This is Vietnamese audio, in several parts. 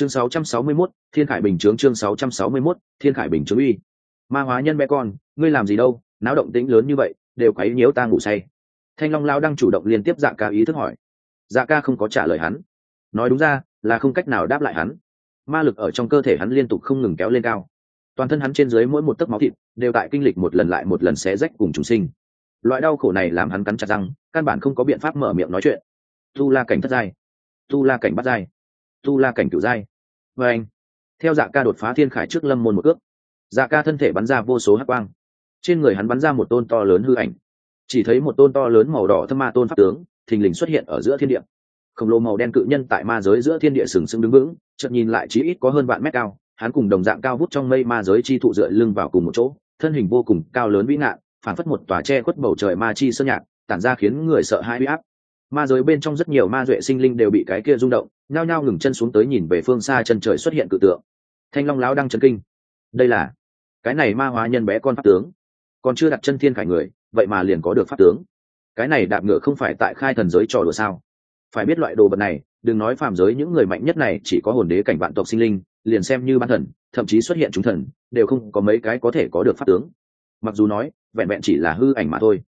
chương 661, thiên khải bình chướng chương 661, thiên khải bình chướng uy. Ma hóa nhân bé con ngươi làm gì đâu náo động tĩnh lớn như vậy đều quấy nhiễu ta ngủ say. Thanh long lao đang chủ động liên tiếp dạ ca ý thức hỏi. Dạ ca không có trả lời hắn. Nói đúng ra là không cách nào đáp lại hắn. Ma lực ở trong cơ thể hắn liên tục không ngừng kéo lên cao. Toàn thân hắn trên dưới mỗi một tấc máu thịt đều tại kinh lịch một lần lại một lần xé rách cùng chúng sinh. Loại đau khổ này làm hắn cắn chặt răng căn bản không có biện pháp mở miệng nói chuyện. Tu la cảnh thất giai. Tu la cảnh bắt giai tu la cảnh cửu giai. Và anh, theo dạ ca đột phá thiên khải trước lâm môn một cước dạ ca thân thể bắn ra vô số hắc quang. Trên người hắn bắn ra một tôn to lớn hư ảnh. Chỉ thấy một tôn to lớn màu đỏ thâm ma tôn pháp tướng, thình lình xuất hiện ở giữa thiên địa. Khổng lồ màu đen cự nhân tại ma giới giữa thiên địa sừng sững đứng vững, chợt nhìn lại chí ít có hơn vạn mét cao, hắn cùng đồng dạng cao vút trong mây ma giới chi thụ dựa lưng vào cùng một chỗ, thân hình vô cùng cao lớn vĩ ngạn phản phất một tòa tre khuất bầu trời ma chi sơn nhạc, tản ra khiến người sợ hãi huy áp ma giới bên trong rất nhiều ma duệ sinh linh đều bị cái kia rung động, nhao nhao ngừng chân xuống tới nhìn về phương xa chân trời xuất hiện cự tượng. Thanh long láo đang chấn kinh. Đây là cái này ma hóa nhân bé con pháp tướng. Còn chưa đặt chân thiên khải người, vậy mà liền có được pháp tướng. Cái này đạp ngựa không phải tại khai thần giới trò đùa sao? Phải biết loại đồ vật này, đừng nói phàm giới những người mạnh nhất này chỉ có hồn đế cảnh vạn tộc sinh linh, liền xem như ban thần, thậm chí xuất hiện chúng thần, đều không có mấy cái có thể có được pháp tướng. Mặc dù nói, vẹn vẹn chỉ là hư ảnh mà thôi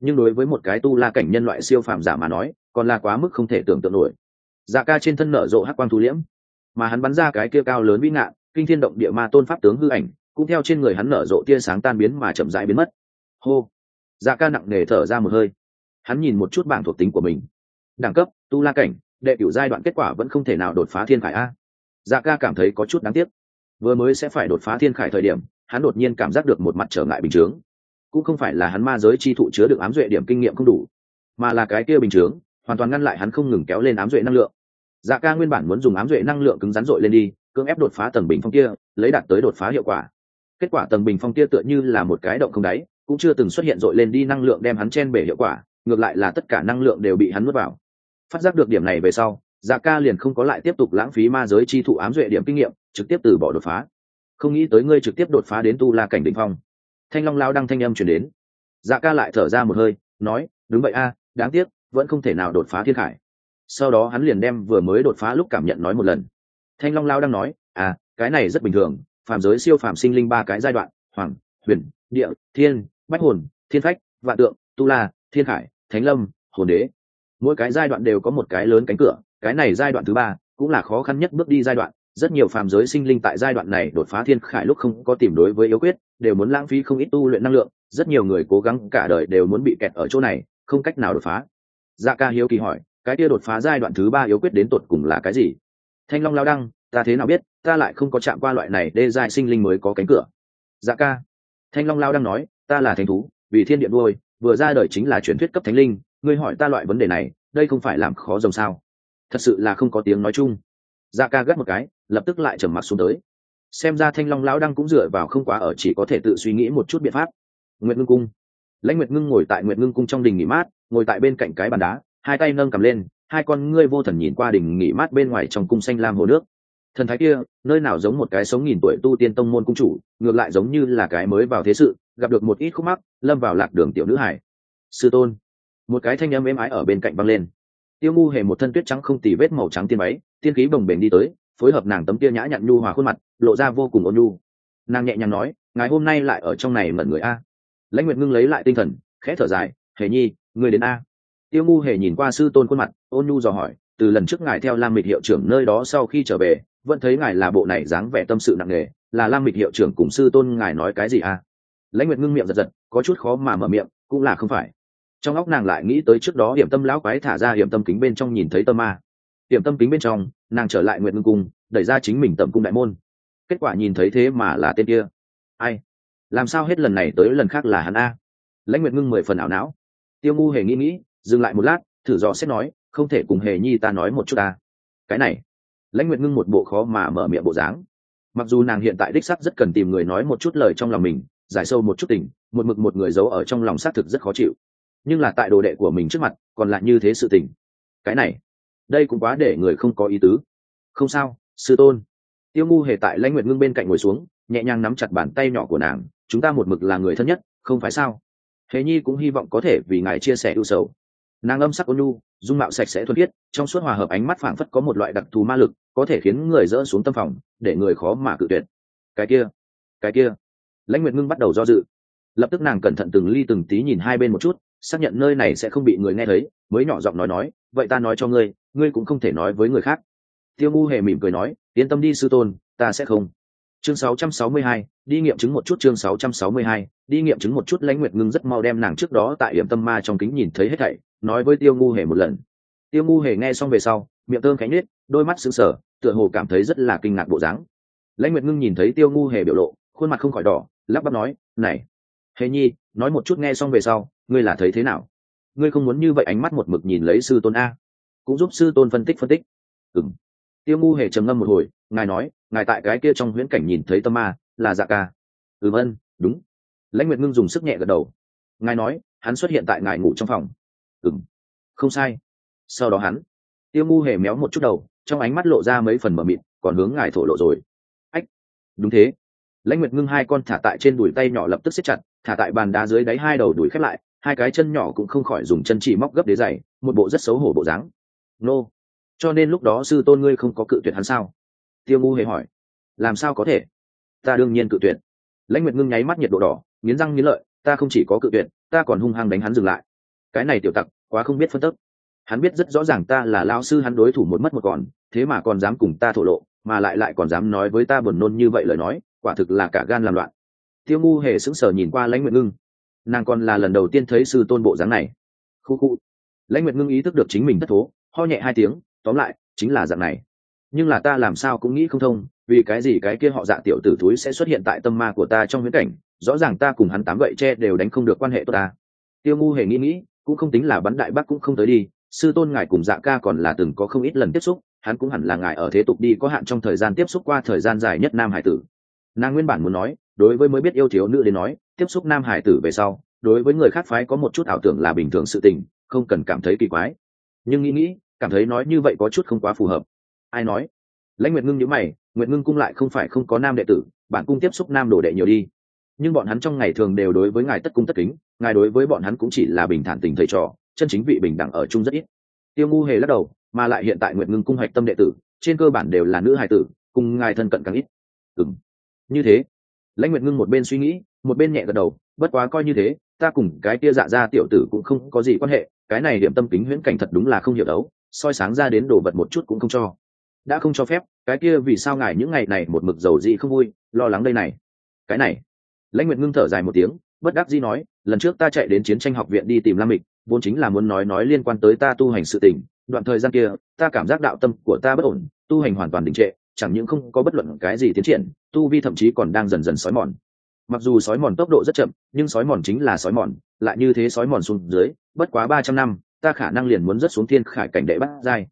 nhưng đối với một cái tu la cảnh nhân loại siêu phàm giả mà nói, còn là quá mức không thể tưởng tượng nổi. Dạ ca trên thân nở rộ hắc quang thu liễm, mà hắn bắn ra cái kia cao lớn vĩ ngạn, kinh thiên động địa ma tôn pháp tướng hư ảnh, cũng theo trên người hắn nở rộ tia sáng tan biến mà chậm rãi biến mất. Hô! Dạ ca nặng nề thở ra một hơi. Hắn nhìn một chút bảng thuộc tính của mình. Đẳng cấp, tu la cảnh, đệ cửu giai đoạn kết quả vẫn không thể nào đột phá thiên khải a. Dạ ca cảm thấy có chút đáng tiếc. Vừa mới sẽ phải đột phá thiên khải thời điểm, hắn đột nhiên cảm giác được một mặt trở ngại bình chướng cũng không phải là hắn ma giới chi thụ chứa được ám duệ điểm kinh nghiệm không đủ, mà là cái kia bình chướng, hoàn toàn ngăn lại hắn không ngừng kéo lên ám duệ năng lượng. Dạ ca nguyên bản muốn dùng ám duệ năng lượng cứng rắn dội lên đi, cưỡng ép đột phá tầng bình phong kia, lấy đạt tới đột phá hiệu quả. Kết quả tầng bình phong kia tựa như là một cái động không đáy, cũng chưa từng xuất hiện dội lên đi năng lượng đem hắn chen bể hiệu quả, ngược lại là tất cả năng lượng đều bị hắn nuốt vào. Phát giác được điểm này về sau dạ ca liền không có lại tiếp tục lãng phí ma giới chi thụ ám duệ điểm kinh nghiệm, trực tiếp từ bỏ đột phá. Không nghĩ tới ngươi trực tiếp đột phá đến tu la cảnh đ ỉ n h phong thanh long lao đăng thanh âm chuyển đến. Dạ ca lại thở ra một hơi, nói, đúng vậy a, đáng tiếc, vẫn không thể nào đột phá thiên khải. Sau đó hắn liền đem vừa mới đột phá lúc cảm nhận nói một lần. Thanh long lao đang nói à cái này rất bình thường, phàm giới siêu phàm sinh linh ba cái giai đoạn, hoàng, huyền, địa, thiên, bách hồn, thiên phách, vạn tượng, tu la, thiên khải, thánh lâm, hồn đế. Mỗi cái giai đoạn đều có một cái lớn cánh cửa, cái này giai đoạn thứ ba cũng là khó khăn nhất bước đi giai đoạn. Rất nhiều phàm giới sinh linh tại giai đoạn này đột phá thiên khải lúc không có tìm đối với yếu quyết đều muốn lãng phí không ít tu luyện năng lượng, rất nhiều người cố gắng cả đời đều muốn bị kẹt ở chỗ này, không cách nào đột phá. Dạ ca hiếu kỳ hỏi, cái kia đột phá giai đoạn thứ ba yếu quyết đến tột cùng là cái gì? Thanh long lao đăng, ta thế nào biết, ta lại không có chạm qua loại này đê giai sinh linh mới có cánh cửa. Dạ ca, thanh long lao đăng nói, ta là thành thú, vì thiên điện đuôi vừa ra đời chính là truyền thuyết cấp thánh linh, ngươi hỏi ta loại vấn đề này, đây không phải làm khó rồng sao? Thật sự là không có tiếng nói chung. Dạ ca gắt một cái, lập tức lại trầm mặc xuống tới xem ra thanh long lão đang cũng dựa vào không quá ở chỉ có thể tự suy nghĩ một chút biện pháp. Nguyệt ngưng cung. Lãnh nguyệt ngưng ngồi tại nguyệt ngưng cung trong đình nghỉ mát, ngồi tại bên cạnh cái bàn đá, hai tay nâng cầm lên, hai con ngươi vô thần nhìn qua đình nghỉ mát bên ngoài trong cung xanh lam hồ nước. Thần thái kia, nơi nào giống một cái sống nghìn tuổi tu tiên tông môn cung chủ, ngược lại giống như là cái mới vào thế sự, gặp được một ít khúc mắc, lâm vào lạc đường tiểu nữ hải sư tôn. Một cái thanh âm êm ái ở bên cạnh băng lên. Tiêu ngu hề một thân tuyết trắng không tì vết màu trắng tiên máy tiên khí bồng bềnh đi tới phối hợp nàng tấm kia nhã nhặn nhu hòa khuôn mặt, lộ ra vô cùng ôn nhu. Nàng nhẹ nhàng nói ngày hôm nay lại ở trong này mẩn người a. Lãnh nguyệt ngưng lấy lại tinh thần, khẽ thở dài, hề nhi người đến a. Tiêu ngu hề nhìn qua sư tôn khuôn mặt, ôn nhu dò hỏi, từ lần trước ngài theo lam mịch hiệu trưởng nơi đó sau khi trở về, vẫn thấy ngài là bộ này dáng vẻ tâm sự nặng nề, là lam mịch hiệu trưởng cùng sư tôn ngài nói cái gì a? Lãnh nguyệt ngưng miệng giật giật, có chút khó mà mở miệng, cũng là không phải. Trong óc nàng lại nghĩ tới trước đó hiểm tâm lão quái thả ra hiểm tâm kính bên trong nhìn thấy tâm ma tiềm tâm kính bên trong, nàng trở lại nguyện ngưng cung, đẩy ra chính mình tẩm cung đại môn. Kết quả nhìn thấy thế mà là tên kia. Ai? Làm sao hết lần này tới lần khác là hắn a? Lãnh nguyện ngưng mười phần ảo não. Tiêu ngu hề nghĩ nghĩ, dừng lại một lát, thử dò xét nói, không thể cùng hề nhi ta nói một chút ta. Cái này. Lãnh nguyện ngưng một bộ khó mà mở miệng bộ dáng. Mặc dù nàng hiện tại đích sắc rất cần tìm người nói một chút lời trong lòng mình, giải sâu một chút tình, một mực một người giấu ở trong lòng xác thực rất khó chịu. Nhưng là tại đồ đệ của mình trước mặt, còn lại như thế sự tình. Cái này đây cũng quá để người không có ý tứ. Không sao, sư tôn. Tiêu ngu hề tại lãnh nguyệt ngưng bên cạnh ngồi xuống, nhẹ nhàng nắm chặt bàn tay nhỏ của nàng, chúng ta một mực là người thân nhất, không phải sao? Thế nhi cũng hy vọng có thể vì ngài chia sẻ ưu sầu. Nàng âm sắc ôn nhu, dung mạo sạch sẽ thuần khiết, trong suốt hòa hợp ánh mắt phảng phất có một loại đặc thù ma lực, có thể khiến người dỡ xuống tâm phòng, để người khó mà cự tuyệt. Cái kia cái kia. Lãnh nguyệt ngưng bắt đầu do dự. Lập tức nàng cẩn thận từng ly từng tí nhìn hai bên một chút xác nhận nơi này sẽ không bị người nghe thấy mới nhỏ giọng nói nói vậy ta nói cho ngươi ngươi cũng không thể nói với người khác. Tiêu ngu hề mỉm cười nói yên tâm đi sư tôn ta sẽ không. Chương 662, đi nghiệm chứng một chút chương 662, đi nghiệm chứng một chút lãnh nguyệt ngưng rất mau đem nàng trước đó tại hiểm tâm ma trong kính nhìn thấy hết thảy nói với tiêu ngu hề một lần. Tiêu ngu hề nghe xong về sau miệng thơm cánh nết đôi mắt sững sờ tựa hồ cảm thấy rất là kinh ngạc bộ dáng. Lãnh nguyệt ngưng nhìn thấy tiêu ngu hề biểu lộ khuôn mặt không khỏi đỏ lắp bắp nói này hề nhi nói một chút nghe xong về sau, ngươi là thấy thế nào? Ngươi không muốn như vậy ánh mắt một mực nhìn lấy sư tôn a, cũng giúp sư tôn phân tích phân tích. Ừng tiêu ngu hề trầm ngâm một hồi, ngài nói, ngài tại cái kia trong huyễn cảnh nhìn thấy tâm ma là dạ ca. Ừ vân đúng. Lãnh nguyệt ngưng dùng sức nhẹ gật đầu. Ngài nói, hắn xuất hiện tại ngài ngủ trong phòng. Ừng không sai. Sau đó hắn, tiêu ngu hề méo một chút đầu, trong ánh mắt lộ ra mấy phần mờ mịt, còn hướng ngài thổ lộ rồi. Ách, đúng thế. Lãnh nguyệt ngưng hai con thả tại trên đùi tay nhỏ lập tức xếp chặt thả tại bàn đá dưới đáy hai đầu đuổi khép lại, hai cái chân nhỏ cũng không khỏi dùng chân chỉ móc gấp đế dày một bộ rất xấu hổ bộ dáng. Nô, cho nên lúc đó sư tôn ngươi không có cự tuyệt hắn sao? Tiêu ngu hề hỏi. Làm sao có thể? Ta đương nhiên cự tuyệt. Lãnh nguyệt ngưng nháy mắt nhiệt độ đỏ, nghiến răng nghiến lợi, ta không chỉ có cự tuyệt, ta còn hung hăng đánh hắn dừng lại. Cái này tiểu tặc, quá không biết phân tức. Hắn biết rất rõ ràng ta là lao sư hắn đối thủ một mất một còn, thế mà còn dám cùng ta thổ lộ, mà lại lại còn dám nói với ta buồn nôn như vậy lời nói, quả thực là cả gan làm loạn tiêu ngu hề sững sờ nhìn qua lãnh nguyệt ngưng. Nàng còn là lần đầu tiên thấy sư tôn bộ dáng này. Khu khu. Lãnh nguyệt ngưng ý thức được chính mình thất thố, ho nhẹ hai tiếng, tóm lại, chính là dạng này. Nhưng là ta làm sao cũng nghĩ không thông, vì cái gì cái kia họ dạ tiểu tử túi sẽ xuất hiện tại tâm ma của ta trong viễn cảnh, rõ ràng ta cùng hắn tám gậy tre đều đánh không được quan hệ tốt ta. Tiêu ngu hề nghĩ nghĩ, cũng không tính là bắn đại bác cũng không tới đi, sư tôn ngài cùng dạ ca còn là từng có không ít lần tiếp xúc, hắn cũng hẳn là ngài ở thế tục đi có hạn trong thời gian tiếp xúc qua thời gian dài nhất nam hải tử nàng nguyên bản muốn nói, đối với mới biết yêu thiếu nữ đến nói, tiếp xúc nam hải tử về sau, đối với người khác phái có một chút ảo tưởng là bình thường sự tình, không cần cảm thấy kỳ quái. Nhưng nghĩ nghĩ, cảm thấy nói như vậy có chút không quá phù hợp. Ai nói? Lãnh nguyệt ngưng nhữ mày, nguyệt ngưng cung lại không phải không có nam đệ tử, bản cung tiếp xúc nam đồ đệ nhiều đi. Nhưng bọn hắn trong ngày thường đều đối với ngài tất cung tất kính, ngài đối với bọn hắn cũng chỉ là bình thản tình thầy trò, chân chính vị bình đẳng ở chung rất ít. Tiêu ngu hề lắc đầu, mà lại hiện tại nguyệt ngưng cung hạch tâm đệ tử, trên cơ bản đều là nữ hài tử, cùng ngài thân cận càng ít. Ừng như thế. Lãnh nguyện ngưng một bên suy nghĩ, một bên nhẹ gật đầu, bất quá coi như thế, ta cùng cái kia dạ ra tiểu tử cũng không có gì quan hệ, cái này điểm tâm kính huyễn cảnh thật đúng là không hiểu đấu, soi sáng ra đến đồ vật một chút cũng không cho. Đã không cho phép, cái kia vì sao ngài những ngày này một mực dầu dị không vui, lo lắng đây này? Cái này. Lãnh nguyệt ngưng thở dài một tiếng, bất đắc dĩ nói, lần trước ta chạy đến chiến tranh học viện đi tìm lam mịch, vốn chính là muốn nói nói liên quan tới ta tu hành sự tình, đoạn thời gian kia, ta cảm giác đạo tâm của ta bất ổn, tu hành hoàn toàn đình trệ chẳng những không có bất luận cái gì tiến triển, tu vi thậm chí còn đang dần dần sói mòn. Mặc dù sói mòn tốc độ rất chậm, nhưng sói mòn chính là sói mòn, lại như thế sói mòn xuống dưới, bất quá ba trăm năm, ta khả năng liền muốn rất xuống thiên khải cảnh đệ bắt giai.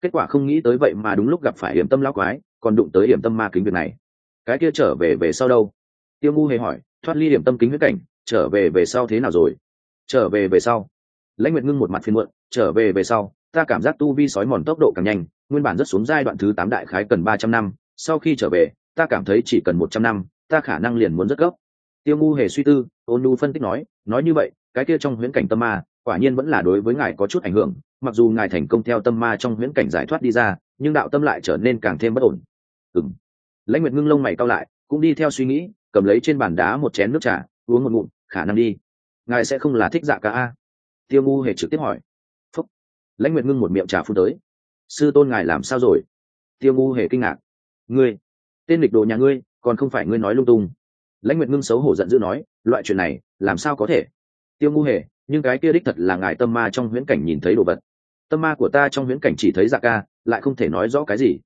Kết quả không nghĩ tới vậy mà đúng lúc gặp phải hiểm tâm lão quái, còn đụng tới hiểm tâm ma kính việc này. Cái kia trở về về sau đâu? Tiêu ngu hề hỏi, thoát ly điểm tâm kính huyết cảnh, trở về về sau thế nào rồi? Trở về về sau. Lãnh nguyệt ngưng một mặt phiên muộn, trở về về sau ta cảm giác tu vi sói mòn tốc độ càng nhanh, nguyên bản rất xuống giai đoạn thứ tám đại khái cần ba trăm năm, sau khi trở về, ta cảm thấy chỉ cần một trăm năm, ta khả năng liền muốn rất gấp. Tiêu ngu hề suy tư, ôn nu phân tích nói nói như vậy, cái kia trong huyễn cảnh tâm ma, quả nhiên vẫn là đối với ngài có chút ảnh hưởng, mặc dù ngài thành công theo tâm ma trong huyễn cảnh giải thoát đi ra, nhưng đạo tâm lại trở nên càng thêm bất ổn. Ừng lãnh nguyệt ngưng lông mày cao lại, cũng đi theo suy nghĩ, cầm lấy trên bàn đá một chén nước trà, uống một ngụm, khả năng đi. Ngài sẽ không là thích dạ cả a? Tiêu ngu hề trực tiếp hỏi lãnh nguyệt ngưng một miệng trà phun tới. Sư tôn ngài làm sao rồi? Tiêu ngu hề kinh ngạc. Ngươi, tên lịch đồ nhà ngươi, còn không phải ngươi nói lung tung. Lãnh nguyệt ngưng xấu hổ giận dữ nói, loại chuyện này, làm sao có thể? Tiêu ngu hề, nhưng cái kia đích thật là ngài tâm ma trong huyễn cảnh nhìn thấy đồ vật. Tâm ma của ta trong huyễn cảnh chỉ thấy dạ ca, lại không thể nói rõ cái gì.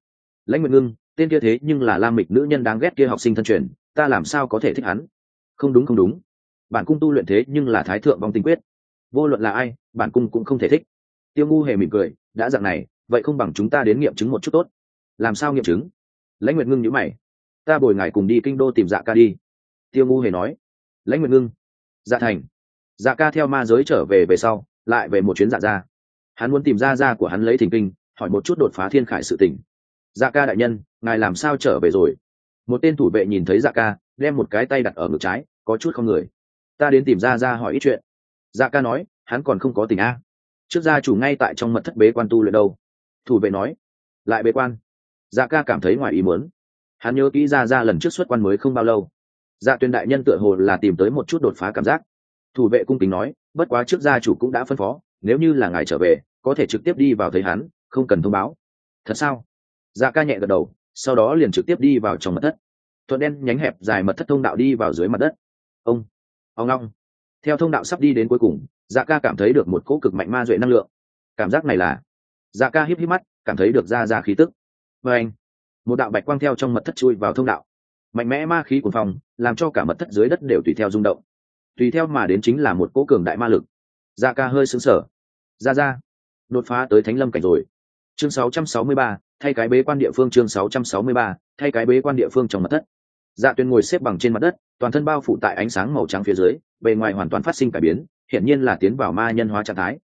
Lãnh nguyệt ngưng, tên kia thế nhưng là lam mịch nữ nhân đáng ghét kia học sinh thân truyền, ta làm sao có thể thích hắn? Không đúng không đúng. Bản cung tu luyện thế nhưng là thái thượng vong tinh quyết. Vô luận là ai, bản cung cũng không thể thích tiêu ngu hề mỉm cười, đã dạng này, vậy không bằng chúng ta đến nghiệm chứng một chút tốt. Làm sao nghiệm chứng? Lãnh nguyệt ngưng nhữ mày. Ta bồi ngài cùng đi kinh đô tìm dạ ca đi. Tiêu ngu hề nói. Lãnh nguyệt ngưng. Dạ thành. Dạ ca theo ma giới trở về về sau, lại về một chuyến dạ ra hắn muốn tìm dạ ra ra của hắn lấy thỉnh kinh, hỏi một chút đột phá thiên khải sự tình. Dạ ca đại nhân, ngài làm sao trở về rồi? Một tên thủ vệ nhìn thấy dạ ca, đem một cái tay đặt ở ngực trái, có chút không người. Ta đến tìm dạ ra ra hỏi ít chuyện. Dạ ca nói, hắn còn không có tình a trước gia chủ ngay tại trong mật thất bế quan tu luyện đâu. Thủ vệ nói, lại bế quan. Dạ ca cảm thấy ngoài ý muốn. Hắn nhớ kỹ ra ra lần trước xuất quan mới không bao lâu. Dạ tuyên đại nhân tựa hồ là tìm tới một chút đột phá cảm giác. Thủ vệ cung kính nói, bất quá trước gia chủ cũng đã phân phó, nếu như là ngài trở về, có thể trực tiếp đi vào thấy hắn, không cần thông báo. Thật sao? Dạ ca nhẹ gật đầu, sau đó liền trực tiếp đi vào trong mật thất. Thuận đen nhánh hẹp dài mật thất thông đạo đi vào dưới mặt đất. Ông ông long theo thông đạo sắp đi đến cuối cùng dạ ca cảm thấy được một cỗ cực mạnh ma duệ năng lượng. Cảm giác này là dạ ca híp híp mắt cảm thấy được ra ra khí tức. Và anh một đạo bạch quang theo trong mật thất chui vào thông đạo. Mạnh mẽ ma khí của phòng làm cho cả mật thất dưới đất đều tùy theo rung động. Tùy theo mà đến chính là một cỗ cường đại ma lực. Dạ ca hơi xứng sở ra ra đột phá tới thánh lâm cảnh rồi. Chương 663, thay cái bế quan địa phương chương 663, thay cái bế quan địa phương trong mật thất. Dạ tuyên ngồi xếp bằng trên mặt đất toàn thân bao phủ tại ánh sáng màu trắng phía dưới bề ngoài hoàn toàn phát sinh cải biến, hiển nhiên là tiến vào ma nhân hóa trạng thái.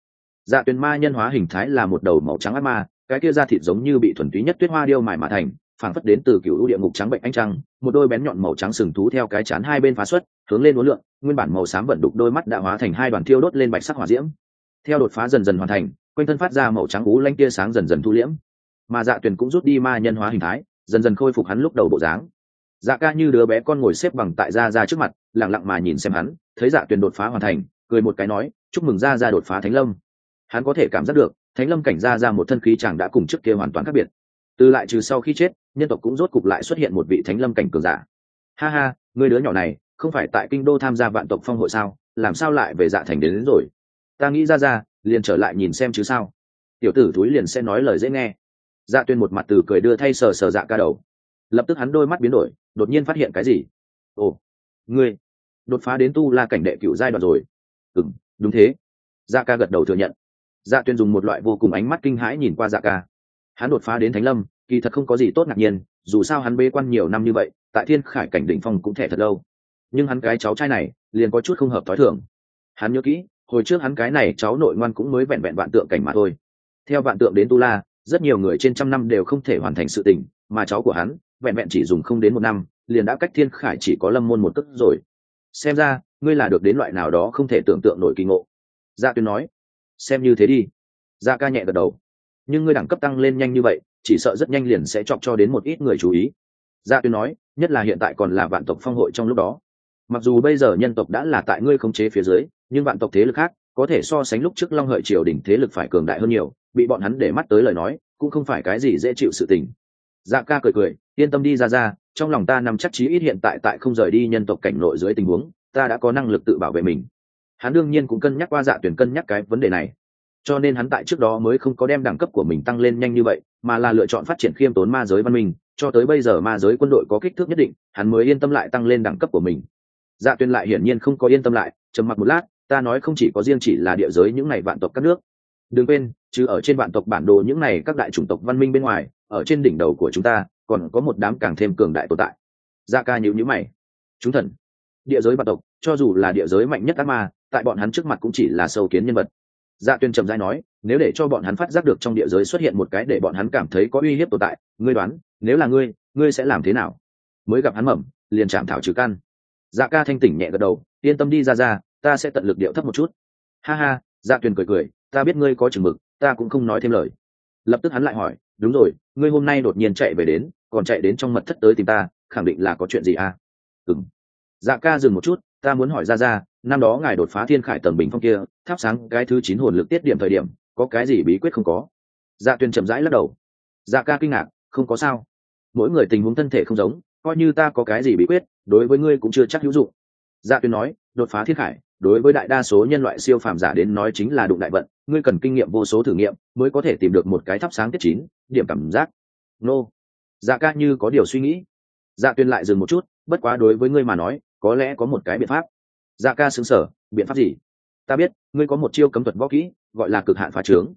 Dạ tuyên ma nhân hóa hình thái là một đầu màu trắng ác ma, cái kia da thịt giống như bị thuần túy nhất tuyết hoa điêu mài mà thành, phảng phất đến từ cựu địa ngục trắng bệnh anh trăng, một đôi bén nhọn màu trắng sừng thú theo cái chán hai bên phá xuất, hướng lên uốn lượn, nguyên bản màu xám vận đục đôi mắt đã hóa thành hai đoàn thiêu đốt lên bạch sắc hỏa diễm. Theo đột phá dần dần hoàn thành, quanh thân phát ra màu trắng ú lanh tia sáng dần dần thu liễm. Mà dạ tuyển cũng rút đi ma nhân hóa hình thái, dần dần khôi phục hắn lúc đầu bộ dáng dạ ca như đứa bé con ngồi xếp bằng tại ra ra trước mặt lẳng lặng mà nhìn xem hắn thấy dạ Tuyền đột phá hoàn thành cười một cái nói chúc mừng ra ra đột phá thánh lâm. Hắn có thể cảm giác được thánh lâm cảnh ra ra một thân khí chàng đã cùng trước kia hoàn toàn khác biệt. Từ lại trừ sau khi chết nhân tộc cũng rốt cục lại xuất hiện một vị thánh lâm cảnh cường giả. Ha ha người đứa nhỏ này không phải tại kinh đô tham gia vạn tộc phong hội sao? Làm sao lại về dạ thành đến, đến rồi? Ta nghĩ ra ra liền trở lại nhìn xem chứ sao. Tiểu tử túi liền sẽ nói lời dễ nghe. Dạ tuyên một mặt từ cười đưa thay sờ sờ dạ ca đầu. Lập tức hắn đôi mắt biến đổi đột nhiên phát hiện cái gì? Ồ, ngươi, đột phá đến tu la cảnh đệ cựu giai đoạn rồi. Ừ đúng thế. Dạ ca gật đầu thừa nhận. Dạ tuyên dùng một loại vô cùng ánh mắt kinh hãi nhìn qua dạ ca. Hắn đột phá đến thánh lâm, kỳ thật không có gì tốt ngạc nhiên, dù sao hắn bế quan nhiều năm như vậy, tại thiên khải cảnh đỉnh phong cũng thẻ thật lâu. Nhưng hắn cái cháu trai này, liền có chút không hợp t h ó i thường. Hắn nhớ kỹ, hồi trước hắn cái này cháu nội ngoan cũng mới vẹn vẹn vạn tượng cảnh mà thôi. Theo vạn tượng đến tu la, rất nhiều người trên trăm năm đều không thể hoàn thành sự tình, mà cháu của hắn vẹn vẹn chỉ dùng không đến một năm, liền đã cách thiên khải chỉ có lâm môn một tức rồi. Xem ra, ngươi là được đến loại nào đó không thể tưởng tượng nổi kỳ ngộ. Gia dạ tuyên nói, xem như thế đi. Gia dạ ca nhẹ gật đầu. Nhưng ngươi đẳng cấp tăng lên nhanh như vậy, chỉ sợ rất nhanh liền sẽ chọc cho đến một ít người chú ý. Gia tuyên nói, nhất là hiện tại còn là vạn tộc phong hội trong lúc đó. Mặc dù bây giờ nhân tộc đã là tại ngươi khống chế phía dưới, nhưng vạn tộc thế lực khác, có thể so sánh lúc trước long hợi triều đỉnh thế lực phải cường đại hơn nhiều, bị bọn hắn để mắt tới lời nói, cũng không phải cái gì dễ chịu sự tình dạ ca cười cười, yên tâm đi ra ra, trong lòng ta nằm chắc chí ít hiện tại tại không rời đi nhân tộc cảnh nội dưới tình huống, ta đã có năng lực tự bảo vệ mình. Hắn đương nhiên cũng cân nhắc qua dạ tuyển cân nhắc cái vấn đề này. Cho nên hắn tại trước đó mới không có đem đẳng cấp của mình tăng lên nhanh như vậy, mà là lựa chọn phát triển khiêm tốn ma giới văn minh, cho tới bây giờ ma giới quân đội có kích thước nhất định, hắn mới yên tâm lại tăng lên đẳng cấp của mình. Dạ tuyên lại hiển nhiên không có yên tâm lại, trầm mặc một lát, ta nói không chỉ có riêng chỉ là địa giới những này vạn tộc các nước đừng quên, chứ ở trên vạn tộc bản đồ những này các đại chủng tộc văn minh bên ngoài, ở trên đỉnh đầu của chúng ta, còn có một đám càng thêm cường đại tồn tại. Dạ ca nhữ nhữ mày. Chúng thần. Địa giới vạn tộc, cho dù là địa giới mạnh nhất ác ma, tại bọn hắn trước mặt cũng chỉ là sâu kiến nhân vật. Dạ tuyên trầm dai nói, nếu để cho bọn hắn phát giác được trong địa giới xuất hiện một cái để bọn hắn cảm thấy có uy hiếp tồn tại, ngươi đoán, nếu là ngươi ngươi sẽ làm thế nào? Mới gặp hắn mầm liền chạm thảo trừ căn. Dạ ca thanh tỉnh nhẹ gật đầu, yên tâm đi ra ra, ta sẽ tận lực điệu thấp một chút. Ha ha dạ tuyền cười cười ta biết ngươi có chừng mực, ta cũng không nói thêm lời. Lập tức hắn lại hỏi, đúng rồi, ngươi hôm nay đột nhiên chạy về đến, còn chạy đến trong mật thất tới tìm ta, khẳng định là có chuyện gì à? Ừng dạ ca dừng một chút, ta muốn hỏi ra ra năm đó ngài đột phá thiên khải tầng bình phong kia, thắp sáng cái thứ chín hồn lực tiết điểm thời điểm, có cái gì bí quyết không có? Dạ tuyền chậm rãi lắc đầu. Dạ ca kinh ngạc, không có sao. Mỗi người tình huống thân thể không giống, coi như ta có cái gì bí quyết, đối với ngươi cũng chưa chắc hữu dụng. Dạ tuyền nói đột phá thiên khải, đối với đại đa số nhân loại siêu phàm giả đến nói chính là đụng đại vận, ngươi cần kinh nghiệm vô số thử nghiệm mới có thể tìm được một cái thắp sáng tiết chín, điểm cảm giác. Nô、no. dạ ca như có điều suy nghĩ. Dạ tuyên lại dừng một chút, bất quá đối với ngươi mà nói, có lẽ có một cái biện pháp. Dạ ca xứng sở biện pháp gì? Ta biết, ngươi có một chiêu cấm thuật võ kỹ, gọi là cực hạn phá trướng.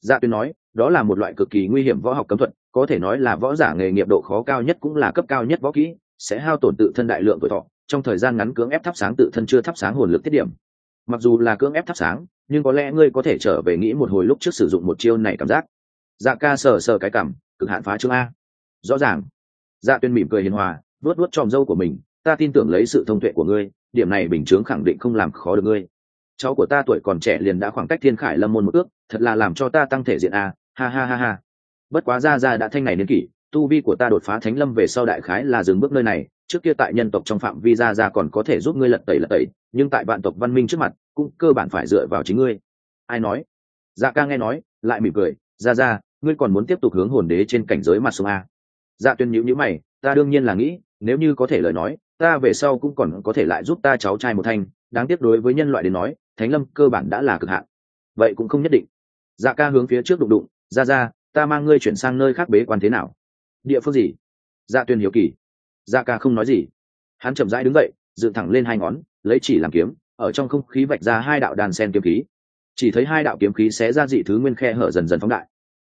Dạ tuyên nói, đó là một loại cực kỳ nguy hiểm võ học cấm thuật, có thể nói là võ giả nghề nghiệp độ khó cao nhất cũng là cấp cao nhất võ kỹ, sẽ hao tổn tự thân đại lượng tuổi thọ trong thời gian ngắn cưỡng ép thắp sáng tự thân chưa thắp sáng hồn lực tiết điểm. Mặc dù là cưỡng ép thắp sáng, nhưng có lẽ ngươi có thể trở về nghĩ một hồi lúc trước sử dụng một chiêu này cảm giác. Dạ ca sờ sờ cái cảm, cực hạn phá chương a. Rõ ràng. Dạ tuyên mỉm cười hiền hòa, vuốt vuốt tròm dâu của mình, ta tin tưởng lấy sự thông tuệ của ngươi, điểm này bình chướng khẳng định không làm khó được ngươi. Cháu của ta tuổi còn trẻ liền đã khoảng cách thiên khải lâm môn một ước, thật là làm cho ta tăng thể diện a, ha ha ha ha. Bất quá ra ra đã thanh này niên kỷ tu vi của ta đột phá thánh lâm về sau đại khái là dừng bước nơi này, trước kia tại nhân tộc trong phạm vi ra ra còn có thể giúp ngươi lật tẩy lật tẩy, nhưng tại vạn tộc văn minh trước mặt, cũng cơ bản phải dựa vào chính ngươi. Ai nói? Dạ ca nghe nói, lại mỉm cười, ra ra, ngươi còn muốn tiếp tục hướng hồn đế trên cảnh giới mặt sông a à? dạ tuyên nhữ nhữ mày, ta đương nhiên là nghĩ, nếu như có thể lời nói, ta về sau cũng còn có thể lại giúp ta cháu trai một thanh. Đáng tiếc đối với nhân loại đến nói, thánh lâm cơ bản đã là cực hạn. Vậy cũng không nhất định. Dạ ca hướng phía trước đụng đụng, ra ra, ta mang ngươi chuyển sang nơi khác bế quan thế nào? Địa phương gì? Dạ tuyên hiếu kỳ. Dạ ca không nói gì. Hắn chậm rãi đứng dậy dựng thẳng lên hai ngón lấy chỉ làm kiếm ở trong không khí vạch ra hai đạo đàn sen kiếm khí. Chỉ thấy hai đạo kiếm khí xé ra dị thứ nguyên khe hở dần dần phóng đại.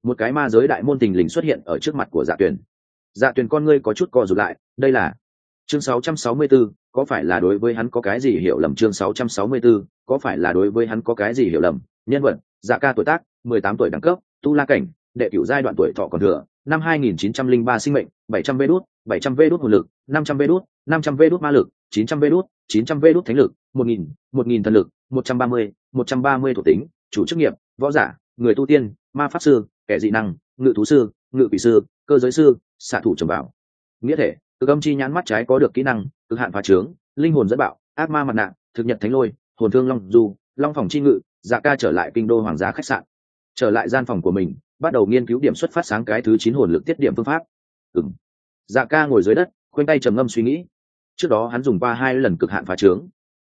Một cái ma giới đại môn tình lình xuất hiện ở trước mặt của dạ tuyển dạ tuyển con ngươi có chút co rụt lại đây là chương 664, có phải là đối với hắn có cái gì hiểu lầm? Chương 664, có phải là đối với hắn có cái gì hiểu lầm? Nhân vật dạ ca tuổi tác 18 tuổi đẳng cấp tu la cảnh đệ cửu giai đoạn tuổi thọ còn thừa, năm 2903 sinh mệnh 700 vê đút 700 vê đút hồn lực 500 vê đút 500 vê đút ma lực 900 vê đút 900 vê đút thánh lực 1000 1000 thần lực 130 130 thuộc tính, chủ chức nghiệp, võ giả, người tu tiên, ma pháp sư, kẻ dị năng, ngự thú sư, ngự quỷ sư, cơ giới sư, xạ thủ trầm bảo. Nghĩa thể, cực âm chi nhãn mắt trái có được kỹ năng, cực hạn phá trướng, linh hồn dẫn bạo, ác ma mặt nạ, thực nhật thánh lôi, hồn thương long du, long phòng chi ngự dạ ca trở lại kinh đô hoàng gia khách sạn. Trở lại gian phòng của mình bắt đầu nghiên cứu điểm xuất phát sáng cái thứ chín hồn lực tiết điểm phương pháp. Ừ m dạ ca ngồi dưới đất, khoanh tay trầm ngâm suy nghĩ. Trước đó hắn dùng qua hai lần cực hạn phá trướng.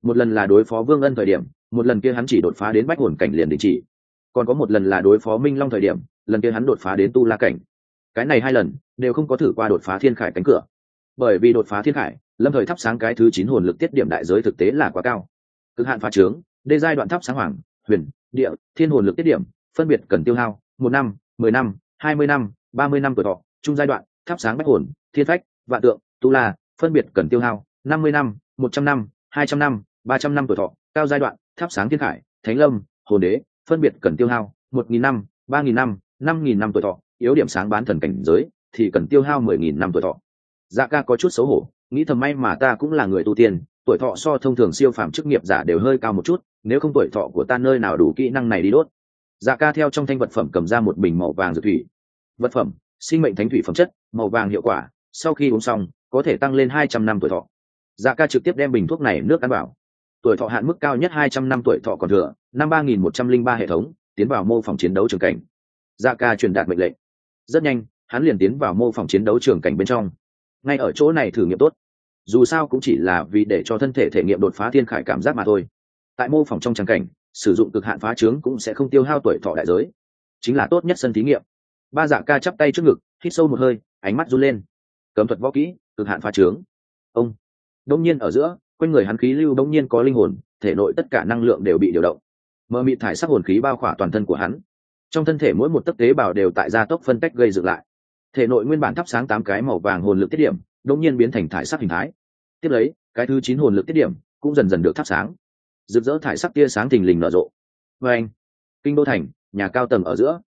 Một lần là đối phó vương ân thời điểm, một lần kia hắn chỉ đột phá đến bách hồn cảnh liền đình chỉ. Còn có một lần là đối phó minh long thời điểm, lần kia hắn đột phá đến tu la cảnh. Cái này hai lần, đều không có thử qua đột phá thiên khải cánh cửa. Bởi vì đột phá thiên khải, lâm thời thắp sáng cái thứ chín hồn lực tiết điểm đại giới thực tế là quá cao. Cực hạn phá trướng, đê giai đoạn thắp sáng hoàng, huyền, địa, thiên hồn lực tiết điểm, phân biệt cần tiêu hao một năm, mười năm, hai mươi năm, ba mươi năm tuổi thọ trung giai đoạn, thắp sáng bách hồn, thiên phách, vạn tượng, tu la, phân biệt cần tiêu hao, năm mươi năm, một trăm năm, hai trăm năm, ba trăm năm tuổi thọ, cao giai đoạn, thắp sáng thiên khải, thánh lâm, hồn đế, phân biệt cần tiêu hao, một nghìn năm, ba nghìn năm năm nghìn năm tuổi thọ, yếu điểm sáng bán thần cảnh giới, thì cần tiêu hao mười nghìn năm tuổi thọ. Dạ ca có chút xấu hổ, nghĩ thầm may mà ta cũng là người tu tiên, tuổi thọ so thông thường siêu phàm chức nghiệp giả đều hơi cao một chút, nếu không tuổi thọ của ta nơi nào đủ kỹ năng này đi đốt dạ ca theo trong thanh vật phẩm cầm ra một bình màu vàng dược thủy. Vật phẩm, sinh mệnh thánh thủy phẩm chất, màu vàng hiệu quả, sau khi uống xong, có thể tăng lên hai trăm năm tuổi thọ. Dạ ca trực tiếp đem bình thuốc này nước ăn vào. tuổi thọ hạn mức cao nhất hai trăm năm tuổi thọ còn thừa, năm ba nghìn một trăm linh ba hệ thống, tiến vào mô phòng chiến đấu trường cảnh. Dạ ca truyền đạt mệnh lệnh. Rất nhanh, hắn liền tiến vào mô phòng chiến đấu trường cảnh bên trong. Ngay ở chỗ này thử nghiệm tốt. Dù sao cũng chỉ là vì để cho thân thể thể nghiệm đột phá thiên khải cảm giác mà thôi. Tại mô phòng trong tràng cảnh sử dụng cực hạn phá trướng cũng sẽ không tiêu hao tuổi thọ đại giới. Chính là tốt nhất sân thí nghiệm. Ba dạ ca chắp tay trước ngực, hít sâu một hơi, ánh mắt run lên. Cấm thuật võ kỹ, cực hạn phá trướng. Ông. Đông nhiên ở giữa, quanh người hắn khí lưu đông nhiên có linh hồn, thể nội tất cả năng lượng đều bị điều động. Mờ mịt thải sắc hồn khí bao khỏa toàn thân của hắn. Trong thân thể mỗi một tấc tế bào đều tại gia tốc phân cách gây dựng lại. Thể nội nguyên bản thắp sáng tám cái màu vàng hồn lực tiết điểm, đông nhiên biến thành thải sắc hình thái. Tiếp lấy, cái thứ chín hồn lực tiết điểm cũng dần dần được thắp sáng rực rỡ thải sắc tia sáng thình lình nở rộ. Vê anh, kinh đô thành, nhà cao tầng ở giữa.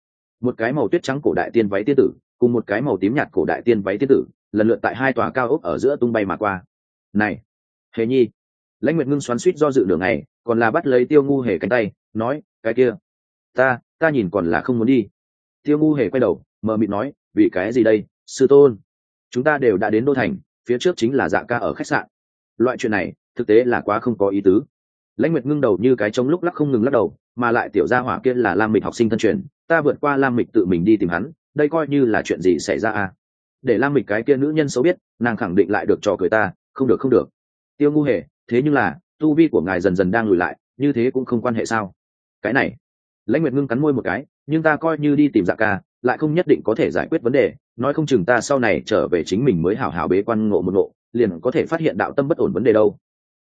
Một cái màu tuyết trắng cổ đại tiên váy tiên tử, cùng một cái màu tím nhạt cổ đại tiên váy tiên tử, lần lượt tại hai tòa cao ốc ở giữa tung bay mà qua. Này, hề nhi, lãnh nguyệt ngưng xoắn suýt do dự đường này còn là bắt lấy tiêu ngu hề cánh tay, nói, cái kia, ta ta nhìn còn là không muốn đi. Tiêu ngu hề quay đầu, mờ mịt nói, vì cái gì đây, sư tôn? Chúng ta đều đã đến đô thành, phía trước chính là dạ ca ở khách sạn. Loại chuyện này, thực tế là quá không có ý tứ lãnh nguyệt ngưng đầu như cái trống lúc lắc không ngừng lắc đầu, mà lại tiểu gia hỏa kia là lam mịch học sinh thân truyền, ta vượt qua lam mịch tự mình đi tìm hắn, đây coi như là chuyện gì xảy ra à để lam mịch cái kia nữ nhân xấu biết, nàng khẳng định lại được trò cười ta, không được không được. Tiêu ngu hề, thế nhưng là, tu vi của ngài dần dần đang lùi lại, như thế cũng không quan hệ sao? Cái này, lãnh nguyệt ngưng cắn môi một cái, nhưng ta coi như đi tìm dạ ca, lại không nhất định có thể giải quyết vấn đề, nói không chừng ta sau này trở về chính mình mới hảo hảo bế quan ngộ một ngộ, liền có thể phát hiện đạo tâm bất ổn vấn đề đâu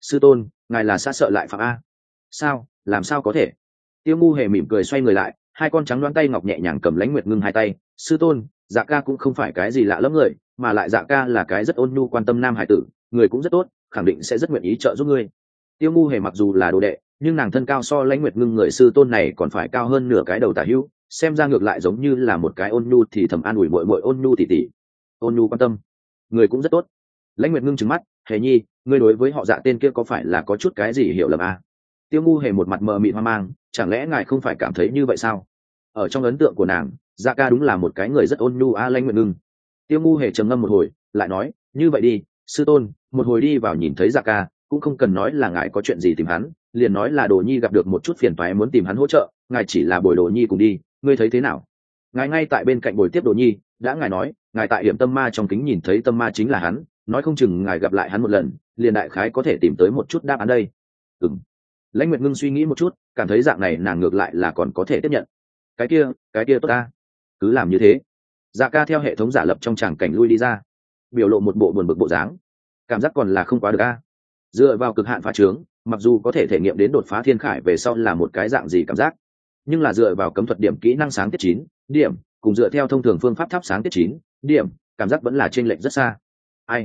sư tôn, ngài là xa sợ lại phạm a. Sao? Làm sao có thể? Tiêu ngu hề mỉm cười xoay người lại, hai con trắng đoán tay ngọc nhẹ nhàng cầm lãnh nguyệt ngưng hai tay. Sư tôn dạ ca cũng không phải cái gì lạ lắm người, mà lại dạ ca là cái rất ôn nhu quan tâm nam hải tử, người cũng rất tốt, khẳng định sẽ rất nguyện ý trợ giúp ngươi. Tiêu ngu hề mặc dù là đồ đệ, nhưng nàng thân cao so lãnh nguyệt ngưng người sư tôn này còn phải cao hơn nửa cái đầu tả hữu, xem ra ngược lại giống như là một cái ôn nhu thì thầm an ủi bội bội ôn nhu tỉ tỉ. Ôn nhu quan tâm, người cũng rất tốt. Lãnh nguyệt ngưng trứng mắt hề nhi, ngươi đối với họ dạ tên kia có phải là có chút cái gì hiểu lầm à? tiêu ngu hề một mặt mờ mịt hoang mang, chẳng lẽ ngài không phải cảm thấy như vậy sao? Ở trong ấn tượng của nàng dạ ca đúng là một cái người rất ôn nhu, a à nguyện nguyệt ngưng. Tiêu ngu hề trầm ngâm một hồi, lại nói, như vậy đi, sư tôn, một hồi đi vào nhìn thấy dạ ca, cũng không cần nói là ngài có chuyện gì tìm hắn, liền nói là đồ nhi gặp được một chút phiền phái muốn tìm hắn hỗ trợ, ngài chỉ là bồi đồ nhi cùng đi, ngươi thấy thế nào? Ngài ngay tại bên cạnh bồi tiếp đồ nhi, đã ngài nói, ngài tại điểm tâm ma trong kính nhìn thấy tâm ma chính là hắn nói không chừng ngài gặp lại hắn một lần, liền đại khái có thể tìm tới một chút đáp án đây. Ừ m lãnh nguyệt ngưng suy nghĩ một chút, cảm thấy dạng này nàng ngược lại là còn có thể tiếp nhận. Cái kia cái kia tốt ta. Cứ làm như thế. Dạ ca theo hệ thống giả lập trong tràng cảnh lui đi ra. Biểu lộ một bộ buồn bực bộ dáng. Cảm giác còn là không quá được a. Dựa vào cực hạn phá trướng, mặc dù có thể thể nghiệm đến đột phá thiên khải về sau là một cái dạng gì cảm giác. Nhưng là dựa vào cấm thuật điểm kỹ năng sáng tiết chín, điểm, cùng dựa theo thông thường phương pháp thắp sáng tiết chín, điểm, cảm giác vẫn là t r ê n lệch rất xa. Ai?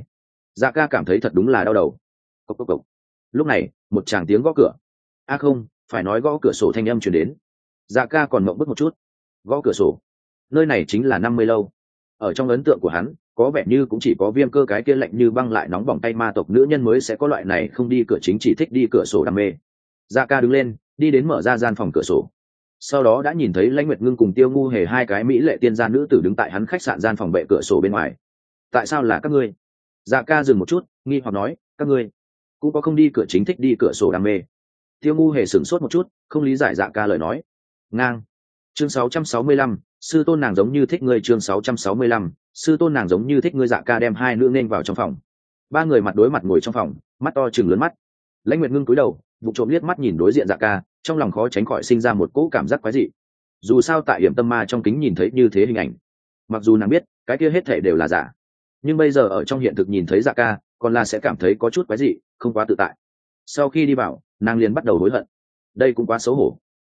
Dạ ca cảm thấy thật đúng là đau đầu. Cốc cốc cốc. lúc này, một chàng tiếng gõ cửa. A không, phải nói gõ cửa sổ thanh âm chuyển đến. Dạ ca còn mộng bức một chút. Gõ cửa sổ. Nơi này chính là năm mươi lâu. Ở trong ấn tượng của hắn, có vẻ như cũng chỉ có viêm cơ cái kia lạnh như băng lại nóng bỏng tay ma tộc nữ nhân mới sẽ có loại này không đi cửa chính chỉ thích đi cửa sổ đam mê. Dạ ca đứng lên, đi đến mở ra gian phòng cửa sổ. Sau đó đã nhìn thấy lãnh nguyệt ngưng cùng tiêu ngu hề hai cái mỹ lệ tiên gia nữ tử đứng tại hắn khách sạn gian phòng bệ cửa sổ bên ngoài. Tại sao là các ngươi? Dạ ca dừng một chút nghi hoặc nói các ngươi cũng có không đi cửa chính thích đi cửa sổ đam mê. Tiêu ngu hề sửng sốt một chút không lý giải dạ ca lời nói. Ngang. Chương 665, sư tôn nàng giống như thích ngươi chương 665, sư tôn nàng giống như thích ngươi dạ ca đem hai nữ nên vào trong phòng. Ba người mặt đối mặt ngồi trong phòng mắt to chừng lớn mắt. Lãnh nguyệt ngưng cúi đầu vụ trộm liếc mắt nhìn đối diện dạ ca trong lòng khó tránh khỏi sinh ra một cỗ cảm giác quái dị. Dù sao tại hiểm tâm ma trong kính nhìn thấy như thế hình ảnh mặc dù nàng biết cái kia hết thể đều là giả nhưng bây giờ ở trong hiện thực nhìn thấy dạ ca, còn là sẽ cảm thấy có chút quái dị, không quá tự tại. Sau khi đi vào, nàng liền bắt đầu hối hận. Đây cũng quá xấu hổ.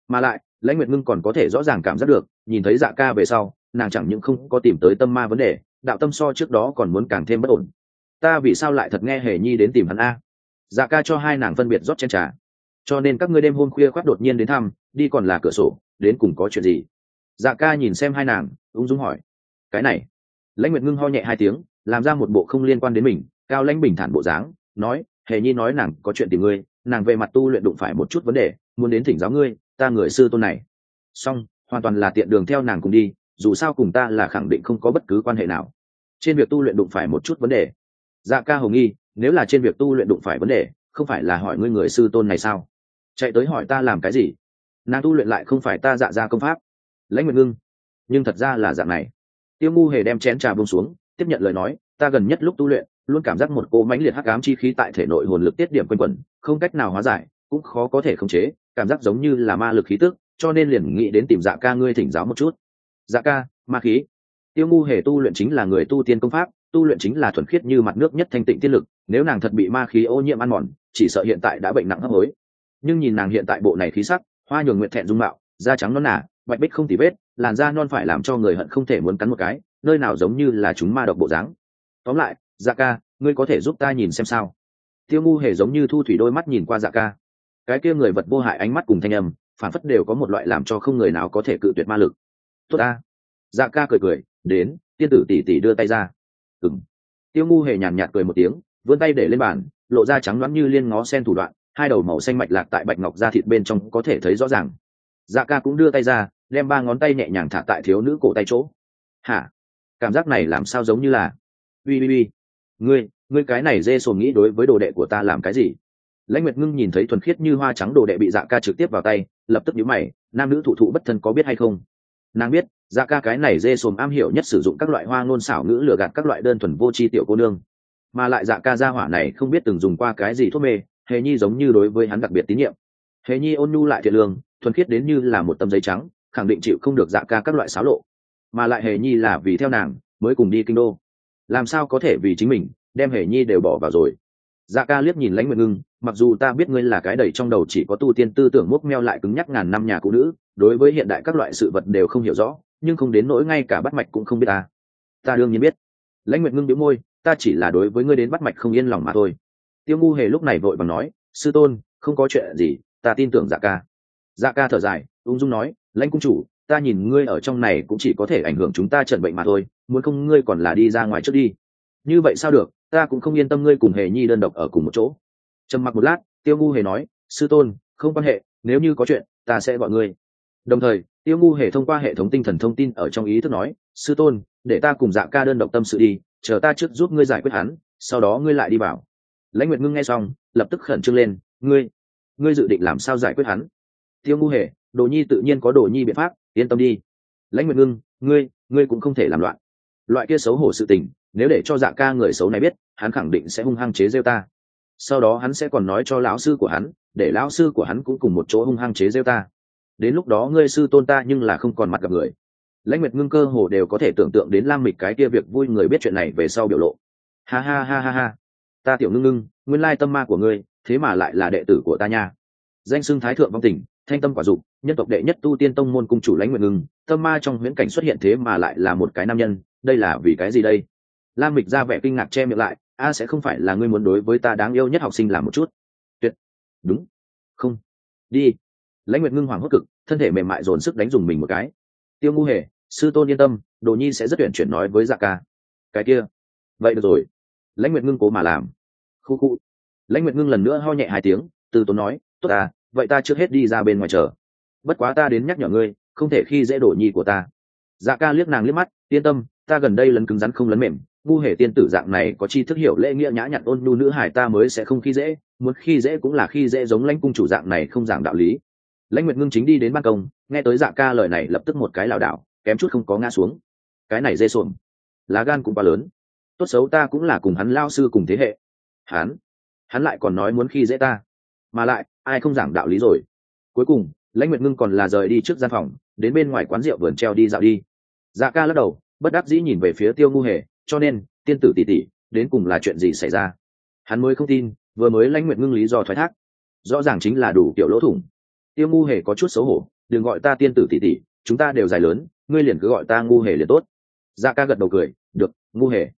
Mà lại, lãnh nguyệt ngưng còn có thể rõ ràng cảm giác được, nhìn thấy dạ ca về sau, nàng chẳng những không có tìm tới tâm ma vấn đề, đạo tâm so trước đó còn muốn càng thêm bất ổn. Ta vì sao lại thật nghe hề nhi đến tìm hắn a? Dạ ca cho hai nàng phân biệt rót chen trà. Cho nên các ngươi đêm hôm khuya khoác đột nhiên đến thăm, đi còn là cửa sổ, đến cùng có chuyện gì? Dạ ca nhìn xem hai nàng, ung dung hỏi. Cái này. Lãnh nguyệt ngưng ho nhẹ hai tiếng làm ra một bộ không liên quan đến mình, cao lãnh bình thản bộ dáng, nói, hề nhi nói nàng có chuyện tìm ngươi, nàng về mặt tu luyện đụng phải một chút vấn đề, muốn đến thỉnh giáo ngươi, ta người sư tôn này. Song hoàn toàn là tiện đường theo nàng cùng đi, dù sao cùng ta là khẳng định không có bất cứ quan hệ nào. Trên việc tu luyện đụng phải một chút vấn đề. Dạ ca hồng nghi, nếu là trên việc tu luyện đụng phải vấn đề, không phải là hỏi ngươi người sư tôn này sao? Chạy tới hỏi ta làm cái gì? Nàng tu luyện lại không phải ta dạ ra công pháp. Lãnh nguyện ngưng, nhưng thật ra là dạng này. Tiêu ngu hề đem chén trà bông xuống tiếp nhận lời nói, ta gần nhất lúc tu luyện, luôn cảm giác một cỗ mãnh liệt hắc ám chi khí tại thể nội hồn lực tiết điểm quanh quẩn, không cách nào hóa giải, cũng khó có thể khống chế, cảm giác giống như là ma lực khí tức, cho nên liền nghĩ đến tìm dạ ca ngươi thỉnh giáo một chút. Dạ ca, ma khí. Tiêu ngu hề tu luyện chính là người tu tiên công pháp, tu luyện chính là thuần khiết như mặt nước nhất thanh tịnh tiên lực, nếu nàng thật bị ma khí ô nhiễm ăn mòn, chỉ sợ hiện tại đã bệnh nặng hấp hối. Nhưng nhìn nàng hiện tại bộ này khí sắc, hoa nhường nguyện thẹn dung mạo, da trắng non nả bạch bích không tì vết, làn da non phải làm cho người hận không thể muốn cắn một cái nơi nào giống như là chúng ma độc bộ dáng. Tóm lại dạ ca, ngươi có thể giúp ta nhìn xem sao? Tiêu ngu hề giống như thu thủy đôi mắt nhìn qua dạ ca. Cái kia người vật vô hại ánh mắt cùng thanh âm, phản phất đều có một loại làm cho không người nào có thể cự tuyệt ma lực. Tốt ta. Dạ ca cười cười, đến, tiên tử tỉ tỉ đưa tay ra. Ừng tiêu ngu hề nhàn nhạt cười một tiếng, vươn tay để lên bàn, lộ ra trắng loãng như liên ngó sen thủ đoạn, hai đầu màu xanh mạch lạc tại bạch ngọc da thịt bên trong có thể thấy rõ ràng. Dạ ca cũng đưa tay ra, đem ba ngón tay nhẹ nhàng thả tại thiếu nữ cổ tay chỗ. Hả? Cảm giác này làm sao giống như là ui ui ui ngươi ngươi cái này dê sồn nghĩ đối với đồ đệ của ta làm cái gì? Lãnh nguyệt ngưng nhìn thấy thuần khiết như hoa trắng đồ đệ bị dạ ca trực tiếp vào tay, lập tức nhíu mày, nam nữ thụ thụ bất thân có biết hay không? Nàng biết dạ ca cái này dê sồn am hiểu nhất sử dụng các loại hoa ngôn xảo ngữ lừa gạt các loại đơn thuần vô tri tiểu cô nương. Mà lại dạ ca gia hỏa này không biết từng dùng qua cái gì thuốc mê, hề nhi giống như đối với hắn đặc biệt tín nhiệm. Hề nhi ôn nhu lại thiện lương, thuần khiết đến như là một tấm giấy trắng, khẳng định chịu không được dạ ca các loại xáo lộ mà lại hề nhi là vì theo nàng mới cùng đi kinh đô. Làm sao có thể vì chính mình đem hề nhi đều bỏ vào rồi? Dạ ca liếc nhìn lãnh nguyện ngưng, mặc dù ta biết ngươi là cái đầy trong đầu chỉ có tu tiên tư tưởng mốc meo lại cứng nhắc ngàn năm nhà cụ nữ, đối với hiện đại các loại sự vật đều không hiểu rõ, nhưng không đến nỗi ngay cả bắt mạch cũng không biết ta. Ta đương nhiên biết. Lãnh nguyện ngưng biếu môi, ta chỉ là đối với ngươi đến bắt mạch không yên lòng mà thôi. Tiêu ngu hề lúc này vội và nói, sư tôn, không có chuyện gì, ta tin tưởng dạ ca. Dạ ca thở dài, ung dung nói, lãnh cung chủ ta nhìn ngươi ở trong này cũng chỉ có thể ảnh hưởng chúng ta trần bệnh mà thôi, muốn không ngươi còn là đi ra ngoài trước đi. Như vậy sao được, ta cũng không yên tâm ngươi cùng hề nhi đơn độc ở cùng một chỗ. Trầm mặc một lát, tiêu ngu hề nói, sư tôn, không quan hệ, nếu như có chuyện, ta sẽ gọi ngươi. Đồng thời, tiêu ngu hề thông qua hệ thống tinh thần thông tin ở trong ý thức nói, sư tôn, để ta cùng dạ ca đơn độc tâm sự đi, chờ ta trước giúp ngươi giải quyết hắn, sau đó ngươi lại đi bảo lãnh nguyệt ngưng nghe xong, lập tức khẩn trương lên, ngươi ngươi dự định làm sao giải quyết hắn? Tiêu ngu hề đồ nhi tự nhiên có đồ nhi biện pháp, yên tâm đi. Lãnh nguyệt ngưng, ngươi ngươi cũng không thể làm loạn. Loại kia xấu hổ sự tình, nếu để cho dạ ca người xấu này biết, hắn khẳng định sẽ hung hăng chế rêu ta. Sau đó hắn sẽ còn nói cho lão sư của hắn, để lão sư của hắn cũng cùng một chỗ hung hăng chế rêu ta. Đến lúc đó ngươi sư tôn ta nhưng là không còn mặt gặp người. Lãnh nguyệt ngưng cơ hồ đều có thể tưởng tượng đến lam mịch cái kia việc vui người biết chuyện này về sau biểu lộ. Ha ha ha ha ha. Ta tiểu ngưng ngưng, nguyên lai tâm ma của ngươi, thế mà lại là đệ tử của ta nha. Danh xưng thái thượng vong tình thanh tâm quả dục, nhân tộc đệ nhất tu tiên tông môn cung chủ lãnh nguyệt ngưng, tâm ma trong huyễn cảnh xuất hiện thế mà lại là một cái nam nhân, đây là vì cái gì đây? Lam mịch ra vẻ kinh ngạc che miệng lại, a sẽ không phải là ngươi muốn đối với ta đáng yêu nhất học sinh làm một chút? Tuyệt. Đúng. Không. Đi. Lãnh nguyệt ngưng hoảng hốt cực, thân thể mềm mại dồn sức đánh dùng mình một cái. Tiêu ngu hề, sư tôn yên tâm, đồ nhi sẽ rất tuyển chuyển nói với dạ ca. Cái kia. Vậy được rồi. Lãnh nguyệt ngưng cố mà làm. Khu khu. Lãnh nguyệt ngưng lần nữa ho nhẹ hai tiếng, từ tốn nói, tốt à vậy ta trước hết đi ra bên ngoài chờ. Bất quá ta đến nhắc nhở ngươi, không thể khi dễ đổ nhi của ta. Dạ ca liếc nàng liếc mắt, yên tâm, ta gần đây lấn cứng rắn không lấn mềm. Ngu hề tiên tử dạng này có chi thức hiểu lễ nghĩa nhã nhặn ôn nhu nữ hải ta mới sẽ không khi dễ, muốn khi dễ cũng là khi dễ giống lãnh cung chủ dạng này không giảng đạo lý. Lãnh nguyệt ngưng chính đi đến ban công, nghe tới dạ ca lời này lập tức một cái lảo đảo, kém chút không có ngã xuống. Cái này dê xuồng lá gan cũng quá lớn. Tốt xấu ta cũng là cùng hắn lao sư cùng thế hệ. Hắn hắn lại còn nói muốn khi dễ ta. Mà lại ai không giảng đạo lý rồi? Cuối cùng, lãnh nguyệt ngưng còn là rời đi trước gian phòng, đến bên ngoài quán rượu vườn treo đi dạo đi. Dạ ca lắc đầu, bất đắc dĩ nhìn về phía tiêu ngu hề, cho nên, tiên tử tỷ tỷ, đến cùng là chuyện gì xảy ra? Hắn mới không tin, vừa mới lãnh nguyệt ngưng lý do thoái thác. Rõ ràng chính là đủ kiểu lỗ thủng. Tiêu ngu hề có chút xấu hổ, đừng gọi ta tiên tử tỷ tỷ, chúng ta đều dài lớn, ngươi liền cứ gọi ta ngu hề liền tốt. Dạ ca gật đầu cười, được, ngu hề.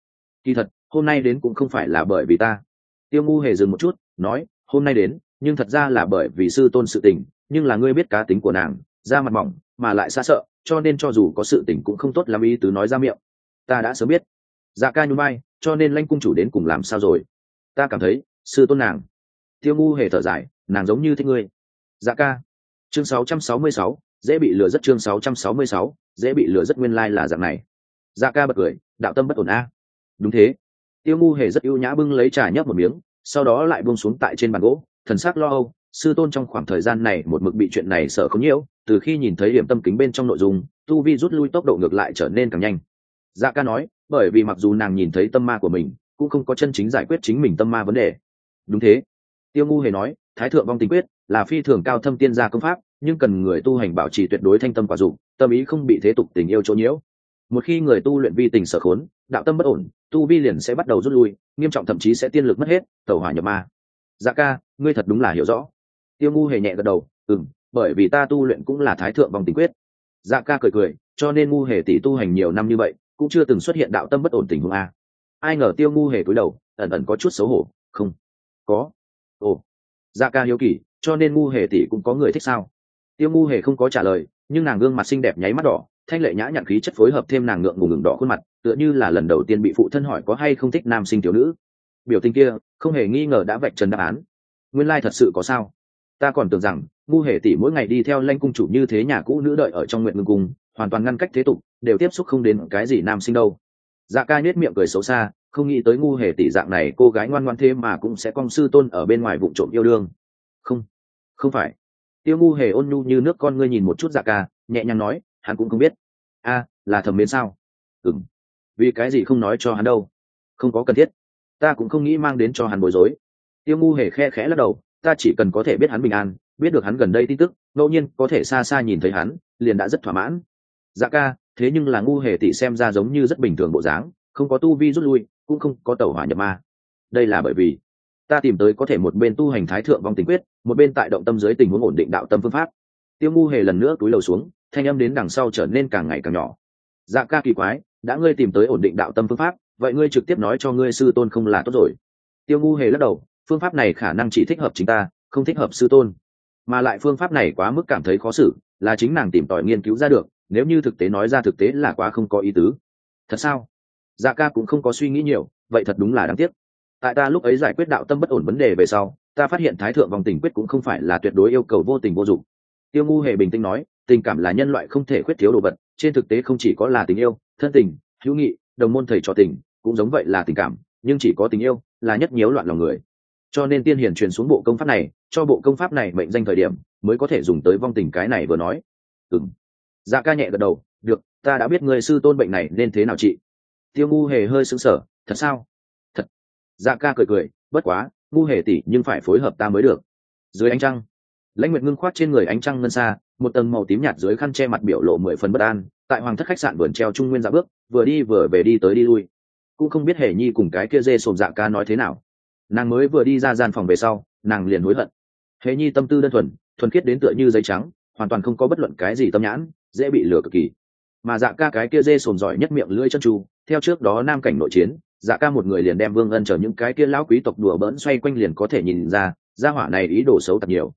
Kỳ thật, hôm nay đến cũng không phải là bởi vì ta. Tiêu ngu hề dừng một chút, nói, hôm nay đến nhưng thật ra là bởi vì sư tôn sự tình nhưng là ngươi biết cá tính của nàng da mặt mỏng mà lại xa sợ cho nên cho dù có sự tình cũng không tốt làm ý tứ nói ra miệng. Ta đã sớm biết. Dạ ca nhún vai cho nên lanh cung chủ đến cùng làm sao rồi? Ta cảm thấy sư tôn nàng. Tiêu ngu hề thở dài nàng giống như thích ngươi. Dạ ca. Chương 666, dễ bị lừa rất chương 666, dễ bị lừa rất nguyên lai là dạng này. Dạ ca bật cười đạo tâm bất ổn a. Đúng thế. Tiêu ngu hề rất ưu nhã bưng lấy trà nhấp một miếng sau đó lại buông xuống tại trên bàn gỗ thần sắc lo âu, sư tôn trong khoảng thời gian này một mực bị chuyện này sợ không nhiễu, từ khi nhìn thấy điểm tâm kính bên trong nội dung, tu vi rút lui tốc độ ngược lại trở nên càng nhanh. Dạ ca nói, bởi vì mặc dù nàng nhìn thấy tâm ma của mình, cũng không có chân chính giải quyết chính mình tâm ma vấn đề. Đúng thế. Tiêu ngu hề nói, thái thượng vong tình quyết là phi thường cao thâm tiên gia công pháp, nhưng cần người tu hành bảo trì tuyệt đối thanh tâm quả dụng tâm ý không bị thế tục tình yêu chỗ nhiễu. Một khi người tu luyện vi tình sở khốn, đạo tâm bất ổn, tu vi liền sẽ bắt đầu rút lui, nghiêm trọng thậm chí sẽ tiên lực mất hết, tẩu hỏa nhập ma dạ ca, ngươi thật đúng là hiểu rõ. Tiêu ngu hề nhẹ gật đầu ừ m bởi vì ta tu luyện cũng là thái thượng vòng tình quyết. Dạ ca cười cười, cho nên ngu hề tỷ tu hành nhiều năm như vậy, cũng chưa từng xuất hiện đạo tâm bất ổn tình huống a. Ai ngờ tiêu ngu hề cúi đầu, ẩn ẩn có chút xấu hổ, không, có. Ồ dạ ca hiếu kỳ, cho nên ngu hề tỷ cũng có người thích sao? Tiêu ngu hề không có trả lời, nhưng nàng gương mặt xinh đẹp nháy mắt đỏ, thanh lệ nhã nhặn khí chất phối hợp thêm nàng ngượng ngùng ngừng đỏ khuôn mặt, tựa như là lần đầu tiên bị phụ thân hỏi có hay không thích nam sinh thiếu nữ biểu tình kia không hề nghi ngờ đã vạch trần đáp án. Nguyên lai thật sự có sao? Ta còn tưởng rằng, ngu hề tỷ mỗi ngày đi theo lanh cung chủ như thế nhà cũ nữ đợi ở trong nguyện ngưng cung, hoàn toàn ngăn cách thế tục, đều tiếp xúc không đến cái gì nam sinh đâu. Dạ ca nhếch miệng cười xấu xa, không nghĩ tới ngu hề tỷ dạng này, cô gái ngoan ngoan thế mà cũng sẽ cong sư tôn ở bên ngoài vụ trộm yêu đương. Không không phải. Tiêu ngu hề ôn nhu như nước con ngươi nhìn một chút dạ ca, nhẹ nhàng nói, hắn cũng không biết. A, là thẩm mến sao? Ừng vì cái gì không nói cho hắn đâu? Không có cần thiết ta cũng không nghĩ mang đến cho hắn bối rối. Tiêu ngu hề khe khẽ lắc đầu, ta chỉ cần có thể biết hắn bình an, biết được hắn gần đây tin tức, ngẫu nhiên có thể xa xa nhìn thấy hắn, liền đã rất thỏa mãn. Dạ ca, thế nhưng là ngu hề tỷ xem ra giống như rất bình thường bộ dáng, không có tu vi rút lui, cũng không có tàu hỏa nhập ma. Đây là bởi vì, ta tìm tới có thể một bên tu hành thái thượng vong tình quyết, một bên tại động tâm dưới tình huống ổn định đạo tâm phương pháp. Tiêu ngu hề lần nữa túi lầu xuống, thanh âm đến đằng sau trở nên càng ngày càng nhỏ. Dạ ca kỳ quái, đã ngươi tìm tới ổn định đạo tâm phương pháp vậy ngươi trực tiếp nói cho ngươi sư tôn không là tốt rồi. Tiêu ngu hề lắc đầu, phương pháp này khả năng chỉ thích hợp chính ta, không thích hợp sư tôn. Mà lại phương pháp này quá mức cảm thấy khó xử, là chính nàng tìm tòi nghiên cứu ra được, nếu như thực tế nói ra thực tế là quá không có ý tứ. Thật sao? Dạ ca cũng không có suy nghĩ nhiều, vậy thật đúng là đáng tiếc. Tại ta lúc ấy giải quyết đạo tâm bất ổn vấn đề về sau, ta phát hiện thái thượng vòng tình quyết cũng không phải là tuyệt đối yêu cầu vô tình vô dụng. Tiêu ngu hề bình tĩnh nói, tình cảm là nhân loại không thể khuyết thiếu đồ vật, trên thực tế không chỉ có là tình yêu, thân tình, hữu nghị đồng môn thầy trò tình, cũng giống vậy là tình cảm, nhưng chỉ có tình yêu là nhất nhiễu loạn lòng người. Cho nên tiên hiền truyền xuống bộ công pháp này, cho bộ công pháp này mệnh danh thời điểm, mới có thể dùng tới vong tình cái này vừa nói. Ừng dạ ca nhẹ gật đầu, được, ta đã biết người sư tôn bệnh này nên thế nào chị. Tiêu ngu hề hơi sững sờ, thật sao? Thật. Dạ ca cười cười, bất quá, ngu hề tỷ nhưng phải phối hợp ta mới được. Dưới ánh trăng, lãnh nguyệt ngưng khoát trên người ánh trăng ngân xa, một tầng màu tím nhạt dưới khăn che mặt biểu lộ mười phần bất an tại hoàng thất khách sạn vườn treo trung nguyên dạ bước, vừa đi vừa về đi tới đi lui. Cũng không biết hề nhi cùng cái kia dê sồn dạ ca nói thế nào. Nàng mới vừa đi ra gian phòng về sau, nàng liền hối hận. Hề nhi tâm tư đơn thuần thuần khiết đến tựa như giấy trắng, hoàn toàn không có bất luận cái gì tâm nhãn, dễ bị lừa cực kỳ. Mà dạ ca cái kia dê sồn giỏi nhất miệng lưỡi chân tru theo trước đó nam cảnh nội chiến dạ ca một người liền đem vương ân chờ những cái kia lão quý tộc đùa bỡn xoay quanh liền có thể nhìn ra, gia hỏa này ý đồ xấu thật nhiều.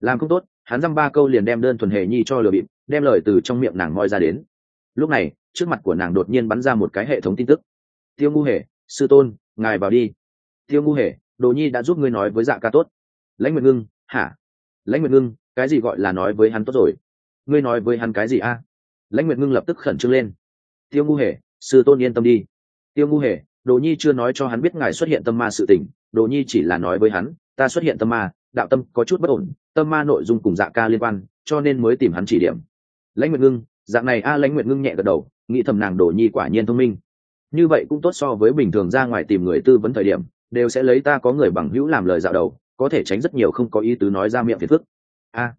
Làm không tốt, hắn dăm ba câu liền đem đơn thuần hề nhi cho lừa bịp, đem lời từ trong miệng nàng moi ra đến lúc này, trước mặt của nàng đột nhiên bắn ra một cái hệ thống tin tức. Tiêu ngu hề, sư tôn, ngài vào đi. Tiêu ngu hề, đồ nhi đã giúp ngươi nói với dạ ca tốt. Lãnh nguyệt ngưng, hả? Lãnh nguyệt ngưng, cái gì gọi là nói với hắn tốt rồi? Ngươi nói với hắn cái gì a? Lãnh nguyệt ngưng lập tức khẩn trương lên. Tiêu ngu hề, sư tôn yên tâm đi. Tiêu ngu hề, đồ nhi chưa nói cho hắn biết ngài xuất hiện tâm ma sự tình, đồ nhi chỉ là nói với hắn, ta xuất hiện tâm ma, đạo tâm có chút bất ổn, tâm ma nội dung cùng dạ ca liên quan, cho nên mới tìm hắn chỉ điểm. Lãnh nguyệt ngưng dạng này a lãnh nguyệt ngưng nhẹ gật đầu, nghĩ thầm nàng đổ nhi quả nhiên thông minh. Như vậy cũng tốt so với bình thường ra ngoài tìm người tư vấn thời điểm, đều sẽ lấy ta có người bằng hữu làm lời dạo đầu, có thể tránh rất nhiều không có ý tứ nói ra miệng phiền phức. A,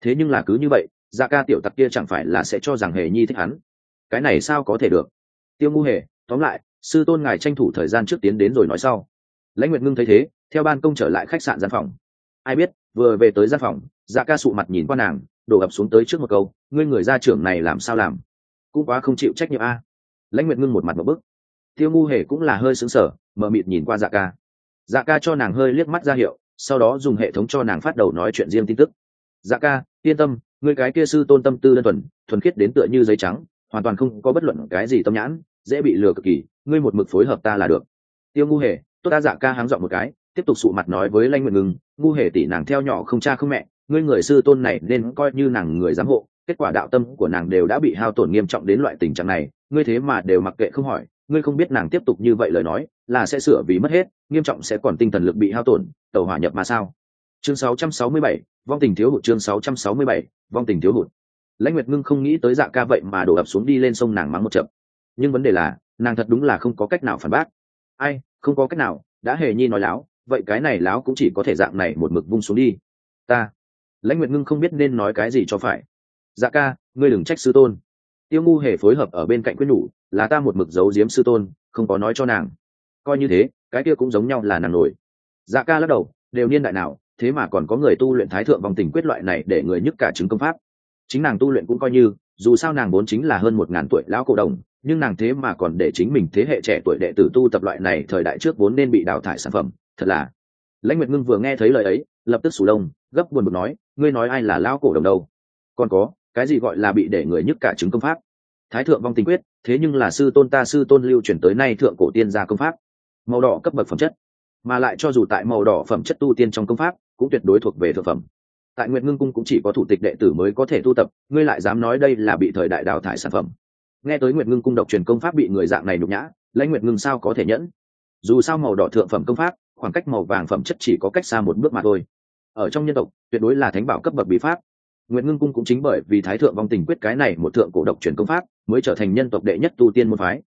thế nhưng là cứ như vậy dạ ca tiểu tặc kia chẳng phải là sẽ cho rằng hề nhi thích hắn? Cái này sao có thể được? Tiêu ngu hề, tóm lại, sư tôn ngài tranh thủ thời gian trước tiến đến rồi nói sau. Lãnh nguyệt ngưng thấy thế, theo ban công trở lại khách sạn gian phòng. Ai biết, vừa về tới gian phòng dạ ca sụ mặt nhìn qua nàng đổ ập xuống tới trước một câu, ngươi người gia trưởng này làm sao làm? Cũng quá không chịu trách nhiệm a. Lãnh nguyệt ngưng một mặt một bức. Tiêu ngu hề cũng là hơi xứng sở mờ mịt nhìn qua dạ ca. Dạ ca cho nàng hơi liếc mắt ra hiệu, sau đó dùng hệ thống cho nàng phát đầu nói chuyện riêng tin tức. Dạ ca, yên tâm người cái kia sư tôn tâm tư đơn thuần thuần khiết đến tựa như giấy trắng, hoàn toàn không có bất luận cái gì tâm nhãn, dễ bị lừa cực kỳ, ngươi một mực phối hợp ta là được. Tiêu ngu hề, tốt ta dạ ca háng dọn một cái, tiếp tục sụ mặt nói với lanh nguyện ngừng ngu hề tỷ nàng theo nhỏ không cha không mẹ ngươi người sư tôn này nên coi như nàng người giám hộ kết quả đạo tâm của nàng đều đã bị hao tổn nghiêm trọng đến loại tình trạng này ngươi thế mà đều mặc kệ không hỏi ngươi không biết nàng tiếp tục như vậy lời nói là sẽ sửa vì mất hết nghiêm trọng sẽ còn tinh thần lực bị hao tổn tàu hỏa nhập mà sao? Chương 667, vong tình thiếu hụt chương 667, vong tình thiếu hụt. Lãnh nguyệt ngưng không nghĩ tới dạ ca vậy mà đổ ập xuống đi lên sông nàng mắng một chậm nhưng vấn đề là nàng thật đúng là không có cách nào phản bác. Ai không có cách nào đã hề nhi nói láo vậy cái này láo cũng chỉ có thể dạng này một mực vung xuống đi. Ta lãnh nguyệt ngưng không biết nên nói cái gì cho phải. Dạ ca, ngươi đừng trách sư tôn. Tiêu ngu hề phối hợp ở bên cạnh quyết nhủ, là ta một mực giấu giếm sư tôn, không có nói cho nàng. Coi như thế, cái kia cũng giống nhau là nàng nổi. Dạ ca lắc đầu, đều niên đại nào, thế mà còn có người tu luyện thái thượng vòng tình quyết loại này để người nhức cả chứng công pháp. Chính nàng tu luyện cũng coi như, dù sao nàng vốn chính là hơn một ngàn tuổi lão cổ đồng, nhưng nàng thế mà còn để chính mình thế hệ trẻ tuổi đệ tử tu tập loại này thời đại trước vốn nên bị đào thải sản phẩm, thật là. Lãnh nguyệt ngưng vừa nghe thấy lời ấy, lập tức sủ lông, gấp buồn bực nói ngươi nói ai là lão cổ đồng đâu? Còn có, cái gì gọi là bị để người nhức cả chứng công pháp? Thái thượng vong tình quyết, thế nhưng là sư tôn ta sư tôn lưu chuyển tới nay thượng cổ tiên gia công pháp. Màu đỏ cấp bậc phẩm chất. Mà lại cho dù tại màu đỏ phẩm chất tu tiên trong công pháp, cũng tuyệt đối thuộc về thượng phẩm. Tại nguyện ngưng cung cũng chỉ có thủ tịch đệ tử mới có thể tu tập, ngươi lại dám nói đây là bị thời đại đào thải sản phẩm. Nghe tới nguyện ngưng cung độc truyền công pháp bị người dạng này nhục nhã, lãnh nguyện ngưng sao có thể nhẫn? Dù sao màu đỏ thượng phẩm công pháp, khoảng cách màu vàng phẩm chất chỉ có cách xa một bước mà thôi ở trong nhân tộc, tuyệt đối là thánh bảo cấp bậc bí pháp. Nguyện ngưng cung cũng chính bởi vì thái thượng vong tình quyết cái này một thượng cổ độc truyền công pháp, mới trở thành nhân tộc đệ nhất tu tiên môn phái.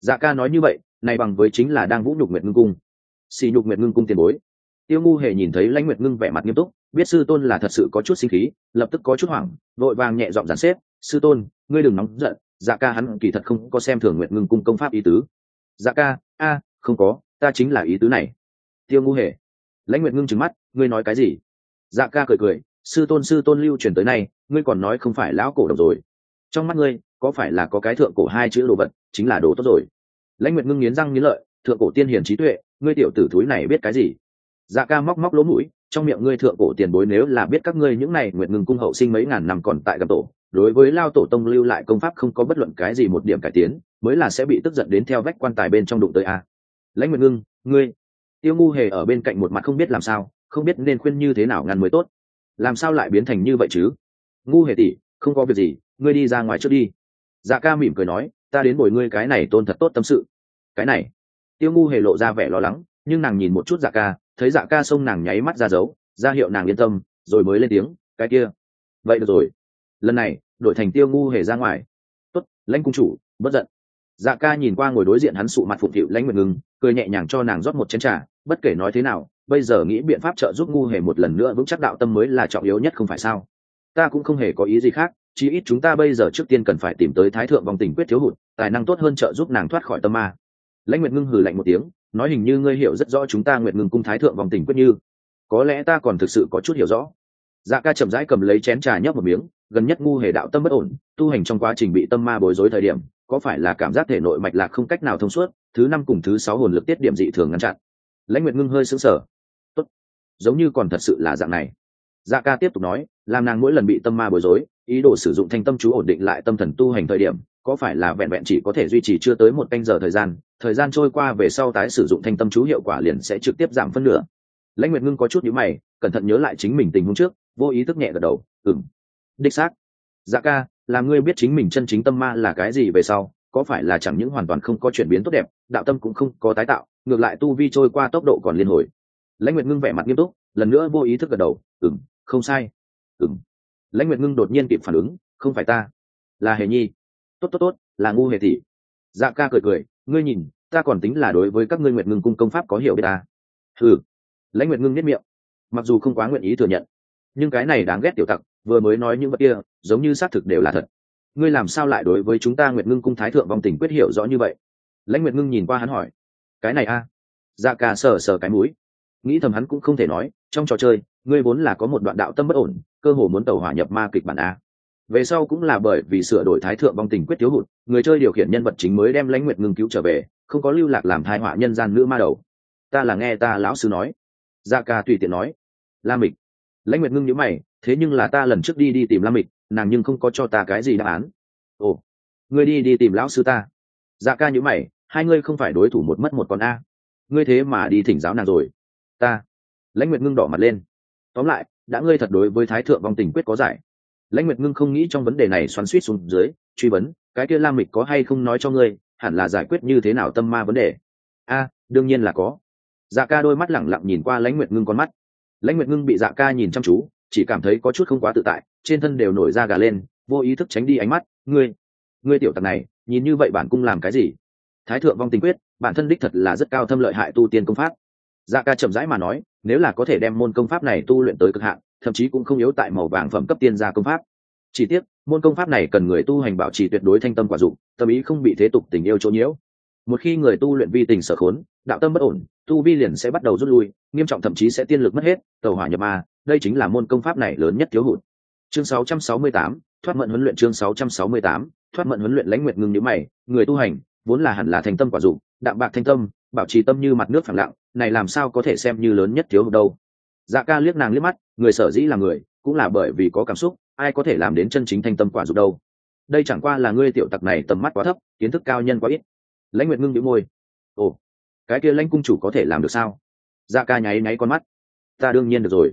Dạ ca nói như vậy, này bằng với chính là đang vũ nhục nguyệt ngưng cung. Xì nhục nguyệt ngưng cung tiền bối. Tiêu ngu hề nhìn thấy lãnh nguyệt ngưng vẻ mặt nghiêm túc, biết sư tôn là thật sự có chút sinh khí, lập tức có chút hoảng, vội vàng nhẹ giọng giàn xếp, sư tôn, ngươi đừng nóng giận dạ ca hắn kỳ thật không có xem thường nguyệt ngưng cung công pháp ý tứ. Dạ ca, a, không có, ta chính là ý tứ này. Tiêu ngu hề. Lãnh nguyệt ngưng trừng mắt, ngươi nói cái gì? Dạ ca cười cười, sư tôn sư tôn lưu truyền tới nay, ngươi còn nói không phải lão cổ đồng rồi. Trong mắt ngươi, có phải là có cái thượng cổ hai chữ đồ vật, chính là đồ tốt rồi? Lãnh nguyệt ngưng nghiến răng nghiến lợi, thượng cổ tiên hiền trí tuệ, ngươi tiểu tử thúi này biết cái gì? Dạ ca móc móc lỗ mũi, trong miệng ngươi thượng cổ tiền bối nếu là biết các ngươi những này, nguyệt ngưng cung hậu sinh mấy ngàn năm còn tại gặp tổ, đối với lao tổ tông lưu lại công pháp không có bất luận cái gì một điểm cải tiến, mới là sẽ bị tức giận đến theo vách quan tài bên trong đụng tới a. Lãnh nguyệt ngưng, ngươi, tiêu ngu hề ở bên cạnh một mặt không biết làm sao không biết nên khuyên như thế nào ngăn mới tốt. Làm sao lại biến thành như vậy chứ? Ngu hề tỷ, không có việc gì, ngươi đi ra ngoài trước đi. Dạ ca mỉm cười nói, ta đến bồi ngươi cái này tôn thật tốt tâm sự. Cái này. Tiêu ngu hề lộ ra vẻ lo lắng, nhưng nàng nhìn một chút dạ ca, thấy dạ ca xông nàng nháy mắt ra dấu, ra hiệu nàng yên tâm, rồi mới lên tiếng, cái kia. Vậy được rồi. Lần này, đổi thành tiêu ngu hề ra ngoài. Tốt, lãnh cung chủ, bất giận dạ ca nhìn qua ngồi đối diện hắn sụ mặt phụng thịu lãnh nguyệt ngưng cười nhẹ nhàng cho nàng rót một chén trà, bất kể nói thế nào, bây giờ nghĩ biện pháp trợ giúp ngu hề một lần nữa vững chắc đạo tâm mới là trọng yếu nhất không phải sao? Ta cũng không hề có ý gì khác, chí ít chúng ta bây giờ trước tiên cần phải tìm tới thái thượng vòng tình quyết thiếu hụt, tài năng tốt hơn trợ giúp nàng thoát khỏi tâm ma. Lãnh nguyệt ngưng hừ lạnh một tiếng, nói hình như ngươi hiểu rất rõ chúng ta nguyệt ngưng cung thái thượng vòng tình quyết như. Có lẽ ta còn thực sự có chút hiểu rõ. Dạ ca chậm rãi cầm lấy chén trà nhấp một miếng, gần nhất ngu hề đạo tâm bất ổn, tu hành trong quá trình bị tâm ma bối rối thời điểm có phải là cảm giác thể nội mạch lạc không cách nào thông suốt, thứ năm cùng thứ sáu hồn lực tiết điểm dị thường ngăn chặn. Lãnh nguyệt ngưng hơi sững sờ. Tốt, giống như còn thật sự là dạng này. Dạ ca tiếp tục nói, làm nàng mỗi lần bị tâm ma bối rối, ý đồ sử dụng thanh tâm chú ổn định lại tâm thần tu hành thời điểm, có phải là vẹn vẹn chỉ có thể duy trì chưa tới một canh giờ thời gian thời gian trôi qua về sau tái sử dụng thanh tâm chú hiệu quả liền sẽ trực tiếp giảm phân nửa. Lãnh nguyệt ngưng có chút nhíu mày, cẩn thận nhớ lại chính mình tình huống trước, vô ý thức nhẹ gật đầu ừng đích xác. Dạ ca là ngươi biết chính mình chân chính tâm ma là cái gì về sau, có phải là chẳng những hoàn toàn không có chuyển biến tốt đẹp, đạo tâm cũng không có tái tạo, ngược lại tu vi trôi qua tốc độ còn liên hồi. Lãnh nguyệt ngưng vẻ mặt nghiêm túc, lần nữa vô ý thức gật đầu ừng không sai. Ừng lãnh nguyệt ngưng đột nhiên kịp phản ứng, không phải ta, là hề nhi. Tốt tốt tốt, là ngu hề thị dạ ca cười cười, ngươi nhìn, ta còn tính là đối với các ngươi nguyệt ngưng cung công pháp có hiểu biết ta. Ừ lãnh nguyệt ngưng nhất miệng, mặc dù không quá nguyện ý thừa nhận nhưng cái này đáng ghét tiểu tặc, vừa mới nói những vật kia, giống như xác thực đều là thật. Ngươi làm sao lại đối với chúng ta nguyệt ngưng cung thái thượng vong tình quyết hiểu rõ như vậy? Lãnh nguyệt ngưng nhìn qua hắn hỏi. Cái này a? À? dạ ca sờ sờ cái mũi. Nghĩ thầm hắn cũng không thể nói, trong trò chơi, ngươi vốn là có một đoạn đạo tâm bất ổn, cơ hồ muốn tàu hỏa nhập ma kịch bản a. Về sau cũng là bởi vì sửa đổi thái thượng vong tình quyết thiếu hụt, người chơi điều khiển nhân vật chính mới đem lãnh nguyệt ngưng cứu trở về, không có lưu lạc làm thai họa nhân gian nữ ma đầu. Ta là nghe ta lão sư nói. Dạ ca tùy tiện nói. La mịch lãnh nguyệt ngưng nhíu mày, thế nhưng là ta lần trước đi đi tìm Lam mịch, nàng nhưng không có cho ta cái gì đáp án. Ồ, ngươi đi đi tìm lão sư ta. Dạ ca nhíu mày, hai ngươi không phải đối thủ một mất một con a. Ngươi thế mà đi thỉnh giáo nàng rồi. Ta. Lãnh nguyệt ngưng đỏ mặt lên. Tóm lại, đã ngươi thật đối với thái thượng vong tình quyết có giải. Lãnh nguyệt ngưng không nghĩ trong vấn đề này xoắn suýt xuống dưới, truy vấn, cái kia lam mịch có hay không nói cho ngươi, hẳn là giải quyết như thế nào tâm ma vấn đề? A, đương nhiên là có. Dạ ca đôi mắt lẳng lặng nhìn qua lãnh nguyệt ngưng con mắt lãnh nguyệt ngưng bị dạ ca nhìn chăm chú, chỉ cảm thấy có chút không quá tự tại, trên thân đều nổi da gà lên, vô ý thức tránh đi ánh mắt. Ngươi ngươi tiểu tặc này, nhìn như vậy bản cung làm cái gì? Thái thượng vong tình quyết, bản thân đích thật là rất cao thâm lợi hại tu tiên công pháp. Dạ ca chậm rãi mà nói, nếu là có thể đem môn công pháp này tu luyện tới cực hạn, thậm chí cũng không yếu tại màu vàng phẩm cấp tiên gia công pháp. Chỉ tiếc, môn công pháp này cần người tu hành bảo trì tuyệt đối thanh tâm quả dụng, tâm ý không bị thế tục tình yêu chỗ nhiễu một khi người tu luyện vi tình sở khốn đạo tâm bất ổn tu vi liền sẽ bắt đầu rút lui nghiêm trọng thậm chí sẽ tiên lực mất hết tàu hỏa nhập ma đây chính là môn công pháp này lớn nhất thiếu hụt. Chương 668, thoát mận huấn luyện chương 668, thoát mận huấn luyện lãnh nguyệt ngưng nhíu mày người tu hành vốn là hẳn là thành tâm quả dụng đạm bạc thanh tâm bảo trì tâm như mặt nước phẳng lặng này làm sao có thể xem như lớn nhất thiếu hụt đâu. Dạ ca liếc nàng liếc mắt người sở dĩ là người cũng là bởi vì có cảm xúc ai có thể làm đến chân chính thanh tâm quả dụng đâu. Đây chẳng qua là ngươi tiểu tặc này tầm mắt quá thấp kiến thức cao nhân quá ít lãnh nguyệt ngưng bị môi. Ồ, cái kia lãnh cung chủ có thể làm được sao? Dạ ca nháy nháy con mắt. Ta đương nhiên được rồi.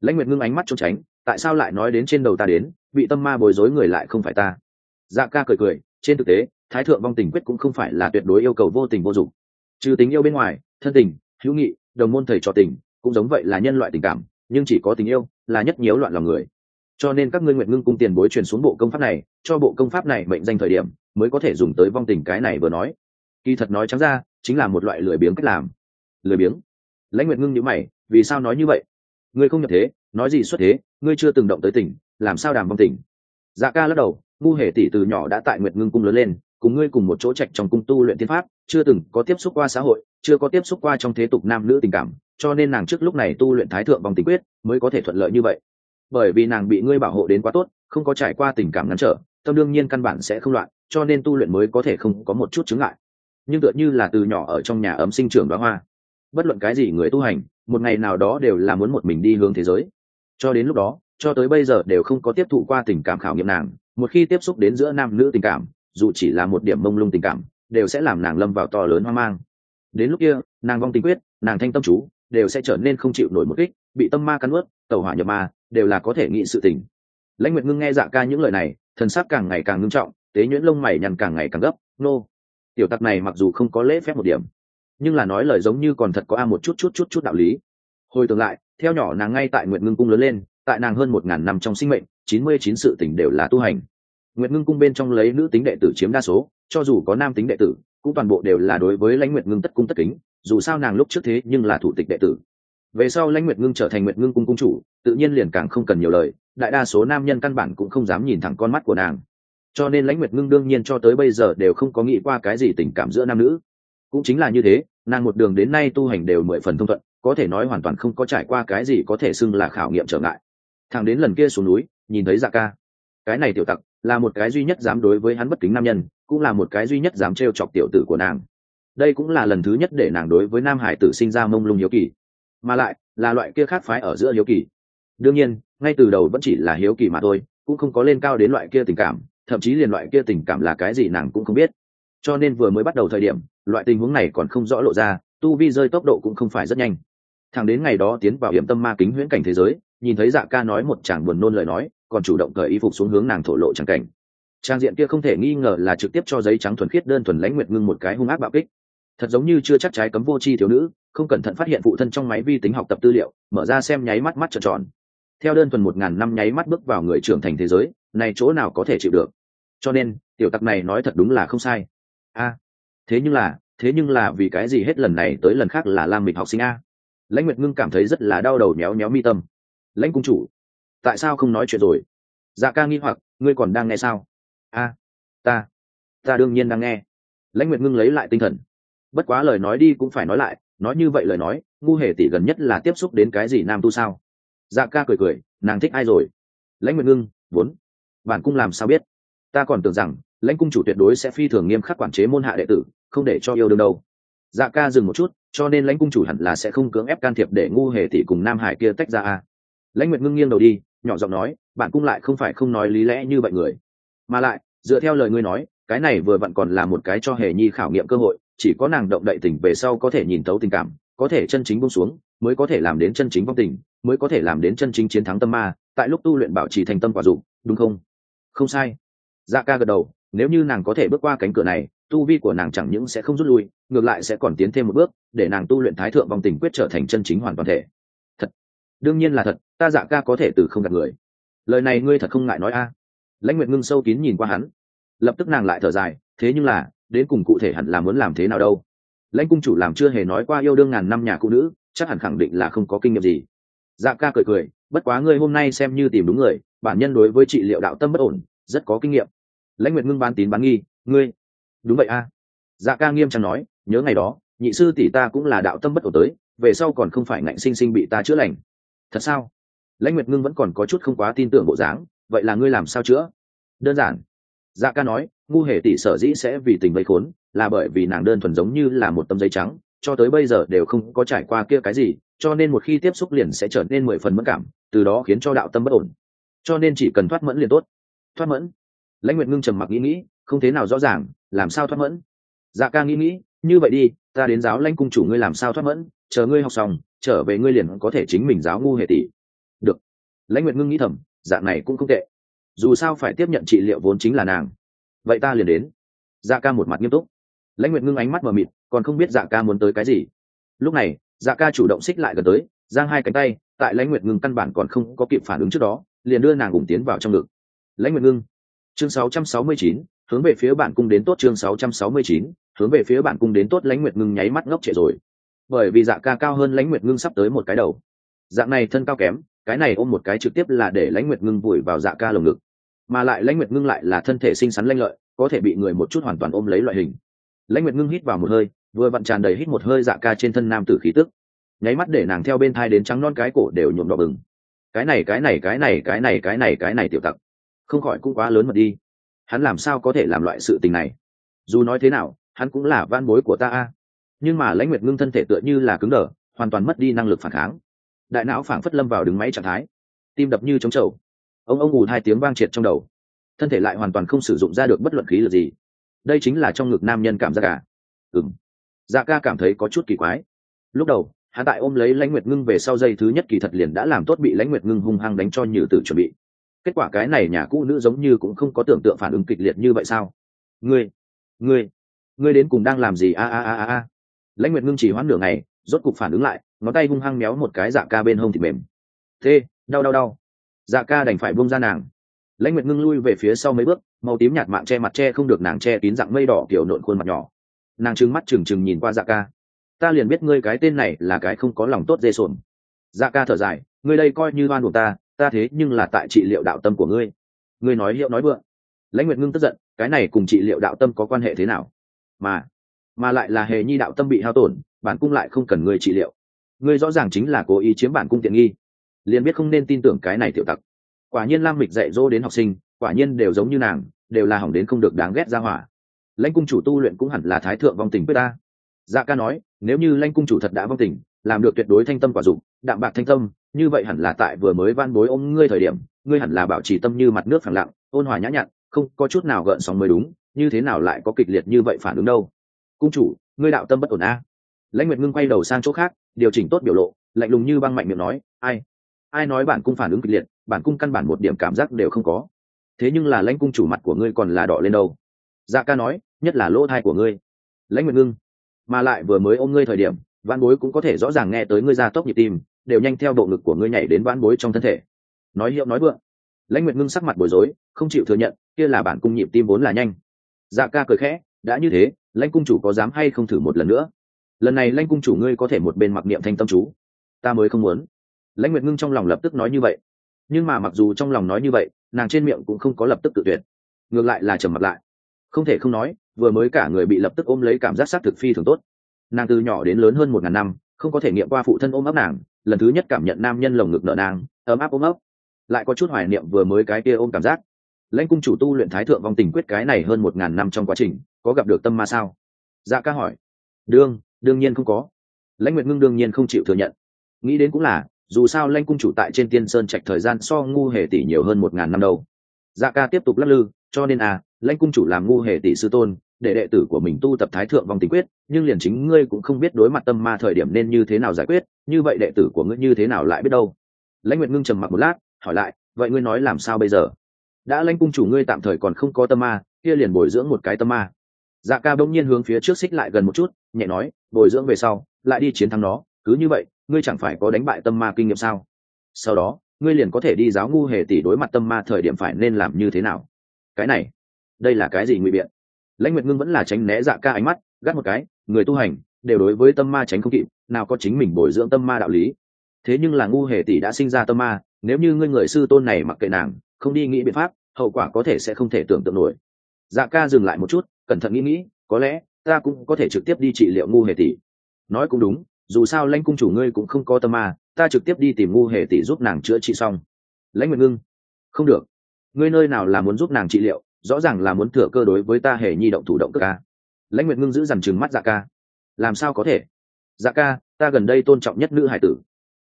Lãnh nguyệt ngưng ánh mắt trốn tránh, tại sao lại nói đến trên đầu ta đến, bị tâm ma bối rối người lại không phải ta? Dạ ca cười cười, trên thực tế, thái thượng vong tình quyết cũng không phải là tuyệt đối yêu cầu vô tình vô dụng. Trừ tình yêu bên ngoài, thân tình, hữu nghị, đồng môn thầy trò tình, cũng giống vậy là nhân loại tình cảm, nhưng chỉ có tình yêu là nhất nhiễu loạn lòng người. Cho nên các ngươi nguyện ngưng cung tiền bối truyền xuống bộ công pháp này, cho bộ công pháp này mệnh danh thời điểm, mới có thể dùng tới vong tình cái này vừa nói kỳ thật nói trắng ra, chính là một loại lười biếng cách làm. Lười biếng? Lãnh Nguyệt ngưng nhữ mày, vì sao nói như vậy? Ngươi không nhập thế, nói gì xuất thế, ngươi chưa từng động tới tỉnh, làm sao đàm vong tỉnh? Dạ ca lắc đầu ngu hề tỷ từ nhỏ đã tại nguyệt ngưng cung lớn lên, cùng ngươi cùng một chỗ trạch trong cung tu luyện tiên pháp, chưa từng có tiếp xúc qua xã hội, chưa có tiếp xúc qua trong thế tục nam nữ tình cảm, cho nên nàng trước lúc này tu luyện thái thượng vòng tình quyết, mới có thể thuận lợi như vậy. Bởi vì nàng bị ngươi bảo hộ đến quá tốt, không có trải qua tình cảm ngăn trở, tâm đương nhiên căn bản sẽ không loạn, cho nên tu luyện mới có thể không có một chút chứng ngại nhưng tựa như là từ nhỏ ở trong nhà ấm sinh trưởng đóa hoa. Bất luận cái gì người tu hành, một ngày nào đó đều là muốn một mình đi hướng thế giới. Cho đến lúc đó, cho tới bây giờ đều không có tiếp thụ qua tình cảm khảo nghiệm nàng, một khi tiếp xúc đến giữa nam nữ tình cảm, dù chỉ là một điểm mông lung tình cảm, đều sẽ làm nàng lâm vào to lớn hoang mang. Đến lúc kia, nàng vong tình quyết, nàng thanh tâm chú, đều sẽ trở nên không chịu nổi một kích, bị tâm ma cắn ướt tàu hỏa nhập ma, đều là có thể nghị sự tình. Lãnh nguyệt ngưng nghe dạ ca những lời này, thần sắc càng ngày càng ngưng trọng, tế nhuyễn lông mày nhằn càng ngày càng gấp, nô tiểu tặc này mặc dù không có lễ phép một điểm, nhưng là nói lời giống như còn thật có a một chút chút chút chút đạo lý. Hồi tưởng lại, theo nhỏ nàng ngay tại nguyện ngưng cung lớn lên, tại nàng hơn một ngàn năm trong sinh mệnh, chín mươi chín sự tỉnh đều là tu hành. Nguyện ngưng cung bên trong lấy nữ tính đệ tử chiếm đa số, cho dù có nam tính đệ tử, cũng toàn bộ đều là đối với lãnh nguyện ngưng tất cung tất kính, dù sao nàng lúc trước thế nhưng là thủ tịch đệ tử. Về sau lãnh nguyệt ngưng trở thành nguyệt ngưng cung cung chủ, tự nhiên liền càng không cần nhiều lời, đại đa số nam nhân căn bản cũng không dám nhìn thẳng con mắt của nàng cho nên lãnh nguyệt ngưng đương nhiên cho tới bây giờ đều không có nghĩ qua cái gì tình cảm giữa nam nữ. Cũng chính là như thế, nàng một đường đến nay tu hành đều mười phần thông thuận, có thể nói hoàn toàn không có trải qua cái gì có thể xưng là khảo nghiệm trở ngại. Thằng đến lần kia xuống núi, nhìn thấy dạ ca. Cái này tiểu tặc, là một cái duy nhất dám đối với hắn bất kính nam nhân, cũng là một cái duy nhất dám trêu chọc tiểu tử của nàng. Đây cũng là lần thứ nhất để nàng đối với nam hải tử sinh ra mông lung hiếu kỳ. Mà lại, là loại kia khác phái ở giữa hiếu kỳ. Đương nhiên, ngay từ đầu vẫn chỉ là hiếu kỳ mà thôi, cũng không có lên cao đến loại kia tình cảm thậm chí liền loại kia tình cảm là cái gì nàng cũng không biết. Cho nên vừa mới bắt đầu thời điểm, loại tình huống này còn không rõ lộ ra, tu vi rơi tốc độ cũng không phải rất nhanh. Thằng đến ngày đó tiến vào hiểm tâm ma kính huyễn cảnh thế giới, nhìn thấy dạ ca nói một chàng buồn nôn lời nói, còn chủ động cởi y phục xuống hướng nàng thổ lộ tràng cảnh. Trang diện kia không thể nghi ngờ là trực tiếp cho giấy trắng thuần khiết đơn thuần lãnh nguyệt ngưng một cái hung ác bạo kích. Thật giống như chưa chắc trái cấm vô tri thiếu nữ, không cẩn thận phát hiện phụ thân trong máy vi tính học tập tư liệu, mở ra xem nháy mắt mắt trợn tròn. Theo đơn thuần một ngàn năm nháy mắt bước vào người trưởng thành thế giới này chỗ nào có thể chịu được? Cho nên, tiểu tặc này nói thật đúng là không sai. A, thế nhưng là, thế nhưng là vì cái gì hết lần này tới lần khác là lam mịch học sinh a? Lãnh nguyệt ngưng cảm thấy rất là đau đầu méo méo mi tâm. Lãnh cung chủ, tại sao không nói chuyện rồi? Dạ ca nghi hoặc, ngươi còn đang nghe sao? A, ta ta đương nhiên đang nghe. Lãnh nguyệt ngưng lấy lại tinh thần. Bất quá lời nói đi cũng phải nói lại, nói như vậy lời nói, ngu hề tỷ gần nhất là tiếp xúc đến cái gì nam tu sao? Dạ ca cười cười, nàng thích ai rồi? Lãnh nguyệt ngưng vốn bản cung làm sao biết? Ta còn tưởng rằng, lãnh cung chủ tuyệt đối sẽ phi thường nghiêm khắc quản chế môn hạ đệ tử, không để cho yêu đương đâu. Dạ ca dừng một chút, cho nên lãnh cung chủ hẳn là sẽ không cưỡng ép can thiệp để ngu hề tỷ cùng nam hải kia tách ra a. Lãnh nguyệt ngưng nghiêng đầu đi, nhỏ giọng nói, bản cung lại không phải không nói lý lẽ như vậy người. Mà lại, dựa theo lời ngươi nói, cái này vừa vặn còn là một cái cho hề nhi khảo nghiệm cơ hội, chỉ có nàng động đậy tình về sau có thể nhìn thấu tình cảm, có thể chân chính buông xuống, mới có thể làm đến chân chính vong tình, mới có thể làm đến chân chính chiến thắng tâm ma, tại lúc tu luyện bảo trì thành tâm quả dụng đúng không? Không sai. Dạ ca gật đầu, nếu như nàng có thể bước qua cánh cửa này, tu vi của nàng chẳng những sẽ không rút lui, ngược lại sẽ còn tiến thêm một bước, để nàng tu luyện thái thượng vong tình quyết trở thành chân chính hoàn toàn thể. Thật. Đương nhiên là thật, ta dạ ca có thể từ không gặp người. Lời này ngươi thật không ngại nói a. Lãnh nguyệt ngưng sâu kín nhìn qua hắn. Lập tức nàng lại thở dài, thế nhưng là, đến cùng cụ thể hẳn là muốn làm thế nào đâu. Lãnh cung chủ làm chưa hề nói qua yêu đương ngàn năm nhà cụ nữ, chắc hẳn khẳng định là không có kinh nghiệm gì. Dạ ca cười cười, bất quá ngươi hôm nay xem như tìm đúng người bản nhân đối với trị liệu đạo tâm bất ổn, rất có kinh nghiệm. Lãnh nguyệt ngưng bán tín bán nghi, ngươi? Đúng vậy a. Dạ ca nghiêm trang nói, nhớ ngày đó, nhị sư tỷ ta cũng là đạo tâm bất ổn tới, về sau còn không phải ngạnh sinh sinh bị ta chữa lành. Thật sao? Lãnh nguyệt ngưng vẫn còn có chút không quá tin tưởng bộ dáng, vậy là ngươi làm sao chữa? Đơn giản. Dạ ca nói, ngu hề tỷ sở dĩ sẽ vì tình vây khốn, là bởi vì nàng đơn thuần giống như là một tấm giấy trắng, cho tới bây giờ đều không có trải qua kia cái gì, cho nên một khi tiếp xúc liền sẽ trở nên mười phần mất cảm, từ đó khiến cho đạo tâm bất ổn cho nên chỉ cần thoát mẫn liền tốt. Thoát mẫn. Lãnh nguyệt ngưng trầm mặc nghĩ nghĩ, không thế nào rõ ràng, làm sao thoát mẫn? Dạ ca nghĩ nghĩ, như vậy đi, ta đến giáo lãnh cung chủ ngươi làm sao thoát mẫn, chờ ngươi học xong, trở về ngươi liền có thể chính mình giáo ngu hệ tỷ. Được. Lãnh nguyệt ngưng nghĩ thầm dạng này cũng không tệ. Dù sao phải tiếp nhận trị liệu vốn chính là nàng. Vậy ta liền đến. Dạ ca một mặt nghiêm túc. Lãnh nguyệt ngưng ánh mắt mờ mịt, còn không biết dạ ca muốn tới cái gì. Lúc này dạ ca chủ động xích lại gần tới, giang hai cánh tay, tại lãnh nguyệt ngưng căn bản còn không có kịp phản ứng trước đó liền đưa nàng cùng tiến vào trong ngực. Lãnh nguyệt ngưng chương 669, hướng về phía bản cung đến tốt chương 669, hướng về phía bản cung đến tốt lãnh nguyệt ngưng nháy mắt ngốc trệ rồi. Bởi vì dạ ca cao hơn lãnh nguyệt ngưng sắp tới một cái đầu. Dạng này thân cao kém cái này ôm một cái trực tiếp là để lãnh nguyệt ngưng vùi vào dạ ca lồng ngực. Mà lại lãnh nguyệt ngưng lại là thân thể xinh xắn lanh lợi có thể bị người một chút hoàn toàn ôm lấy loại hình. Lãnh nguyệt ngưng hít vào một hơi vừa vặn tràn đầy hít một hơi dạ ca trên thân nam tử khí tức. Nháy mắt để nàng theo bên thai đến trắng non cái cổ đều nhuộm đỏ bừng cái này cái này cái này cái này cái này cái này tiểu tặc. Không khỏi cũng quá lớn mật đi. Hắn làm sao có thể làm loại sự tình này? Dù nói thế nào, hắn cũng là van bối của ta a. Nhưng mà lãnh nguyệt ngưng thân thể tựa như là cứng đờ, hoàn toàn mất đi năng lực phản kháng. Đại não phảng phất lâm vào đứng máy trạng thái. Tim đập như trống trầu. Ông ông ù hai tiếng vang triệt trong đầu. Thân thể lại hoàn toàn không sử dụng ra được bất luận khí lực gì. Đây chính là trong ngực nam nhân cảm giác à? cả ừng dạ ca cảm thấy có chút kỳ quái. Lúc đầu hắn tại ôm lấy lãnh nguyệt ngưng về sau dây thứ nhất kỳ thật liền đã làm tốt bị lãnh nguyệt ngưng hung hăng đánh cho nhử tử chuẩn bị. Kết quả cái này nhà cũ nữ giống như cũng không có tưởng tượng phản ứng kịch liệt như vậy sao? Ngươi ngươi ngươi đến cùng đang làm gì? A a a a a. Lãnh nguyệt ngưng chỉ hoãn nửa ngày, rốt cục phản ứng lại, ngón tay hung hăng méo một cái dạ ca bên hông thịt mềm. Thế đau đau đau. Dạ ca đành phải buông ra nàng. Lãnh nguyệt ngưng lui về phía sau mấy bước, màu tím nhạt mạng che mặt che không được nàng che kín dạng mây đỏ kiểu nộn khuôn mặt nhỏ. Nàng trừng mắt trừng trừng nhìn qua dạ ca ta liền biết ngươi cái tên này là cái không có lòng tốt dê sồn. Dạ ca thở dài, ngươi đây coi như oan của ta ta thế nhưng là tại trị liệu đạo tâm của ngươi. Ngươi nói hiệu nói vượng. Lãnh nguyệt ngưng tức giận, cái này cùng trị liệu đạo tâm có quan hệ thế nào? Mà mà lại là hề nhi đạo tâm bị hao tổn, bản cung lại không cần ngươi trị liệu. Ngươi rõ ràng chính là cố ý chiếm bản cung tiện nghi. Liền biết không nên tin tưởng cái này tiểu tặc. Quả nhiên lam mịch dạy dỗ đến học sinh, quả nhiên đều giống như nàng, đều là hỏng đến không được đáng ghét ra hỏa. Lãnh cung chủ tu luyện cũng hẳn là thái thượng vong tình quyết ta dạ ca nói, nếu như lãnh cung chủ thật đã vong tình, làm được tuyệt đối thanh tâm quả dụng đạm bạc thanh tâm, như vậy hẳn là tại vừa mới van bối ôm ngươi thời điểm, ngươi hẳn là bảo trì tâm như mặt nước phẳng lặng, ôn hòa nhã nhặn, không có chút nào gợn sóng mới đúng, như thế nào lại có kịch liệt như vậy phản ứng đâu? Cung chủ, ngươi đạo tâm bất ổn a. Lãnh nguyệt ngưng quay đầu sang chỗ khác, điều chỉnh tốt biểu lộ, lạnh lùng như băng mạnh miệng nói, ai ai nói bản cung phản ứng kịch liệt, bản cung căn bản một điểm cảm giác đều không có. Thế nhưng là lãnh cung chủ mặt của ngươi còn là đỏ lên đâu? Dạ ca nói, nhất là lỗ thai của ngươi. Lãnh nguyệt ngưng mà lại vừa mới ôm ngươi thời điểm văn bối cũng có thể rõ ràng nghe tới ngươi ra tốc nhịp tim, đều nhanh theo bộ ngực của ngươi nhảy đến văn bối trong thân thể. Nói hiệu nói vượng. Lãnh nguyệt ngưng sắc mặt bối rối, không chịu thừa nhận, kia là bản cung nhịp tim vốn là nhanh. Dạ ca cười khẽ, đã như thế, lãnh cung chủ có dám hay không thử một lần nữa? Lần này lãnh cung chủ ngươi có thể một bên mặc niệm thanh tâm chú. Ta mới không muốn. Lãnh nguyệt ngưng trong lòng lập tức nói như vậy. Nhưng mà mặc dù trong lòng nói như vậy, nàng trên miệng cũng không có lập tức tự tuyệt. Ngược lại là trầm mặt lại không thể không nói, vừa mới cả người bị lập tức ôm lấy cảm giác sát thực phi thường tốt. Nàng từ nhỏ đến lớn hơn một ngàn năm, không có thể nghiệm qua phụ thân ôm ấp nàng, lần thứ nhất cảm nhận nam nhân lồng ngực nợ nàng ấm áp ôm ấp. Lại có chút hoài niệm vừa mới cái kia ôm cảm giác. Lãnh cung chủ tu luyện thái thượng vong tình quyết cái này hơn một ngàn năm trong quá trình, có gặp được tâm ma sao? Dạ ca hỏi. Đương đương nhiên không có. Lãnh nguyệt ngưng đương nhiên không chịu thừa nhận. Nghĩ đến cũng là, dù sao lãnh cung chủ tại trên tiên sơn trạch thời gian so ngu hề tỷ nhiều hơn một ngàn năm đâu. Dạ ca tiếp tục lắc lư, cho nên à lãnh cung chủ làm ngu hề tỷ sư tôn, để đệ tử của mình tu tập thái thượng vong tình quyết, nhưng liền chính ngươi cũng không biết đối mặt tâm ma thời điểm nên như thế nào giải quyết, như vậy đệ tử của ngươi như thế nào lại biết đâu? Lãnh nguyệt ngưng trầm mặc một lát, hỏi lại, vậy ngươi nói làm sao bây giờ? Đã lãnh cung chủ ngươi tạm thời còn không có tâm ma, kia liền bồi dưỡng một cái tâm ma. Dạ ca bỗng nhiên hướng phía trước xích lại gần một chút, nhẹ nói, bồi dưỡng về sau, lại đi chiến thắng nó, cứ như vậy, ngươi chẳng phải có đánh bại tâm ma kinh nghiệm sao? Sau đó, ngươi liền có thể đi giáo ngu hề tỷ đối mặt tâm ma thời điểm phải nên làm như thế nào? Cái này đây là cái gì ngụy biện? Lãnh nguyệt ngưng vẫn là tránh né dạ ca ánh mắt, gắt một cái, người tu hành, đều đối với tâm ma tránh không kịp, nào có chính mình bồi dưỡng tâm ma đạo lý. Thế nhưng là ngu hề tỷ đã sinh ra tâm ma, nếu như ngươi người sư tôn này mặc kệ nàng, không đi nghĩ biện pháp, hậu quả có thể sẽ không thể tưởng tượng nổi. Dạ ca dừng lại một chút, cẩn thận nghĩ nghĩ, có lẽ, ta cũng có thể trực tiếp đi trị liệu ngu hề tỷ. Nói cũng đúng, dù sao lãnh cung chủ ngươi cũng không có tâm ma, ta trực tiếp đi tìm ngu hề tỷ giúp nàng chữa trị xong. Lãnh nguyệt ngưng, không được. Ngươi nơi nào là muốn giúp nàng trị liệu rõ ràng là muốn thừa cơ đối với ta hề nhi động thủ động cơ ca. Lãnh nguyệt ngưng giữ dằn chừng mắt dạ ca. Làm sao có thể? Dạ ca, ta gần đây tôn trọng nhất nữ hải tử.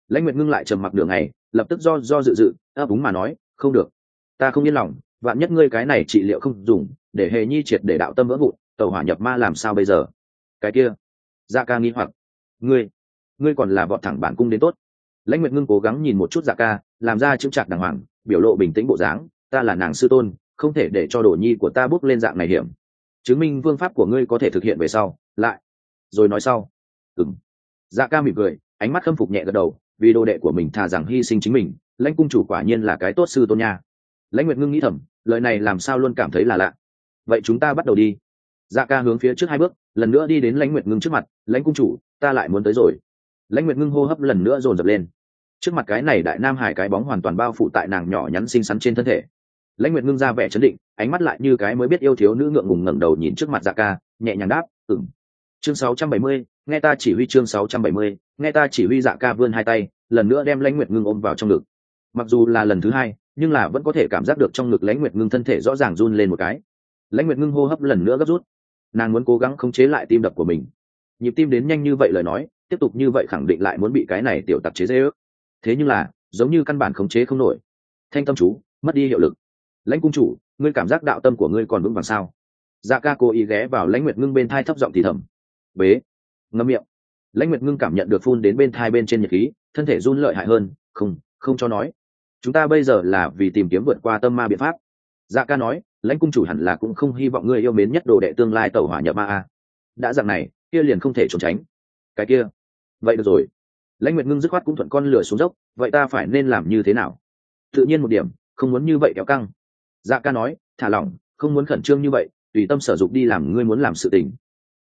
Lãnh nguyệt ngưng lại trầm mặc đường này lập tức do do dự dự, ấp úng mà nói, không được. Ta không yên lòng, vạn nhất ngươi cái này trị liệu không dùng, để hề nhi triệt để đạo tâm vỡ vụn tàu hỏa nhập ma làm sao bây giờ? Cái kia. Dạ ca nghi hoặc, ngươi ngươi còn là bọn thẳng bản cung đến tốt. Lãnh nguyệt ngưng cố gắng nhìn một chút dạ ca, làm ra chững chạc đàng hoàng, biểu lộ bình tĩnh bộ dáng, ta là nàng sư tôn không thể để cho đồ nhi của ta bước lên dạng này hiểm. Chứng minh phương pháp của ngươi có thể thực hiện về sau, lại. Rồi nói sau. Ừng dạ ca mỉm cười, ánh mắt khâm phục nhẹ gật đầu, vì đồ đệ của mình thà rằng hy sinh chính mình, lãnh cung chủ quả nhiên là cái tốt sư tôn nha. Lãnh nguyệt ngưng nghĩ thầm, lời này làm sao luôn cảm thấy là lạ. Vậy chúng ta bắt đầu đi. Dạ ca hướng phía trước hai bước, lần nữa đi đến lãnh nguyệt ngưng trước mặt, lãnh cung chủ, ta lại muốn tới rồi. Lãnh nguyệt ngưng hô hấp lần nữa dồn dập lên. Trước mặt cái này đại nam hải cái bóng hoàn toàn bao phủ tại nàng nhỏ nhắn xinh xắn trên thân thể lãnh nguyệt ngưng ra vẻ chấn định ánh mắt lại như cái mới biết yêu thiếu nữ ngượng ngùng ngẩng đầu nhìn trước mặt dạ ca nhẹ nhàng đáp ừng chương 670, nghe ta chỉ huy chương 670, nghe ta chỉ huy dạ ca vươn hai tay lần nữa đem lãnh nguyệt ngưng ôm vào trong ngực. Mặc dù là lần thứ hai nhưng là vẫn có thể cảm giác được trong ngực lãnh nguyệt ngưng thân thể rõ ràng run lên một cái. Lãnh nguyệt ngưng hô hấp lần nữa gấp rút. Nàng muốn cố gắng khống chế lại tim đập của mình. Nhịp tim đến nhanh như vậy lời nói tiếp tục như vậy khẳng định lại muốn bị cái này tiểu tạp chế dễ ước thế nhưng là giống như căn bản khống chế không nổi. Thanh tâm chú mất đi hiệu lực lãnh cung chủ, ngươi cảm giác đạo tâm của ngươi còn vững vàng sao? Dạ ca cố ý ghé vào lãnh nguyệt ngưng bên thai thấp giọng thì thầm. Bế. Ngâm miệng. Lãnh nguyệt ngưng cảm nhận được phun đến bên thai bên trên nhật khí, thân thể run lợi hại hơn, không không cho nói. Chúng ta bây giờ là vì tìm kiếm vượt qua tâm ma biện pháp. Dạ ca nói, lãnh cung chủ hẳn là cũng không hy vọng ngươi yêu mến nhất đồ đệ tương lai tẩu hỏa nhập ma a. Đã dạng này, kia liền không thể trốn tránh. Cái kia. Vậy được rồi. Lãnh nguyệt ngưng dứt khoát cũng thuận con lửa xuống dốc, vậy ta phải nên làm như thế nào? Tự nhiên một điểm, không muốn như vậy kéo căng dạ ca nói, thả lỏng, không muốn khẩn trương như vậy, tùy tâm sở dục đi làm ngươi muốn làm sự tình.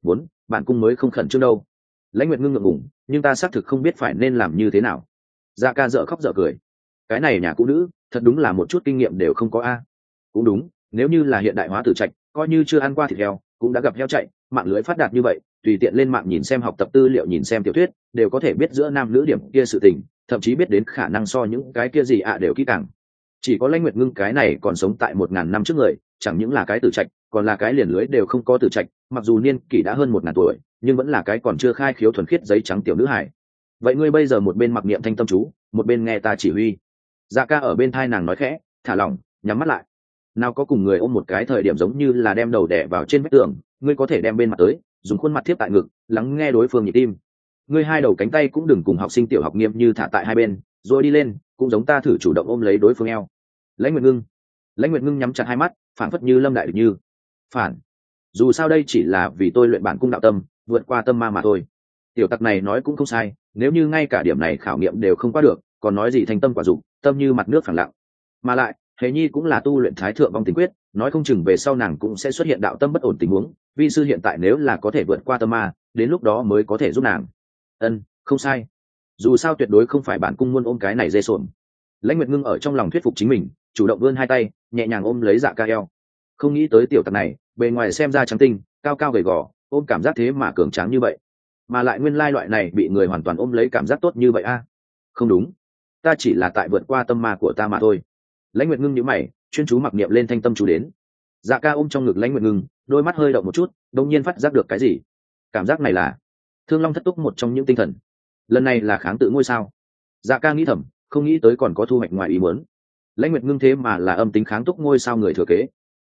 Muốn, bạn cung mới không khẩn trương đâu. Lãnh nguyệt ngưng ngượng ngủng nhưng ta xác thực không biết phải nên làm như thế nào. Dạ ca dợ khóc dợ cười, cái này nhà cũ nữ, thật đúng là một chút kinh nghiệm đều không có a. Cũng đúng, nếu như là hiện đại hóa tử trạch, coi như chưa ăn qua thịt heo, cũng đã gặp heo chạy, mạng lưới phát đạt như vậy, tùy tiện lên mạng nhìn xem học tập tư liệu, nhìn xem tiểu thuyết, đều có thể biết giữa nam nữ điểm kia sự tình, thậm chí biết đến khả năng so những cái kia gì ạ đều kỹ càng chỉ có lãnh nguyệt ngưng cái này còn sống tại một ngàn năm trước người, chẳng những là cái tử trạch, còn là cái liền lưới đều không có tử trạch, mặc dù niên kỷ đã hơn một ngàn tuổi, nhưng vẫn là cái còn chưa khai khiếu thuần khiết giấy trắng tiểu nữ hải vậy ngươi bây giờ một bên mặc niệm thanh tâm chú, một bên nghe ta chỉ huy. Dạ ca ở bên thai nàng nói khẽ, thả lỏng, nhắm mắt lại. Nào có cùng người ôm một cái thời điểm giống như là đem đầu đẻ vào trên vách tường, ngươi có thể đem bên mặt tới, dùng khuôn mặt thiếp tại ngực, lắng nghe đối phương nhịp tim. Ngươi hai đầu cánh tay cũng đừng cùng học sinh tiểu học nghiêm như thả tại hai bên rồi đi lên, cũng giống ta thử chủ động ôm lấy đối phương eo. Lãnh nguyệt ngưng. Lãnh nguyệt ngưng nhắm chặt hai mắt phản phất như lâm đại được như. Phản. Dù sao đây chỉ là vì tôi luyện bản cung đạo tâm, vượt qua tâm ma mà thôi. Tiểu tặc này nói cũng không sai, nếu như ngay cả điểm này khảo nghiệm đều không qua được, còn nói gì thành tâm quả dụng tâm như mặt nước phẳng lặng. Mà lại, hề nhi cũng là tu luyện thái thượng vong tình quyết, nói không chừng về sau nàng cũng sẽ xuất hiện đạo tâm bất ổn tình huống, vi sư hiện tại nếu là có thể vượt qua tâm ma, đến lúc đó mới có thể giúp nàng. Ân, không sai dù sao tuyệt đối không phải bản cung muốn ôm cái này dê sồn. Lãnh nguyệt ngưng ở trong lòng thuyết phục chính mình, chủ động vươn hai tay, nhẹ nhàng ôm lấy dạ ca eo. Không nghĩ tới tiểu tặc này, bề ngoài xem ra trắng tinh, cao cao gầy gò, ôm cảm giác thế mà cường tráng như vậy. Mà lại nguyên lai loại này bị người hoàn toàn ôm lấy cảm giác tốt như vậy a? Không đúng. Ta chỉ là tại vượt qua tâm ma của ta mà thôi. Lãnh nguyệt ngưng nhíu mày, chuyên chú mặc niệm lên thanh tâm chú đến. Dạ ca ôm trong ngực lãnh nguyệt ngưng, đôi mắt hơi động một chút đông nhiên phát giác được cái gì? Cảm giác này là thương long thất túc một trong những tinh thần lần này là kháng tự ngôi sao. Dạ ca nghĩ thầm, không nghĩ tới còn có thu hoạch ngoài ý muốn. Lãnh nguyệt ngưng thế mà là âm tính kháng túc ngôi sao người thừa kế.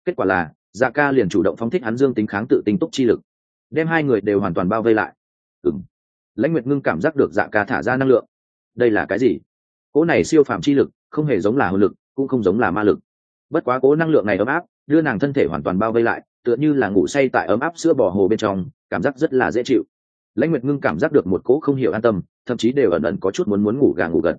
Kết quả là dạ ca liền chủ động phóng thích hắn dương tính kháng tự tinh túc chi lực. Đem hai người đều hoàn toàn bao vây lại. Ừng lãnh nguyệt ngưng cảm giác được dạ ca thả ra năng lượng. Đây là cái gì? Cỗ này siêu phạm chi lực, không hề giống là hồn lực, cũng không giống là ma lực. Bất quá cố năng lượng này ấm áp, đưa nàng thân thể hoàn toàn bao vây lại, tựa như là ngủ say tại ấm áp sữa bò hồ bên trong, cảm giác rất là dễ chịu lãnh nguyệt ngưng cảm giác được một cỗ không hiểu an tâm, thậm chí đều ẩn ẩn có chút muốn muốn ngủ gà ngủ gật.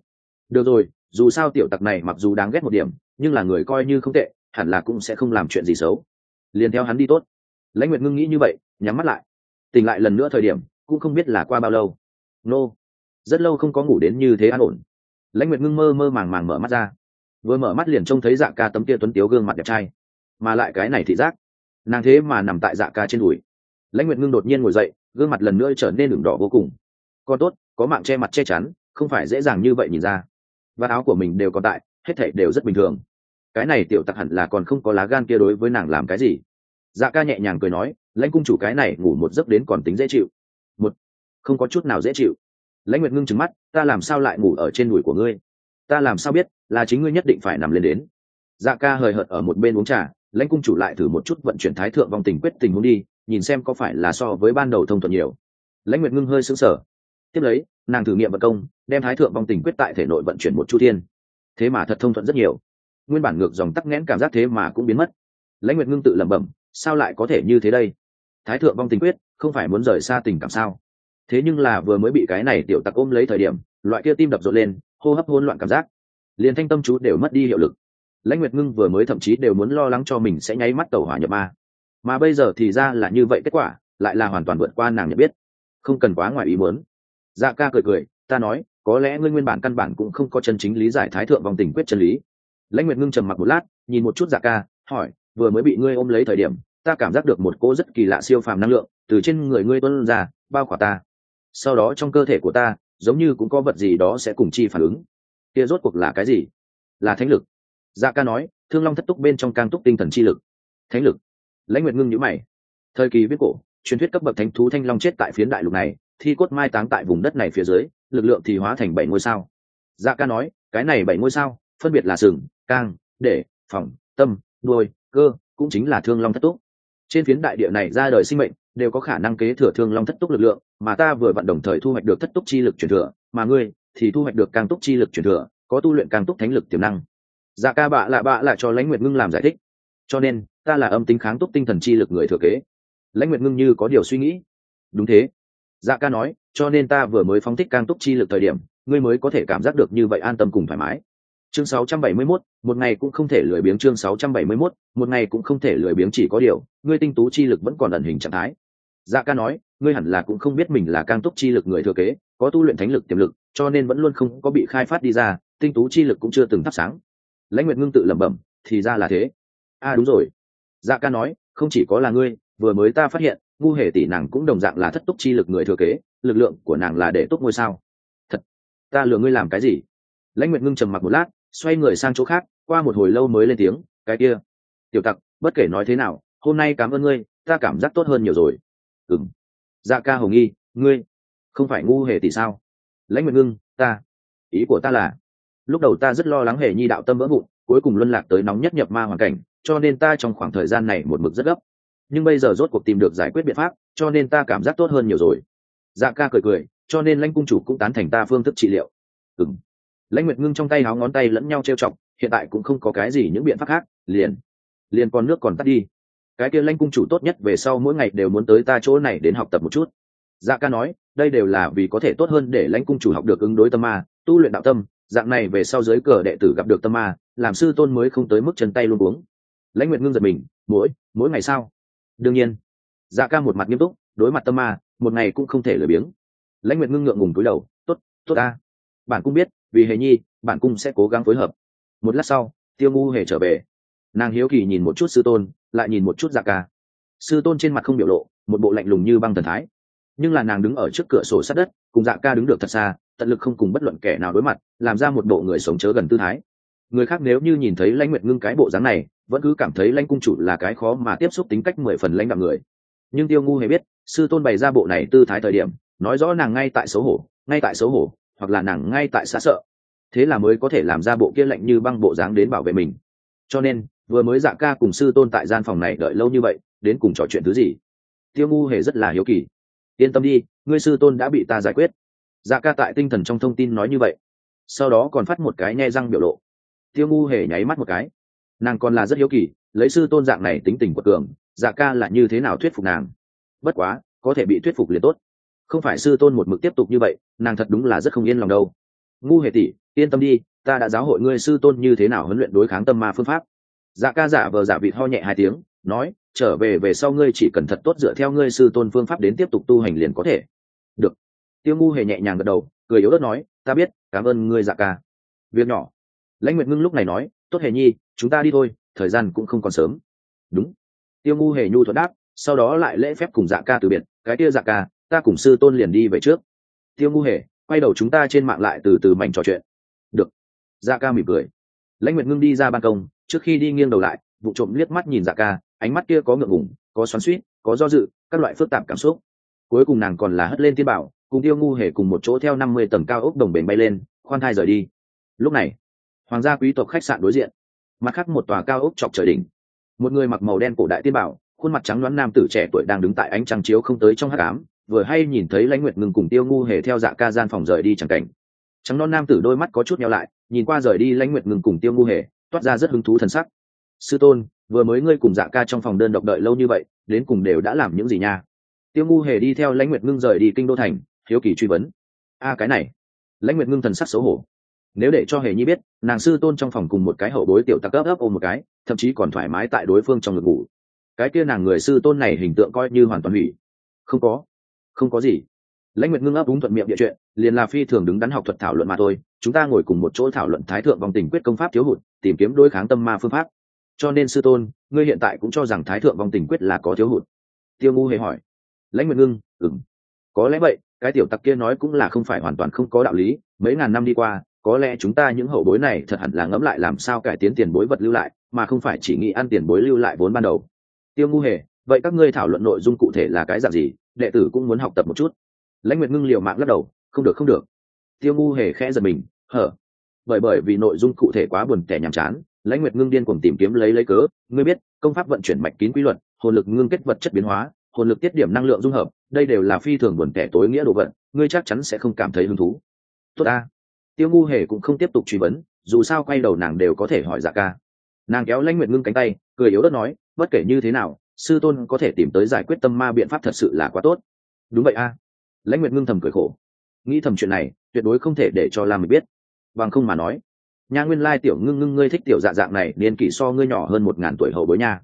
Được rồi, dù sao tiểu tặc này mặc dù đáng ghét một điểm, nhưng là người coi như không tệ, hẳn là cũng sẽ không làm chuyện gì xấu. Liền theo hắn đi tốt. Lãnh nguyệt ngưng nghĩ như vậy, nhắm mắt lại. Tỉnh lại lần nữa thời điểm, cũng không biết là qua bao lâu. Nô、no. rất lâu không có ngủ đến như thế an ổn. Lãnh nguyệt ngưng mơ mơ màng màng mở mắt ra. Vừa mở mắt liền trông thấy dạ ca tấm kia tuấn tiếu gương mặt đẹp trai. Mà lại cái này thị giác. Nàng thế mà nằm tại dạ ca trên đùi. Lãnh nguyệt ngưng đột nhiên ngồi dậy gương mặt lần nữa trở nên đường đỏ vô cùng. Còn tốt, có mạng che mặt che chắn, không phải dễ dàng như vậy nhìn ra. Và áo của mình đều còn tại, hết thảy đều rất bình thường. Cái này tiểu tặc hẳn là còn không có lá gan kia đối với nàng làm cái gì. Dạ ca nhẹ nhàng cười nói, lãnh cung chủ cái này ngủ một giấc đến còn tính dễ chịu. Một, không có chút nào dễ chịu. Lãnh nguyệt ngưng trừng mắt, ta làm sao lại ngủ ở trên đùi của ngươi? Ta làm sao biết là chính ngươi nhất định phải nằm lên đến? Dạ ca hời hợt ở một bên uống trà, lãnh cung chủ lại thử một chút vận chuyển thái thượng vòng tình quyết tình huống đi nhìn xem có phải là so với ban đầu thông thuận nhiều. Lãnh nguyệt ngưng hơi sững sờ. Tiếp lấy, nàng thử nghiệm vận công, đem thái thượng vong tình quyết tại thể nội vận chuyển một chu thiên. Thế mà thật thông thuận rất nhiều. Nguyên bản ngược dòng tắc nghẽn cảm giác thế mà cũng biến mất. Lãnh nguyệt ngưng tự lẩm bẩm, sao lại có thể như thế đây? Thái thượng vong tình quyết, không phải muốn rời xa tình cảm sao? Thế nhưng là vừa mới bị cái này tiểu tặc ôm lấy thời điểm, loại kia tim đập rộn lên, hô hấp hôn loạn cảm giác. Liền thanh tâm chú đều mất đi hiệu lực. Lãnh nguyệt ngưng vừa mới thậm chí đều muốn lo lắng cho mình sẽ nháy mắt tàu hỏa nhập ma mà bây giờ thì ra là như vậy kết quả, lại là hoàn toàn vượt qua nàng nhận biết. Không cần quá ngoài ý muốn. Dạ ca cười cười, ta nói, có lẽ ngươi nguyên bản căn bản cũng không có chân chính lý giải thái thượng vòng tình quyết chân lý. Lãnh nguyệt ngưng trầm mặc một lát, nhìn một chút dạ ca, hỏi, vừa mới bị ngươi ôm lấy thời điểm, ta cảm giác được một cô rất kỳ lạ siêu phàm năng lượng từ trên người ngươi tuân ra, bao khỏa ta. Sau đó trong cơ thể của ta, giống như cũng có vật gì đó sẽ cùng chi phản ứng. Kia rốt cuộc là cái gì? Là thánh lực. Dạ ca nói, thương long thất túc bên trong càng túc tinh thần chi lực. Thánh lực lãnh nguyệt ngưng nhữ mày. Thời kỳ viết cổ, truyền thuyết cấp bậc thánh thú thanh long chết tại phiến đại lục này, thi cốt mai táng tại vùng đất này phía dưới, lực lượng thì hóa thành bảy ngôi sao. Dạ ca nói, cái này bảy ngôi sao, phân biệt là sừng, cang, để phòng tâm, đuôi, cơ, cũng chính là thương long thất túc. Trên phiến đại địa này ra đời sinh mệnh, đều có khả năng kế thừa thương long thất túc lực lượng, mà ta vừa vận đồng thời thu hoạch được thất túc chi lực truyền thừa, mà ngươi thì thu hoạch được càng túc chi lực truyền thừa, có tu luyện càng túc thánh lực tiềm năng. Dạ ca bạ lạ bạ lại cho lãnh nguyệt ngưng làm giải thích. Cho nên ta là âm tính kháng túc tinh thần chi lực người thừa kế. Lãnh nguyệt ngưng như có điều suy nghĩ. Đúng thế. Dạ ca nói cho nên ta vừa mới phóng thích càng túc chi lực thời điểm ngươi mới có thể cảm giác được như vậy an tâm cùng thoải mái. Chương 671, một ngày cũng không thể lười biếng chương 671, một ngày cũng không thể lười biếng chỉ có điều ngươi tinh tú chi lực vẫn còn ẩn hình trạng thái. Dạ ca nói ngươi hẳn là cũng không biết mình là càng túc chi lực người thừa kế có tu luyện thánh lực tiềm lực cho nên vẫn luôn không có bị khai phát đi ra tinh tú chi lực cũng chưa từng thắp sáng. Lãnh nguyệt ngưng tự lẩm bẩm thì ra là thế. A à, đúng rồi dạ ca nói, không chỉ có là ngươi, vừa mới ta phát hiện, ngu hề tỷ nàng cũng đồng dạng là thất túc chi lực người thừa kế, lực lượng của nàng là để túc ngôi sao. Thật, ta lừa ngươi làm cái gì? Lãnh nguyệt ngưng trầm mặc một lát, xoay người sang chỗ khác, qua một hồi lâu mới lên tiếng, cái kia. Tiểu tặc, bất kể nói thế nào, hôm nay cảm ơn ngươi, ta cảm giác tốt hơn nhiều rồi. Ừng dạ ca hồng nghi, ngươi, không phải ngu hề tỷ sao? Lãnh nguyệt ngưng, ta, ý của ta là, lúc đầu ta rất lo lắng hề nhi đạo tâm vỡ vụn, cuối cùng luân lạc tới nóng nhất nhập ma hoàn cảnh cho nên ta trong khoảng thời gian này một mực rất gấp. Nhưng bây giờ rốt cuộc tìm được giải quyết biện pháp, cho nên ta cảm giác tốt hơn nhiều rồi. Dạ ca cười cười, cho nên lãnh cung chủ cũng tán thành ta phương thức trị liệu. Ừng lãnh nguyệt ngưng trong tay háo ngón tay lẫn nhau trêu chọc, hiện tại cũng không có cái gì những biện pháp khác, liền liền còn nước còn tắt đi. Cái kia lãnh cung chủ tốt nhất về sau mỗi ngày đều muốn tới ta chỗ này đến học tập một chút. Dạ ca nói, đây đều là vì có thể tốt hơn để lãnh cung chủ học được ứng đối tâm ma, tu luyện đạo tâm. Dạng này về sau dưới cờ đệ tử gặp được tâm ma, làm sư tôn mới không tới mức chân tay luôn uống lãnh nguyệt ngưng giật mình, mỗi mỗi ngày sao? Đương nhiên. Dạ ca một mặt nghiêm túc, đối mặt tâm ma, một ngày cũng không thể lười biếng. Lãnh nguyệt ngưng ngượng ngùng túi đầu t ố t tốt ta. Bạn cũng biết, vì hề nhi, bạn cũng sẽ cố gắng phối hợp. Một lát sau, tiêu ngu hề trở về. Nàng hiếu kỳ nhìn một chút sư tôn, lại nhìn một chút dạ ca. Sư tôn trên mặt không biểu lộ, một bộ lạnh lùng như băng thần thái. Nhưng là nàng đứng ở trước cửa sổ sát đất, cùng dạ ca đứng được thật xa, tận lực không cùng bất luận kẻ nào đối mặt, làm ra một bộ người sống chớ gần tư thái. Người khác nếu như nhìn thấy lãnh nguyệt ngưng cái bộ dáng này vẫn cứ cảm thấy lãnh cung chủ là cái khó mà tiếp xúc tính cách mười phần lãnh đạo người. Nhưng tiêu ngu hề biết, sư tôn bày ra bộ này tư thái thời điểm, nói rõ nàng ngay tại xấu hổ, ngay tại xấu hổ, hoặc là nàng ngay tại xa sợ. Thế là mới có thể làm ra bộ kia lạnh như băng bộ dáng đến bảo vệ mình. Cho nên, vừa mới dạ ca cùng sư tôn tại gian phòng này đợi lâu như vậy, đến cùng trò chuyện thứ gì? Tiêu ngu hề rất là hiếu kỳ. Yên tâm đi, ngươi sư tôn đã bị ta giải quyết. Dạ ca tại tinh thần trong thông tin nói như vậy. Sau đó còn phát một cái nhe răng biểu lộ. Tiêu ngu hề nháy mắt một cái nàng còn là rất hiếu kỳ, lấy sư tôn dạng này tính tình của cường dạ ca là như thế nào thuyết phục nàng? Bất quá, có thể bị thuyết phục liền tốt. Không phải sư tôn một mực tiếp tục như vậy, nàng thật đúng là rất không yên lòng đâu. Ngu hề tỷ, yên tâm đi, ta đã giáo hội ngươi sư tôn như thế nào huấn luyện đối kháng tâm ma phương pháp. Dạ ca giả vờ giả vịt ho nhẹ hai tiếng, nói, trở về về sau ngươi chỉ cần thật tốt dựa theo ngươi sư tôn phương pháp đến tiếp tục tu hành liền có thể. Được. Tiêu ngu hề nhẹ nhàng gật đầu, cười yếu ớt nói, ta biết, cảm ơn ngươi dạ ca. Việc nhỏ. Lãnh nguyệt ngưng lúc này nói, tốt hề nhi chúng ta đi thôi, thời gian cũng không còn sớm. Đúng. Tiêu ngu hề nhu thuận đáp, sau đó lại lễ phép cùng dạ ca từ biệt, cái kia dạ ca, ta cùng sư tôn liền đi về trước. Tiêu ngu hề, quay đầu chúng ta trên mạng lại từ từ mảnh trò chuyện. Được. Dạ ca mỉm cười. Lãnh nguyệt ngưng đi ra ban công, trước khi đi nghiêng đầu lại, vụ trộm liếc mắt nhìn dạ ca, ánh mắt kia có ngượng ngủng có xoắn suýt có do dự, các loại phức tạp cảm xúc. Cuối cùng nàng còn là hất lên tiên bảo, cùng tiêu ngu hề cùng một chỗ theo năm mươi tầng cao ốc đồng bền bay lên, khoan thai rời đi. Lúc này, hoàng gia quý tộc khách sạn đối diện mặt khác một tòa cao ốc chọc trời đỉnh. Một người mặc màu đen cổ đại tiên bảo khuôn mặt trắng đoán nam tử trẻ tuổi đang đứng tại ánh trăng chiếu không tới trong hát ám, vừa hay nhìn thấy lãnh nguyệt ngừng cùng tiêu ngu hề theo dạ ca gian phòng rời đi chẳng cảnh. Trắng non nam tử đôi mắt có chút nhau lại nhìn qua rời đi lãnh nguyệt ngừng cùng tiêu ngu hề toát ra rất hứng thú thần sắc. Sư tôn vừa mới ngươi cùng dạ ca trong phòng đơn độc đợi lâu như vậy đến cùng đều đã làm những gì nha? Tiêu ngu hề đi theo lãnh nguyệt ngưng rời đi kinh đô thành hiếu kỳ truy vấn. A cái này. Lãnh nguyệt ngưng thần sắc xấu hổ nếu để cho hề nhi biết, nàng sư tôn trong phòng cùng một cái hậu bối tiểu tặc ấp ấp ôm một cái, thậm chí còn thoải mái tại đối phương trong ngực ngủ. Cái kia nàng người sư tôn này hình tượng coi như hoàn toàn hủy. Không có. Không có gì. Lãnh nguyệt ngưng ấp đúng thuận miệng địa chuyện, liền là phi thường đứng đắn học thuật thảo luận mà thôi. Chúng ta ngồi cùng một chỗ thảo luận thái thượng vòng tình quyết công pháp thiếu hụt, tìm kiếm đối kháng tâm ma phương pháp. Cho nên sư tôn, ngươi hiện tại cũng cho rằng thái thượng vong tình quyết là có thiếu hụt. Tiêu ngu hề hỏi. Lãnh nguyệt ngưng ừng có lẽ vậy, cái tiểu tặc kia nói cũng là không phải hoàn toàn không có đạo lý. Mấy ngàn năm đi qua có lẽ chúng ta những hậu bối này thật hẳn là ngẫm lại làm sao cải tiến tiền bối vật lưu lại, mà không phải chỉ nghĩ ăn tiền bối lưu lại vốn ban đầu. Tiêu ngu hề, vậy các ngươi thảo luận nội dung cụ thể là cái dạng gì? Đệ tử cũng muốn học tập một chút. Lãnh nguyệt ngưng liều mạng lắc đầu, không được không được. Tiêu ngu hề khẽ giật mình, hở. Bởi bởi vì nội dung cụ thể quá buồn tẻ nhàm chán, lãnh nguyệt ngưng điên cùng tìm kiếm lấy lấy cớ. Ngươi biết, công pháp vận chuyển mạch kín quy luật, hồn lực ngưng kết vật chất biến hóa, hồn lực tiết điểm năng lượng dung hợp, đây đều là phi thường buồn tẻ tối nghĩa đồ vật, ngươi chắc chắn sẽ không cảm thấy hứng thú. Tốt ta tiêu ngu hề cũng không tiếp tục truy vấn, dù sao quay đầu nàng đều có thể hỏi dạ ca. Nàng kéo lãnh nguyệt ngưng cánh tay, cười yếu đất nói, bất kể như thế nào, sư tôn có thể tìm tới giải quyết tâm ma biện pháp thật sự là quá tốt. Đúng vậy a. Lãnh nguyệt ngưng thầm cười khổ. Nghĩ thầm chuyện này, tuyệt đối không thể để cho lam mình biết. Bằng không mà nói, nha nguyên lai tiểu ngưng ngưng ngươi thích tiểu dạ dạng này, niên kỷ so ngươi nhỏ hơn một ngàn tuổi hầu bối nha.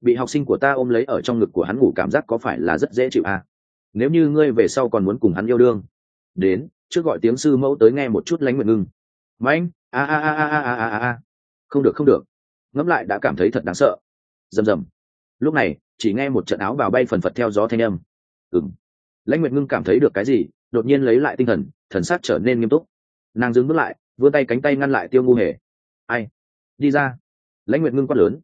Bị học sinh của ta ôm lấy ở trong ngực của hắn ngủ cảm giác có phải là rất dễ chịu à? nếu như ngươi về sau còn muốn cùng hắn yêu đương, đến trước gọi tiếng sư mẫu tới nghe một chút lánh nguyện ngưng. Mạnh, a a a a a a a a. Không được không được. Ngẫm lại đã cảm thấy thật đáng sợ. Rầm rầm. Lúc này, chỉ nghe một trận áo bào bay phần phật theo gió thanh âm. Ừng lãnh nguyệt ngưng cảm thấy được cái gì, đột nhiên lấy lại tinh thần thần sắc trở nên nghiêm túc. Nàng dừng bước lại, vươn tay cánh tay ngăn lại tiêu ngu hề. Ai? Đi ra. Lãnh nguyệt ngưng quát lớn.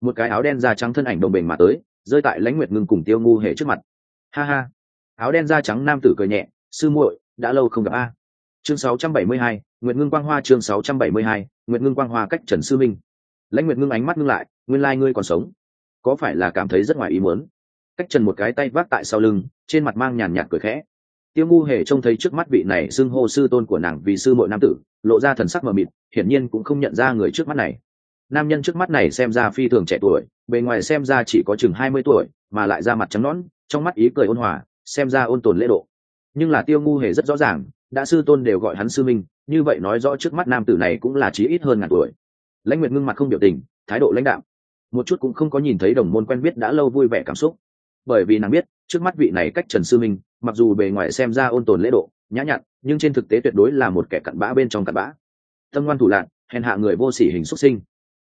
Một cái áo đen da trắng thân ảnh đồng bền mà tới, rơi tại lãnh nguyệt ngưng cùng tiêu ngu hề trước mặt. Ha ha. Áo đen da trắng nam tử cười nhẹ, sư muội đã lâu không gặp a. Chương 672, nguyệt ngưng quang hoa chương 672, nguyệt ngưng quang hoa cách trần sư minh. Lãnh nguyệt ngưng ánh mắt ngưng lại nguyên lai ngươi còn sống. Có phải là cảm thấy rất ngoài ý muốn? Cách trần một cái tay vác tại sau lưng trên mặt mang nhàn nhạt cười khẽ. Tiêu ngu hề trông thấy trước mắt vị này xưng hô sư tôn của nàng vì sư mội nam tử lộ ra thần sắc mờ mịt hiển nhiên cũng không nhận ra người trước mắt này. Nam nhân trước mắt này xem ra phi thường trẻ tuổi bề ngoài xem ra chỉ có chừng hai mươi tuổi mà lại ra mặt trắng nõn trong mắt ý cười ôn hòa xem ra ôn tồn lễ độ nhưng là tiêu ngu hề rất rõ ràng, đã sư tôn đều gọi hắn sư minh, như vậy nói rõ trước mắt nam tử này cũng là chí ít hơn ngàn tuổi. Lãnh nguyệt ngưng mặt không biểu tình, thái độ lãnh đạo một chút cũng không có nhìn thấy đồng môn quen biết đã lâu vui vẻ cảm xúc. Bởi vì nàng biết, trước mắt vị này cách trần sư minh, mặc dù bề ngoài xem ra ôn tồn lễ độ, nhã nhặn, nhưng trên thực tế tuyệt đối là một kẻ cặn bã bên trong cặn bã. Tâm ngoan thủ lạn, hèn hạ người vô sỉ hình xuất sinh.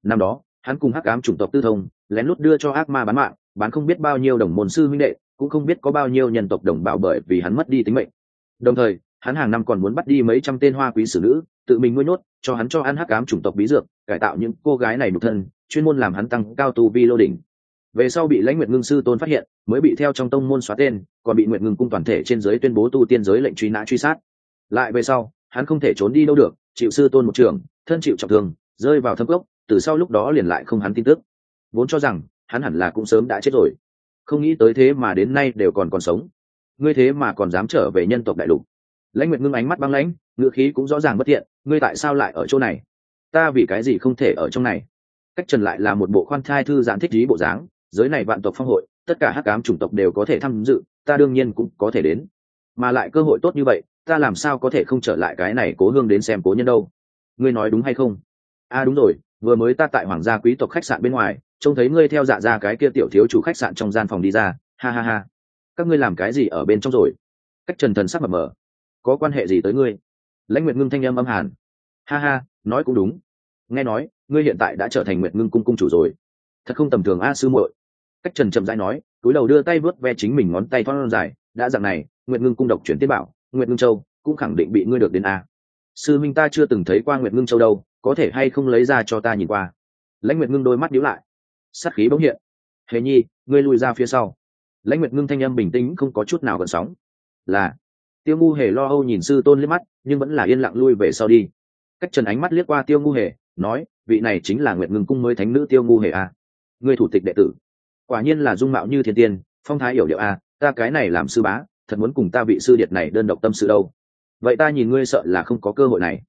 Năm đó, hắn cùng hắc ám chủng tộc tư thông, lén lút đưa cho ác ma bán mạng, bán không biết bao nhiêu đồng môn sư minh đệ cũng không biết có bao nhiêu nhân tộc đồng bào bởi vì hắn mất đi tính mệnh. Đồng thời, hắn hàng năm còn muốn bắt đi mấy trăm tên hoa quý xử nữ, tự mình nuôi nhốt, cho hắn cho ăn hắc ám chủng tộc bí dược, cải tạo những cô gái này nhục thân, chuyên môn làm hắn tăng cao tu vi lô đỉnh. Về sau bị lãnh nguyệt ngưng sư tôn phát hiện, mới bị theo trong tông môn xóa tên, còn bị nguyệt ngưng cung toàn thể trên giới tuyên bố tu tiên giới lệnh truy nã truy sát. Lại về sau, hắn không thể trốn đi đâu được, chịu sư tôn một trường, thân chịu trọng thương, rơi vào thâm cốc, từ sau lúc đó liền lại không hắn tin tức. Vốn cho rằng, hắn hẳn là cũng sớm đã chết rồi không nghĩ tới thế mà đến nay đều còn còn sống. Ngươi thế mà còn dám trở về nhân tộc đại lục. Lãnh nguyệt ngưng ánh mắt băng lãnh ngựa khí cũng rõ ràng bất thiện, ngươi tại sao lại ở chỗ này? Ta vì cái gì không thể ở trong này? Cách trần lại là một bộ khoan thai thư giãn thích trí bộ dáng, giới này vạn tộc phong hội, tất cả hắc ám chủng tộc đều có thể tham dự, ta đương nhiên cũng có thể đến. Mà lại cơ hội tốt như vậy, ta làm sao có thể không trở lại cái này cố hương đến xem cố nhân đâu? Ngươi nói đúng hay không? A à đúng rồi vừa mới ta tại hoàng gia quý tộc khách sạn bên ngoài, trông thấy ngươi theo dạ ra cái kia tiểu thiếu chủ khách sạn trong gian phòng đi ra. Ha ha ha. Các ngươi làm cái gì ở bên trong rồi? Cách trần thần sắc mập mờ. Có quan hệ gì tới ngươi? Lãnh nguyệt ngưng thanh âm âm hàn. Ha ha, nói cũng đúng. Nghe nói, ngươi hiện tại đã trở thành nguyệt ngưng cung cung chủ rồi. Thật không tầm thường a sư muội. Cách trần chậm rãi nói, túi đầu đưa tay vớt ve chính mình ngón tay thon dài. Đã dạng này, nguyệt ngưng cung độc chuyển tiết bảo, nguyệt ngưng châu cũng khẳng định bị ngươi được đến a sư minh ta chưa từng thấy qua nguyệt ngưng châu đâu, có thể hay không lấy ra cho ta nhìn qua? Lãnh nguyệt ngưng đôi mắt nhíu lại. Sát khí bỗng hiện. Hề nhi, ngươi lùi ra phía sau. Lãnh nguyệt ngưng thanh âm bình tĩnh, không có chút nào gần sóng. Là. Tiêu ngu hề lo âu nhìn sư tôn liếc mắt, nhưng vẫn là yên lặng lui về sau đi. Cách trần ánh mắt liếc qua tiêu ngu hề, nói, vị này chính là nguyệt ngưng cung mới thánh nữ tiêu ngu hề à? a người thủ tịch đệ tử. Quả nhiên là dung mạo như thiên tiên, phong thái hiểu điệu a ta cái này làm sư bá, thật muốn cùng ta vị sư điệt này đơn độc tâm sự đâu vậy ta nhìn ngươi sợ là không có cơ hội này.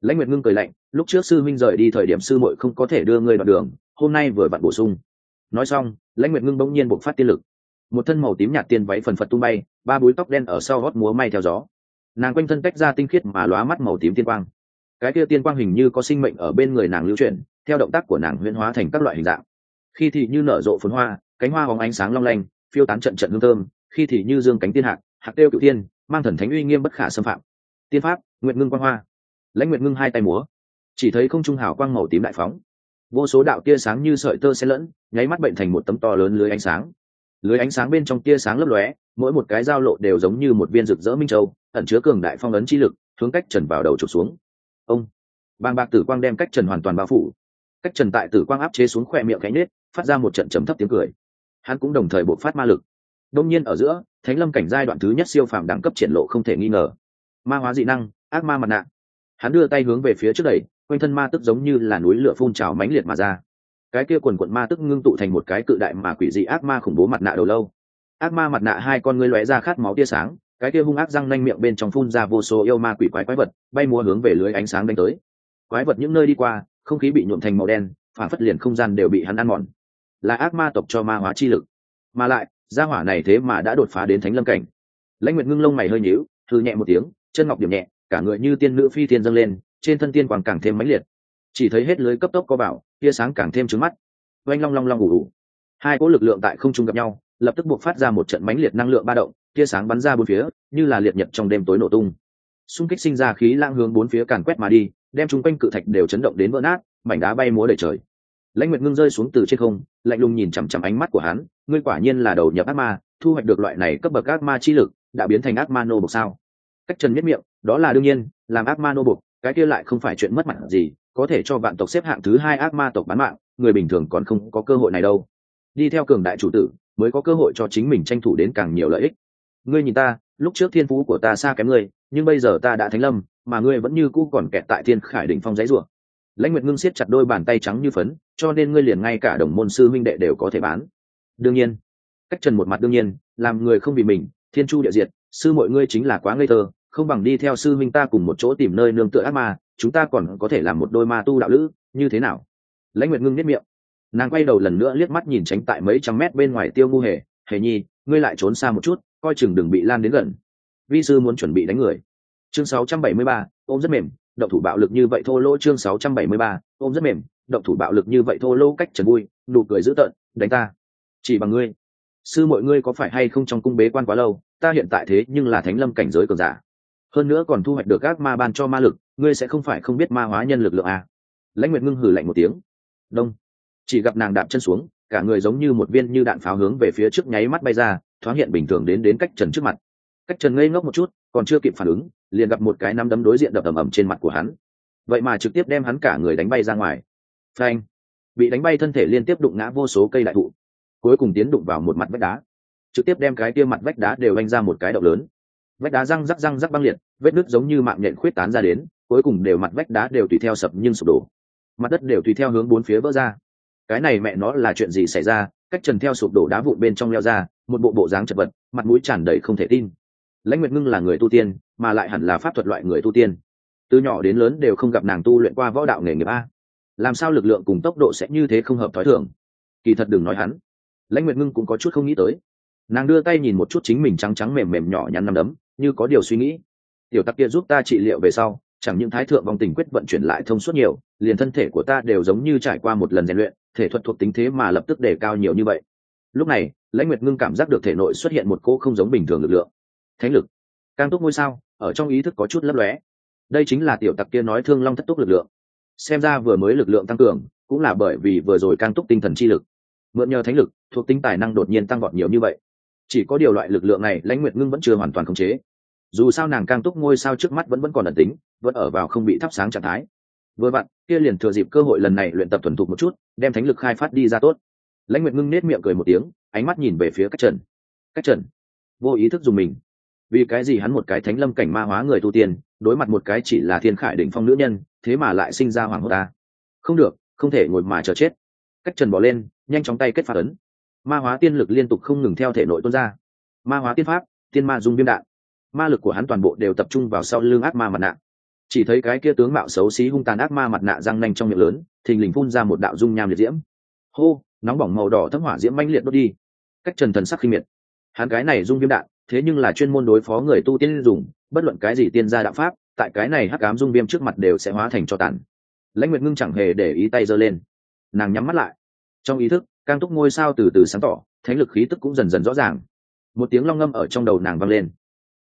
Lãnh nguyệt ngưng cười lạnh, lúc trước sư minh rời đi thời điểm sư muội không có thể đưa ngươi đoạn đường, hôm nay vừa vặn bổ sung. Nói xong, lãnh nguyệt ngưng bỗng nhiên bộc phát tiên lực. Một thân màu tím nhạt tiên váy phần phật tung bay, ba búi tóc đen ở sau gót múa may theo gió. Nàng quanh thân tách ra tinh khiết mà lóa mắt màu tím tiên quang. Cái kia tiên quang hình như có sinh mệnh ở bên người nàng lưu chuyển, theo động tác của nàng huyễn hóa thành các loại hình dạng. Khi thì như nở rộ phấn hoa, cánh hoa hóng ánh sáng long lanh, phiêu tán trận trận hương thơm. Khi thì như dương cánh tiên hạc hạc tiêu cựu tiên mang thần thánh uy nghiêm bất khả xâm phạm tiên pháp nguyện ngưng quang hoa. Lãnh nguyện ngưng hai tay múa. Chỉ thấy không trung hào quang màu tím đại phóng. Vô số đạo tia sáng như sợi tơ xen lẫn, nháy mắt bệnh thành một tấm to lớn lưới ánh sáng. Lưới ánh sáng bên trong tia sáng lấp lóe, mỗi một cái giao lộ đều giống như một viên rực rỡ minh châu, ẩn chứa cường đại phong ấn chi lực, hướng cách trần vào đầu trục xuống. Ông! Bàng bạc tử quang đem cách trần hoàn toàn bao phủ. Cách trần tại tử quang áp chế xuống khỏe miệng cánh nết, phát ra một trận chấm thấp tiếng cười. Hắn cũng đồng thời bộc phát ma lực. Đông nhiên ở giữa, thánh lâm cảnh giai đoạn thứ nhất siêu phàm đẳng cấp triển lộ không thể nghi ngờ ma hóa dị năng, ác ma mặt nạ. Hắn đưa tay hướng về phía trước đẩy, quanh thân ma tức giống như là núi lửa phun trào mãnh liệt mà ra. Cái kia quần quận ma tức ngưng tụ thành một cái cự đại mà quỷ dị ác ma khủng bố mặt nạ đầu lâu. Ác ma mặt nạ hai con ngươi lóe ra khát máu tia sáng, cái kia hung ác răng nanh miệng bên trong phun ra vô số yêu ma quỷ quái quái vật, bay múa hướng về lưới ánh sáng đánh tới. Quái vật những nơi đi qua, không khí bị nhuộm thành màu đen, phản phất liền không gian đều bị hắn ăn mòn. Là ác ma tộc cho ma hóa chi lực. Mà lại, gia hỏa này thế mà đã đột phá đến thánh lâm cảnh. Lãnh nguyệt ngưng lông mày hơi nhíu thư nhẹ một tiếng chân ngọc điểm nhẹ, cả người như tiên nữ phi tiên dâng lên, trên thân tiên quang càng thêm mãnh liệt. Chỉ thấy hết lưới cấp tốc có bảo, tia sáng càng thêm trứng mắt. Oanh long long long ủ ủ. Hai cỗ lực lượng tại không trung gặp nhau, lập tức buộc phát ra một trận mãnh liệt năng lượng ba động, tia sáng bắn ra bốn phía, như là liệt nhật trong đêm tối nổ tung. Xung kích sinh ra khí lang hướng bốn phía càn quét mà đi, đem chung quanh cự thạch đều chấn động đến vỡ nát, mảnh đá bay múa đầy trời. Lãnh nguyệt ngưng rơi xuống từ trên không, lạnh lùng nhìn chằm chằm ánh mắt của hắn, ngươi quả nhiên là đầu nhập ác ma, thu hoạch được loại này cấp bậc ác ma chi lực, đã biến thành ác ma nô bộc sao? Cách trần miết miệng, đó là đương nhiên, làm ác ma nô bục cái kia lại không phải chuyện mất mặt gì, có thể cho vạn tộc xếp hạng thứ hai ác ma tộc bán mạng, người bình thường còn không có cơ hội này đâu. Đi theo cường đại chủ tử, mới có cơ hội cho chính mình tranh thủ đến càng nhiều lợi ích. Ngươi nhìn ta, lúc trước thiên phú của ta xa kém ngươi, nhưng bây giờ ta đã thánh lâm, mà ngươi vẫn như cũ còn kẹt tại thiên khải đỉnh phong giấy rùa. Lãnh nguyệt ngưng siết chặt đôi bàn tay trắng như phấn, cho nên ngươi liền ngay cả đồng môn sư minh đệ đều có thể bán. Đương nhiên. Cách trần một mặt đương nhiên, làm người không vì mình, thiên chu địa diệt sư mọi ngươi chính là quá ngây thơ không bằng đi theo sư minh ta cùng một chỗ tìm nơi nương tựa ác ma chúng ta còn có thể làm một đôi ma tu đạo lữ như thế nào? Lãnh nguyệt ngưng nếp miệng. Nàng quay đầu lần nữa liếc mắt nhìn tránh tại mấy trăm mét bên ngoài tiêu ngu hề hề nhi ngươi lại trốn xa một chút coi chừng đừng bị lan đến gần. Vi sư muốn chuẩn bị đánh người. Chương 673, ôm rất mềm động thủ bạo lực như vậy thô lỗ chương 673, ôm rất mềm động thủ bạo lực như vậy thô lỗ cách trần vui nụ cười dữ tợn đánh ta chỉ bằng ngươi sư mọi ngươi có phải hay không trong cung bế quan quá lâu, ta hiện tại thế nhưng là thánh lâm cảnh giới cường giả. Hơn nữa còn thu hoạch được các ma ban cho ma lực, ngươi sẽ không phải không biết ma hóa nhân lực lượng à. lãnh nguyệt ngưng hử lạnh một tiếng. Đông. Chỉ gặp nàng đạp chân xuống, cả người giống như một viên như đạn pháo hướng về phía trước nháy mắt bay ra, thoáng hiện bình thường đến đến cách trần trước mặt. Cách trần ngây ngốc một chút, còn chưa kịp phản ứng, liền gặp một cái nắm đấm đối diện đập ầm ầm trên mặt của hắn. Vậy mà trực tiếp đem hắn cả người đánh bay ra ngoài. Phanh. Bị đánh bay thân thể liên tiếp đụng ngã vô số cây đại thụ cuối cùng tiến đụng vào một mặt vách đá. Trực tiếp đem cái kia mặt vách đá đều anh ra một cái động lớn. Vách đá răng rắc răng rắc băng liệt, vết nứt giống như mạng nhện khuyết tán ra đến, cuối cùng đều mặt vách đá đều tùy theo sập nhưng sụp đổ. Mặt đất đều tùy theo hướng bốn phía vỡ ra. Cái này mẹ nó là chuyện gì xảy ra? Cách trần theo sụp đổ đá vụn bên trong leo ra, một bộ bộ dáng chật vật, mặt mũi tràn đầy không thể tin. Lãnh nguyệt ngưng là người tu tiên, mà lại hẳn là pháp thuật loại người tu tiên. Từ nhỏ đến lớn đều không gặp nàng tu luyện qua võ đạo nghề nghiệp a. Làm sao lực lượng cùng tốc độ sẽ như thế không hợp thói thường? Kỳ thật đừng nói hắn lãnh nguyệt ngưng cũng có chút không nghĩ tới. Nàng đưa tay nhìn một chút chính mình trắng trắng mềm mềm nhỏ nhắn nằm đấm, như có điều suy nghĩ. Tiểu tắc kia giúp ta trị liệu về sau, chẳng những thái thượng vòng tình quyết vận chuyển lại thông suốt nhiều, liền thân thể của ta đều giống như trải qua một lần rèn luyện, thể thuật thuộc tính thế mà lập tức đề cao nhiều như vậy. Lúc này, lãnh nguyệt ngưng cảm giác được thể nội xuất hiện một cô không giống bình thường lực lượng. Thánh lực. Càng túc ngôi sao, ở trong ý thức có chút lấp lóe. Đây chính là tiểu tặc kia nói thương long thất túc lực lượng. Xem ra vừa mới lực lượng tăng cường, cũng là bởi vì vừa rồi càng túc tinh thần chi lực mượn nhờ thánh lực, thuộc tính tài năng đột nhiên tăng vọt nhiều như vậy. Chỉ có điều loại lực lượng này, lãnh nguyệt ngưng vẫn chưa hoàn toàn khống chế. Dù sao nàng càng túc ngôi sao trước mắt vẫn vẫn còn ẩn tính, vẫn ở vào không bị thắp sáng trạng thái. Vừa vặn, kia liền thừa dịp cơ hội lần này luyện tập thuần thục một chút, đem thánh lực khai phát đi ra tốt. Lãnh nguyệt ngưng nết miệng cười một tiếng, ánh mắt nhìn về phía cách trần. Cách trần, vô ý thức dùng mình. Vì cái gì hắn một cái thánh lâm cảnh ma hóa người tu tiên, đối mặt một cái chỉ là thiên khải đỉnh phong nữ nhân, thế mà lại sinh ra hoàng hốt ta? Không được, không thể ngồi mà chờ chết cách trần bỏ lên, nhanh chóng tay kết phạt ấn. Ma hóa tiên lực liên tục không ngừng theo thể nội tuôn ra. Ma hóa tiên pháp, tiên ma dung viêm đạn. Ma lực của hắn toàn bộ đều tập trung vào sau lưng ác ma mặt nạ. Chỉ thấy cái kia tướng mạo xấu xí hung tàn ác ma mặt nạ răng nanh trong miệng lớn, thình lình phun ra một đạo dung nham liệt diễm. Hô, nóng bỏng màu đỏ thấm hỏa diễm manh liệt đốt đi. Cách trần thần sắc khinh miệt. Hắn cái này dung viêm đạn, thế nhưng là chuyên môn đối phó người tu tiên dùng, bất luận cái gì tiên gia đạo pháp, tại cái này hắc ám dung viêm trước mặt đều sẽ hóa thành cho tàn. Lãnh nguyệt ngưng chẳng hề để ý tay giơ lên nàng nhắm mắt lại. Trong ý thức càng túc ngôi sao từ từ sáng tỏ, thánh lực khí tức cũng dần dần rõ ràng. Một tiếng long ngâm ở trong đầu nàng vang lên.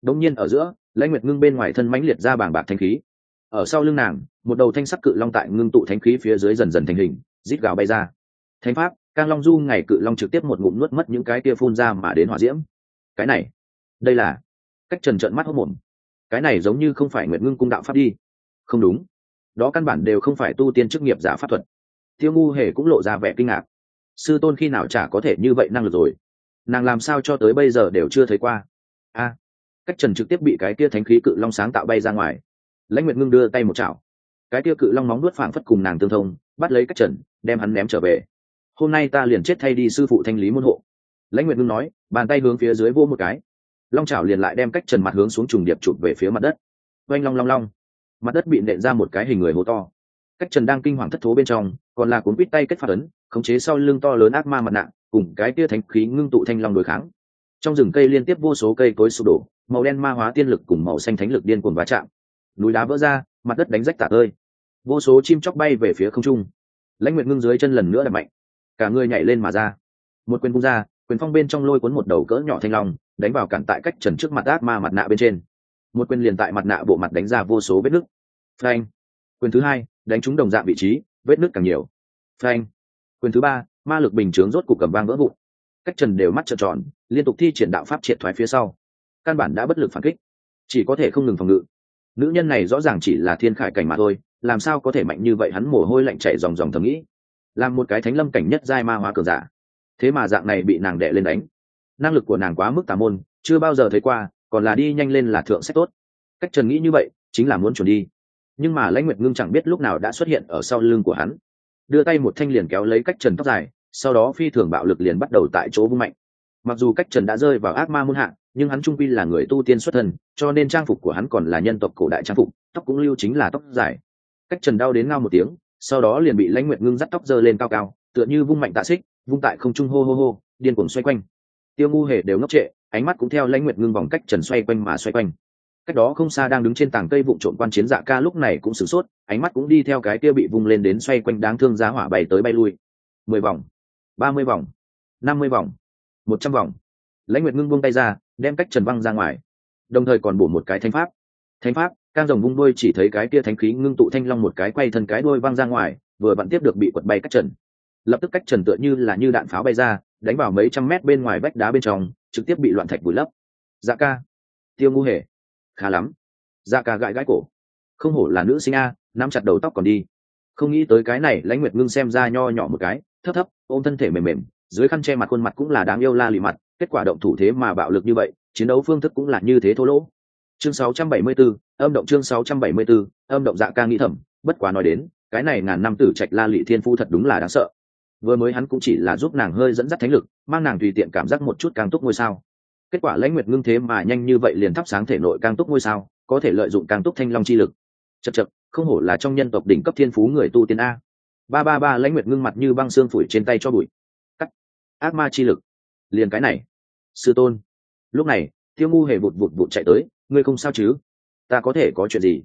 Đông nhiên ở giữa, lãnh nguyệt ngưng bên ngoài thân mãnh liệt ra bảng bạc thanh khí. Ở sau lưng nàng, một đầu thanh sắc cự long tại ngưng tụ thanh khí phía dưới dần dần thành hình, rít gào bay ra. Thánh pháp càng long du ngày cự long trực tiếp một ngụm nuốt mất những cái kia phun ra mà đến hỏa diễm. Cái này, đây là cách trần trợn mắt hốc mồm. Cái này giống như không phải nguyệt ngưng cung đạo pháp đi. Không đúng. Đó căn bản đều không phải tu tiên chức nghiệp giả pháp thuật tiêu ngu hề cũng lộ ra vẻ kinh ngạc. Sư tôn khi nào chả có thể như vậy năng lực rồi? Nàng làm sao cho tới bây giờ đều chưa thấy qua? A! Cách trần trực tiếp bị cái kia thánh khí cự long sáng tạo bay ra ngoài. Lãnh nguyệt ngưng đưa tay một chảo. Cái kia cự long nóng nuốt phảng phất cùng nàng tương thông, bắt lấy cách trần, đem hắn ném trở về. Hôm nay ta liền chết thay đi sư phụ thanh lý môn hộ. Lãnh nguyệt ngưng nói, bàn tay hướng phía dưới vô một cái. Long chảo liền lại đem cách trần mặt hướng xuống trùng điệp chụp về phía mặt đất. Oanh long long long. Mặt đất bị nện ra một cái hình người hố to cách trần đang kinh hoàng thất thố bên trong, còn là cuốn quít tay kết phát ấn, khống chế sau lưng to lớn ác ma mặt nạ, cùng cái tia thánh khí ngưng tụ thanh long đối kháng. Trong rừng cây liên tiếp vô số cây cối sụp đổ, màu đen ma hóa tiên lực cùng màu xanh thánh lực điên cuồng va chạm. Núi đá vỡ ra, mặt đất đánh rách tả tơi. Vô số chim chóc bay về phía không trung. Lãnh nguyện ngưng dưới chân lần nữa đập mạnh. Cả người nhảy lên mà ra. Một quyền bung ra, quyền phong bên trong lôi cuốn một đầu cỡ nhỏ thanh long, đánh vào cản tại cách trần trước mặt ác ma mặt nạ bên trên. Một quyền liền tại mặt nạ bộ mặt đánh ra vô số vết nứt. Phanh. Quyền thứ hai đánh trúng đồng dạng vị trí, vết nứt càng nhiều. Phanh. Quyền thứ ba, ma lực bình chướng rốt cục cầm vang vỡ vụn. Cách trần đều mắt trợn tròn, liên tục thi triển đạo pháp triệt thoái phía sau. Căn bản đã bất lực phản kích. Chỉ có thể không ngừng phòng ngự. Nữ nhân này rõ ràng chỉ là thiên khải cảnh mà thôi, làm sao có thể mạnh như vậy hắn mồ hôi lạnh chảy dòng dòng thầm nghĩ. Làm một cái thánh lâm cảnh nhất giai ma hóa cường giả. Thế mà dạng này bị nàng đệ lên đánh. Năng lực của nàng quá mức tà môn, chưa bao giờ thấy qua, còn là đi nhanh lên là thượng sách tốt. Cách trần nghĩ như vậy, chính là muốn chuẩn đi nhưng mà lãnh nguyệt ngưng chẳng biết lúc nào đã xuất hiện ở sau lưng của hắn. Đưa tay một thanh liền kéo lấy cách trần tóc dài, sau đó phi thường bạo lực liền bắt đầu tại chỗ vung mạnh. Mặc dù cách trần đã rơi vào ác ma muôn hạng nhưng hắn trung quy là người tu tiên xuất thân, cho nên trang phục của hắn còn là nhân tộc cổ đại trang phục, tóc cũng lưu chính là tóc dài. Cách trần đau đến ngao một tiếng, sau đó liền bị lãnh nguyệt ngưng dắt tóc dơ lên cao cao, tựa như vung mạnh tạ xích, vung tại không trung hô hô hô, điên cuồng xoay quanh. Tiêu ngu hề đều ngốc trệ, ánh mắt cũng theo lãnh nguyệt ngưng vòng cách trần xoay quanh mà xoay quanh cách đó không xa đang đứng trên tảng cây vụn trộm quan chiến dạ ca lúc này cũng sửng sốt, ánh mắt cũng đi theo cái kia bị vung lên đến xoay quanh đáng thương giá hỏa bay tới bay lui. Mười vòng, ba mươi vòng, năm mươi vòng, một trăm vòng. Lãnh nguyệt ngưng buông tay ra, đem cách trần văng ra ngoài. Đồng thời còn bổ một cái thanh pháp. Thanh pháp, cang rồng vung đôi chỉ thấy cái kia thánh khí ngưng tụ thanh long một cái quay thân cái đôi văng ra ngoài, vừa vặn tiếp được bị quật bay cách trần. Lập tức cách trần tựa như là như đạn pháo bay ra, đánh vào mấy trăm mét bên ngoài vách đá bên trong, trực tiếp bị loạn thạch vùi lấp. Dạ ca, tiêu ngu hề khá lắm. Dạ ca gãi gãi cổ. Không hổ là nữ sinh a nắm chặt đầu tóc còn đi. Không nghĩ tới cái này lãnh nguyệt ngưng xem ra nho nhỏ một cái thấp thấp ôm thân thể mềm mềm dưới khăn che mặt khuôn mặt cũng là đáng yêu la lì mặt kết quả động thủ thế mà bạo lực như vậy chiến đấu phương thức cũng là như thế thô lỗ. Chương 674, âm động chương 674, âm động dạ ca nghĩ thầm bất quá nói đến cái này ngàn năm tử trạch la lị thiên phu thật đúng là đáng sợ. Vừa mới hắn cũng chỉ là giúp nàng hơi dẫn dắt thánh lực mang nàng tùy tiện cảm giác một chút càng túc ngôi sao kết quả lãnh nguyệt ngưng thế mà nhanh như vậy liền thắp sáng thể nội càng túc ngôi sao, có thể lợi dụng càng túc thanh long chi lực. Chật chật không hổ là trong nhân tộc đỉnh cấp thiên phú người tu tiên a. Ba ba ba, lãnh nguyệt ngưng mặt như băng xương phủi trên tay cho bụi. Cắt. Ác ma chi lực. Liền cái này. Sư tôn. Lúc này, tiêu ngu hề vụt vụt vụt chạy tới, ngươi không sao chứ? Ta có thể có chuyện gì?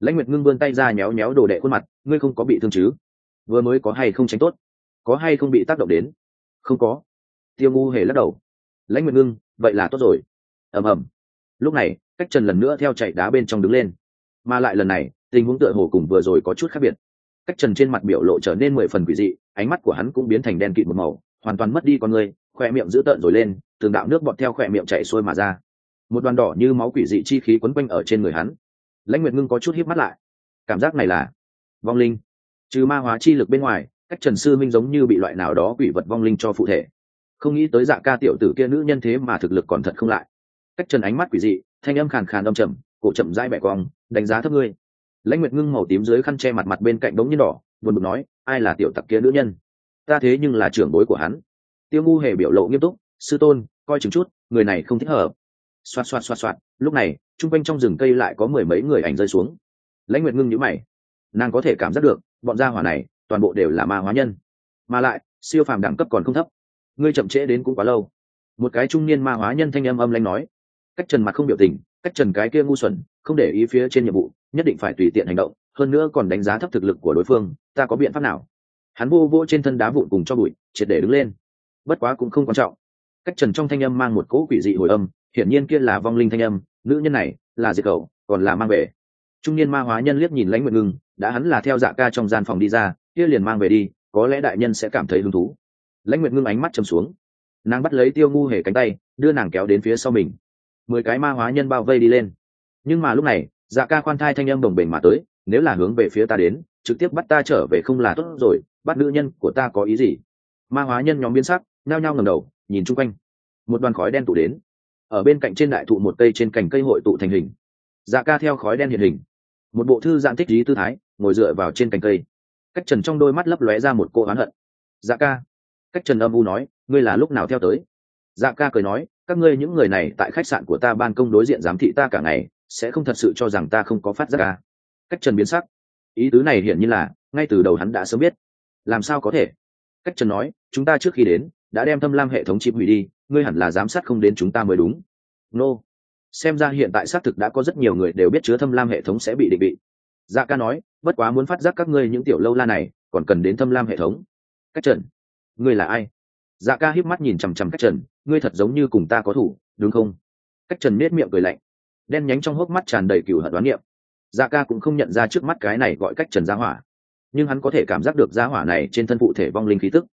Lãnh nguyệt ngưng vươn tay ra nhéo nhéo đồ đệ khuôn mặt, ngươi không có bị thương chứ? Vừa mới có hay không tránh tốt? Có hay không bị tác động đến? Không có. Tiêu ngu hề lắc đầu. Lãnh nguyệt ngưng vậy là tốt rồi. Ầm ầm. Lúc này, cách trần lần nữa theo chạy đá bên trong đứng lên. Mà lại lần này, tình huống tựa hồ cùng vừa rồi có chút khác biệt. Cách trần trên mặt biểu lộ trở nên mười phần quỷ dị, ánh mắt của hắn cũng biến thành đen kịt một màu, hoàn toàn mất đi con người khoe miệng dữ tợn rồi lên tường đạo nước bọt theo khoe miệng chạy xuôi mà ra. Một đoàn đỏ như máu quỷ dị chi khí quấn quanh ở trên người hắn. Lãnh nguyệt ngưng có chút híp mắt lại. Cảm giác này là vong linh. Trừ ma hóa chi lực bên ngoài, cách trần sư minh giống như bị loại nào đó quỷ vật vong linh cho phụ thể không nghĩ tới dạ ca tiểu tử kia nữ nhân thế mà thực lực còn thật không lại. Cách trần ánh mắt quỷ dị, thanh âm khàn khàn âm chậm cổ chậm dai bẻ cong, đánh giá thấp ngươi. Lãnh nguyệt ngưng màu tím dưới khăn che mặt mặt bên cạnh đống như đỏ, buồn bực nói, ai là tiểu tặc kia nữ nhân? Ta thế nhưng là trưởng bối của hắn. Tiêu ngu hề biểu lộ nghiêm túc, sư tôn, coi chừng chút, người này không thích hợp. Xoạt xoạt xoạt xoạt, lúc này, chung quanh trong rừng cây lại có mười mấy người ảnh rơi xuống. Lãnh nguyệt ngưng nhữ mày, nàng có thể cảm giác được, bọn gia hỏa này toàn bộ đều là ma hóa nhân. Mà lại, siêu phàm đẳng cấp còn không thấp ngươi chậm trễ đến cũng quá lâu. Một cái trung niên ma hóa nhân thanh âm âm lanh nói. Cách trần mặt không biểu tình, cách trần cái kia ngu xuẩn, không để ý phía trên nhiệm vụ, nhất định phải tùy tiện hành động, hơn nữa còn đánh giá thấp thực lực của đối phương, ta có biện pháp nào? Hắn vô vô trên thân đá vụn cùng cho bụi, triệt để đứng lên. Bất quá cũng không quan trọng. Cách trần trong thanh âm mang một cỗ quỷ dị hồi âm, hiển nhiên kia là vong linh thanh âm, nữ nhân này là diệt cầu còn là mang về. Trung niên ma hóa nhân liếc nhìn lãnh nguyện ngưng, đã hắn là theo dạ ca trong gian phòng đi ra, kia liền mang về đi, có lẽ đại nhân sẽ cảm thấy hứng thú lãnh nguyện ngưng ánh mắt trầm xuống. Nàng bắt lấy tiêu ngu hề cánh tay, đưa nàng kéo đến phía sau mình. Mười cái ma hóa nhân bao vây đi lên. Nhưng mà lúc này dạ ca khoan thai thanh âm đồng bình mà tới, nếu là hướng về phía ta đến, trực tiếp bắt ta trở về không là tốt rồi, bắt nữ nhân của ta có ý gì? Ma hóa nhân nhóm biến sắc nao nhao ngầm đầu, nhìn chung quanh. Một đoàn khói đen tụ đến. Ở bên cạnh trên đại thụ một cây trên cành cây hội tụ thành hình. Dạ ca theo khói đen hiện hình. Một bộ thư dạng thích lý tư thái, ngồi dựa vào trên cành cây. Cách trần trong đôi mắt lấp lóe ra một cô oán hận. Dạ ca cách trần âm u nói, ngươi là lúc nào theo tới? Dạ ca cười nói, các ngươi những người này tại khách sạn của ta ban công đối diện giám thị ta cả ngày, sẽ không thật sự cho rằng ta không có phát giác ca. Cách trần biến sắc. Ý tứ này hiển nhiên là, ngay từ đầu hắn đã sớm biết. Làm sao có thể? Cách trần nói, chúng ta trước khi đến, đã đem thâm lam hệ thống chịp hủy đi, ngươi hẳn là giám sát không đến chúng ta mới đúng. Nô、no. xem ra hiện tại xác thực đã có rất nhiều người đều biết chứa thâm lam hệ thống sẽ bị định vị. Dạ ca nói, bất quá muốn phát giác các ngươi những tiểu lâu la này, còn cần đến thâm lam hệ thống. Cách trần ngươi là ai? Dạ ca híp mắt nhìn chằm chằm cách trần, ngươi thật giống như cùng ta có thủ, đúng không? Cách trần nết miệng cười lạnh, đen nhánh trong hốc mắt tràn đầy cừu hận đoán niệm. Dạ ca cũng không nhận ra trước mắt cái này gọi cách trần gia hỏa, nhưng hắn có thể cảm giác được gia hỏa này trên thân phụ thể vong linh khí tức.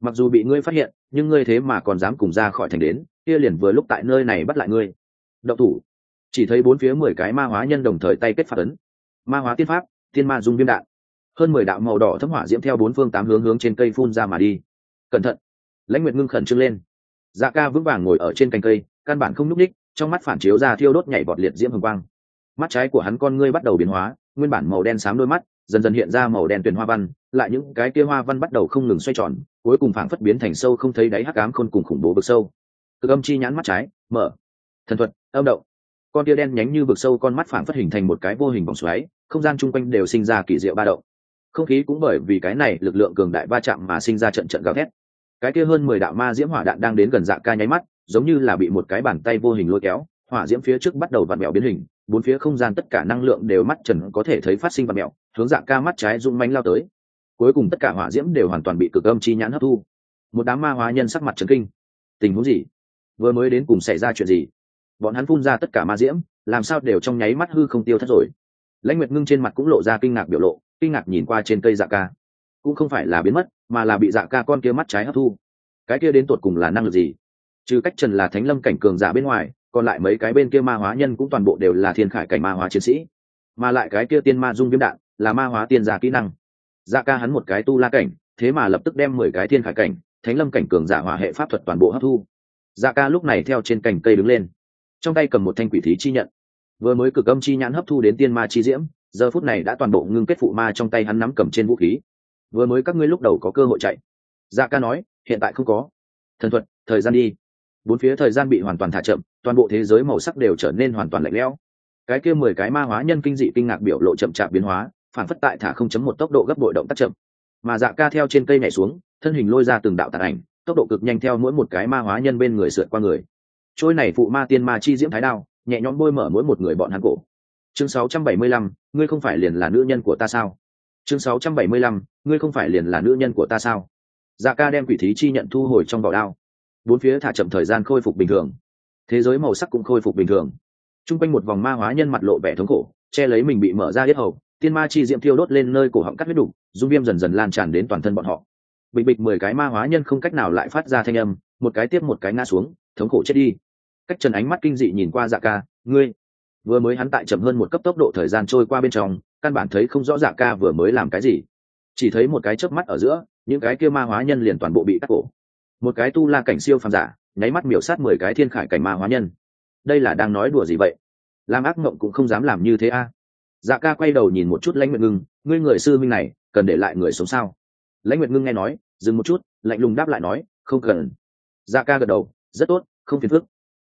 Mặc dù bị ngươi phát hiện, nhưng ngươi thế mà còn dám cùng ra khỏi thành đến, kia liền vừa lúc tại nơi này bắt lại ngươi. Động thủ. Chỉ thấy bốn phía mười cái ma hóa nhân đồng thời tay kết phát ấn. Ma hóa tiên pháp, tiên ma dung viêm đạn. Hơn mười đạo màu đỏ thấm hỏa diễm theo bốn phương tám hướng hướng trên cây phun ra mà đi cẩn thận. Lãnh nguyệt ngưng khẩn trương lên. Dạ ca vững vàng ngồi ở trên cành cây, căn bản không nhúc ních trong mắt phản chiếu ra thiêu đốt nhảy vọt liệt diễm hồng quang. Mắt trái của hắn con ngươi bắt đầu biến hóa, nguyên bản màu đen xám đôi mắt, dần dần hiện ra màu đen tuyền hoa văn, lại những cái kia hoa văn bắt đầu không ngừng xoay tròn, cuối cùng phảng phất biến thành sâu không thấy đáy hắc ám khôn cùng khủng bố vực sâu. Cực âm chi nhãn mắt trái, mở. Thần thuật, âm động. Con tia đen nhánh như vực sâu con mắt phảng phất hình thành một cái vô hình vòng xoáy, không gian chung quanh đều sinh ra kỳ diệu ba động. Không khí cũng bởi vì cái này lực lượng cường đại va chạm mà sinh ra trận trận gào thét cái kia hơn mười đạo ma diễm hỏa đạn đang đến gần dạ ca nháy mắt, giống như là bị một cái bàn tay vô hình lôi kéo, hỏa diễm phía trước bắt đầu vặn mẹo biến hình, bốn phía không gian tất cả năng lượng đều mắt trần có thể thấy phát sinh vặn mẹo hướng dạ ca mắt trái rung manh lao tới. Cuối cùng tất cả hỏa diễm đều hoàn toàn bị cực âm chi nhãn hấp thu. Một đám ma hóa nhân sắc mặt chấn kinh. Tình huống gì? Vừa mới đến cùng xảy ra chuyện gì? Bọn hắn phun ra tất cả ma diễm, làm sao đều trong nháy mắt hư không tiêu thất rồi? Lãnh nguyệt ngưng trên mặt cũng lộ ra kinh ngạc biểu lộ, kinh ngạc nhìn qua trên cây dạ ca cũng không phải là biến mất, mà là bị dạ ca con kia mắt trái hấp thu. Cái kia đến tột cùng là năng lực gì? Trừ cách trần là thánh lâm cảnh cường giả bên ngoài, còn lại mấy cái bên kia ma hóa nhân cũng toàn bộ đều là thiên khải cảnh ma hóa chiến sĩ. Mà lại cái kia tiên ma dung viêm đạn là ma hóa tiên giả kỹ năng. Dạ ca hắn một cái tu la cảnh, thế mà lập tức đem mười cái thiên khải cảnh, thánh lâm cảnh cường giả hỏa hệ pháp thuật toàn bộ hấp thu. Dạ ca lúc này theo trên cành cây đứng lên, trong tay cầm một thanh quỷ thí chi nhận. Vừa mới cực âm chi nhãn hấp thu đến tiên ma chi diễm, giờ phút này đã toàn bộ ngưng kết phụ ma trong tay hắn nắm cầm trên vũ khí vừa mới các ngươi lúc đầu có cơ hội chạy. Dạ ca nói hiện tại không có. Thần thuật thời gian đi. Bốn phía thời gian bị hoàn toàn thả chậm toàn bộ thế giới màu sắc đều trở nên hoàn toàn lạnh lẽo. Cái kia mười cái ma hóa nhân kinh dị kinh ngạc biểu lộ chậm chạp biến hóa phản phất tại thả không chấm một tốc độ gấp bội động tác chậm. Mà dạ ca theo trên cây nhảy xuống thân hình lôi ra từng đạo tàn ảnh tốc độ cực nhanh theo mỗi một cái ma hóa nhân bên người sượt qua người. Trôi này phụ ma tiên ma chi diễm thái đao nhẹ nhõm bôi mở mỗi một người bọn hắn cổ. Chương 675, ngươi không phải liền là nữ nhân của ta sao? Chương 675, ngươi không phải liền là nữ nhân của ta sao? Dạ ca đem quỷ thí chi nhận thu hồi trong vỏ đao. Bốn phía thả chậm thời gian khôi phục bình thường. Thế giới màu sắc cũng khôi phục bình thường. T r u n g quanh một vòng ma hóa nhân mặt lộ vẻ thống khổ che lấy mình bị mở ra yết hầu. Tiên ma chi diệm thiêu đốt lên nơi cổ họng cắt huyết đục dung viêm dần dần lan tràn đến toàn thân bọn họ. Bịch bịch mười cái ma hóa nhân không cách nào lại phát ra thanh âm một cái tiếp một cái ngã xuống thống khổ chết đi. Cách trần ánh mắt kinh dị nhìn qua dạ ca ngươi vừa mới hắn tại chậm hơn một cấp tốc độ thời gian trôi qua bên trong căn bản thấy không rõ dạ ca vừa mới làm cái gì. Chỉ thấy một cái chớp mắt ở giữa, những cái kia ma hóa nhân liền toàn bộ bị cắt cổ. Một cái tu la cảnh siêu phàm giả, nháy mắt miểu sát mười cái thiên khải cảnh ma hóa nhân. Đây là đang nói đùa gì vậy? Làm ác mộng cũng không dám làm như thế a. Dạ ca quay đầu nhìn một chút lãnh nguyệt ngưng, ngươi người sư minh này, cần để lại người sống sao? Lãnh nguyệt ngưng nghe nói, dừng một chút, lạnh lùng đáp lại nói, không cần. Dạ ca gật đầu, rất tốt, không phiền phức.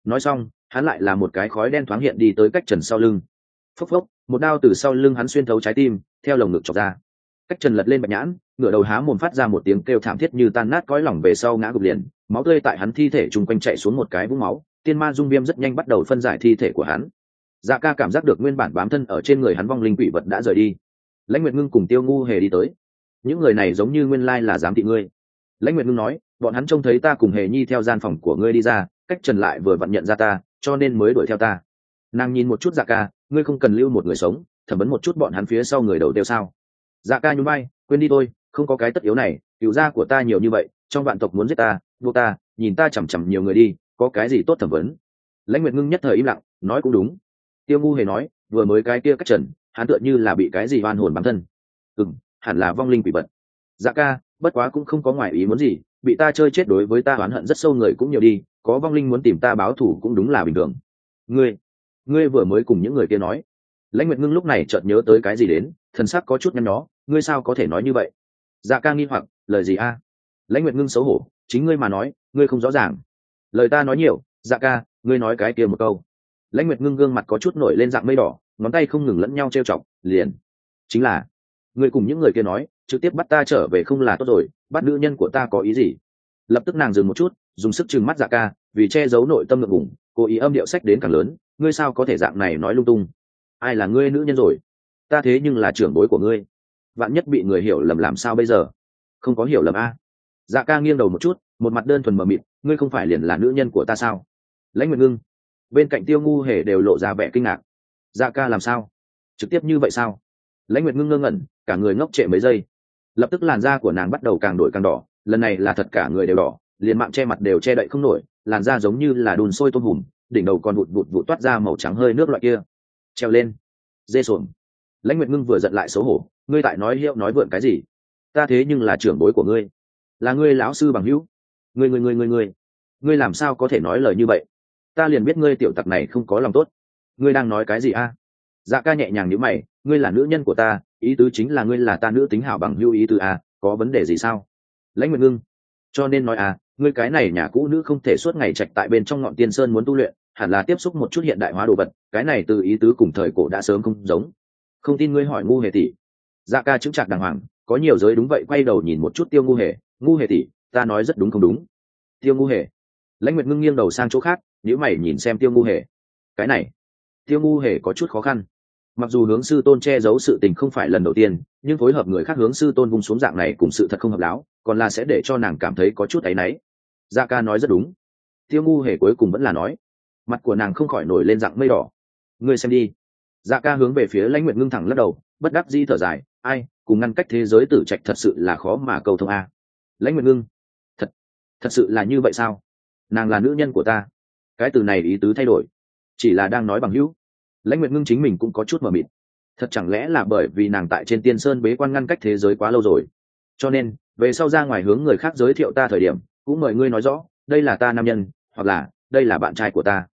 Nói xong, hắn lại là một cái khói đen thoáng hiện đi tới cách trần sau lưng phốc phốc, một đao từ sau lưng hắn xuyên thấu trái tim, theo lồng ngực chọc ra. Cách trần lật lên bạch nhãn, ngửa đầu há mồm phát ra một tiếng kêu thảm thiết như tan nát cõi lỏng về sau ngã gục liền. Máu tươi tại hắn thi thể chung quanh chạy xuống một cái vũng máu, tiên ma dung viêm rất nhanh bắt đầu phân giải thi thể của hắn. Dạ ca cảm giác được nguyên bản bám thân ở trên người hắn vong linh quỷ vật đã rời đi. Lãnh nguyệt ngưng cùng tiêu ngu hề đi tới. Những người này giống như nguyên lai là giám thị ngươi. Lãnh nguyệt ngưng nói, bọn hắn trông thấy ta cùng hề nhi theo gian phòng của ngươi đi ra, cách trần lại vừa vặn nhận ra ta, cho nên mới đuổi theo ta nàng nhìn một chút dạ ca, ngươi không cần lưu một người sống, thẩm vấn một chút bọn hắn phía sau người đầu tiêu sao? Dạ ca nhún bay quên đi thôi, không có cái tất yếu này, cựu gia của ta nhiều như vậy, trong vạn tộc muốn giết ta vô ta, nhìn ta chằm chằm nhiều người đi, có cái gì tốt thẩm vấn? Lãnh nguyệt ngưng nhất thời im lặng, nói cũng đúng. Tiêu ngu hề nói, vừa mới cái kia cách trần, hắn tựa như là bị cái gì oan hồn bản thân. Ừ hẳn là vong linh quỷ vật. Dạ ca, bất quá cũng không có ngoài ý muốn gì, bị ta chơi chết đối với ta oán hận rất sâu người cũng nhiều đi, có vong linh muốn tìm ta báo thù cũng đúng là bình thường. Ngươi ngươi vừa mới cùng những người kia nói. Lãnh nguyệt ngưng lúc này chợt nhớ tới cái gì đến, thần sắc có chút nhăn nhó, ngươi sao có thể nói như vậy? Dạ ca nghi hoặc, lời gì a? Lãnh nguyệt ngưng xấu hổ, chính ngươi mà nói, ngươi không rõ ràng. Lời ta nói nhiều dạ ca, ngươi nói cái kia một câu. Lãnh nguyệt ngưng gương mặt có chút nổi lên dạng mây đỏ, ngón tay không ngừng lẫn nhau trêu chọc, liền. Chính là, ngươi cùng những người kia nói, trực tiếp bắt ta trở về không là tốt rồi, bắt nữ nhân của ta có ý gì? Lập tức nàng dừng một chút, dùng sức chừng mắt dạ ca, vì che giấu nội tâm ngượng ngủng cố ý âm điệu sách đến càng lớn ngươi sao có thể dạng này nói lung tung? Ai là ngươi nữ nhân rồi? Ta thế nhưng là trưởng bối của ngươi. Vạn nhất bị người hiểu lầm làm sao bây giờ? Không có hiểu lầm a. Dạ ca nghiêng đầu một chút, một mặt đơn thuần mờ mịt, ngươi không phải liền là nữ nhân của ta sao? Lãnh nguyệt ngưng, bên cạnh tiêu ngu hề đều lộ ra vẻ kinh ngạc. Dạ ca làm sao? Trực tiếp như vậy sao? Lãnh nguyệt ngưng ngơ ngẩn, cả người ngốc trệ mấy giây. Lập tức làn da của nàng bắt đầu càng đổi càng đỏ, lần này là thật cả người đều đỏ, liền mạng che mặt đều che đậy không nổi, làn da giống như là đùn sôi tôm hùm đỉnh đầu còn vụt vụt vụt toát ra màu trắng hơi nước loại kia. Treo lên. Dê xuồng. Lãnh nguyệt ngưng vừa giận lại xấu hổ, ngươi tại nói hiệu nói vượn cái gì? Ta thế nhưng là trưởng bối của ngươi. Là ngươi lão sư bằng hữu. Ngươi ngươi ngươi ngươi ngươi. Ngươi làm sao có thể nói lời như vậy? Ta liền biết ngươi tiểu tặc này không có lòng tốt. Ngươi đang nói cái gì a? Dạ ca nhẹ nhàng nhữ mày, ngươi là nữ nhân của ta, ý tứ chính là ngươi là ta nữ tính hảo bằng hữu ý tứ a, có vấn đề gì sao? Lãnh nguyệt ngưng, cho nên nói à ngươi cái này nhà cũ nữ không thể suốt ngày trạch tại bên trong ngọn tiên sơn muốn tu luyện hẳn là tiếp xúc một chút hiện đại hóa đồ vật, cái này từ ý tứ cùng thời cổ đã sớm không giống. Không tin ngươi hỏi ngu hề tỷ. Dạ ca chứng chặt đàng hoàng, có nhiều giới đúng vậy quay đầu nhìn một chút tiêu ngu hề. Ngu hề tỷ, ta nói rất đúng không đúng? Tiêu ngu hề. Lãnh nguyệt ngưng nghiêng đầu sang chỗ khác nếu mày nhìn xem tiêu ngu hề. Cái này, tiêu ngu hề có chút khó khăn. Mặc dù hướng sư tôn che giấu sự tình không phải lần đầu tiên, nhưng phối hợp người khác hướng sư tôn vung xuống dạng này cùng sự thật không hợp láo, còn là sẽ để cho nàng cảm thấy có chút áy náy. Dạ ca nói rất đúng. Tiêu ngu hề cuối cùng vẫn là nói mặt của nàng không khỏi nổi lên dạng mây đỏ. Ngươi xem đi. Dạ ca hướng về phía lãnh nguyện ngưng thẳng lắc đầu, bất đắc di thở dài, ai, cùng ngăn cách thế giới tử trạch thật sự là khó mà cầu thông a. Lãnh nguyện ngưng, thật thật sự là như vậy sao? Nàng là nữ nhân của ta. Cái từ này ý tứ thay đổi, chỉ là đang nói bằng hữu. Lãnh nguyện ngưng chính mình cũng có chút mờ mịt. Thật chẳng lẽ là bởi vì nàng tại trên tiên sơn bế quan ngăn cách thế giới quá lâu rồi? Cho nên, về sau ra ngoài hướng người khác giới thiệu ta thời điểm, cũng mời ngươi nói rõ, đây là ta nam nhân, hoặc là, đây là bạn trai của ta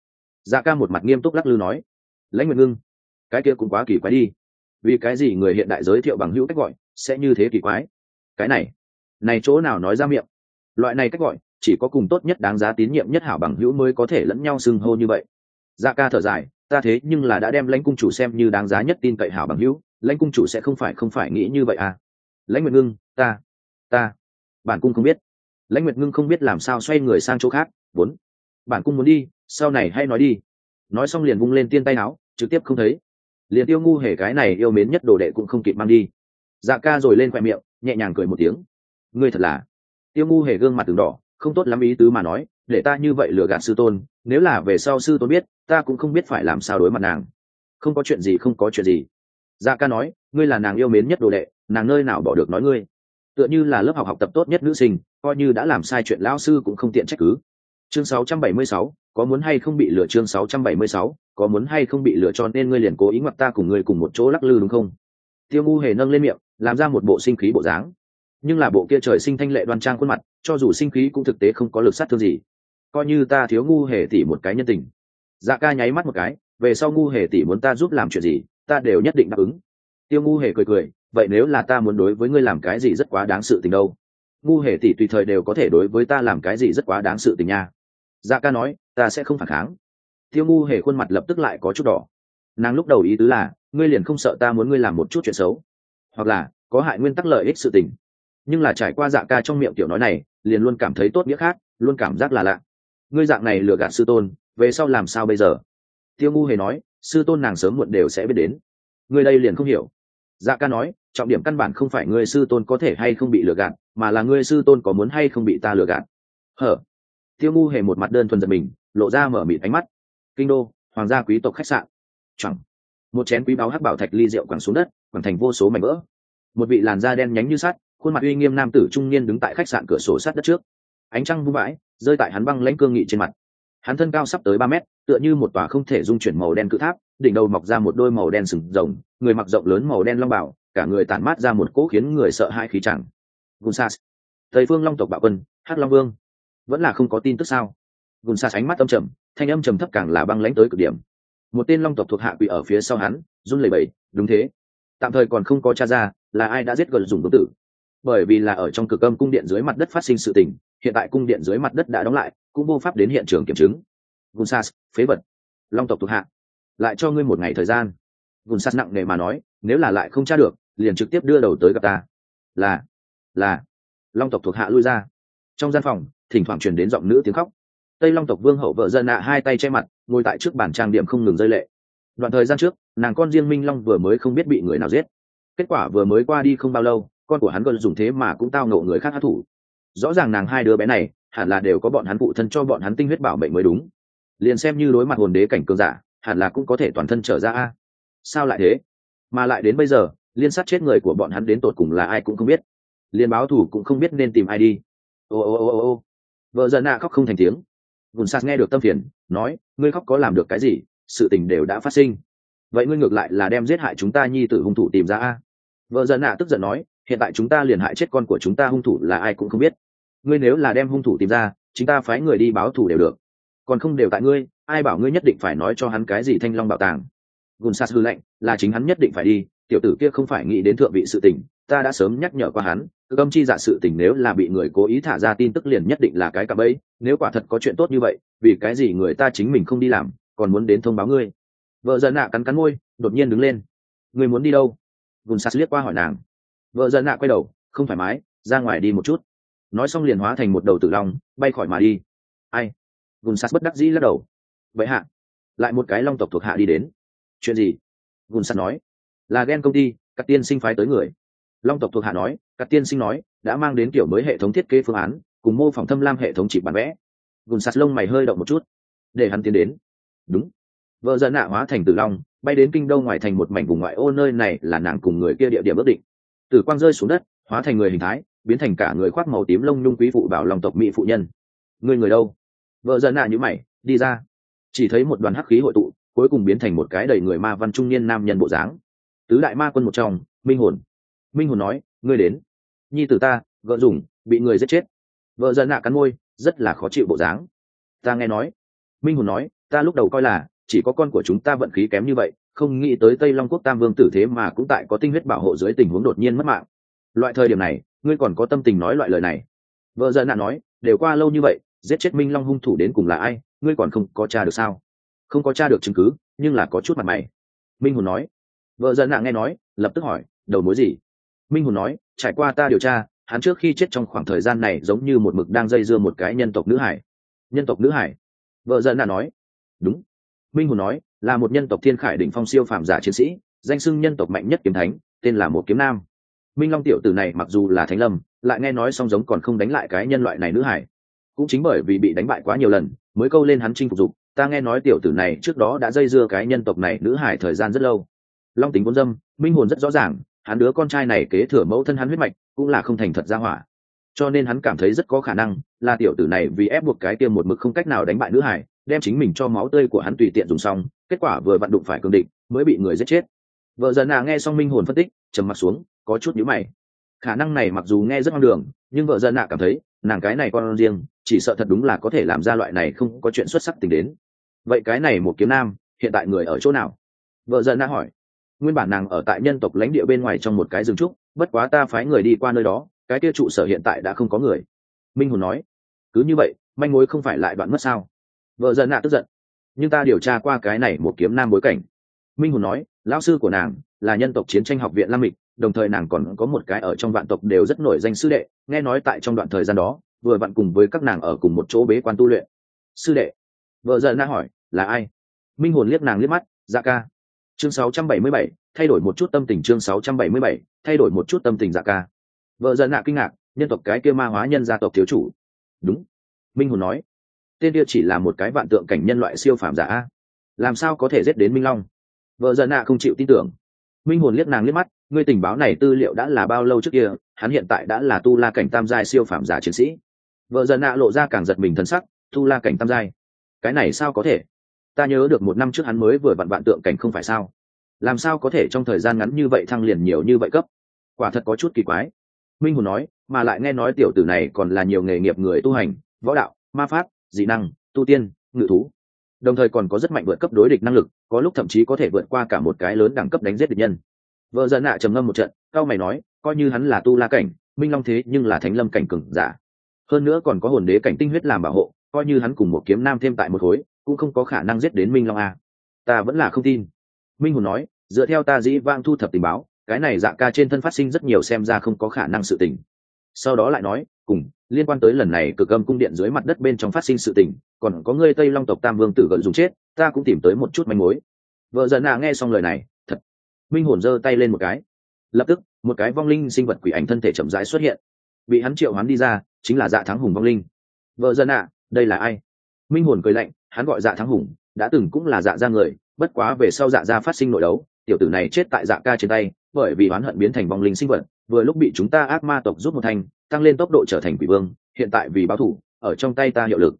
dạ ca một mặt nghiêm túc lắc lư nói, lãnh nguyệt ngưng, cái kia cũng quá kỳ quái đi. Vì cái gì người hiện đại giới thiệu bằng hữu cách gọi sẽ như thế kỳ quái? Cái này này chỗ nào nói ra miệng? Loại này cách gọi, chỉ có cùng tốt nhất đáng giá tín nhiệm nhất hảo bằng hữu mới có thể lẫn nhau xưng hô như vậy. Dạ ca thở dài, ta thế nhưng là đã đem lãnh cung chủ xem như đáng giá nhất tin cậy hảo bằng hữu, lãnh cung chủ sẽ không phải không phải nghĩ như vậy à? Lãnh nguyệt ngưng, ta ta, bản cung không biết. Lãnh nguyệt ngưng không biết làm sao xoay người sang chỗ khác vốn bản cung muốn đi sau này hay nói đi. Nói xong liền vung lên tiên tay áo, trực tiếp không thấy. Liền tiêu ngu hề cái này yêu mến nhất đồ đệ cũng không kịp mang đi. Dạ ca rồi lên khoe miệng, nhẹ nhàng cười một tiếng. Ngươi thật là tiêu ngu hề gương mặt từng đỏ, không tốt lắm ý tứ mà nói, để ta như vậy lừa gạt sư tôn, nếu là về sau sư tôn biết, ta cũng không biết phải làm sao đối mặt nàng. Không có chuyện gì, không có chuyện gì. Dạ ca nói, ngươi là nàng yêu mến nhất đồ đệ, nàng nơi nào bỏ được nói ngươi? Tựa như là lớp học học tập tốt nhất nữ sinh, coi như đã làm sai chuyện, lão sư cũng không tiện trách cứ chương 676, có muốn hay không bị lừa chương 676, có muốn hay không bị lừa cho nên ngươi liền cố ý ngoặt ta cùng ngươi cùng một chỗ lắc lư đúng không? Tiêu ngu hề nâng lên miệng làm ra một bộ sinh khí bộ dáng. Nhưng là bộ kia trời sinh thanh lệ đoan trang khuôn mặt cho dù sinh khí cũng thực tế không có lực sát thương gì. Coi như ta thiếu ngu hề tỉ một cái nhân tình. Dạ ca nháy mắt một cái về sau ngu hề tỉ muốn ta giúp làm chuyện gì ta đều nhất định đáp ứng. Tiêu ngu hề cười cười vậy nếu là ta muốn đối với ngươi làm cái gì rất quá đáng sự tình đâu? Ngu hề tỷ tùy thời đều có thể đối với ta làm cái gì rất quá đáng sự tình nha dạ ca nói, ta sẽ không phản kháng. Tiêu ngu hề khuôn mặt lập tức lại có chút đỏ. Nàng lúc đầu ý tứ là, ngươi liền không sợ ta muốn ngươi làm một chút chuyện xấu. Hoặc là, có hại nguyên tắc lợi ích sự tình. Nhưng là trải qua dạ ca trong miệng tiểu nói này, liền luôn cảm thấy tốt nghĩa khác, luôn cảm giác là lạ. Ngươi dạng này lừa gạt sư tôn, về sau làm sao bây giờ? Tiêu ngu hề nói, sư tôn nàng sớm muộn đều sẽ biết đến. Ngươi đây liền không hiểu. Dạ ca nói, trọng điểm căn bản không phải ngươi sư tôn có thể hay không bị lừa gạt, mà là ngươi sư tôn có muốn hay không bị ta lừa gạt. Hở? Tiêu ngu hề một mặt đơn thuần giật mình, lộ ra mở mịt ánh mắt. Kinh đô, hoàng gia quý tộc khách sạn. Chẳng. Một chén quý báo hắc bảo thạch ly rượu quẳng xuống đất, quẳng thành vô số mảnh vỡ. Một vị làn da đen nhánh như sắt, khuôn mặt uy nghiêm nam tử trung niên đứng tại khách sạn cửa sổ sát đất trước. Ánh trăng vung vãi rơi tại hắn băng lãnh cương nghị trên mặt. Hắn thân cao sắp tới ba mét, tựa như một tòa không thể dung chuyển màu đen cự tháp, đỉnh đầu mọc ra một đôi màu đen sừng rồng, người mặc rộng lớn màu đen long bảo cả người tản mát ra một cỗ khiến người sợ hai khí chẳng. Gunsas. Tây phương long tộc bạo quân hát long vương vẫn là không có tin tức sao? Gunsas ánh mắt âm trầm, thanh âm trầm thấp càng là băng lãnh tới cực điểm. Một tên long tộc thuộc hạ quỷ ở phía sau hắn, run lẩy bẩy, đúng thế. Tạm thời còn không có cha ra là ai đã giết gần dùng tương tử. Bởi vì là ở trong cực âm cung điện dưới mặt đất phát sinh sự tình, hiện tại cung điện dưới mặt đất đã đóng lại, cũng vô pháp đến hiện trường kiểm chứng. Gunsas, phế vật. Long tộc thuộc hạ, lại cho ngươi một ngày thời gian. Gunsas nặng nề mà nói, nếu là lại không tra được, liền trực tiếp đưa đầu tới gặp ta. Là là. Long tộc thuộc hạ lui ra. Trong gian phòng thỉnh thoảng truyền đến giọng nữ tiếng khóc. Tây long tộc vương hậu vợ dân nạ hai tay che mặt, ngồi tại trước bàn trang điểm không ngừng rơi lệ. Đoạn thời gian trước, nàng con riêng minh long vừa mới không biết bị người nào giết. Kết quả vừa mới qua đi không bao lâu, con của hắn còn dùng thế mà cũng tao ngộ người khác hát thủ rõ ràng nàng hai đứa bé này, hẳn là đều có bọn hắn phụ thân cho bọn hắn tinh huyết bảo mệnh mới đúng. Liền xem như đối mặt hồn đế cảnh cường giả, hẳn là cũng có thể toàn thân trở ra a. Sao lại thế? Mà lại đến bây giờ, liên sát chết người của bọn hắn đến tột cùng là ai cũng không biết. Liên báo thủ cũng không biết nên tìm ai đi. Ô ô ô ô ô vợ giận nạ khóc không thành tiếng. Gùn sạt nghe được tâm phiền, nói, ngươi khóc có làm được cái gì? Sự tình đều đã phát sinh. Vậy ngươi ngược lại là đem giết hại chúng ta nhi tử hung thủ tìm ra a. Vợ giận nạ tức giận nói, hiện tại chúng ta liền hại chết con của chúng ta hung thủ là ai cũng không biết. Ngươi nếu là đem hung thủ tìm ra, chúng ta phái người đi báo thủ đều được. Còn không đều tại ngươi, ai bảo ngươi nhất định phải nói cho hắn cái gì thanh long bảo tàng? Gùn sạt hư lệnh là chính hắn nhất định phải đi, tiểu tử kia không phải nghĩ đến thượng vị sự tình, ta đã sớm nhắc nhở qua hắn cơ âm chi giả sự tình nếu là bị người cố ý thả ra tin tức liền nhất định là cái cặp ấy nếu quả thật có chuyện tốt như vậy, vì cái gì người ta chính mình không đi làm, còn muốn đến thông báo ngươi? Vợ dân nạ cắn cắn môi, đột nhiên đứng lên. Ngươi muốn đi đâu? Gùn sạt liếc qua hỏi nàng. Vợ dân nạ quay đầu, không thoải mái, ra ngoài đi một chút. Nói xong liền hóa thành một đầu tử long, bay khỏi mà đi. Ai? Gùn sạt bất đắc dĩ lắc đầu. Vậy hạ, lại một cái long tộc thuộc hạ đi đến. Chuyện gì? Gùn sạt nói. Là ghen công ty, các tiên sinh phái tới người long tộc thuộc hạ nói các tiên sinh nói, đã mang đến kiểu mới hệ thống thiết kế phương án, cùng mô phỏng thâm lam hệ thống chỉ bản vẽ. Gùn sạt lông mày hơi động một chút. Để hắn tiến đến. Đúng. Vợ dân nạ hóa thành tử long, bay đến kinh đô ngoài thành một mảnh vùng ngoại ô, nơi này là nàng cùng người kia địa điểm ước định. Tử quang rơi xuống đất, hóa thành người hình thái, biến thành cả người khoác màu tím lông nhung quý phụ bảo lòng tộc mỹ phụ nhân. Người người đâu? Vợ dân nạ nhữ mày, đi ra. Chỉ thấy một đoàn hắc khí hội tụ, cuối cùng biến thành một cái đầy người ma văn trung niên nam nhân bộ dáng. Tứ đại ma quân một trong, minh hồn minh hồn nói, ngươi đến. Nhi tử ta, vợ dùng, bị người giết chết. Vợ dần nạ cắn môi, rất là khó chịu bộ dáng. Ta nghe nói. Minh hồn nói, ta lúc đầu coi là, chỉ có con của chúng ta vận khí kém như vậy, không nghĩ tới tây long quốc tam vương tử thế mà cũng tại có tinh huyết bảo hộ dưới tình huống đột nhiên mất mạng. Loại thời điểm này, ngươi còn có tâm tình nói loại lời này. Vợ dần nạ nói, đều qua lâu như vậy, giết chết minh long hung thủ đến cùng là ai, ngươi còn không có cha được sao? Không có cha được chứng cứ, nhưng là có chút mặt mày. Minh hồn nói. Vợ dần nạ nghe nói, lập tức hỏi, đầu mối gì? Minh hồn nói, trải qua ta điều tra, hắn trước khi chết trong khoảng thời gian này giống như một mực đang dây dưa một cái nhân tộc nữ hải. Nhân tộc nữ hải? Vợ dân đã nói. Đúng. Minh hồn nói, là một nhân tộc thiên khải đỉnh phong siêu phàm giả chiến sĩ, danh sưng nhân tộc mạnh nhất kiếm thánh, tên là một kiếm nam. Minh long tiểu tử này mặc dù là thánh lâm, lại nghe nói song giống còn không đánh lại cái nhân loại này nữ hải. Cũng chính bởi vì bị đánh bại quá nhiều lần, mới câu lên hắn chinh phục dục. Ta nghe nói tiểu tử này trước đó đã dây dưa cái nhân tộc này nữ hải thời gian rất lâu. Long tính vốn dâm, minh hồn rất rõ ràng hắn đứa con trai này kế thừa mẫu thân hắn huyết mạch, cũng là không thành thật ra hỏa. Cho nên hắn cảm thấy rất có khả năng là tiểu tử này vì ép buộc cái tiêm một mực không cách nào đánh bại nữ hải, đem chính mình cho máu tươi của hắn tùy tiện dùng xong, kết quả vừa vặn đụng phải cương định mới bị người giết chết. Vợ dần à nghe xong minh hồn phân tích, trầm mặt xuống, có chút nhíu mày. Khả năng này mặc dù nghe rất ngang đường, nhưng vợ dân nạ cảm thấy, nàng cái này con riêng, chỉ sợ thật đúng là có thể làm ra loại này không có chuyện xuất sắc tình đến. Vậy cái này một kiếm nam, hiện tại người ở chỗ nào? Vợ dân nạ hỏi nguyên bản nàng ở tại nhân tộc lãnh địa bên ngoài trong một cái rừng trúc, bất quá ta phái người đi qua nơi đó, cái kia trụ sở hiện tại đã không có người. Minh hồn nói, cứ như vậy, manh mối không phải lại đoạn mất sao? Vợ giận nạ tức giận. Nhưng ta điều tra qua cái này một kiếm nam bối cảnh. Minh hồn nói, lão sư của nàng là nhân tộc chiến tranh học viện lam mịch, đồng thời nàng còn có một cái ở trong vạn tộc đều rất nổi danh sư đệ, nghe nói tại trong đoạn thời gian đó, vừa vặn cùng với các nàng ở cùng một chỗ bế quan tu luyện. Sư đệ, vợ giận na hỏi, là ai? Minh hồn liếc nàng liếc mắt dạ ca chương 677, thay đổi một chút tâm tình chương 677, thay đổi một chút tâm tình dạ ca. Vợ giận nạ kinh ngạc nhân tộc cái kia ma hóa nhân gia tộc thiếu chủ. Đúng. Minh hồn nói. Tên kia chỉ là một cái vạn tượng cảnh nhân loại siêu phàm giả. Làm sao có thể giết đến minh long? Vợ giận nạ không chịu tin tưởng. Minh hồn liếc nàng liếc mắt ngươi tình báo này tư liệu đã là bao lâu trước kia? Hắn hiện tại đã là tu la cảnh tam giai siêu phạm giả chiến sĩ. Vợ dần nạ lộ ra càng giật mình thân sắc tu la cảnh tam giai. Cái này sao có thể? Ta nhớ được một năm trước hắn mới vừa vặn vạn tượng cảnh không phải sao? Làm sao có thể trong thời gian ngắn như vậy thăng liền nhiều như vậy cấp? Quả thật có chút kỳ quái. Minh hùng nói, mà lại nghe nói tiểu tử này còn là nhiều nghề nghiệp người tu hành, võ đạo, ma pháp, dị năng, tu tiên, ngự thú. Đồng thời còn có rất mạnh vượt cấp đối địch năng lực, có lúc thậm chí có thể vượt qua cả một cái lớn đẳng cấp đánh giết địch nhân. Vợ dân nạ trầm ngâm một trận, cao mày nói, coi như hắn là tu la cảnh, minh long thế nhưng là thánh lâm cảnh cừng giả. Hơn nữa còn có hồn đế cảnh tinh huyết làm bảo hộ, coi như hắn cùng một kiếm nam thêm tại một khối cũng không có khả năng giết đến minh long a. Ta vẫn là không tin. Minh hồn nói, dựa theo ta dĩ vang thu thập tình báo, cái này dạ ca trên thân phát sinh rất nhiều xem ra không có khả năng sự tình. Sau đó lại nói, cùng, liên quan tới lần này cực âm cung điện dưới mặt đất bên trong phát sinh sự tình, còn có ngươi tây long tộc tam vương tử gợn dùng chết, ta cũng tìm tới một chút manh mối. Vợ dần nạ à, nghe xong lời này, thật. Minh hồn giơ tay lên một cái. Lập tức, một cái vong linh sinh vật quỷ ảnh thân thể chậm rãi xuất hiện. Bị hắn triệu hắn đi ra, chính là dạ thắng hùng vong linh. Vợ dần ạ à, đây là ai? Minh hồn cười lạnh, hắn gọi dạ thắng hùng, đã từng cũng là dạ ra người, bất quá về sau dạ ra phát sinh nội đấu, tiểu tử này chết tại dạ ca trên tay, bởi vì oán hận biến thành vong linh sinh vật, vừa lúc bị chúng ta ác ma tộc rút một thành tăng lên tốc độ trở thành quỷ vương, hiện tại vì báo thủ, ở trong tay ta hiệu lực.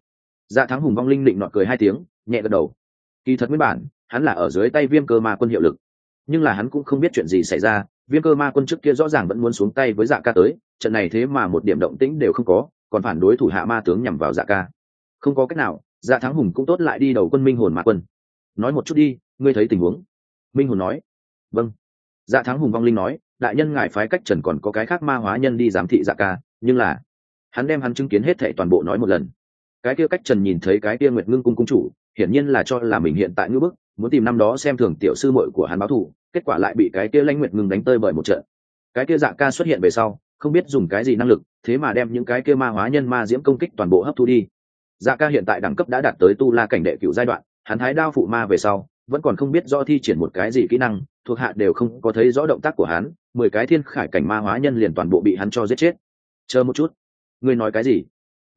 Dạ thắng hùng vong linh định nọ cười hai tiếng, nhẹ gật đầu. Kỳ thật nguyên bản, hắn là ở dưới tay viêm cơ ma quân hiệu lực. Nhưng là hắn cũng không biết chuyện gì xảy ra, viêm cơ ma quân trước kia rõ ràng vẫn muốn xuống tay với dạ ca tới, trận này thế mà một điểm động tĩnh đều không có, còn phản đối thủ hạ ma tướng nhằm vào dạ ca không có cách nào dạ thắng hùng cũng tốt lại đi đầu quân minh hồn mạc quân. Nói một chút đi, ngươi thấy tình huống? Minh hồn nói. Vâng. Dạ thắng hùng vong linh nói, đại nhân ngài phái cách trần còn có cái khác ma hóa nhân đi giám thị dạ ca, nhưng là, hắn đem hắn chứng kiến hết thệ toàn bộ nói một lần. Cái kia cách trần nhìn thấy cái kia nguyệt ngưng cung cung chủ, hiển nhiên là cho là mình hiện tại ngưỡng bức, muốn tìm năm đó xem thường tiểu sư muội của hắn báo thù, kết quả lại bị cái kia lãnh nguyệt ngưng đánh tơi bởi một trận. Cái kia dạ ca xuất hiện về sau, không biết dùng cái gì năng lực, thế mà đem những cái kia ma hóa nhân ma diễm công kích toàn bộ hấp thu đi dạ ca hiện tại đẳng cấp đã đạt tới tu la cảnh đệ cựu giai đoạn, hắn thái đao phụ ma về sau, vẫn còn không biết do thi triển một cái gì kỹ năng, thuộc hạ đều không có thấy rõ động tác của hắn, mười cái thiên khải cảnh ma hóa nhân liền toàn bộ bị hắn cho giết chết. Chờ một chút. Ngươi nói cái gì?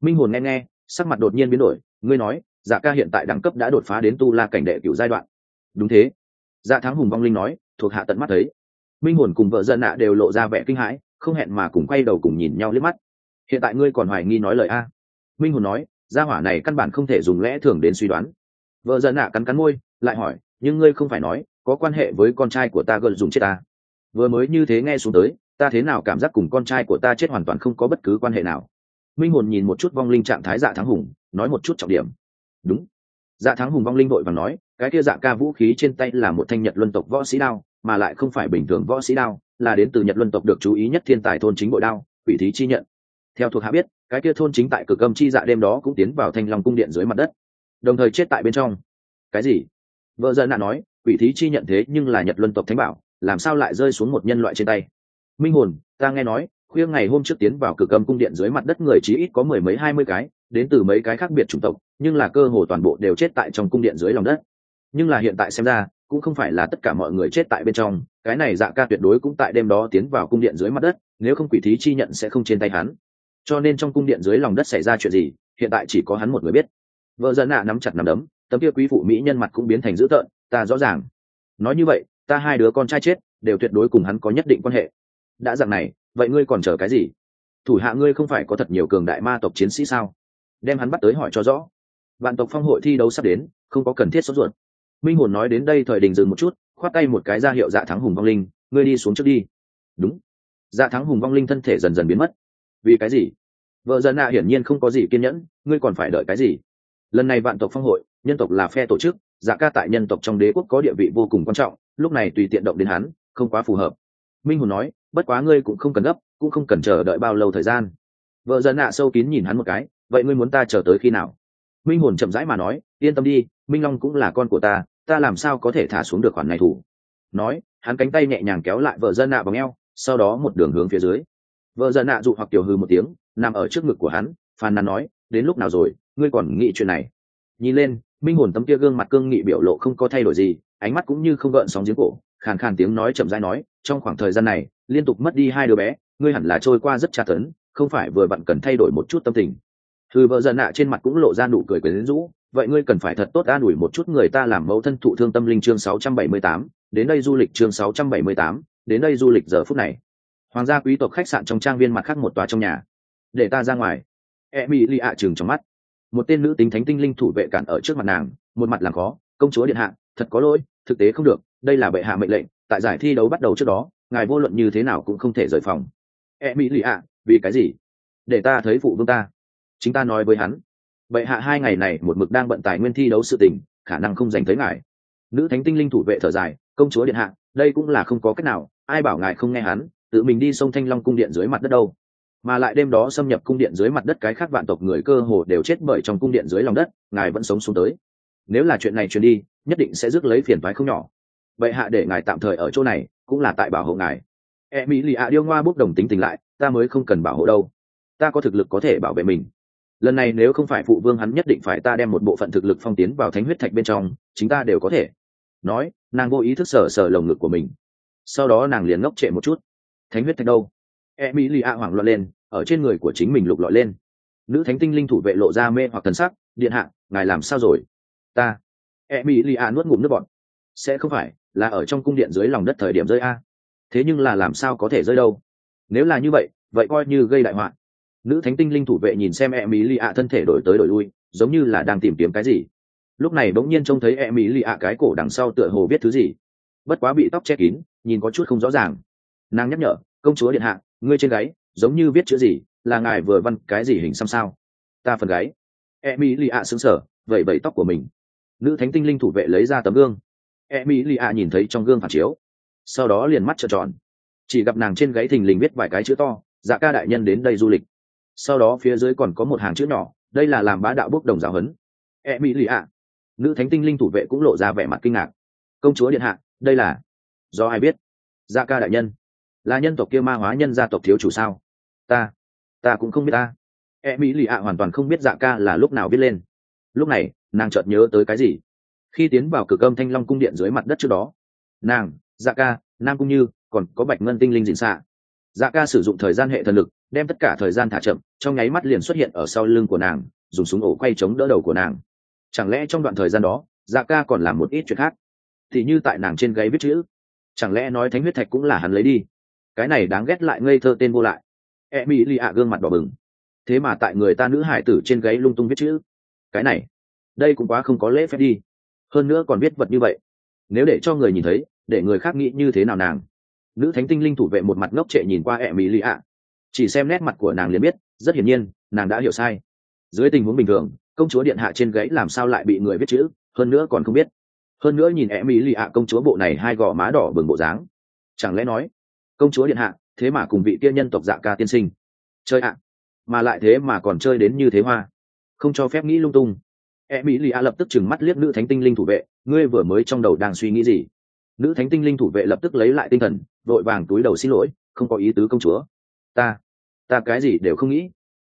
Minh hồn nghe nghe, sắc mặt đột nhiên biến đổi, ngươi nói dạ ca hiện tại đẳng cấp đã đột phá đến tu la cảnh đệ cựu giai đoạn. Đúng thế. Dạ thắng hùng vong linh nói, thuộc hạ tận mắt thấy. Minh hồn cùng vợ dân nạ đều lộ ra vẻ kinh hãi, không hẹn mà cùng quay đầu cùng nhìn nhau liếc mắt. Hiện tại ngươi còn hoài nghi nói lời a? Minh hồn nói gia hỏa này căn bản không thể dùng lẽ thường đến suy đoán. Vợ dần nạ cắn cắn môi, lại hỏi, nhưng ngươi không phải nói, có quan hệ với con trai của ta gần dùng chết ta? Vừa mới như thế nghe xuống tới, ta thế nào cảm giác cùng con trai của ta chết hoàn toàn không có bất cứ quan hệ nào. Minh hồn nhìn một chút vong linh trạng thái dạ thắng hùng, nói một chút trọng điểm. Đúng. Dạ thắng hùng vong linh đội và nói, cái kia dạ ca vũ khí trên tay là một thanh nhật luân tộc võ sĩ đao, mà lại không phải bình thường võ sĩ đao, là đến từ nhật luân tộc được chú ý nhất thiên tài thôn chính bội đao, quỷ thí chi nhận theo thuộc hạ biết, cái kia thôn chính tại cửa cầm chi dạ đêm đó cũng tiến vào thanh long cung điện dưới mặt đất, đồng thời chết tại bên trong. Cái gì? Vợ dân nạn nói, quỷ thí chi nhận thế nhưng là nhật luân tộc thánh bảo, làm sao lại rơi xuống một nhân loại trên tay? Minh hồn, ta nghe nói, khuya ngày hôm trước tiến vào cửa cầm cung điện dưới mặt đất người chí ít có mười mấy hai mươi cái, đến từ mấy cái khác biệt chủng tộc, nhưng là cơ hồ toàn bộ đều chết tại trong cung điện dưới lòng đất. Nhưng là hiện tại xem ra, cũng không phải là tất cả mọi người chết tại bên trong, cái này dạ ca tuyệt đối cũng tại đêm đó tiến vào cung điện dưới mặt đất, nếu không quỷ thí chi nhận sẽ không trên tay hắn cho nên trong cung điện dưới lòng đất xảy ra chuyện gì, hiện tại chỉ có hắn một người biết. Vợ dân nạ nắm chặt nắm đấm, tấm kia quý phụ mỹ nhân mặt cũng biến thành dữ tợn, ta rõ ràng. Nói như vậy, ta hai đứa con trai chết, đều tuyệt đối cùng hắn có nhất định quan hệ. Đã dạng này, vậy ngươi còn chờ cái gì? Thủ hạ ngươi không phải có thật nhiều cường đại ma tộc chiến sĩ sao? Đem hắn bắt tới hỏi cho rõ. Vạn tộc phong hội thi đấu sắp đến, không có cần thiết sốt ruột. Minh hồn nói đến đây thời đình dừng một chút, khoát tay một cái ra hiệu dạ thắng hùng vong linh, ngươi đi xuống trước đi. Đúng. Dạ thắng hùng vong linh thân thể dần dần biến mất vì cái gì? Vợ dân nạ hiển nhiên không có gì kiên nhẫn, ngươi còn phải đợi cái gì? Lần này vạn tộc phong hội, nhân tộc là phe tổ chức dạ ca tại nhân tộc trong đế quốc có địa vị vô cùng quan trọng, lúc này tùy tiện động đến hắn, không quá phù hợp. Minh hồn nói, bất quá ngươi cũng không cần gấp, cũng không cần chờ đợi bao lâu thời gian. Vợ dân nạ sâu kín nhìn hắn một cái, vậy ngươi muốn ta chờ tới khi nào? Minh hồn chậm rãi mà nói, yên tâm đi, minh long cũng là con của ta ta làm sao có thể thả xuống được khoản này thủ? Nói, hắn cánh tay nhẹ nhàng kéo lại vợ dân nạ bằng eo, sau đó một đường hướng phía dưới vợ giận nạ dụ hoặc tiểu hư một tiếng nằm ở trước ngực của hắn phàn nàn nói đến lúc nào rồi ngươi còn nghĩ chuyện này? Nhìn lên minh hồn tấm kia gương mặt cương nghị biểu lộ không có thay đổi gì ánh mắt cũng như không gợn sóng giếng cổ khàn khàn tiếng nói chậm rãi nói trong khoảng thời gian này liên tục mất đi hai đứa bé ngươi hẳn là trôi qua rất tra tấn không phải vừa vặn cần thay đổi một chút tâm tình. Thư vợ giận nạ trên mặt cũng lộ ra nụ cười quyến rũ vậy ngươi cần phải thật tốt an ủi một chút người ta làm mẫu thân thụ thương tâm linh chương 678, đến đây du lịch chương 678, đến đây du lịch giờ phút này hoàng gia quý tộc khách sạn trong trang viên mặt khác một tòa trong nhà. Để ta ra ngoài. E mỹ lì ạ chừng trong mắt. Một tên nữ tính thánh tinh linh thủ vệ cản ở trước mặt nàng, một mặt làm khó, công chúa điện hạ, thật có lỗi, thực tế không được, đây là bệ hạ mệnh lệnh, tại giải thi đấu bắt đầu trước đó, ngài vô luận như thế nào cũng không thể rời phòng. E mỹ lì ạ vì cái gì? Để ta thấy phụ vương ta. Chính ta nói với hắn. Bệ hạ hai ngày này một mực đang bận tài nguyên thi đấu sự tình, khả năng không dành tới ngài. Nữ thánh tinh linh thủ vệ thở dài, công chúa điện hạ, đây cũng là không có cách nào, ai bảo ngài không nghe hắn tự mình đi sông thanh long cung điện dưới mặt đất đâu. Mà lại đêm đó xâm nhập cung điện dưới mặt đất cái khác vạn tộc người cơ hồ đều chết bởi trong cung điện dưới lòng đất, ngài vẫn sống xuống tới. Nếu là chuyện này truyền đi, nhất định sẽ rước lấy phiền thoái không nhỏ. Vậy hạ để ngài tạm thời ở chỗ này, cũng là tại bảo hộ ngài. E mỹ lì ạ điêu ngoa bốc đồng tính tình lại, ta mới không cần bảo hộ đâu. Ta có thực lực có thể bảo vệ mình. Lần này nếu không phải phụ vương hắn nhất định phải ta đem một bộ phận thực lực phong tiến vào thánh huyết thạch bên trong, chính ta đều có thể. Nói, nàng vô ý thức sở sở lồng ngực của mình. Sau đó nàng liền ngốc trệ một chút thánh huyết thạch đâu? E mỹ lì a hoảng loạn lên, ở trên người của chính mình lục lọi lên. Nữ thánh tinh linh thủ vệ lộ ra mê hoặc thần sắc, điện hạ, ngài làm sao rồi? Ta. E mỹ lì a nuốt ngụm nước bọt. Sẽ không phải, là ở trong cung điện dưới lòng đất thời điểm rơi a. Thế nhưng là làm sao có thể rơi đâu? Nếu là như vậy vậy coi như gây đại họa. Nữ thánh tinh linh thủ vệ nhìn xem e mỹ lì a thân thể đổi tới đổi lui, giống như là đang tìm kiếm cái gì. Lúc này bỗng nhiên trông thấy e mỹ lì a cái cổ đằng sau tựa hồ biết thứ gì. Bất quá bị tóc che kín, nhìn có chút không rõ ràng nàng nhắc nhở, công chúa điện hạ, ngươi trên gáy, giống như viết chữ gì, là ngài vừa văn cái gì hình xăm sao? Ta phần gáy. E mỹ lì ạ xứng sở vẩy vẩy tóc của mình. Nữ thánh tinh linh thủ vệ lấy ra tấm gương. E mỹ lì ạ nhìn thấy trong gương phản chiếu. Sau đó liền mắt trợn tròn. Chỉ gặp nàng trên gáy thình lình viết vài cái chữ to dạ ca đại nhân đến đây du lịch. Sau đó phía dưới còn có một hàng chữ nhỏ, đây là làm bá đạo bốc đồng giáo huấn. E mỹ lì ạ nữ thánh tinh linh thủ vệ cũng lộ ra vẻ mặt kinh ngạc. Công chúa điện hạ, đây là do ai biết? Dạ ca đại nhân là nhân tộc kia ma hóa nhân gia tộc thiếu chủ sao? Ta ta cũng không biết ta. E mỹ lì ạ hoàn toàn không biết dạ ca là lúc nào viết lên. Lúc này, nàng chợt nhớ tới cái gì? Khi tiến vào cửa cơm thanh long cung điện dưới mặt đất trước đó, nàng dạ ca, nam cung như, còn có bạch ngân tinh linh dịn xạ dạ ca sử dụng thời gian hệ thần lực, đem tất cả thời gian thả chậm, trong nháy mắt liền xuất hiện ở sau lưng của nàng, dùng súng ổ quay chống đỡ đầu của nàng. Chẳng lẽ trong đoạn thời gian đó dạ ca còn làm một ít chuyện khác? Thì như tại nàng trên gáy viết chữ. Chẳng lẽ nói thánh huyết thạch cũng là hắn lấy đi? Cái này đáng ghét lại ngây thơ tên vô lại. E mỹ lì ạ gương mặt đỏ bừng. Thế mà tại người ta nữ hải tử trên gáy lung tung viết chữ. Cái này, đây cũng quá không có lễ phép đi. Hơn nữa còn viết vật như vậy. Nếu để cho người nhìn thấy, để người khác nghĩ như thế nào nàng? Nữ thánh tinh linh thủ vệ một mặt ngốc trệ nhìn qua e mỹ lì ạ. Chỉ xem nét mặt của nàng liền biết, rất hiển nhiên, nàng đã hiểu sai. Dưới tình huống bình thường, công chúa điện hạ trên gáy làm sao lại bị người viết chữ, hơn nữa còn không biết. Hơn nữa nhìn e mỹ lì ạ công chúa bộ này hai gò má đỏ bừng bộ dáng. Chẳng lẽ nói công chúa điện hạ, thế mà cùng vị tiên nhân tộc dạ ca tiên sinh. Chơi ạ, mà lại thế mà còn chơi đến như thế hoa. Không cho phép nghĩ lung tung. E mỹ lì a lập tức chừng mắt liếc nữ thánh tinh linh thủ vệ, ngươi vừa mới trong đầu đang suy nghĩ gì? Nữ thánh tinh linh thủ vệ lập tức lấy lại tinh thần, vội vàng túi đầu xin lỗi, không có ý tứ công chúa. Ta ta cái gì đều không nghĩ.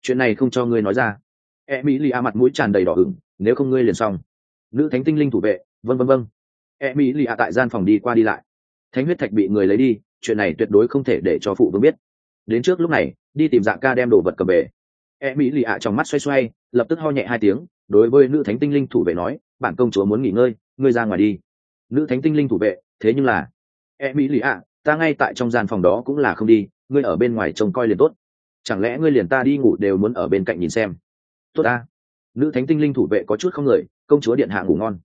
Chuyện này không cho ngươi nói ra. E mỹ lì a mặt mũi tràn đầy đỏ ửng, nếu không ngươi liền xong. Nữ thánh tinh linh thủ vệ vân vân vân e mỹ lì a tại gian phòng đi qua đi lại. Thánh huyết thạch bị người lấy đi chuyện này tuyệt đối không thể để cho phụ vương biết. Đến trước lúc này, đi tìm dạ ca đem đồ vật cầm về. E mỹ lì ạ trong mắt xoay xoay, lập tức ho nhẹ hai tiếng, đối với nữ thánh tinh linh thủ vệ nói, bản công chúa muốn nghỉ ngơi, ngươi ra ngoài đi. Nữ thánh tinh linh thủ vệ, thế nhưng là e mỹ lì ạ, ta ngay tại trong gian phòng đó cũng là không đi, ngươi ở bên ngoài trông coi liền tốt. Chẳng lẽ ngươi liền ta đi ngủ đều muốn ở bên cạnh nhìn xem? Tốt ta. Nữ thánh tinh linh thủ vệ có chút không người, công chúa điện hạ ngủ ngon.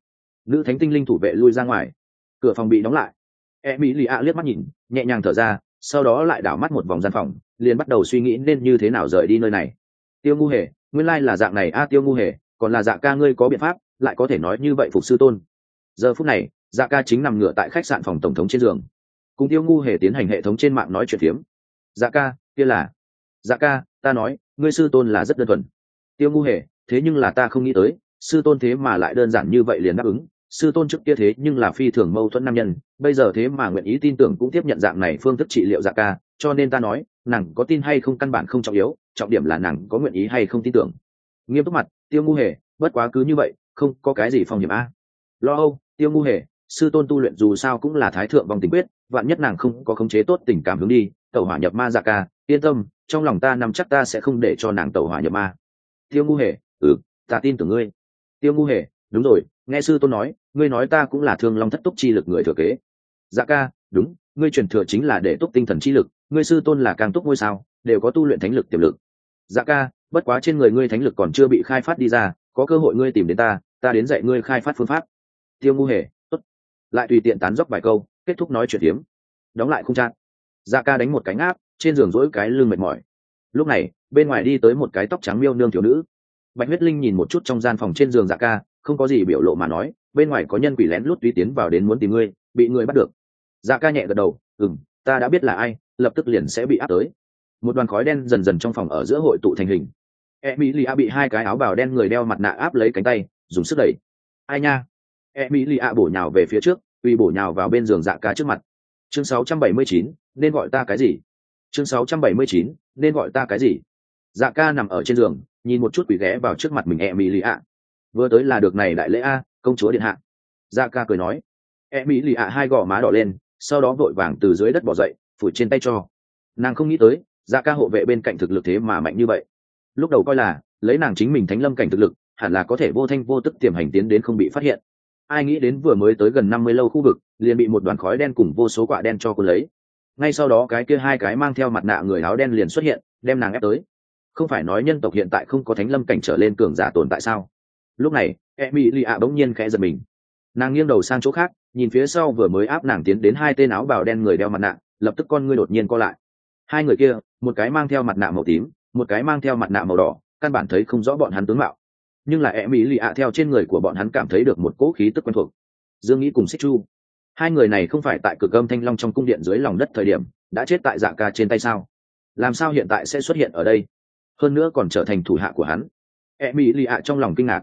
Nữ thánh tinh linh thủ vệ lui ra ngoài. Cửa phòng bị đóng lại e mỹ lì ạ liếc mắt nhìn, nhẹ nhàng thở ra, sau đó lại đảo mắt một vòng gian phòng, liền bắt đầu suy nghĩ nên như thế nào rời đi nơi này. Tiêu ngu hề, nguyên lai là dạng này a, tiêu ngu hề, còn là dạ ca ngươi có biện pháp, lại có thể nói như vậy phục sư tôn. Giờ phút này dạ ca chính nằm ngửa tại khách sạn phòng tổng thống trên giường. Cùng tiêu ngu hề tiến hành hệ thống trên mạng nói chuyện phiếm. Dạ ca, kia là. Dạ ca, ta nói, ngươi sư tôn là rất đơn thuần. Tiêu ngu hề, thế nhưng là ta không nghĩ tới, sư tôn thế mà lại đơn giản như vậy liền đáp ứng sư tôn trước kia thế nhưng là phi thường mâu thuẫn nam nhân, bây giờ thế mà nguyện ý tin tưởng cũng tiếp nhận dạng này phương thức trị liệu dạ ca, cho nên ta nói, nàng có tin hay không căn bản không trọng yếu, trọng điểm là nàng có nguyện ý hay không tin tưởng. Nghiêm túc mặt, tiêu ngu hề, bất quá cứ như vậy, không có cái gì phòng hiểm a. Lo âu, tiêu ngu hề, sư tôn tu luyện dù sao cũng là thái thượng vòng tình quyết, vạn nhất nàng không có khống chế tốt tình cảm hướng đi, tẩu hỏa nhập ma dạ ca, yên tâm, trong lòng ta nằm chắc ta sẽ không để cho nàng tẩu hỏa nhập ma. Tiêu ngu hề ừ ta tin tưởng ngươi. Tiêu ngu hề, đúng rồi nghe sư tôn nói, ngươi nói ta cũng là thương long thất túc chi lực người thừa kế. Dạ ca, đúng, ngươi truyền thừa chính là để túc tinh thần chi lực, ngươi sư tôn là càng túc ngôi sao, đều có tu luyện thánh lực tiềm lực. Dạ ca, bất quá trên người ngươi thánh lực còn chưa bị khai phát đi ra, có cơ hội ngươi tìm đến ta ta đến dạy ngươi khai phát phương pháp. Tiêu ngu hề, tốt. Lại tùy tiện tán dốc vài câu, kết thúc nói chuyện hiếm. Đóng lại không chặn dạ ca đánh một cánh áp trên giường rỗi cái lưng mệt mỏi. Lúc này, bên ngoài đi tới một cái tóc trắng miêu nương thiếu nữ. Bạch huyết linh nhìn một chút trong gian phòng trên giường dạ ca không có gì biểu lộ mà nói bên ngoài có nhân quỷ lén lút tùy tiến vào đến muốn tìm ngươi bị ngươi bắt được. Dạ ca nhẹ gật đầu ừng ta đã biết là ai lập tức liền sẽ bị áp tới. Một đoàn khói đen dần dần trong phòng ở giữa hội tụ thành hình. E mỹ lì a bị hai cái áo bào đen người đeo mặt nạ áp lấy cánh tay dùng sức đẩy. Ai nha? E mỹ lì a bổ nhào về phía trước uy bổ nhào vào bên giường dạ ca trước mặt. Chương 679, nên gọi ta cái gì? Chương 679, nên gọi ta cái gì? Dạ ca nằm ở trên giường nhìn một chút quỷ ghé vào trước mặt mình e mỹ lì a vừa tới là được này đại lễ a, công chúa điện hạ. Dạ ca cười nói. E mỹ lì a hai gò má đỏ lên, sau đó vội vàng từ dưới đất bỏ dậy, phủi trên tay cho. Nàng không nghĩ tới dạ ca hộ vệ bên cạnh thực lực thế mà mạnh như vậy. Lúc đầu coi là, lấy nàng chính mình thánh lâm cảnh thực lực, hẳn là có thể vô thanh vô tức tiềm hành tiến đến không bị phát hiện. Ai nghĩ đến vừa mới tới gần năm mươi lâu khu vực, liền bị một đoàn khói đen cùng vô số quả đen cho cô lấy. Ngay sau đó cái kia hai cái mang theo mặt nạ người áo đen liền xuất hiện, đem nàng ép tới. Không phải nói nhân tộc hiện tại không có thánh lâm cảnh trở lên cường giả tồn tại sao? Lúc này e mỹ lì ạ bỗng nhiên khẽ giật mình. Nàng nghiêng đầu sang chỗ khác, nhìn phía sau vừa mới áp nàng tiến đến hai tên áo bào đen người đeo mặt nạ, lập tức con ngươi đột nhiên co lại. Hai người kia, một cái mang theo mặt nạ màu tím, một cái mang theo mặt nạ màu đỏ, căn bản thấy không rõ bọn hắn tướng mạo. Nhưng là e mỹ lì ạ theo trên người của bọn hắn cảm thấy được một cỗ khí tức quen thuộc. Dương nghĩ cùng xích chu. Hai người này không phải tại cửa cơm thanh long trong cung điện dưới lòng đất thời điểm, đã chết tại dạ ca trên tay sao? Làm sao hiện tại sẽ xuất hiện ở đây? Hơn nữa còn trở thành thủ hạ của hắn. E mỹ lì ạ trong lòng kinh ngạc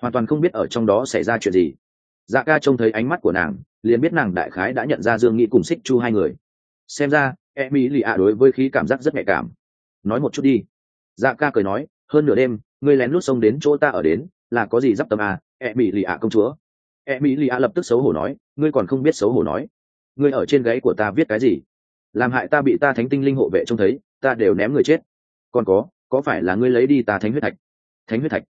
hoàn toàn không biết ở trong đó xảy ra chuyện gì. Dạ ca trông thấy ánh mắt của nàng liền biết nàng đại khái đã nhận ra dương nghĩ cùng xích chu hai người. Xem ra e mỹ lì ạ đối với khí cảm giác rất nhạy cảm. Nói một chút đi. Dạ ca cười nói hơn nửa đêm ngươi lén lút xông đến chỗ ta ở đến là có gì d i p tâm à, e mỹ lì ạ công chúa. E mỹ lì ạ lập tức xấu hổ nói ngươi còn không biết xấu hổ nói. Ngươi ở trên gáy của ta viết cái gì? Làm hại ta bị ta thánh tinh linh hộ vệ trông thấy ta đều ném người chết. Còn có có phải là ngươi lấy đi ta thánh huyết thạch? Thánh huyết thạch?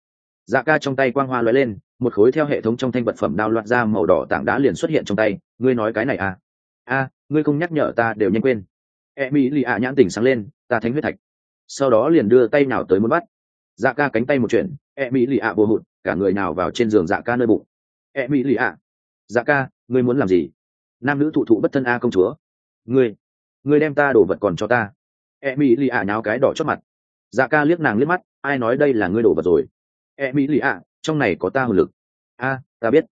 Dạ ca trong tay quang hoa lóe lên, một khối theo hệ thống trong thanh vật phẩm đao loạt ra màu đỏ tảng đá liền xuất hiện trong tay. Ngươi nói cái này à? A ngươi không nhắc nhở ta đều nhanh quên. E mỹ lì ạ nhãn tỉnh sáng lên, ta thánh huyết thạch. Sau đó liền đưa tay nào tới muốn bắt. Dạ ca cánh tay một chuyện e mỹ lì ạ vô hụt, cả người nào vào trên giường dạ ca nơi bụng. E mỹ lì ạ. Dạ ca, ngươi muốn làm gì? Nam nữ thụ thụ bất thân a công chúa. Ngươi ngươi đem ta đổ vật còn cho ta. E mỹ lì ạ nháo cái đỏ chót mặt. Dạ ca liếc nàng liếc mắt, ai nói đây là ngươi đổ vật rồi? E mỹ lì ạ, trong này có ta hồn lực. A, ta biết.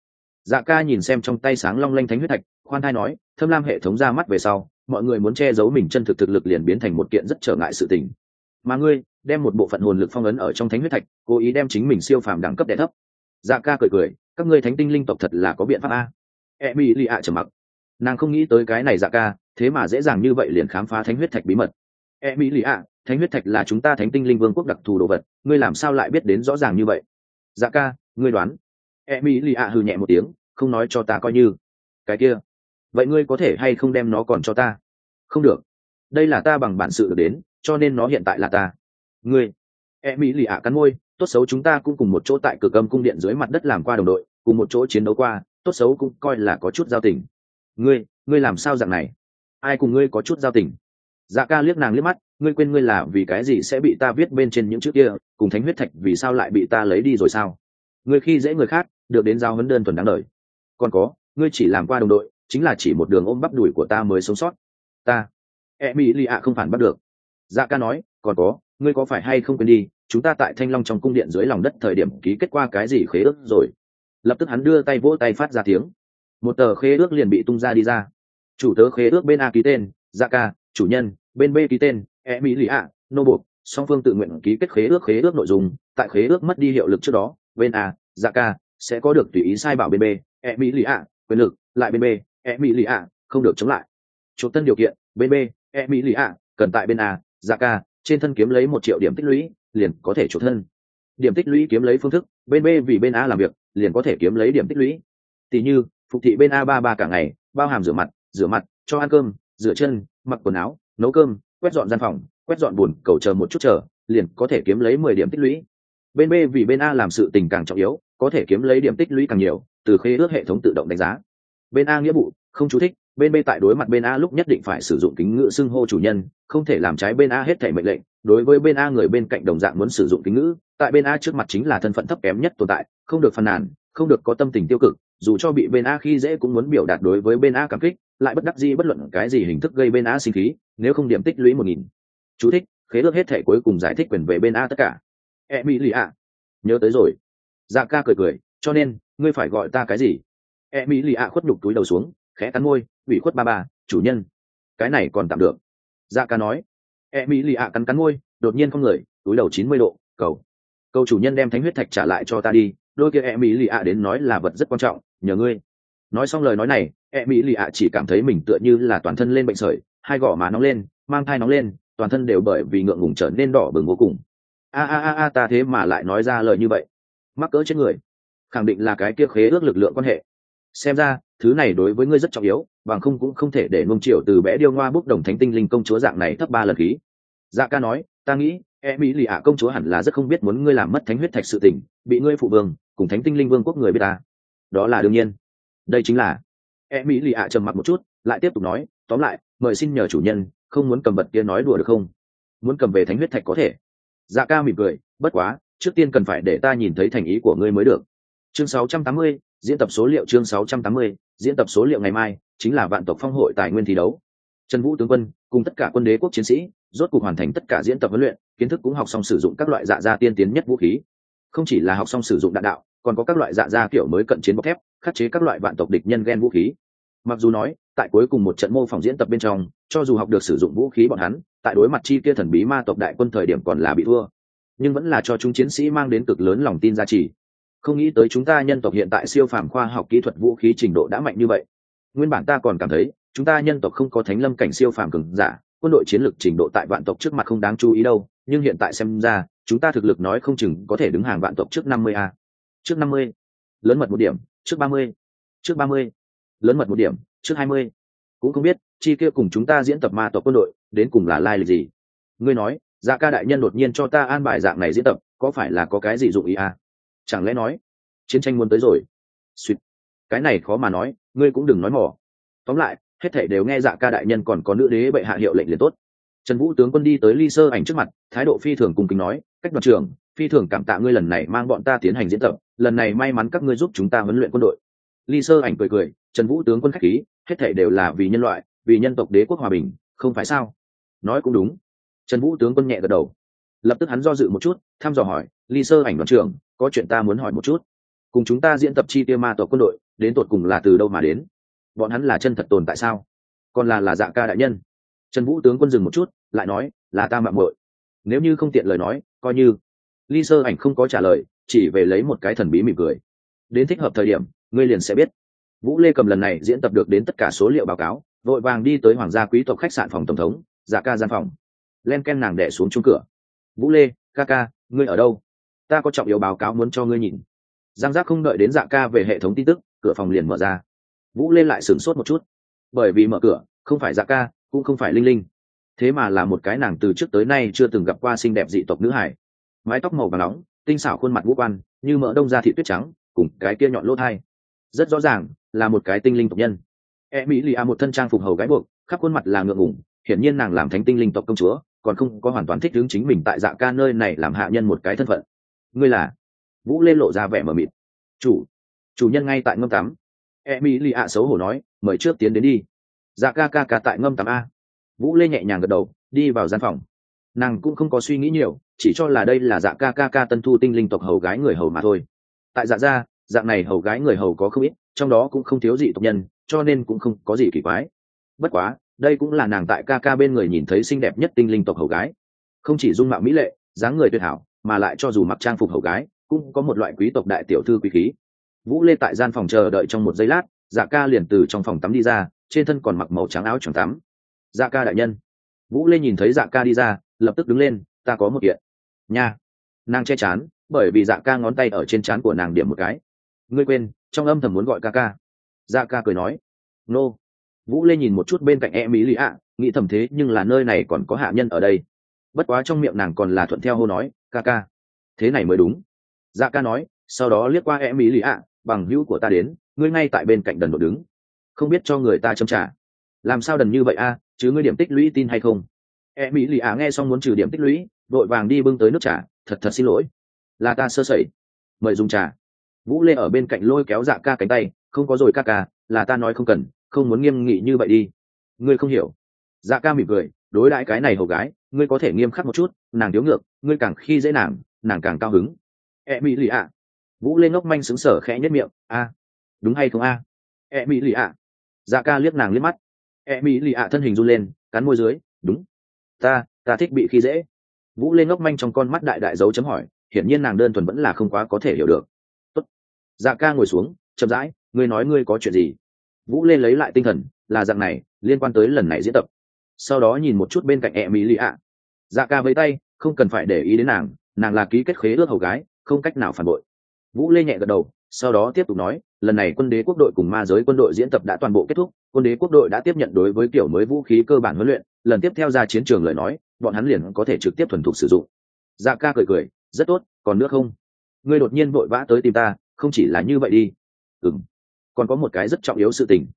Dạ ca nhìn xem trong tay sáng long lanh thánh huyết thạch, khoan thai nói, thâm lam hệ thống ra mắt về sau, mọi người muốn che giấu mình chân thực thực lực liền biến thành một kiện rất trở ngại sự tình. Mà ngươi, đem một bộ phận hồn lực phong ấn ở trong thánh huyết thạch, cố ý đem chính mình siêu phàm đẳng cấp đẻ thấp. Dạ ca cười cười, các ngươi thánh tinh linh tộc thật là có biện pháp a. E mỹ lì ạ trầm mặc. Nàng không nghĩ tới cái này dạ ca, thế mà dễ dàng như vậy liền khám phá thánh huyết thạch bí mật. E mỹ lì ạ thánh huyết thạch là chúng ta thánh tinh linh vương quốc đặc thù đồ vật, ngươi làm sao lại biết đến rõ ràng như vậy? Dạ ca, ngươi đoán. E mỹ lì ạ hừ nhẹ một tiếng, không nói cho ta coi như. Cái kia, vậy ngươi có thể hay không đem nó còn cho ta? Không được. Đây là ta bằng bản sự được đến, cho nên nó hiện tại là ta. Ngươi. E mỹ lì ạ cắn môi, tốt xấu chúng ta cũng cùng một chỗ tại cửa cầm cung điện dưới mặt đất làm qua đồng đội, cùng một chỗ chiến đấu qua, tốt xấu cũng coi là có chút giao tình. Ngươi ngươi làm sao dạng này? Ai cùng ngươi có chút giao tình? Dạ ca liếc nàng liếc mắt ngươi quên ngươi là vì cái gì sẽ bị ta viết bên trên những chữ kia, cùng thánh huyết thạch vì sao lại bị ta lấy đi rồi sao? Ngươi khi dễ người khác, được đến giao vấn đơn thuần đáng lời còn có, ngươi chỉ làm qua đồng đội, chính là chỉ một đường ôm bắp đùi của ta mới sống sót. Ta e mỹ lì ạ không phản bắt được. Dạ ca nói, còn có, ngươi có phải hay không quên đi, chúng ta tại thanh long trong cung điện dưới lòng đất thời điểm ký kết qua cái gì khế ước rồi? Lập tức hắn đưa tay vỗ tay phát ra tiếng. Một tờ khế ước liền bị tung ra đi ra. Chủ tớ khế ước bên a ký tên dạ ca, chủ nhân, bên b ký tên e mỹ lì ạ, nô buộc, song phương tự nguyện ký kết khế ước khế ước nội dung. Tại khế ước mất đi hiệu lực trước đó, bên a dạ ca, sẽ có được tùy ý sai bảo bên b. E mỹ lì ạ, quyền lực, lại bên b. E mỹ lì ạ, không được chống lại. Chủ tân điều kiện, bên b. E mỹ lì ạ, cần tại bên a dạ ca, trên thân kiếm lấy một triệu điểm tích lũy, liền có thể chủ thân. Điểm tích lũy kiếm lấy phương thức, bên b vì bên a làm việc, liền có thể kiếm lấy điểm tích lũy. Tỷ như, phục thị bên a ba ba cả ngày, bao hàm rửa mặt rửa mặt, cho ăn cơm, rửa chân, mặc quần áo, nấu cơm quét dọn gian phòng, quét dọn buồn, cầu chờ một chút chờ, liền có thể kiếm lấy mười điểm tích lũy. Bên b vì bên a làm sự tình càng trọng yếu, có thể kiếm lấy điểm tích lũy càng nhiều, từ khế ước hệ thống tự động đánh giá. Bên a nghĩa vụ, không chú thích, bên b tại đối mặt bên a lúc nhất định phải sử dụng kính ngữ xưng hô chủ nhân, không thể làm trái bên a hết thể mệnh lệnh, đối với bên a người bên cạnh đồng dạng muốn sử dụng kính ngữ, tại bên a trước mặt chính là thân phận thấp kém nhất tồn tại, không được phàn nàn, không được có tâm tình tiêu cực, dù cho bị bên a khi dễ cũng muốn biểu đạt đối với bên a cảm kích lại bất đắc dĩ bất luận cái gì hình thức gây bên a sinh khí, nếu không điểm tích lũy một nghìn. Chú thích, khế ước hết thể cuối cùng giải thích quyền về bên a tất cả. E mỹ lì ạ nhớ tới rồi. Dạ ca cười cười, cho nên, ngươi phải gọi ta cái gì? E mỹ lì ạ khuất nhục túi đầu xuống, khẽ cắn môi, ủy khuất ba ba, chủ nhân. Cái này còn tạm được. Dạ ca nói. E mỹ lì ạ cắn cắn môi, đột nhiên không người túi đầu chín mươi độ, cầu. Cầu chủ nhân đem thánh huyết thạch trả lại cho ta đi, đôi kia e mỹ lì ạ đến nói là vật rất quan trọng, nhờ ngươi. Nói xong lời nói này e mỹ lì ạ chỉ cảm thấy mình tựa như là toàn thân lên bệnh sởi, hai gò má nóng lên, mang thai nóng lên, toàn thân đều bởi vì ngượng ngùng trở nên đỏ bừng vô cùng. A a a a, ta thế mà lại nói ra lời như vậy. Mắc cỡ chết người. Khẳng định là cái kia khế ước lực lượng quan hệ. Xem ra, thứ này đối với ngươi rất trọng yếu, bằng không cũng không thể để nông triều từ bé điêu ngoa bốc đồng thánh tinh linh công chúa dạng này thấp ba lần khí. Dạ ca nói, ta nghĩ e mỹ lì ạ công chúa hẳn là rất không biết muốn ngươi làm mất thánh huyết thạch sự tình, bị ngươi phụ vương, cùng thánh tinh linh vương quốc người biết ta. Đó là đương nhiên. Đây chính là e mỹ lì ạ trầm mặc một chút lại tiếp tục nói tóm lại mời xin nhờ chủ nhân không muốn cầm vật kia nói đùa được không? Muốn cầm về thánh huyết thạch có thể. Dạ ca mỉm cười bất quá trước tiên cần phải để ta nhìn thấy thành ý của ngươi mới được. Chương 680, diễn tập số liệu chương 680, diễn tập số liệu ngày mai chính là vạn tộc phong hội tài nguyên thi đấu. Trần vũ tướng quân cùng tất cả quân đế quốc chiến sĩ rốt cuộc hoàn thành tất cả diễn tập huấn luyện kiến thức cũng học xong sử dụng các loại dạ gia tiên tiến nhất vũ khí. Không chỉ là học xong sử dụng đạn đạo còn có các loại dạ da kiểu mới cận chiến bọc thép, khắc chế các loại vạn tộc địch nhân ghen vũ khí. Mặc dù nói, tại cuối cùng một trận mô phỏng diễn tập bên trong, cho dù học được sử dụng vũ khí bọn hắn, tại đối mặt chi kia thần bí ma tộc đại quân thời điểm còn là bị thua. Nhưng vẫn là cho chúng chiến sĩ mang đến cực lớn lòng tin giá trị không nghĩ tới chúng ta nhân tộc hiện tại siêu phàm khoa học kỹ thuật vũ khí trình độ đã mạnh như vậy. Nguyên bản ta còn cảm thấy, chúng ta nhân tộc không có thánh lâm cảnh siêu phàm cường giả, quân đội chiến lược trình độ tại vạn tộc trước mặt không đáng chú ý đâu, nhưng hiện tại xem ra, chúng ta thực lực nói không chừng có thể đứng hàng vạn tộc trước năm mươi a trước năm mươi, lớn mật một điểm, trước ba mươi, trước ba mươi, lớn mật một điểm, trước hai mươi. Cũng không biết, chi kia cùng chúng ta diễn tập ma tộc quân đội, đến cùng là lai lịch gì? Ngươi nói dạ ca đại nhân đột nhiên cho ta an bài dạng này diễn tập, có phải là có cái gì dụng ý à? chẳng lẽ nói, chiến tranh muốn tới rồi? Suýt cái này khó mà nói, ngươi cũng đừng nói mỏ tóm lại, hết thể đều nghe dạ ca đại nhân còn có nữ đế bệ hạ hiệu lệnh liền tốt. Trần vũ tướng quân đi tới ly sơ ảnh trước mặt, thái độ phi thường cùng kính nói, cách đoàn trường phi thường cảm tạ ngươi lần này mang bọn ta tiến hành diễn tập, lần này may mắn các ngươi giúp chúng ta huấn luyện quân đội. Ly sơ ảnh cười cười, trần vũ tướng quân khách khí, hết thể đều là vì nhân loại, vì nhân tộc đế quốc hòa bình, không phải sao? Nói cũng đúng. Trần vũ tướng quân nhẹ gật đầu. Lập tức hắn do dự một chút, thăm dò hỏi, ly sơ ảnh đoàn trưởng, có chuyện ta muốn hỏi một chút. Cùng chúng ta diễn tập chi tiêu ma tộc quân đội, đến tột cùng là từ đâu mà đến? Bọn hắn là chân thật tồn tại sao? Còn là là dạ ca đại nhân? Trần vũ tướng quân dừng một chút, lại nói, là ta mạng muội. Nếu như không tiện lời nói, coi như ly sơ ảnh không có trả lời, chỉ về lấy một cái thần bí mỉm cười. Đến thích hợp thời điểm, ngươi liền sẽ biết. Vũ lê cầm lần này diễn tập được đến tất cả số liệu báo cáo, vội vàng đi tới hoàng gia quý tộc khách sạn phòng tổng thống giả ca gian phòng. Len ken nàng đẻ xuống chung cửa. Vũ lê, ca ca, ngươi ở đâu? Ta có trọng yếu báo cáo muốn cho ngươi nhìn. Giang giác không đợi đến dạ ca về hệ thống tin tức, cửa phòng liền mở ra. Vũ Lê lại sửng sốt một chút. Bởi vì mở cửa, không phải dạ ca, cũng không phải linh linh. Thế mà là một cái nàng từ trước tới nay chưa từng gặp qua xinh đẹp dị tộc nữ hải mái tóc màu và nóng, tinh xảo khuôn mặt vũ quan, như mỡ đông da thị tuyết trắng, cùng cái kia nhọn lỗ thai. Rất rõ ràng, là một cái tinh linh tộc nhân. E mỹ lì a một thân trang phục hầu gái buộc, khắp khuôn mặt là ngượng ngủng hiển nhiên nàng làm thánh tinh linh tộc công chúa, còn không có hoàn toàn thích hướng chính mình tại dạ ca nơi này làm hạ nhân một cái thân phận. Ngươi là? Vũ lên lộ ra vẻ mờ mịt. Chủ chủ nhân ngay tại ngâm tắm. E mỹ lì xấu hổ nói, mời trước tiến đến đi. Dạ ca ca ca tại ngâm tắm a. Vũ lê nhẹ nhàng gật đầu, đi vào gian phòng. Nàng cũng không có suy nghĩ nhiều chỉ cho là đây là dạ ca ca ca tân thu tinh linh tộc hầu gái người hầu mà thôi. Tại dạ gia, dạng này hầu gái người hầu có không ít, trong đó cũng không thiếu gì tộc nhân, cho nên cũng không có gì kỳ quái. Bất quá, đây cũng là nàng tại ca ca bên người nhìn thấy xinh đẹp nhất tinh linh tộc hầu gái. Không chỉ dung mạo mỹ lệ, dáng người tuyệt hảo, mà lại cho dù mặc trang phục hầu gái, cũng có một loại quý tộc đại tiểu thư quý khí. Vũ lê tại gian phòng chờ đợi trong một giây lát dạ ca liền từ trong phòng tắm đi ra, trên thân còn mặc màu trắng áo choàng tắm. Dạ ca đại nhân. Vũ lê nhìn thấy dạ ca đi ra, lập tức đứng lên, ta có một kiện nha. Nàng che chán, bởi vì dạ ca ngón tay ở trên trán của nàng điểm một cái. Ngươi quên, trong âm thầm muốn gọi ca ca. Dạ ca cười nói. Nô. Vũ lê nhìn một chút bên cạnh e mỹ lì ạ, nghĩ thầm thế nhưng là nơi này còn có hạ nhân ở đây. Bất quá trong miệng nàng còn là thuận theo hô nói, ca ca. Thế này mới đúng. Dạ ca nói, sau đó liếc qua e mỹ lì ạ, bằng hữu của ta đến, ngươi ngay tại bên cạnh đần đột đứng. Không biết cho người ta châm trả. Làm sao đần như vậy a, chứ ngươi điểm tích lũy tin hay không? E mỹ lì ạ nghe xong muốn trừ điểm tích lũy vội vàng đi bưng tới nước trà. Thật thật xin lỗi. Là ta sơ sẩy. Mời dùng trà. Vũ lê ở bên cạnh lôi kéo dạ ca cánh tay. Không có rồi ca ca, là ta nói không cần, không muốn nghiêm nghị như vậy đi. Ngươi không hiểu. Dạ ca mỉm cười, đối đãi cái này hầu gái, ngươi có thể nghiêm khắc một chút, nàng thiếu ngược, ngươi càng khi dễ nàng nàng càng cao hứng. E mỹ lì ạ. Vũ Lê ngốc manh xứng sở khẽ nhất miệng, a, đúng hay không a? E mỹ lì ạ. Dạ ca liếc nàng liếc mắt. E mỹ lì ạ thân hình run lên, cắn môi dưới, đúng ta ta thích bị khi dễ. Vũ lên ngốc manh trong con mắt đại đại dấu chấm hỏi, hiển nhiên nàng đơn thuần vẫn là không quá có thể hiểu được. Tốt. dạ ca ngồi xuống, chậm rãi, ngươi nói ngươi có chuyện gì? Vũ lên lấy lại tinh thần, là dạng này, liên quan tới lần này diễn tập. Sau đó nhìn một chút bên cạnh e mỹ lì ạ. Dạ ca với tay, không cần phải để ý đến nàng nàng là ký kết khế ước hầu gái, không cách nào phản bội. Vũ lê nhẹ gật đầu, sau đó tiếp tục nói lần này quân đế quốc đội cùng ma giới quân đội diễn tập đã toàn bộ kết thúc, quân đế quốc đội đã tiếp nhận đối với kiểu mới vũ khí cơ bản huấn luyện, lần tiếp theo ra chiến trường lời nói, bọn hắn liền có thể trực tiếp thuần thục sử dụng. Dạ ca cười cười, rất tốt, còn nước không? Ngươi đột nhiên vội vã tới tìm ta, không chỉ là như vậy đi. Ừ m còn có một cái rất trọng yếu sự tình.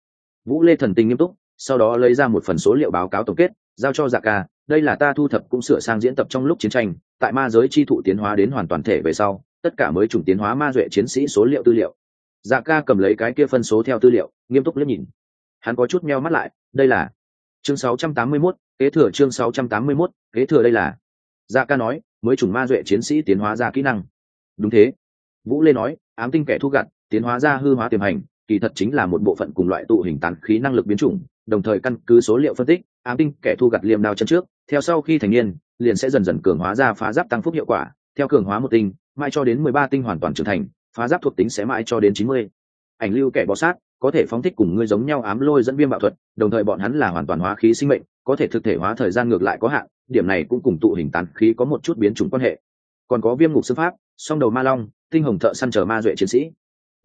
Vũ lê thần tình nghiêm túc, sau đó lấy ra một phần số liệu báo cáo tổng kết, giao cho dạ ca, đây là ta thu thập cũng sửa sang diễn tập trong lúc chiến tranh, tại ma giới chi thụ tiến hóa đến hoàn toàn thể về sau, tất cả mới chủng tiến hóa ma duệ chiến sĩ số liệu tư liệu dạ ca cầm lấy cái kia phân số theo tư liệu nghiêm túc liếc nhìn. Hắn có chút meo mắt lại đây là chương 681, kế thừa chương 681, kế thừa đây là. Dạ ca nói mới chủng ma duệ chiến sĩ tiến hóa ra kỹ năng. Đúng thế. Vũ lê nói ám tinh kẻ thu gặt tiến hóa ra hư hóa tiềm hành kỳ thật chính là một bộ phận cùng loại tụ hình tán khí năng lực biến chủng đồng thời căn cứ số liệu phân tích ám tinh kẻ thu gặt liềm đao chân trước theo sau khi thành niên liền sẽ dần dần cường hóa ra phá giáp tăng phúc hiệu quả theo cường hóa một tinh mãi cho đến mười ba tinh hoàn toàn trưởng thành phá giáp thuộc tính sẽ mãi cho đến chín mươi. Ảnh lưu kẻ bọ sát, có thể phóng thích cùng ngươi giống nhau ám lôi dẫn viêm bạo thuật, đồng thời bọn hắn là hoàn toàn hóa khí sinh mệnh, có thể thực thể hóa thời gian ngược lại có hạn, điểm này cũng cùng tụ hình tán khí có một chút biến chủng quan hệ. Còn có viêm ngục sư pháp, song đầu ma long, tinh hồng thợ săn chờ ma duệ chiến sĩ.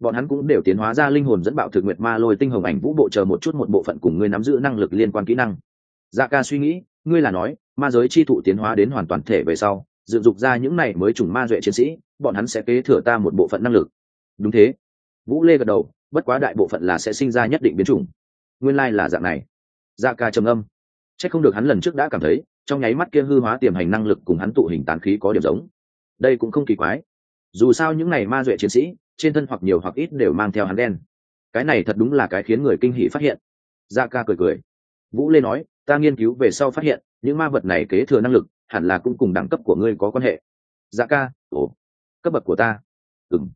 Bọn hắn cũng đều tiến hóa ra linh hồn dẫn bạo thực nguyệt ma lôi tinh hồng ảnh vũ bộ chờ một chút một bộ phận cùng ngươi nắm giữ năng lực liên quan kỹ năng. Dạ ca suy nghĩ, ngươi là nói, ma giới chi thụ tiến hóa đến hoàn toàn thể về sau, dựng dục ra những này mới chủng ma duệ chiến sĩ bọn hắn sẽ kế thừa ta một bộ phận năng lực. Đúng thế. Vũ lê gật đầu, bất quá đại bộ phận là sẽ sinh ra nhất định biến chủng. Nguyên lai、like、là dạng này. Da ca trầm âm. C h ắ c không được hắn lần trước đã cảm thấy, trong nháy mắt kia hư hóa tiềm hành năng lực cùng hắn tụ hình tán khí có điểm giống. Đây cũng không kỳ quái. Dù sao những n à y ma duệ chiến sĩ, trên thân hoặc nhiều hoặc ít đều mang theo hắn đen. Cái này thật đúng là cái khiến người kinh hỷ phát hiện. Da ca cười cười. Vũ lê nói, ta nghiên cứu về sau phát hiện, những ma vật này kế thừa năng lực, hẳn là cũng cùng đẳng cấp của ngươi có quan hệ. Da ca, ồ cấp bậc của ta. Ừng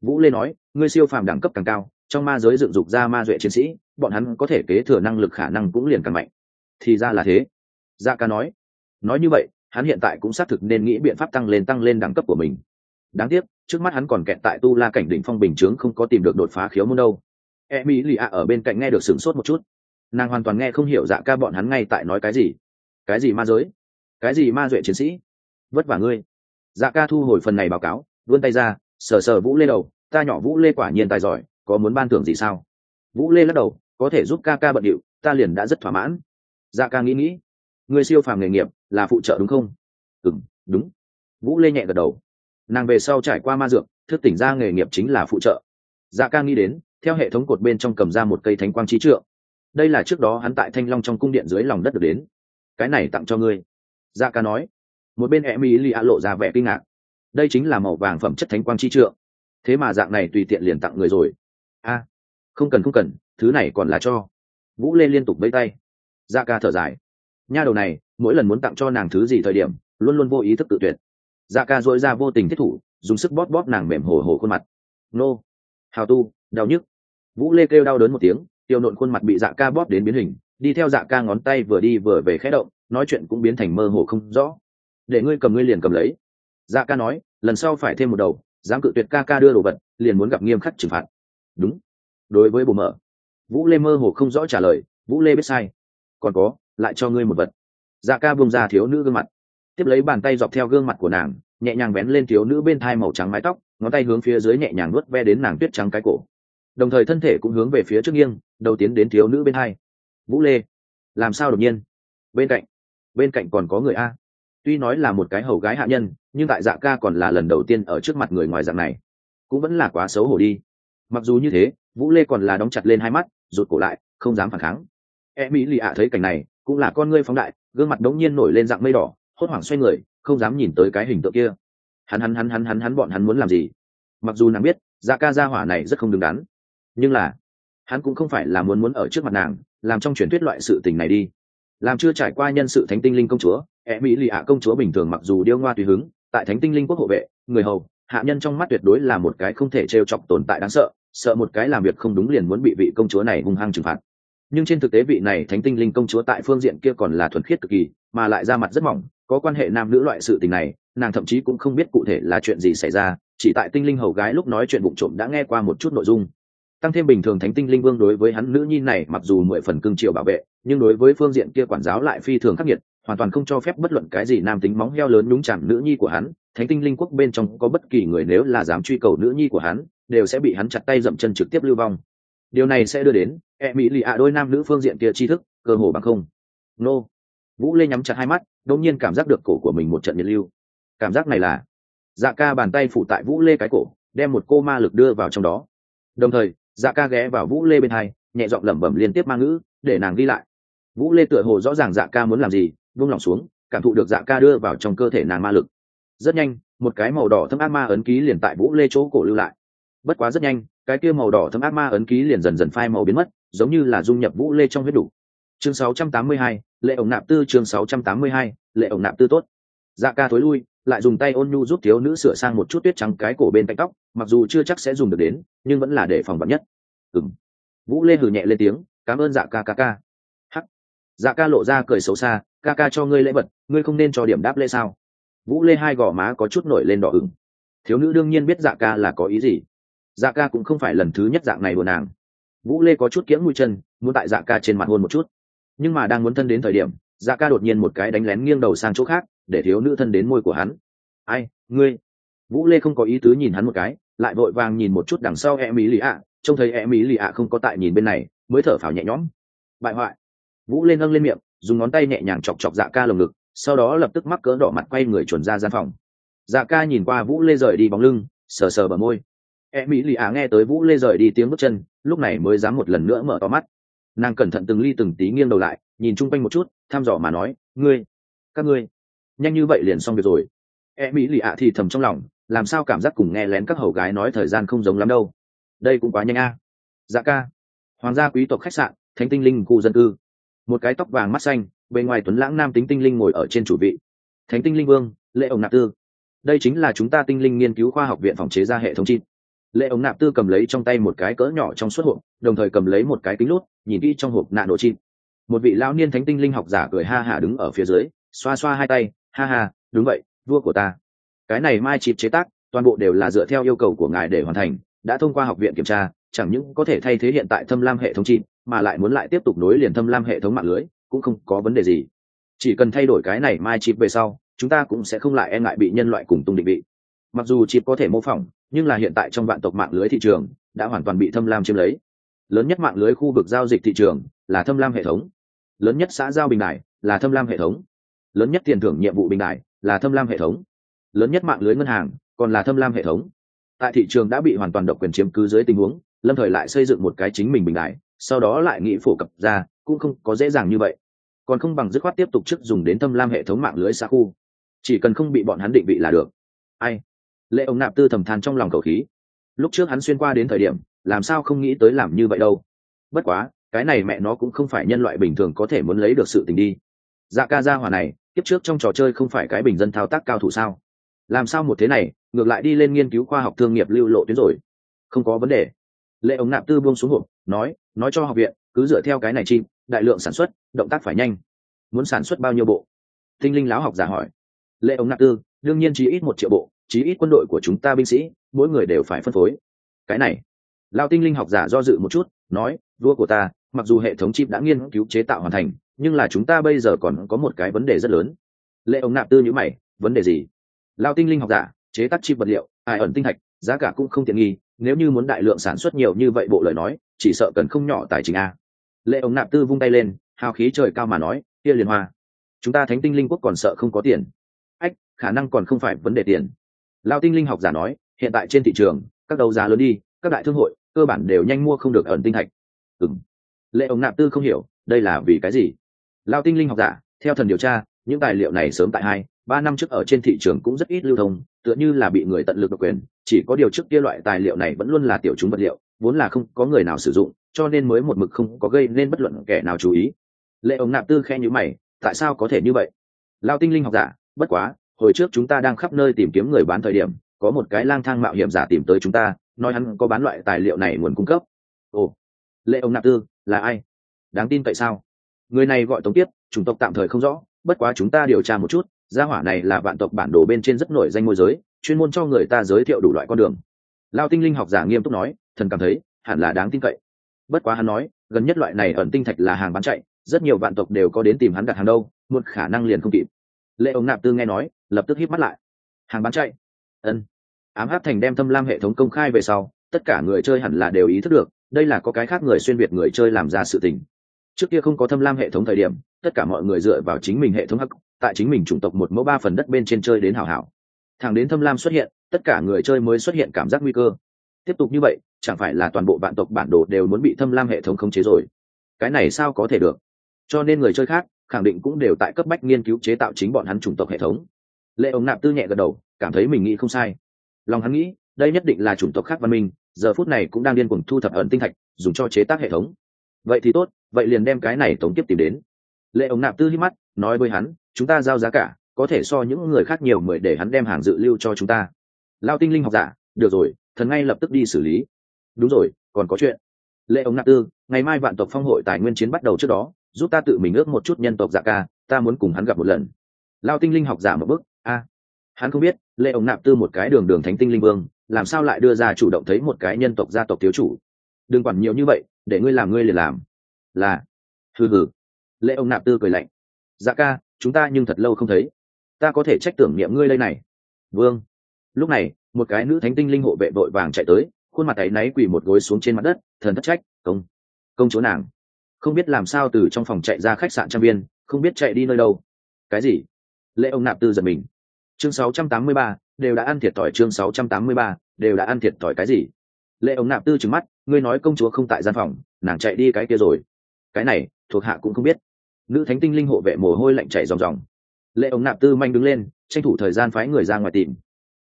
vũ lê nói, ngươi siêu phàm đẳng cấp càng cao, trong ma giới dựng dục ra ma duệ chiến sĩ, bọn hắn có thể kế thừa năng lực khả năng cũng liền càng mạnh. Thì ra là thế. Dạ ca nói. Nói như vậy, hắn hiện tại cũng xác thực nên nghĩ biện pháp tăng lên tăng lên đẳng cấp của mình. Đáng tiếc, trước mắt hắn còn kẹt tại tu la cảnh đỉnh phong bình chướng không có tìm được đột phá khiếu môn đâu. E mỹ lì ạ ở bên cạnh nghe được sửng sốt một chút. Nàng hoàn toàn nghe không hiểu dạ ca bọn hắn ngay tại nói cái gì. Cái gì ma giới? Cái gì ma duệ chiến sĩ? Vất vả ngươi. Dạ ca thu hồi phần này báo cáo vươn tay ra, sờ sờ vũ lê đầu, ta nhỏ vũ lê quả nhiên tài giỏi, có muốn ban thưởng gì sao? Vũ lê lắc đầu, có thể giúp ca ca bận điệu, ta liền đã rất thỏa mãn. Dạ ca nghĩ nghĩ, người siêu phàm nghề nghiệp là phụ trợ đúng không? Ừ đúng. Vũ lê nhẹ gật đầu, nàng về sau trải qua ma dược, thức tỉnh ra nghề nghiệp chính là phụ trợ. Dạ ca nghĩ đến, theo hệ thống cột bên trong cầm ra một cây thánh quang trí trượng. Đây là trước đó hắn tại thanh long trong cung điện dưới lòng đất được đến. Cái này tặng cho ngươi. Dạ ca nói. Một bên em y lì ạ lộ ra vẻ kinh ngạc đây chính là màu vàng phẩm chất thánh quang chi trượng. Thế mà dạng này tùy tiện liền tặng người rồi. A, không cần không cần, thứ này còn là cho. Vũ lê liên tục vẫy tay. Da ca thở dài. Nha đầu này, mỗi lần muốn tặng cho nàng thứ gì thời điểm, luôn luôn vô ý thức tự tuyệt. Da ca dội ra vô tình thiết thủ, dùng sức bóp bóp nàng mềm hồ hồ khuôn mặt. Nô. Hào tu, đau nhức. Vũ lê kêu đau đớn một tiếng, tiêu nộn khuôn mặt bị dạ ca bóp đến biến hình, đi theo dạ ca ngón tay vừa đi vừa về khẽ động, nói chuyện cũng biến thành mơ hồ không rõ. Để ngươi cầm, ngươi liền cầm lấy dạ ca nói, lần sau phải thêm một đầu, dám cự tuyệt ca ca đưa đồ vật, liền muốn gặp nghiêm khắc trừng phạt. Đúng. Đối với bồ mở vũ lê mơ hồ không rõ trả lời, vũ lê biết sai. Còn có, lại cho ngươi một vật. Dạ ca bông ra thiếu nữ gương mặt. Tiếp lấy bàn tay dọc theo gương mặt của nàng, nhẹ nhàng vén lên thiếu nữ bên thai màu trắng mái tóc, ngón tay hướng phía dưới nhẹ nhàng nuốt ve đến nàng tuyết trắng cái cổ. Đồng thời thân thể cũng hướng về phía trước nghiêng, đầu tiến đến thiếu nữ bên hai vũ lê, làm sao đột nhiên? Bên cạnh bên cạnh còn có người a. Tuy nói là một cái hầu gái hạ nhân nhưng tại dạ ca còn là lần đầu tiên ở trước mặt người ngoài dạng này, cũng vẫn là quá xấu hổ đi. Mặc dù như thế, vũ lê còn là đóng chặt lên hai mắt, rụt cổ lại, không dám phản kháng. E mỹ lì ạ thấy cảnh này, cũng là con ngươi phóng đại, gương mặt đống nhiên nổi lên dạng mây đỏ, hốt hoảng xoay người, không dám nhìn tới cái hình tượng kia. Hắn hắn hắn hắn hắn hắn bọn hắn muốn làm gì? Mặc dù nàng biết dạ ca gia hỏa này rất không đứng đắn, nhưng là, hắn cũng không phải là muốn muốn ở trước mặt nàng, làm trong truyền thuyết loại sự tình này đi. Làm chưa trải qua nhân sự thánh tinh linh công chúa e mỹ lì ạ công chúa bình thường mặc dù điêu ngoa tùy hứng tại thánh tinh linh quốc hộ vệ, người hầu, hạ nhân trong mắt tuyệt đối là một cái không thể t chọc tồn tại đáng sợ sợ một cái làm việc không đúng liền muốn bị vị công chúa này hung hăng trừng phạt. Nhưng trên thực tế vị này thánh tinh linh công chúa tại phương diện kia còn là thuần khiết cực kỳ, mà lại ra mặt rất mỏng, có quan hệ nam nữ loại sự tình này, nàng thậm chí cũng không biết cụ thể là chuyện gì xảy ra, chỉ tại tinh linh hầu gái lúc nói chuyện bụng trộm đã nghe qua một chút nội dung. Tăng thêm bình thường thánh tinh linh vương đối với hắn nữ nhi này mặc dù mười phần cưng triệu bảo vệ, nhưng đối với phương diện kia quản giáo lại phi thường khắc nghiệt hoàn toàn không cho phép bất luận cái gì nam tính móng heo lớn nhúng chạm nữ nhi của hắn, thánh tinh linh quốc bên trong có bất kỳ người nếu là dám truy cầu nữ nhi của hắn, đều sẽ bị hắn chặt tay dậm chân trực tiếp lưu vong. Điều này sẽ đưa đến e mỹ lì ạ đôi nam nữ phương diện kia tri thức, cơ hồ bằng không. Nô. Vũ lê nhắm chặt hai mắt, đột nhiên cảm giác được cổ của mình một trận nhiệt lưu. Cảm giác này là dạ ca bàn tay phủ tại vũ lê cái cổ, đem một cô ma lực đưa vào trong đó. Đồng thời dạ ca ghé vào vũ lê bên hai, nhẹ giọng lẩm bẩm liên tiếp ma ngữ, để nàng ghi lại. Vũ lê tựa hồ rõ ràng dạ ca muốn làm gì vung lòng xuống cảm thụ được dạ ca đưa vào trong cơ thể nàng ma lực. Rất nhanh một cái màu đỏ thâm ác ma ấn ký liền tại vũ lê chỗ cổ lưu lại. Bất quá rất nhanh cái kia màu đỏ thâm ác ma ấn ký liền dần dần phai màu biến mất giống như là dung nhập vũ lê trong huyết đủ. Chương 682, lệ ổng nạp tư chương 682, lệ ổng nạp tư tốt. Dạ ca thối lui lại dùng tay ôn nhu giúp thiếu nữ sửa sang một chút tuyết trắng cái cổ bên cạnh tóc mặc dù chưa chắc sẽ dùng được đến nhưng vẫn là để phòng vật nhất. Ừng vũ lê hử nhẹ lên tiếng cảm ơn dạ ca ca ca. Hắc. Dạ ca lộ ra cười xấu xa ca ca cho ngươi lễ vật, ngươi không nên cho điểm đáp lễ sao? Vũ lê hai gò má có chút nổi lên đỏ ửng. Thiếu nữ đương nhiên biết dạ ca là có ý gì. Dạ ca cũng không phải lần thứ nhất dạng này của nàng. Vũ lê có chút kiễng mũi chân, muốn tại dạ ca trên mặt hôn một chút. Nhưng mà đang muốn thân đến thời điểm dạ ca đột nhiên một cái đánh lén nghiêng đầu sang chỗ khác, để thiếu nữ thân đến môi của hắn. Ai, ngươi? Vũ lê không có ý tứ nhìn hắn một cái, lại vội vàng nhìn một chút đằng sau e mỹ lì ạ trông thấy e mỹ lì ạ không có tại nhìn bên này, mới thở phào nhẹ nhõm. Bại hoại. Vũ Lê nâng lên miệng dùng ngón tay nhẹ nhàng chọc chọc dạ ca lồng ngực, sau đó lập tức mắc cỡ đỏ mặt quay người chuẩn ra gian phòng. Dạ ca nhìn qua vũ lê rời đi bóng lưng, sờ sờ bờ môi. E mỹ lì ạ nghe tới vũ lê rời đi tiếng bước chân, lúc này mới dám một lần nữa mở to mắt. Nàng cẩn thận từng ly từng tí nghiêng đầu lại, nhìn chung quanh một chút, thăm dò mà nói, ngươi, các ngươi, nhanh như vậy liền xong việc rồi. E mỹ lì ạ thì thầm trong lòng, làm sao cảm giác cùng nghe lén các hầu gái nói thời gian không giống lắm đâu. Đây cũng quá nhanh a. Dạ ca, hoàng gia quý tộc khách sạn, thánh tinh linh khu dân cư một cái tóc vàng mắt xanh, bên ngoài tuấn lãng nam tính tinh linh ngồi ở trên chủ vị thánh tinh linh vương, lệ ông nạp tư đây chính là chúng ta tinh linh nghiên cứu khoa học viện phòng chế ra hệ thống chi. lệ ông nạp tư cầm lấy trong tay một cái cỡ nhỏ trong suốt hộp, đồng thời cầm lấy một cái kính lút nhìn kỹ trong hộp nạn độ chi. một vị lão niên thánh tinh linh học giả cười ha hả đứng ở phía dưới, xoa xoa hai tay, ha ha, đúng vậy, vua của ta cái này mai chịp chế tác, toàn bộ đều là dựa theo yêu cầu của ngài để hoàn thành, đã thông qua học viện kiểm tra chẳng những có thể thay thế hiện tại thâm lam hệ thống chim mà lại muốn lại tiếp tục nối liền thâm lam hệ thống mạng lưới, cũng không có vấn đề gì. Chỉ cần thay đổi cái này mai chip về sau, chúng ta cũng sẽ không lại e ngại bị nhân loại cùng tung định vị. Mặc dù chip có thể mô phỏng, nhưng là hiện tại trong vạn tộc mạng lưới thị trường đã hoàn toàn bị thâm lam chiếm lấy. Lớn nhất mạng lưới khu vực giao dịch thị trường là thâm lam hệ thống. Lớn nhất xã giao bình đại là thâm lam hệ thống. Lớn nhất tiền thưởng nhiệm vụ bình đại là thâm lam hệ thống. Lớn nhất mạng lưới ngân hàng còn là thâm lam hệ thống. Tại thị trường đã bị hoàn toàn độc quyền chiếm cứ dưới tình huống lâm thời lại xây dựng một cái chính mình bình đại, sau đó lại nghĩ phổ cập ra, cũng không có dễ dàng như vậy. Còn không bằng dứt khoát tiếp tục chức dùng đến thâm lam hệ thống mạng lưới xa khu. Chỉ cần không bị bọn hắn định vị là được. Ai? Lệ ông nạp tư thầm than trong lòng cầu khí. Lúc trước hắn xuyên qua đến thời điểm, làm sao không nghĩ tới làm như vậy đâu. Bất quá, cái này mẹ nó cũng không phải nhân loại bình thường có thể muốn lấy được sự tình đi. Dạ ca gia hòa này, kiếp trước trong trò chơi không phải cái bình dân thao tác cao thủ sao? Làm sao một thế này, ngược lại đi lên nghiên cứu khoa học thương nghiệp lưu lộ tuyến rồi? Không có vấn đề lệ ống nạp tư buông xuống hộp, nói nói cho học viện, cứ dựa theo cái này chim đại lượng sản xuất, động tác phải nhanh. Muốn sản xuất bao nhiêu bộ? Tinh linh Lão học giả hỏi. Lệ ống nạp tư, đương nhiên chỉ ít một triệu bộ, chí ít quân đội của chúng ta binh sĩ, mỗi người đều phải phân phối. Cái này? Lao tinh linh học giả do dự một chút, nói, vua của ta, mặc dù hệ thống chip đã nghiên cứu chế tạo hoàn thành, nhưng là chúng ta bây giờ còn có một cái vấn đề rất lớn. Lệ ống nạp tư nhữ mày, vấn đề gì? Lao tinh linh học giả, chế tác chip vật liệu, ai ẩn tinh thạch, giá cả cũng không tiện nghi nếu như muốn đại lượng sản xuất nhiều như vậy bộ lời nói, chỉ sợ cần không nhỏ tài chính a. Lệ ống nạp tư vung tay lên, hào khí trời cao mà nói, kia liền hoa. Chúng ta thánh tinh linh quốc còn sợ không có tiền. Ách, khả năng còn không phải vấn đề tiền. Lao tinh linh học giả nói, hiện tại trên thị trường, các đấu giá lớn đi, các đại thương hội, cơ bản đều nhanh mua không được ẩn tinh thạch. Ừng lệ ống nạp tư không hiểu, đây là vì cái gì? Lao tinh linh học giả, theo thần điều tra, những tài liệu này sớm tại hai ba năm trước ở trên thị trường cũng rất ít lưu thông, tựa như là bị người tận lực độc quyền, chỉ có điều trước kia loại tài liệu này vẫn luôn là tiểu chúng vật liệu, vốn là không có người nào sử dụng, cho nên mới một mực không có gây nên bất luận kẻ nào chú ý. Lệ ống nạp tư khen như mày, tại sao có thể như vậy? Lao tinh linh học giả, bất quá, hồi trước chúng ta đang khắp nơi tìm kiếm người bán thời điểm, có một cái lang thang mạo hiểm giả tìm tới chúng ta, nói hắn có bán loại tài liệu này nguồn cung cấp. Ồ, lệ ông nạp tư, là ai? Đáng tin tại sao? Người này gọi tống tiếp, chủng tộc tạm thời không rõ, bất quá chúng ta điều tra một chút gia hỏa này là vạn tộc bản đồ bên trên rất nổi danh môi giới, chuyên môn cho người ta giới thiệu đủ loại con đường. Lao tinh linh học giả nghiêm túc nói, thần cảm thấy, hẳn là đáng tin cậy. Bất quá hắn nói, gần nhất loại này ẩn tinh thạch là hàng bán chạy, rất nhiều vạn tộc đều có đến tìm hắn đặt hàng đâu, một khả năng liền không kịp. Lệ ông nạp tư nghe nói, lập tức hít mắt lại. Hàng bán chạy? Ân ám hát thành đem thâm lam hệ thống công khai về sau, tất cả người chơi hẳn là đều ý thức được, đây là có cái khác người xuyên việt người chơi làm ra sự tình. Trước kia không có thâm lam hệ thống thời điểm, tất cả mọi người dựa vào chính mình hệ thống hắc tại chính mình chủng tộc một mẫu ba phần đất bên trên chơi đến hảo hảo. Thằng đến thâm lam xuất hiện, tất cả người chơi mới xuất hiện cảm giác nguy cơ. Tiếp tục như vậy, chẳng phải là toàn bộ vạn tộc bản đồ đều muốn bị thâm lam hệ thống khống chế rồi? Cái này sao có thể được? Cho nên người chơi khác, khẳng định cũng đều tại cấp bách nghiên cứu chế tạo chính bọn hắn chủng tộc hệ thống. Lệ ông nạp tư nhẹ gật đầu, cảm thấy mình nghĩ không sai. Lòng hắn nghĩ, đây nhất định là chủng tộc khác văn minh, giờ phút này cũng đang điên cuồng thu thập ẩn tinh thạch, dùng cho chế tác hệ thống. Vậy thì tốt, vậy liền đem cái này tống tiếp tìm đến. Lệ ông nạp tư hít mắt, nói với hắn chúng ta giao giá cả, có thể so những người khác nhiều mười để hắn đem hàng dự lưu cho chúng ta. Lao tinh linh học giả, được rồi, thần ngay lập tức đi xử lý. Đúng rồi, còn có chuyện. Lệ ông nạp tư, ngày mai vạn tộc phong hội tài nguyên chiến bắt đầu trước đó, giúp ta tự mình ước một chút nhân tộc dạ ca, ta muốn cùng hắn gặp một lần. Lao tinh linh học giả một bước, a. Hắn không biết, lệ ông nạp tư một cái đường đường thánh tinh linh vương, làm sao lại đưa ra chủ động thấy một cái nhân tộc gia tộc thiếu chủ? Đừng quản nhiều như vậy, để ngươi làm ngươi liền làm. Là, hừ hừ. Lệ ông nạp tư cười lạnh. Dạ ca chúng ta nhưng thật lâu không thấy. Ta có thể trách tưởng niệm ngươi đây này. Vương. Lúc này một cái nữ thánh tinh linh hộ vệ vội vàng chạy tới khuôn mặt ấy náy quỳ một gối xuống trên mặt đất thần thất trách công công chúa nàng không biết làm sao từ trong phòng chạy ra khách sạn trang viên không biết chạy đi nơi đâu. Cái gì? Lệ ông nạp tư giật mình. Chương 683, đều đã ăn thiệt thòi chương 683, đều đã ăn thiệt thòi cái gì? Lệ ông nạp tư trừng mắt ngươi nói công chúa không tại gian phòng nàng chạy đi cái kia rồi. Cái này thuộc hạ cũng không biết nữ thánh tinh linh hộ vệ mồ hôi lạnh chảy ròng ròng. Lệ ông nạp tư manh đứng lên, tranh thủ thời gian phái người ra ngoài tìm.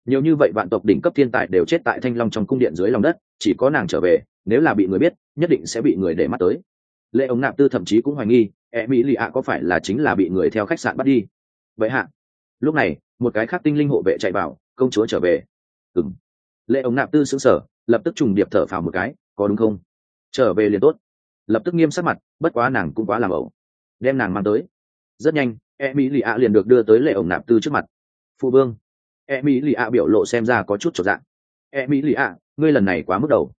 Nhiều như vậy vạn tộc đỉnh cấp thiên tài đều chết tại thanh long trong cung điện dưới lòng đất, chỉ có nàng trở về, nếu là bị người biết, nhất định sẽ bị người để mắt tới. Lệ ông nạp tư thậm chí cũng hoài nghi e mỹ lì ạ có phải là chính là bị người theo khách sạn bắt đi? Vậy hạ. Lúc này, một cái khác tinh linh hộ vệ chạy vào, công chúa trở về. Ừng lệ ông nạp tư xứng sở lập tức trùng điệp thở phào một cái, có đúng không? Trở về liền tốt. Lập tức nghiêm sắc mặt, bất quá nàng cũng quá làm ẩu đem nàng mang tới. Rất nhanh e mỹ lì ạ liền được đưa tới lệ ổng nạp tư trước mặt. Phụ vương e mỹ lì ạ biểu lộ xem ra có chút trọn dạng. E mỹ lì ạ ngươi lần này quá mức đầu.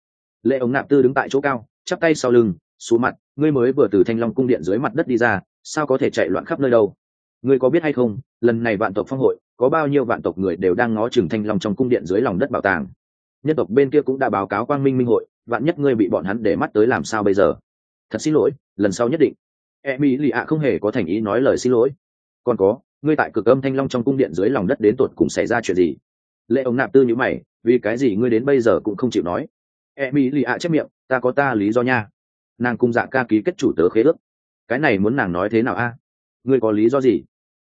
Lệ ổng nạp tư đứng tại chỗ cao, chắp tay sau lưng, xuống mặt, ngươi mới vừa từ thanh long cung điện dưới mặt đất đi ra, sao có thể chạy loạn khắp nơi đâu? Ngươi có biết hay không, lần này vạn tộc phong hội, có bao nhiêu vạn tộc người đều đang ngó chừng thanh long trong cung điện dưới lòng đất bảo tàng. Nhân tộc bên kia cũng đã báo cáo quang minh minh hội, vạn nhất ngươi bị bọn hắn để mắt tới làm sao bây giờ? Thật xin lỗi, lần sau nhất định e mỹ lì ạ không hề có thành ý nói lời xin lỗi. Còn có, ngươi tại cực âm thanh long trong cung điện dưới lòng đất đến tột cùng xảy ra chuyện gì? Lệ ông nạp tư nhữ mày, vì cái gì ngươi đến bây giờ cũng không chịu nói? E mỹ lì ạ chép miệng, ta có ta lý do nha. Nàng cung dạ ca ký kết chủ tớ khế ước. Cái này muốn nàng nói thế nào a? Ngươi có lý do gì?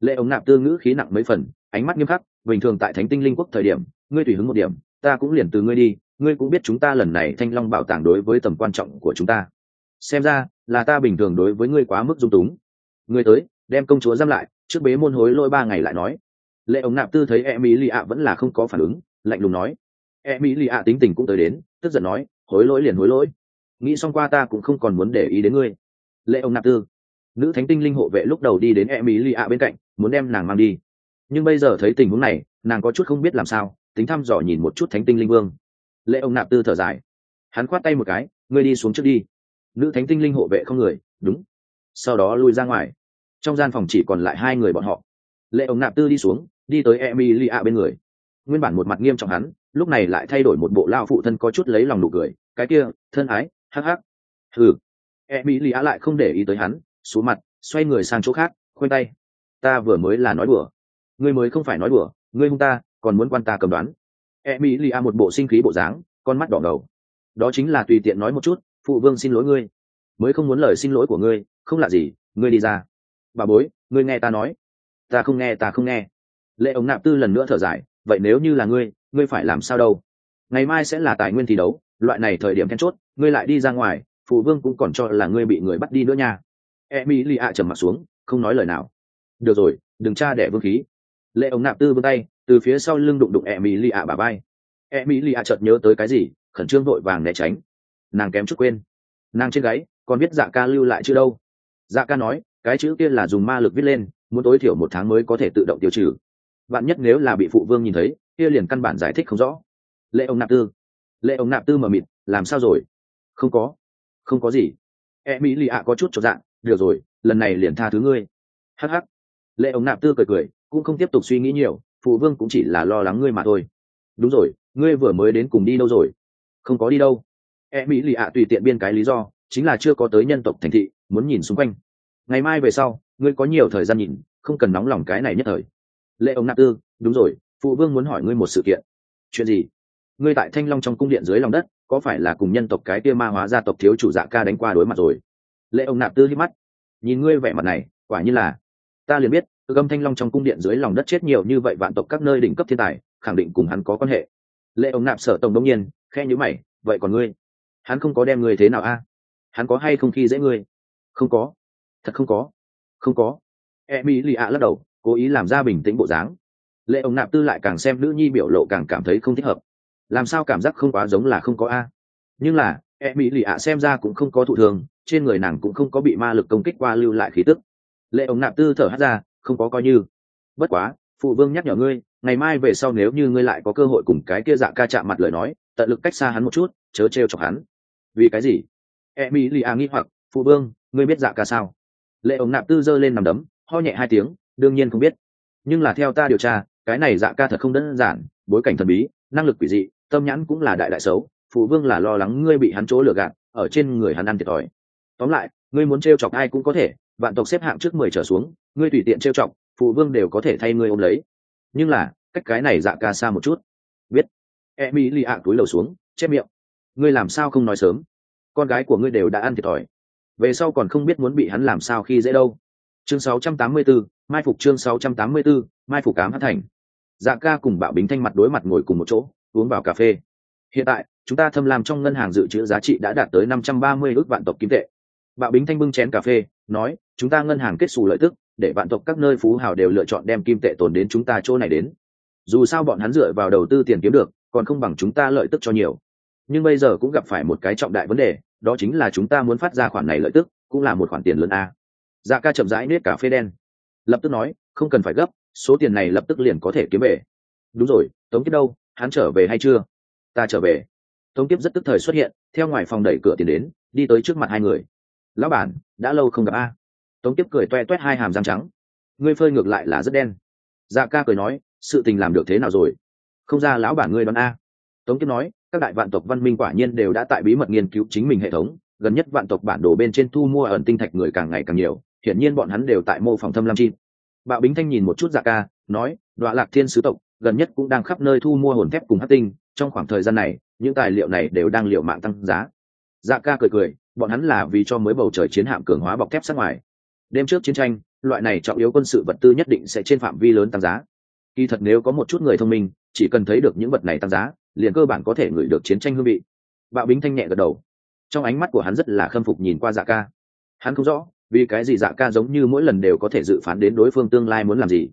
Lệ ông nạp tư ngữ khí nặng mấy phần, ánh mắt nghiêm khắc, bình thường tại thánh tinh linh quốc thời điểm, ngươi tùy hứng một điểm, ta cũng liền từ ngươi đi, ngươi cũng biết chúng ta lần này thanh long bảo tàng đối với tầm quan trọng của chúng ta xem ra, là ta bình thường đối với ngươi quá mức dung túng. Ngươi tới, đem công chúa giam lại, trước bế môn hối lỗi ba ngày lại nói. Lệ ông nạp tư thấy e mỹ lì ạ vẫn là không có phản ứng, lạnh lùng nói. E mỹ lì ạ tính tình cũng tới đến, tức giận nói, hối lỗi liền hối lỗi. Nghĩ xong qua ta cũng không còn muốn để ý đến ngươi. Lệ ông nạp tư, nữ thánh tinh linh hộ vệ lúc đầu đi đến e mỹ lì ạ bên cạnh, muốn đem nàng mang đi. Nhưng bây giờ thấy tình huống này, nàng có chút không biết làm sao, tính thăm dò nhìn một chút thánh tinh linh vương. Lệ ông nạp tư thở dài. Hắn khoát tay một cái, ngươi đi xuống trước đi nữ thánh tinh linh hộ vệ không người, đúng. Sau đó lui ra ngoài. Trong gian phòng chỉ còn lại hai người bọn họ. Lệ ông nạp tư đi xuống, đi tới emilia bên người. Nguyên bản một mặt nghiêm trọng hắn, lúc này lại thay đổi một bộ lao phụ thân có chút lấy lòng nụ cười. Cái kia, thân ái, hắc hắc. Ừ emilia lại không để ý tới hắn, xuống mặt, xoay người sang chỗ khác, khoanh tay. Ta vừa mới là nói đùa. Ngươi mới không phải nói đùa, ngươi hung ta, còn muốn quan ta cầm đoán. Emilia một bộ sinh khí bộ dáng, con mắt đỏ ngầu. Đó chính là tùy tiện nói một chút phụ vương xin lỗi ngươi. Mới không muốn lời xin lỗi của ngươi, không lạ gì, ngươi đi ra. Bà bối, ngươi nghe ta nói. Ta không nghe, ta không nghe. Lệ ống nạp tư lần nữa thở dài, vậy nếu như là ngươi ngươi phải làm sao đâu? Ngày mai sẽ là tài nguyên thi đấu, loại này thời điểm then chốt, ngươi lại đi ra ngoài, phụ vương cũng còn cho là ngươi bị người bắt đi nữa nha. E mỹ lì ạ trầm mặt xuống, không nói lời nào. Được rồi, đừng tra đẻ vương khí. Lệ ống nạp tư vươn tay, từ phía sau lưng đụng đụng e mỹ lì ạ bà bay e mỹ lì ạ chợt nhớ tới cái gì, khẩn trương vội vàng né tránh nàng kém chút quên. Nàng trên gáy, còn biết dạ ca lưu lại chữ đâu. Dạ ca nói, cái chữ kia là dùng ma lực viết lên, muốn tối thiểu một tháng mới có thể tự động tiêu trừ. Bạn nhất nếu là bị phụ vương nhìn thấy, kia liền căn bản giải thích không rõ. Lệ ông nạp tư. Lệ ông nạp tư mờ mịt, làm sao rồi? Không có. Không có gì. E mỹ lì ạ có chút cho dạng, được rồi, lần này liền tha thứ ngươi. Hh lệ ông nạp tư cười cười, cũng không tiếp tục suy nghĩ nhiều, phụ vương cũng chỉ là lo lắng ngươi mà thôi. Đúng rồi, ngươi vừa mới đến cùng đi đâu rồi? Không có đi đâu e mỹ lì ạ tùy tiện biên cái lý do, chính là chưa có tới nhân tộc thành thị, muốn nhìn xung quanh. Ngày mai về sau, ngươi có nhiều thời gian nhìn, không cần nóng lòng cái này nhất thời. Lệ ông nạp tư, đúng rồi, phụ vương muốn hỏi ngươi một sự kiện. Chuyện gì? Ngươi tại thanh long trong cung điện dưới lòng đất, có phải là cùng nhân tộc cái kia ma hóa gia tộc thiếu chủ dạ ca đánh qua đối mặt rồi? Lệ ông nạp tư hít mắt. Nhìn ngươi vẻ mặt này, quả như là. Ta liền biết, gâm thanh long trong cung điện dưới lòng đất chết nhiều như vậy vạn tộc các nơi đỉnh cấp thiên tài, khẳng định cùng hắn có quan hệ. Lệ ông nạp sở tổng đông nhiên khe nhữ mày, vậy còn ngươi? Hắn không có đem ngươi thế nào a? Hắn có hay không khi dễ ngươi? Không có. Thật không có. Không có. E mỹ lì ạ lắc đầu, cố ý làm ra bình tĩnh bộ dáng. Lệ ông nạp tư lại càng xem nữ nhi biểu lộ càng cảm thấy không thích hợp. Làm sao cảm giác không quá giống là không có a? Nhưng là e mỹ lì ạ xem ra cũng không có thụ thường, trên người nàng cũng không có bị ma lực công kích qua lưu lại khí tức. Lệ ông nạp tư thở hát ra, không có coi như. Bất quá, phụ vương nhắc nhở ngươi, ngày mai về sau nếu như ngươi lại có cơ hội cùng cái kia dạ ca chạm mặt lời nói, tận lực cách xa hắn một chút, chớ t r chọc hắn vì cái gì? E mỹ lì a nghĩ hoặc, phụ vương, ngươi biết dạ ca sao? Lệ ống nạp tư giơ lên nằm đấm, ho nhẹ hai tiếng, đương nhiên không biết. Nhưng là theo ta điều tra, cái này dạ ca thật không đơn giản, bối cảnh thần bí, năng lực quỷ dị, tâm nhãn cũng là đại đại xấu. Phụ vương là lo lắng ngươi bị hắn chỗ lừa gạt, ở trên người hắn ăn thiệt thòi. Tóm lại, ngươi muốn t r e o chọc ai cũng có thể, vạn tộc xếp hạng trước mười trở xuống, ngươi tùy tiện t r e o chọc, phụ vương đều có thể thay ngươi ôm lấy. Nhưng là, cách cái này dạ ca xa một chút. Biết. E mỹ lì ạ túi lầu xuống chép miệng ngươi làm sao không nói sớm? Con gái của ngươi đều đã ăn thiệt thòi. Về sau còn không biết muốn bị hắn làm sao khi dễ đâu. Chương 684, mai phục chương 684, mai phục cám hát thành. Dạ ca cùng bạo bính thanh mặt đối mặt ngồi cùng một chỗ uống vào cà phê. Hiện tại chúng ta thâm làm trong ngân hàng dự trữ giá trị đã đạt tới năm trăm ba mươi ước vạn tộc kim tệ. Bạo bính thanh bưng chén cà phê nói chúng ta ngân hàng kết xù lợi tức để vạn tộc các nơi phú hào đều lựa chọn đem kim tệ tồn đến chúng ta chỗ này đến. Dù sao bọn hắn dựa vào đầu tư tiền kiếm được còn không bằng chúng ta lợi tức cho nhiều nhưng bây giờ cũng gặp phải một cái trọng đại vấn đề, đó chính là chúng ta muốn phát ra khoản này lợi tức, cũng là một khoản tiền lớn a. Dạ ca chậm rãi nết cà phê đen. Lập tức nói, không cần phải gấp, số tiền này lập tức liền có thể kiếm về. Đúng rồi, tống kiếp đâu, hắn trở về hay chưa? Ta trở về. Tống kiếp rất tức thời xuất hiện, theo ngoài phòng đẩy cửa tiền đến, đi tới trước mặt hai người. Lão bản, đã lâu không gặp a. Tống kiếp cười toe toét hai hàm răng trắng. Ngươi phơi ngược lại là rất đen. Dạ ca cười nói, sự tình làm được thế nào rồi? Không ra lão bản ngươi đoán a. Tống kiếp nói các đại vạn tộc văn minh quả nhiên đều đã tại bí mật nghiên cứu chính mình hệ thống, gần nhất vạn tộc bản đồ bên trên thu mua ẩn tinh thạch người càng ngày càng nhiều, hiển nhiên bọn hắn đều tại mô phòng thâm lam chi. Bạo bính thanh nhìn một chút dạ ca, nói, đoạ lạc thiên sứ tộc, gần nhất cũng đang khắp nơi thu mua hồn thép cùng hát tinh, trong khoảng thời gian này, những tài liệu này đều đang liệu mạng tăng giá. Dạ ca cười cười, bọn hắn là vì cho mới bầu trời chiến hạm cường hóa bọc thép sát ngoài. Đêm trước chiến tranh, loại này trọng yếu quân sự vật tư nhất định sẽ trên phạm vi lớn tăng giá. Kỳ thật nếu có một chút người thông minh, chỉ cần thấy được những vật này tăng giá liền cơ bản có thể ngửi được chiến tranh hương vị. Bạo bính thanh nhẹ gật đầu. Trong ánh mắt của hắn rất là khâm phục nhìn qua dạ ca. Hắn không rõ, vì cái gì dạ ca giống như mỗi lần đều có thể dự phán đến đối phương tương lai muốn làm gì.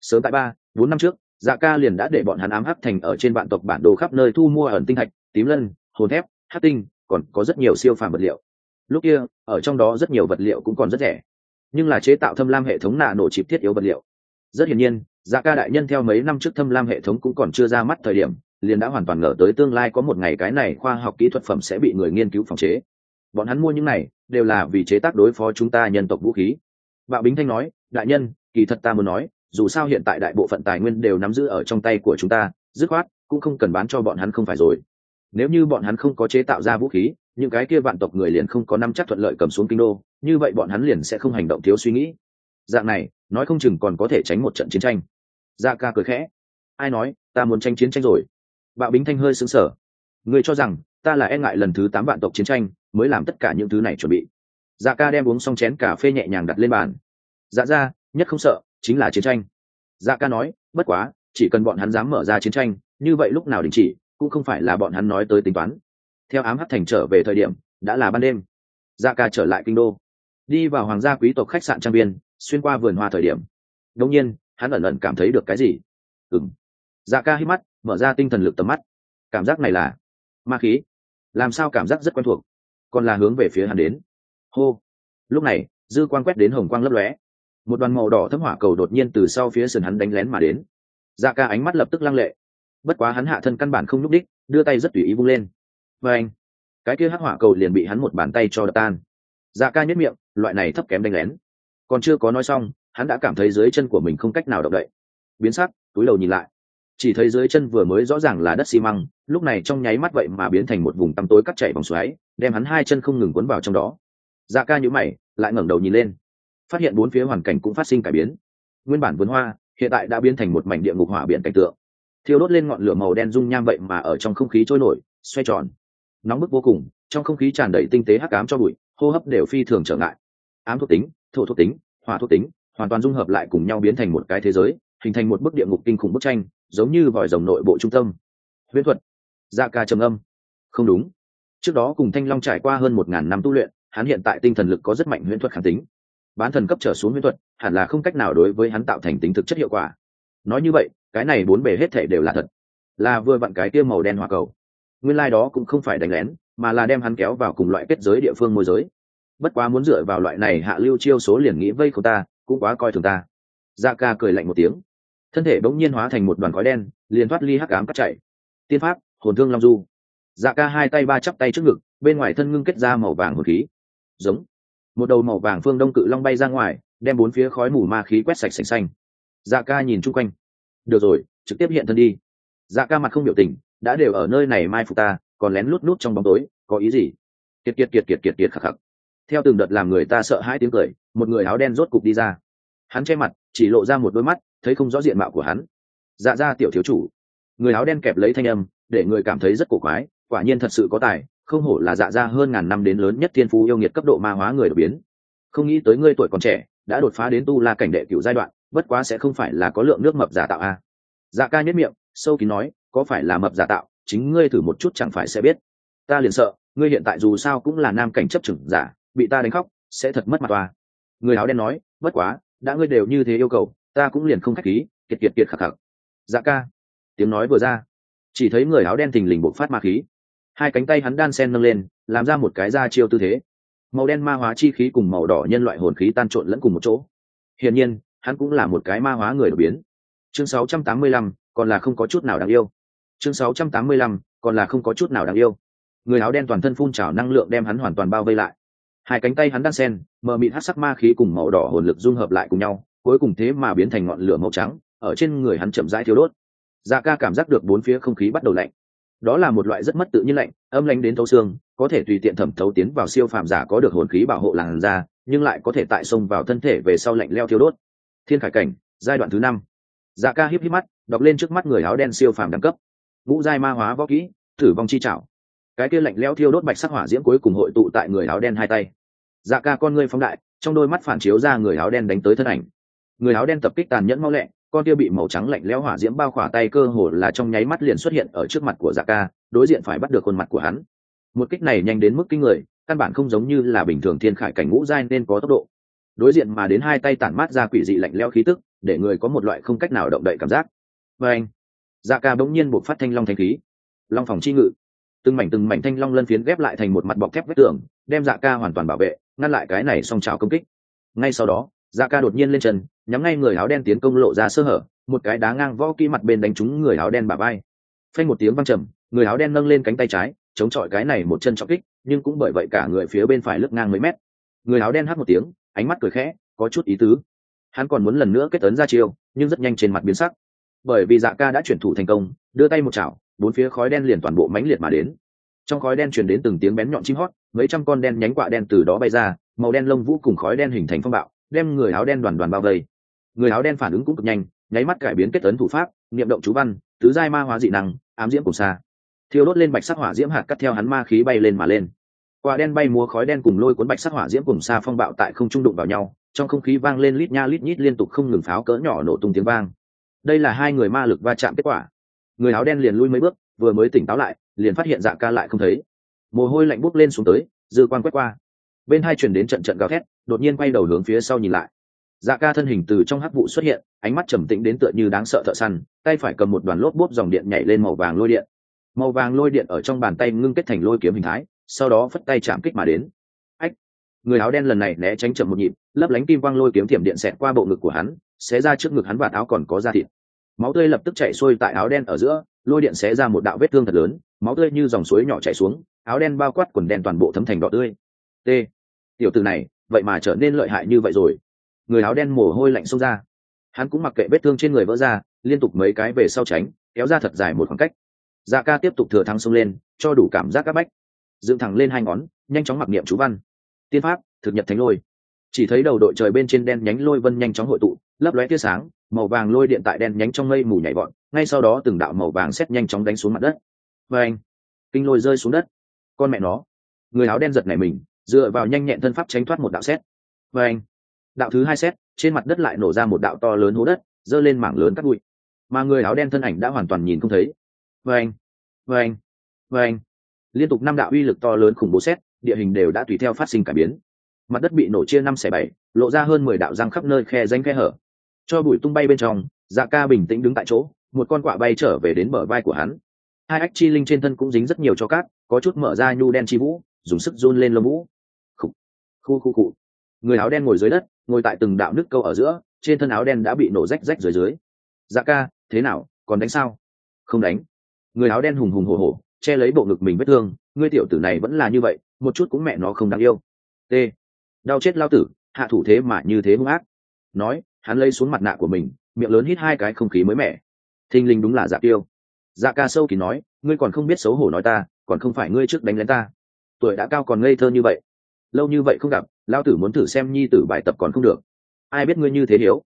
Sớm tại ba, bốn năm trước dạ ca liền đã để bọn hắn ám hắc thành ở trên vạn tộc bản đồ khắp nơi thu mua ẩn tinh thạch tím lân, hồn thép hát tinh, còn có rất nhiều siêu phàm vật liệu. Lúc kia, ở trong đó rất nhiều vật liệu cũng còn rất rẻ. Nhưng là chế tạo thâm lam hệ thống nạ nổ chịp thiết yếu vật liệu. Rất hiển nhiên dạ ca đại nhân theo mấy năm trước thâm lam hệ thống cũng còn chưa ra mắt thời điểm liền đã hoàn toàn ngờ tới tương lai có một ngày cái này khoa học kỹ thuật phẩm sẽ bị người nghiên cứu phòng chế. Bọn hắn mua những này, đều là vì chế tác đối phó chúng ta nhân tộc vũ khí. Bạo bính thanh nói, đại nhân, kỳ thật ta muốn nói, dù sao hiện tại đại bộ phận tài nguyên đều nắm giữ ở trong tay của chúng ta, dứt khoát cũng không cần bán cho bọn hắn không phải rồi. Nếu như bọn hắn không có chế tạo ra vũ khí, những cái kia vạn tộc người liền không có năm chắc thuận lợi cầm xuống kinh đô, như vậy bọn hắn liền sẽ không hành động thiếu suy nghĩ. Dạng này, nói không chừng còn có thể tránh một trận chiến tranh. Da ca cười khẽ. Ai nói, ta muốn tranh chiến tranh rồi bạo bính thanh hơi xứng sở người cho rằng, ta là e ngại lần thứ tám vạn tộc chiến tranh, mới làm tất cả những thứ này chuẩn bị. Dạ ca đem uống xong chén cà phê nhẹ nhàng đặt lên bàn. Dạ ra, nhất không sợ, chính là chiến tranh. Dạ ca nói, bất quá, chỉ cần bọn hắn dám mở ra chiến tranh, như vậy lúc nào đình chỉ, cũng không phải là bọn hắn nói tới tính toán. Theo ám hắc thành trở về thời điểm, đã là ban đêm. Dạ ca trở lại kinh đô. Đi vào hoàng gia quý tộc khách sạn trang biên, xuyên qua vườn hoa thời điểm. Đông nhiên, hắn ẩn ẩn cảm thấy được cái gì? Ừng dạ ca hít mắt, mở ra tinh thần lực tầm mắt. Cảm giác này là ma khí. Làm sao cảm giác rất quen thuộc? Còn là hướng về phía hắn đến. Hô. Lúc này, dư quang quét đến hồng quang lấp lóe. Một đoàn màu đỏ thấm hỏa cầu đột nhiên từ sau phía sườn hắn đánh lén mà đến. Dạ ca ánh mắt lập tức lăng lệ. Bất quá hắn hạ thân căn bản không nhúc đích, đưa tay rất tùy ý vung lên. Và anh, cái kia hắc hỏa cầu liền bị hắn một bàn tay cho đập tan. Dạ ca nhất miệng, loại này thấp kém đánh lén. Còn chưa có nói xong, hắn đã cảm thấy dưới chân của mình không cách nào động đậy. Biến sắc, túi đầu nhìn lại chỉ thấy dưới chân vừa mới rõ ràng là đất xi măng, lúc này trong nháy mắt vậy mà biến thành một vùng tăm tối cắt chảy vòng xoáy, đem hắn hai chân không ngừng cuốn vào trong đó. Dạ ca nhữ mày, lại ngẩng đầu nhìn lên. Phát hiện bốn phía hoàn cảnh cũng phát sinh cải biến. Nguyên bản vườn hoa, hiện tại đã biến thành một mảnh địa ngục hỏa biển cảnh tượng. Thiêu đốt lên ngọn lửa màu đen dung nham vậy mà ở trong không khí trôi nổi, xoay tròn. Nóng bức vô cùng, trong không khí tràn đầy tinh tế hắc ám cho bụi, hô hấp đều phi thường trở ngại. Ám thuộc tính, thổ thuộc tính, hỏa thuộc tính, hoàn toàn dung hợp lại cùng nhau biến thành một cái thế giới, hình thành một bức địa ngục kinh khủng bức tranh giống như vòi rồng nội bộ trung tâm. Huyễn thuật. Dạ ca trầm âm. Không đúng. Trước đó cùng thanh long trải qua hơn một ngàn năm tu luyện, hắn hiện tại tinh thần lực có rất mạnh huyễn thuật kháng tính. Bán thần cấp trở xuống huyễn thuật, hẳn là không cách nào đối với hắn tạo thành tính thực chất hiệu quả. Nói như vậy, cái này bốn bề hết thể đều là thật. Là vừa vặn cái kia màu đen hỏa cầu. Nguyên lai、like、đó cũng không phải đánh lén, mà là đem hắn kéo vào cùng loại kết giới địa phương môi giới. Bất quá muốn dựa vào loại này hạ lưu chiêu số liền nghĩ vây của ta, cũng quá coi thường ta. Dạ ca cười lạnh một tiếng thân thể bỗng nhiên hóa thành một đoàn khói đen, liền thoát ly hắc ám cắt chạy. Tiên pháp, hồn thương long du. Dạ ca hai tay ba chắp tay trước ngực, bên ngoài thân ngưng kết ra màu vàng hồn khí. Giống. Một đầu màu vàng phương đông cự long bay ra ngoài, đem bốn phía khói mù ma khí quét sạch sành xanh. Dạ ca nhìn chung quanh. Được rồi, trực tiếp hiện thân đi. Dạ ca mặt không biểu tình, đã đều ở nơi này mai phục ta, còn lén lút nút trong bóng tối, có ý gì? Kiệt kiệt kiệt kiệt kiệt kiệt khắc khắc. Theo từng đợt làm người ta sợ hãi tiếng cười, một người áo đen rốt cục đi ra. Hắn che mặt, chỉ lộ ra một đôi mắt thấy không rõ diện mạo của hắn. Dạ ra tiểu thiếu chủ. Người áo đen kẹp lấy thanh âm, để người cảm thấy rất cổ quái, quả nhiên thật sự có tài, không hổ là dạ ra hơn ngàn năm đến lớn nhất thiên phú yêu nghiệt cấp độ ma hóa người đột biến. Không nghĩ tới ngươi tuổi còn trẻ, đã đột phá đến tu la cảnh đệ cựu giai đoạn, bất quá sẽ không phải là có lượng nước mập giả tạo a. À. dạ ca nhất miệng, sâu kín nói, có phải là mập giả tạo, chính ngươi thử một chút chẳng phải sẽ biết. Ta liền sợ, ngươi hiện tại dù sao cũng là nam cảnh chấp chừng giả, bị ta đánh khóc, sẽ thật mất mặt toa. Người áo đen nói, bất quá, đã ngươi đều như thế yêu cầu ta cũng liền không khách khí kiệt kiệt kiệt khạc khạc. Dạ ca. Tiếng nói vừa ra. Chỉ thấy người áo đen thình lình bộc phát ma khí. Hai cánh tay hắn đan sen nâng lên làm ra một cái da chiêu tư thế. Màu đen ma hóa chi khí cùng màu đỏ nhân loại hồn khí tan trộn lẫn cùng một chỗ. Hiển nhiên hắn cũng là một cái ma hóa người đột biến. Chương 685, còn là không có chút nào đáng yêu. Chương 685, còn là không có chút nào đáng yêu. Người áo đen toàn thân phun trào năng lượng đem hắn hoàn toàn bao vây lại. Hai cánh tay hắn đan sen mờ mịt hát sắc ma khí cùng màu đỏ hồn lực dung hợp lại cùng nhau cuối cùng thế mà biến thành ngọn lửa màu trắng, ở trên người hắn chậm rãi thiếu đốt. Dạ ca cảm giác được bốn phía không khí bắt đầu lạnh. Đó là một loại rất mất tự nhiên lạnh, âm lạnh đến thấu xương, có thể tùy tiện thẩm thấu tiến vào siêu phàm giả có được hồn khí bảo hộ làn da, nhưng lại có thể tại sông vào thân thể về sau lạnh leo thiếu đốt. Thiên khải cảnh, giai đoạn thứ năm. Dạ ca híp híp mắt, đọc lên trước mắt người áo đen siêu phàm đẳng cấp. Ngũ giai ma hóa võ kỹ, thử vong chi trảo. Cái kia lạnh leo thiêu đốt bạch sắc hỏa diễm cuối cùng hội tụ tại người áo đen hai tay. Dạ ca con ngươi phóng đại, trong đôi mắt phản chiếu ra người áo đen đánh tới thân ảnh người áo đen tập kích tàn nhẫn mau lẹ, con kia bị màu trắng lạnh lẽo hỏa diễm bao khỏa tay cơ hồ là trong nháy mắt liền xuất hiện ở trước mặt của dạ ca, đối diện phải bắt được khuôn mặt của hắn. Một kích này nhanh đến mức kinh người, căn bản không giống như là bình thường thiên khải cảnh ngũ giai nên có tốc độ. Đối diện mà đến hai tay tản mát ra quỷ dị lạnh lẽo khí tức, để người có một loại không cách nào động đậy cảm giác. Và anh dạ ca bỗng nhiên buộc phát thanh long thanh khí. Long phòng chi ngự. Từng mảnh từng mảnh thanh long lân phiến ghép lại thành một mặt bọc thép vách tường, đem dạ ca hoàn toàn bảo vệ, ngăn lại cái này song trào công kích. Ngay sau đó dạ ca đột nhiên lên chân nhắm ngay người áo đen tiến công lộ ra sơ hở, một cái đá ngang võ kỹ mặt bên đánh trúng người áo đen bả vai. Phanh một tiếng văng trầm, người áo đen nâng lên cánh tay trái, chống chọi cái này một chân trọng kích, nhưng cũng bởi vậy cả người phía bên phải lướt ngang mấy mét. Người áo đen hắt một tiếng, ánh mắt cười khẽ, có chút ý tứ. Hắn còn muốn lần nữa kết ấn ra chiêu, nhưng rất nhanh trên mặt biến sắc. Bởi vì dạ ca đã chuyển thủ thành công, đưa tay một chảo, bốn phía khói đen liền toàn bộ mãnh liệt mà đến. Trong khói đen truyền đến từng tiếng bén nhọn chim hót, mấy trăm con đen nhánh quạ đen từ đó bay ra, màu đen lông vũ cùng khói đen hình thành phong bạo đem người áo đen đoàn đoàn bao vây. Người áo đen phản ứng cũng cực nhanh, nháy mắt cải biến kết tấn thủ pháp, niệm động chú văn, tứ giai ma hóa dị năng, ám diễm cùng xa thiêu đốt lên bạch sắc hỏa diễm hạt cắt theo hắn ma khí bay lên mà lên. Quả đen bay múa khói đen cùng lôi cuốn bạch sắc hỏa diễm cùng xa phong bạo tại không trung đụng vào nhau, trong không khí vang lên lít nha lít nhít liên tục không ngừng pháo cỡ nhỏ nổ tung tiếng vang. Đây là hai người ma lực va chạm kết quả. Người áo đen liền lui mấy bước, vừa mới tỉnh táo lại, liền phát hiện dạ ca lại không thấy. Mồ hôi lạnh bút lên xuống tới, dư quan quét qua. Bên hai chuyển đến trận trận gào thét đột nhiên quay đầu hướng phía sau nhìn lại. Dạ ca thân hình từ trong hắc vụ xuất hiện, ánh mắt trầm tĩnh đến tựa như đáng sợ thợ săn, tay phải cầm một đoàn lốp bốp dòng điện nhảy lên màu vàng lôi điện. Màu vàng lôi điện ở trong bàn tay ngưng kết thành lôi kiếm hình thái, sau đó phất tay chạm kích mà đến. Ách! Người áo đen lần này né tránh chậm một nhịp, lấp lánh kim quang lôi kiếm thiểm điện xẹt qua bộ ngực của hắn, xé ra trước ngực hắn và áo còn có da thịt. Máu tươi lập tức chạy xuôi tại áo đen ở giữa, lôi điện xé ra một đạo vết thương thật lớn, máu tươi như dòng suối nhỏ chảy xuống, áo đen bao quát quần đen toàn bộ thấm thành đỏ tươi. T. Tiểu từ này vậy mà trở nên lợi hại như vậy rồi. Người áo đen mồ hôi lạnh xông ra. Hắn cũng mặc kệ vết thương trên người vỡ ra, liên tục mấy cái về sau tránh, kéo ra thật dài một khoảng cách. Dạ ca tiếp tục thừa thắng xông lên, cho đủ cảm giác các bách. Dựng thẳng lên hai ngón, nhanh chóng mặc niệm chú văn. Tiên pháp, thực nhật thánh lôi. Chỉ thấy đầu đội trời bên trên đen nhánh lôi vân nhanh chóng hội tụ, lấp lóe tia sáng, màu vàng lôi điện tại đen nhánh trong mây mù nhảy vọt, ngay sau đó từng đạo màu vàng xét nhanh chóng đánh xuống mặt đất. Và anh, kinh lôi rơi xuống đất. Con mẹ nó, người áo đen giật này mình dựa vào nhanh nhẹn thân pháp tránh thoát một đạo xét. Và anh, đạo thứ hai xét, trên mặt đất lại nổ ra một đạo to lớn hố đất giơ lên mảng lớn cắt bụi. Mà người áo đen thân ảnh đã hoàn toàn nhìn không thấy. Và anh và anh và anh. Liên tục năm đạo uy lực to lớn khủng bố xét, địa hình đều đã tùy theo phát sinh cải biến. Mặt đất bị nổ chia năm xẻ bảy, lộ ra hơn mười đạo răng khắp nơi khe danh khe hở. Cho bụi tung bay bên trong dạ ca bình tĩnh đứng tại chỗ, một con quạ bay trở về đến bờ vai của hắn. Hai ách chi linh trên thân cũng dính rất nhiều cho cát, có chút mở ra nhu đen chi vũ, dùng sức run lên lông vũ khu khu cụ, người áo đen ngồi dưới đất ngồi tại từng đạo nước câu ở giữa trên thân áo đen đã bị nổ rách rách dưới dưới. Dạ ca thế nào còn đánh sao? Không đánh. Người áo đen hùng hùng hổ hổ che lấy bộ ngực mình vết thương ngươi tiểu tử này vẫn là như vậy một chút cũng mẹ nó không đáng yêu. T. Đau chết lao tử hạ thủ thế mà như thế hung ác. Nói hắn lấy xuống mặt nạ của mình miệng lớn hít hai cái không khí mới mẻ. Thinh linh đúng là dạ tiêu dạ ca sâu kỳ nói ngươi còn không biết xấu hổ nói ta còn không phải ngươi trước đánh lén ta. Tuổi đã cao còn ngây thơ như vậy lâu như vậy không gặp lao tử muốn thử xem nhi tử bài tập còn không được. Ai biết ngươi như thế hiếu?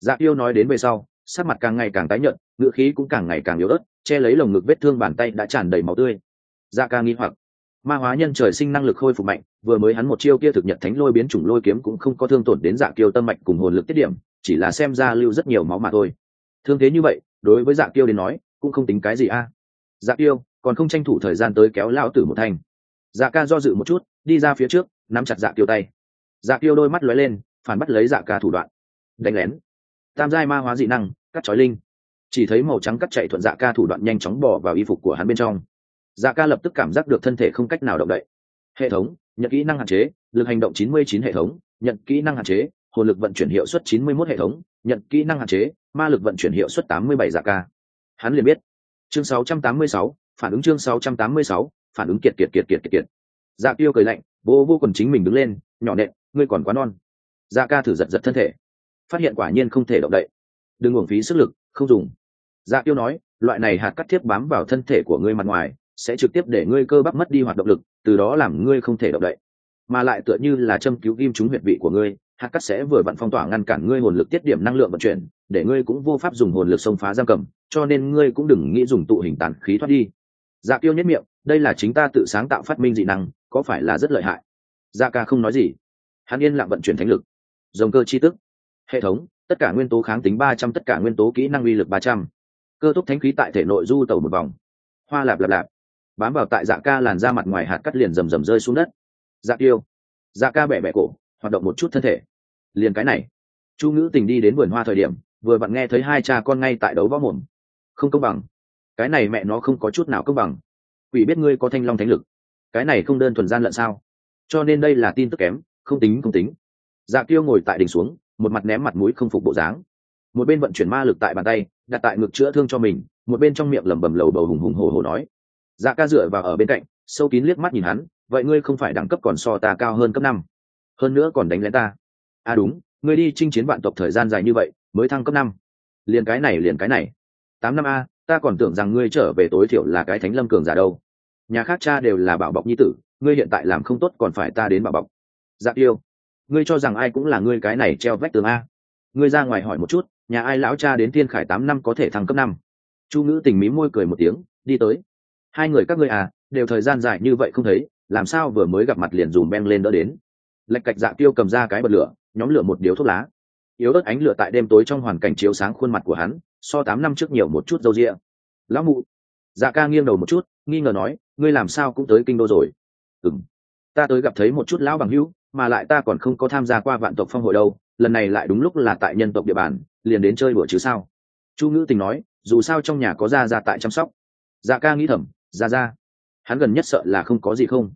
Dạ tiêu nói đến về sau, sắc mặt càng ngày càng tái nhợt ngựa khí cũng càng ngày càng yếu ớt, che lấy lồng ngực vết thương bàn tay đã tràn đầy máu tươi. Dạ ca nghi hoặc. Ma hóa nhân trời sinh năng lực khôi phục mạnh, vừa mới hắn một chiêu kia thực nhật thánh lôi biến chủng lôi kiếm cũng không có thương tổn đến dạ kiêu tâm mạch cùng hồn lực tiết điểm, chỉ là xem ra lưu rất nhiều máu mà thôi. Thương thế như vậy, đối với dạ kiêu đến nói, cũng không tính cái gì a. Dạ kiêu, còn không tranh thủ thời gian tới kéo lao tử một thành. dạ ca do dự một chút, đi ra phía trước nắm chặt dạ kiêu tay. Dạ kiêu đôi mắt lóe lên phản bắt lấy dạ ca thủ đoạn. Đánh lén. Tam giai ma hóa dị năng cắt chói linh. Chỉ thấy màu trắng cắt chạy thuận dạ ca thủ đoạn nhanh chóng bỏ vào y phục của hắn bên trong. Dạ ca lập tức cảm giác được thân thể không cách nào động đậy. Hệ thống nhận kỹ năng hạn chế lực hành động 99 hệ thống nhận kỹ năng hạn chế hồn lực vận chuyển hiệu suất 91 hệ thống nhận kỹ năng hạn chế ma lực vận chuyển hiệu suất 87 dạ ca. Hắn liền biết. Chương 686, phản ứng chương 686, phản ứng kiệt kiệt kiệt kiệt kiệt kiệt dạ tiêu cười lạnh, vô vô quần chính mình đứng lên, nhỏ nện, ngươi còn quá non. Dạ ca thử giật giật thân thể, phát hiện quả nhiên không thể động đậy. Đừng uổng phí sức lực, không dùng. Dạ tiêu nói, loại này hạt cắt thiếp bám vào thân thể của ngươi mặt ngoài, sẽ trực tiếp để ngươi cơ bắp mất đi hoạt động lực, từ đó làm ngươi không thể động đậy. Mà lại tựa như là châm cứu ghim trúng huyệt vị của ngươi, hạt cắt sẽ vừa vặn phong tỏa ngăn cản ngươi hồn lực tiết điểm năng lượng vận chuyển, để ngươi cũng vô pháp dùng hồn lực xông phá giam cầm, cho nên ngươi cũng đừng nghĩ dùng tụ hình tàn khí thoát đi dạ tiêu nhất miệng, đây là chính ta tự sáng tạo phát minh dị năng, có phải là rất lợi hại? Dạ ca không nói gì. Hắn yên lặng vận chuyển thánh lực. Dòng cơ chi tức. Hệ thống, tất cả nguyên tố kháng tính ba trăm, tất cả nguyên tố kỹ năng uy lực ba trăm. Cơ túc thánh khí tại thể nội du tẩu một vòng. Hoa lạp lạp lạp. Bám vào tại dạ ca làn ra mặt ngoài hạt cắt liền rầm rầm rơi xuống đất. Dạ tiêu dạ ca bẻ bẻ cổ, hoạt động một chút thân thể. Liền cái này. Chu ngữ tình đi đến vườn hoa thời điểm, vừa vặn nghe thấy hai cha con ngay tại đấu võ mồm. Không công bằng cái này mẹ nó không có chút nào công bằng. Quỷ biết ngươi có thanh long thánh lực. Cái này không đơn thuần gian lận sao? Cho nên đây là tin tức kém, không tính không tính. Dạ tiêu ngồi tại đỉnh xuống, một mặt ném mặt mũi không phục bộ dáng. Một bên vận chuyển ma lực tại bàn tay, đặt tại ngực chữa thương cho mình, một bên trong miệng lẩm bẩm lầu bầu hùng hùng hồ hồ nói. Dạ ca dựa vào ở bên cạnh, sâu kín liếc mắt nhìn hắn, vậy ngươi không phải đẳng cấp còn so ta cao hơn cấp năm. Hơn nữa còn đánh lén ta. À đúng, ngươi đi chinh chiến vạn tộc thời gian dài như vậy, mới thăng cấp năm. Liền cái này, liền cái này. Tám năm a ta còn tưởng rằng ngươi trở về tối thiểu là cái thánh lâm cường giả đâu. Nhà khác cha đều là bảo bọc nhi tử, ngươi hiện tại làm không tốt còn phải ta đến bảo bọc. Dạ yêu, ngươi cho rằng ai cũng là ngươi cái này treo vách tường a. Ngươi ra ngoài hỏi một chút, nhà ai lão cha đến thiên khải tám năm có thể thăng cấp năm? Chu ngữ tình mí môi cười một tiếng, đi tới. Hai người các ngươi à đều thời gian dài như vậy không thấy, làm sao vừa mới gặp mặt liền dùm beng lên đỡ đến? Lạch cạch dạ tiêu cầm ra cái bật lửa, nhóm lửa một điếu thuốc lá. Yếu ớt ánh lửa tại đêm tối trong hoàn cảnh chiếu sáng khuôn mặt của hắn so tám năm trước nhiều một chút dâu rịa lão mụ. Dạ ca nghiêng đầu một chút nghi ngờ nói ngươi làm sao cũng tới kinh đô rồi. Ừng ta tới gặp thấy một chút lão bằng hữu mà lại ta còn không có tham gia qua vạn tộc phong hội đâu lần này lại đúng lúc là tại nhân tộc địa bàn liền đến chơi bữa chứ sao? Chu ngữ tình nói dù sao trong nhà có gia gia tại chăm sóc. Dạ ca nghĩ thầm gia gia, hắn gần nhất sợ là không có gì không.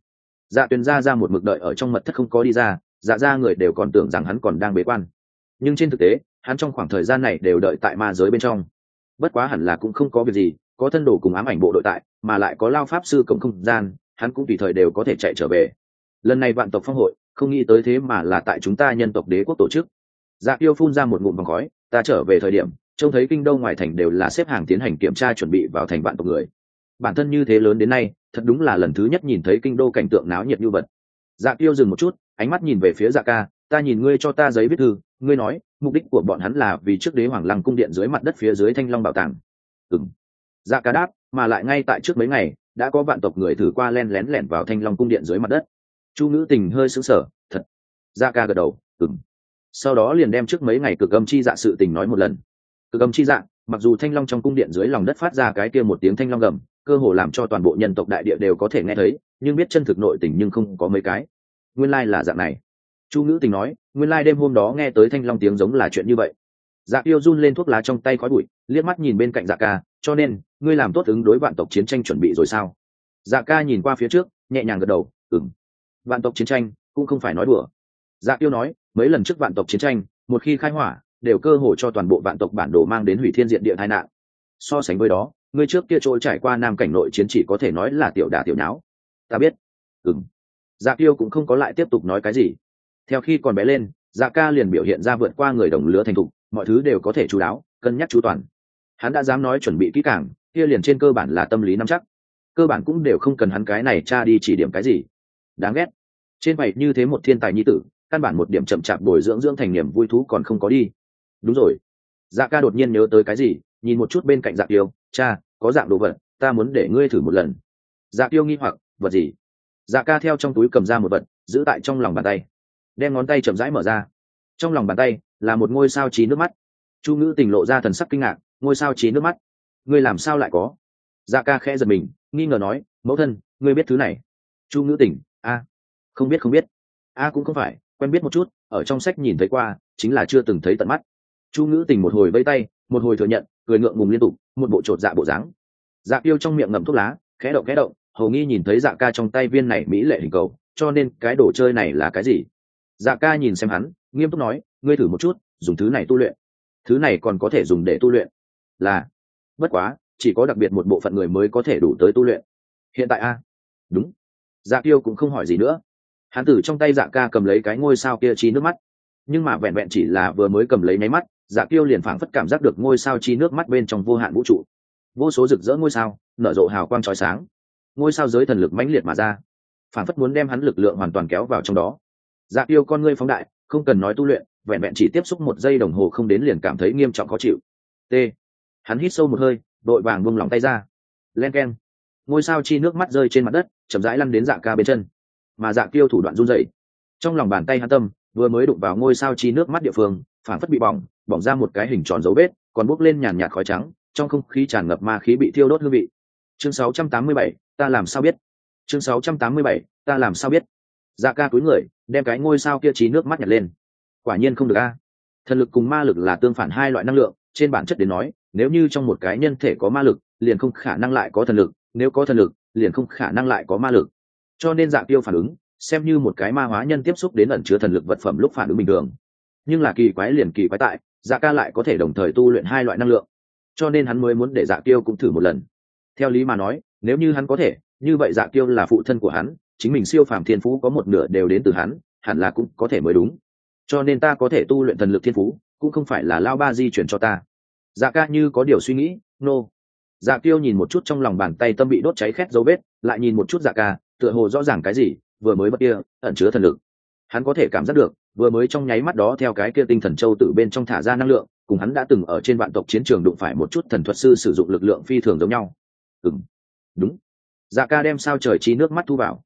Dạ tuyền gia ra một mực đợi ở trong mật thất không có đi ra dạ ra người đều còn tưởng rằng hắn còn đang bế quan. Nhưng trên thực tế hắn trong khoảng thời gian này đều đợi tại ma giới bên trong. Bất quá hẳn là cũng không có việc gì, có thân đồ cùng ám ảnh bộ đội tại, mà lại có lao pháp sư cộng không gian, hắn cũng tùy thời đều có thể chạy trở về. Lần này vạn tộc phong hội, không nghĩ tới thế mà là tại chúng ta nhân tộc đế quốc tổ chức. Dạ tiêu phun ra một ngụm vòng khói, ta trở về thời điểm, trông thấy kinh đô ngoài thành đều là xếp hàng tiến hành kiểm tra chuẩn bị vào thành vạn tộc người. Bản thân như thế lớn đến nay, thật đúng là lần thứ nhất nhìn thấy kinh đô cảnh tượng náo nhiệt như vật dạ tiêu dừng một chút, ánh mắt nhìn về phía dạ ca ta nhìn ngươi cho ta giấy viết thư, ngươi nói, mục đích của bọn hắn là vì trước đế hoàng lăng cung điện dưới mặt đất phía dưới thanh long bảo tàng. Ừng dạ ca đáp, mà lại ngay tại trước mấy ngày, đã có vạn tộc người thử qua len lén lẻn vào thanh long cung điện dưới mặt đất. Chu ngữ tình hơi sững sờ, thật. Dạ ca gật đầu ừng sau đó liền đem trước mấy ngày cực âm chi dạ sự tình nói một lần. Cực âm chi dạ mặc dù thanh long trong cung điện dưới lòng đất phát ra cái kia một tiếng thanh long gầm, cơ hồ làm cho toàn bộ nhân tộc đại địa đều có thể nghe thấy, nhưng biết chân thực nội tình nhưng không có mấy cái. Nguyên lai là dạng này chu ngữ tình nói, nguyên lai đêm hôm đó nghe tới thanh long tiếng giống là chuyện như vậy. Dạ yêu run lên thuốc lá trong tay khói bụi, liếc mắt nhìn bên cạnh dạ ca, cho nên, ngươi làm tốt ứng đối vạn tộc chiến tranh chuẩn bị rồi sao? Dạ ca nhìn qua phía trước, nhẹ nhàng gật đầu ừng vạn tộc chiến tranh cũng không phải nói đùa. Dạ yêu nói, mấy lần trước vạn tộc chiến tranh, một khi khai hỏa, đều cơ hội cho toàn bộ vạn tộc bản đồ mang đến hủy thiên diện địa tai nạn. So sánh với đó, ngươi trước kia trôi trải qua nam cảnh nội chiến chỉ có thể nói là tiểu đà tiểu nháo. Ta biết. Ừng dạ tiêu cũng không có lại tiếp tục nói cái gì theo khi còn bé lên dạ ca liền biểu hiện ra vượt qua người đồng lứa thành thục, mọi thứ đều có thể chú đáo, cân nhắc chú toàn. Hắn đã dám nói chuẩn bị kỹ càng, kia liền trên cơ bản là tâm lý nắm chắc. Cơ bản cũng đều không cần hắn cái này cha đi chỉ điểm cái gì. Đáng ghét. Trên vậy như thế một thiên tài nhi tử, căn bản một điểm chậm chạp bồi dưỡng dưỡng thành niềm vui thú còn không có đi. Đúng rồi. Dạ ca đột nhiên nhớ tới cái gì, nhìn một chút bên cạnh dạ tiêu cha, có dạng đồ vật, ta muốn để ngươi thử một lần. Dạ tiêu nghi hoặc, vật gì? Dạ ca theo trong túi cầm ra một vật, giữ tại trong lòng bàn tay đem ngón tay chậm rãi mở ra. Trong lòng bàn tay là một ngôi sao trí nước mắt. Chu ngữ tình lộ ra thần sắc kinh ngạc, ngôi sao trí nước mắt. Ngươi làm sao lại có? Dạ ca khẽ giật mình, nghi ngờ nói, mẫu thân, ngươi biết thứ này. Chu ngữ tình, a, không biết không biết. A cũng không phải, quen biết một chút, ở trong sách nhìn thấy qua, chính là chưa từng thấy tận mắt. Chu ngữ tình một hồi vây tay, một hồi thừa nhận, cười ngượng ngùng liên tục, một bộ t dạ bộ dáng. Dạ tiêu trong miệng ngậm thuốc lá, khẽ động khẽ động, hầu nghi nhìn thấy dạ ca trong tay viên này mỹ lệ hình cầu, cho nên cái đồ chơi này là cái gì? Dạ ca nhìn xem hắn, nghiêm túc nói, ngươi thử một chút, dùng thứ này tu luyện. Thứ này còn có thể dùng để tu luyện. Là. Bất quá, chỉ có đặc biệt một bộ phận người mới có thể đủ tới tu luyện. Hiện tại a đúng. Dạ tiêu cũng không hỏi gì nữa. Hắn tử trong tay dạ ca cầm lấy cái ngôi sao kia chi nước mắt. Nhưng mà vẹn vẹn chỉ là vừa mới cầm lấy nháy mắt dạ tiêu liền phảng phất cảm giác được ngôi sao chi nước mắt bên trong vô hạn vũ trụ. Vô số rực rỡ ngôi sao, nở rộ hào quang trói sáng. Ngôi sao giới thần lực mãnh liệt mà ra. Phảng phất muốn đem hắn lực lượng hoàn toàn kéo vào trong đó dạ tiêu con ngươi phóng đại không cần nói tu luyện vẹn vẹn chỉ tiếp xúc một giây đồng hồ không đến liền cảm thấy nghiêm trọng khó chịu. T. Hắn hít sâu một hơi đội vàng buông lỏng tay ra. Len k e n ngôi sao chi nước mắt rơi trên mặt đất chậm rãi lăn đến dạ ca bên chân. Mà dạ tiêu thủ đoạn run dậy trong lòng bàn tay hắn tâm vừa mới đụng vào ngôi sao chi nước mắt địa phương phản phất bị bỏng bỏng ra một cái hình tròn dấu vết còn bốc lên nhàn nhạt khói trắng trong không khí tràn ngập ma khí bị thiêu đốt hương vị. Chương 687, ta làm sao biết? Chương 687, ta làm sao biết? Dạ ca cúi người, đem cái ngôi sao kia trí nước mắt nhặt lên. Quả nhiên không được a. Thần lực cùng ma lực là tương phản hai loại năng lượng, trên bản chất đến nói, nếu như trong một cái nhân thể có ma lực, liền không khả năng lại có thần lực, nếu có thần lực, liền không khả năng lại có ma lực. Cho nên dạ tiêu phản ứng, xem như một cái ma hóa nhân tiếp xúc đến ẩn chứa thần lực vật phẩm lúc phản ứng bình thường. Nhưng là kỳ quái liền kỳ quái tại dạ ca lại có thể đồng thời tu luyện hai loại năng lượng. Cho nên hắn mới muốn để dạ tiêu cũng thử một lần. Theo lý mà nói, nếu như hắn có thể, như vậy dạ tiêu là phụ thân của hắn chính mình siêu phàm thiên phú có một nửa đều đến từ hắn, hẳn là cũng có thể mới đúng. Cho nên ta có thể tu luyện thần lực thiên phú, cũng không phải là lao ba di chuyển cho ta. Dạ ca như có điều suy nghĩ, nô、no. dạ tiêu nhìn một chút trong lòng bàn tay tâm bị đốt cháy khét dấu vết, lại nhìn một chút dạ ca, tựa hồ rõ ràng cái gì, vừa mới bất kia, ẩn chứa thần lực. Hắn có thể cảm giác được, vừa mới trong nháy mắt đó theo cái kia tinh thần châu tự bên trong thả ra năng lượng, cùng hắn đã từng ở trên vạn tộc chiến trường đụng phải một chút thần thuật sư sử dụng lực lượng phi thường giống nhau. Ừng đúng. Dạ ca đem sao trời chi nước mắt thu vào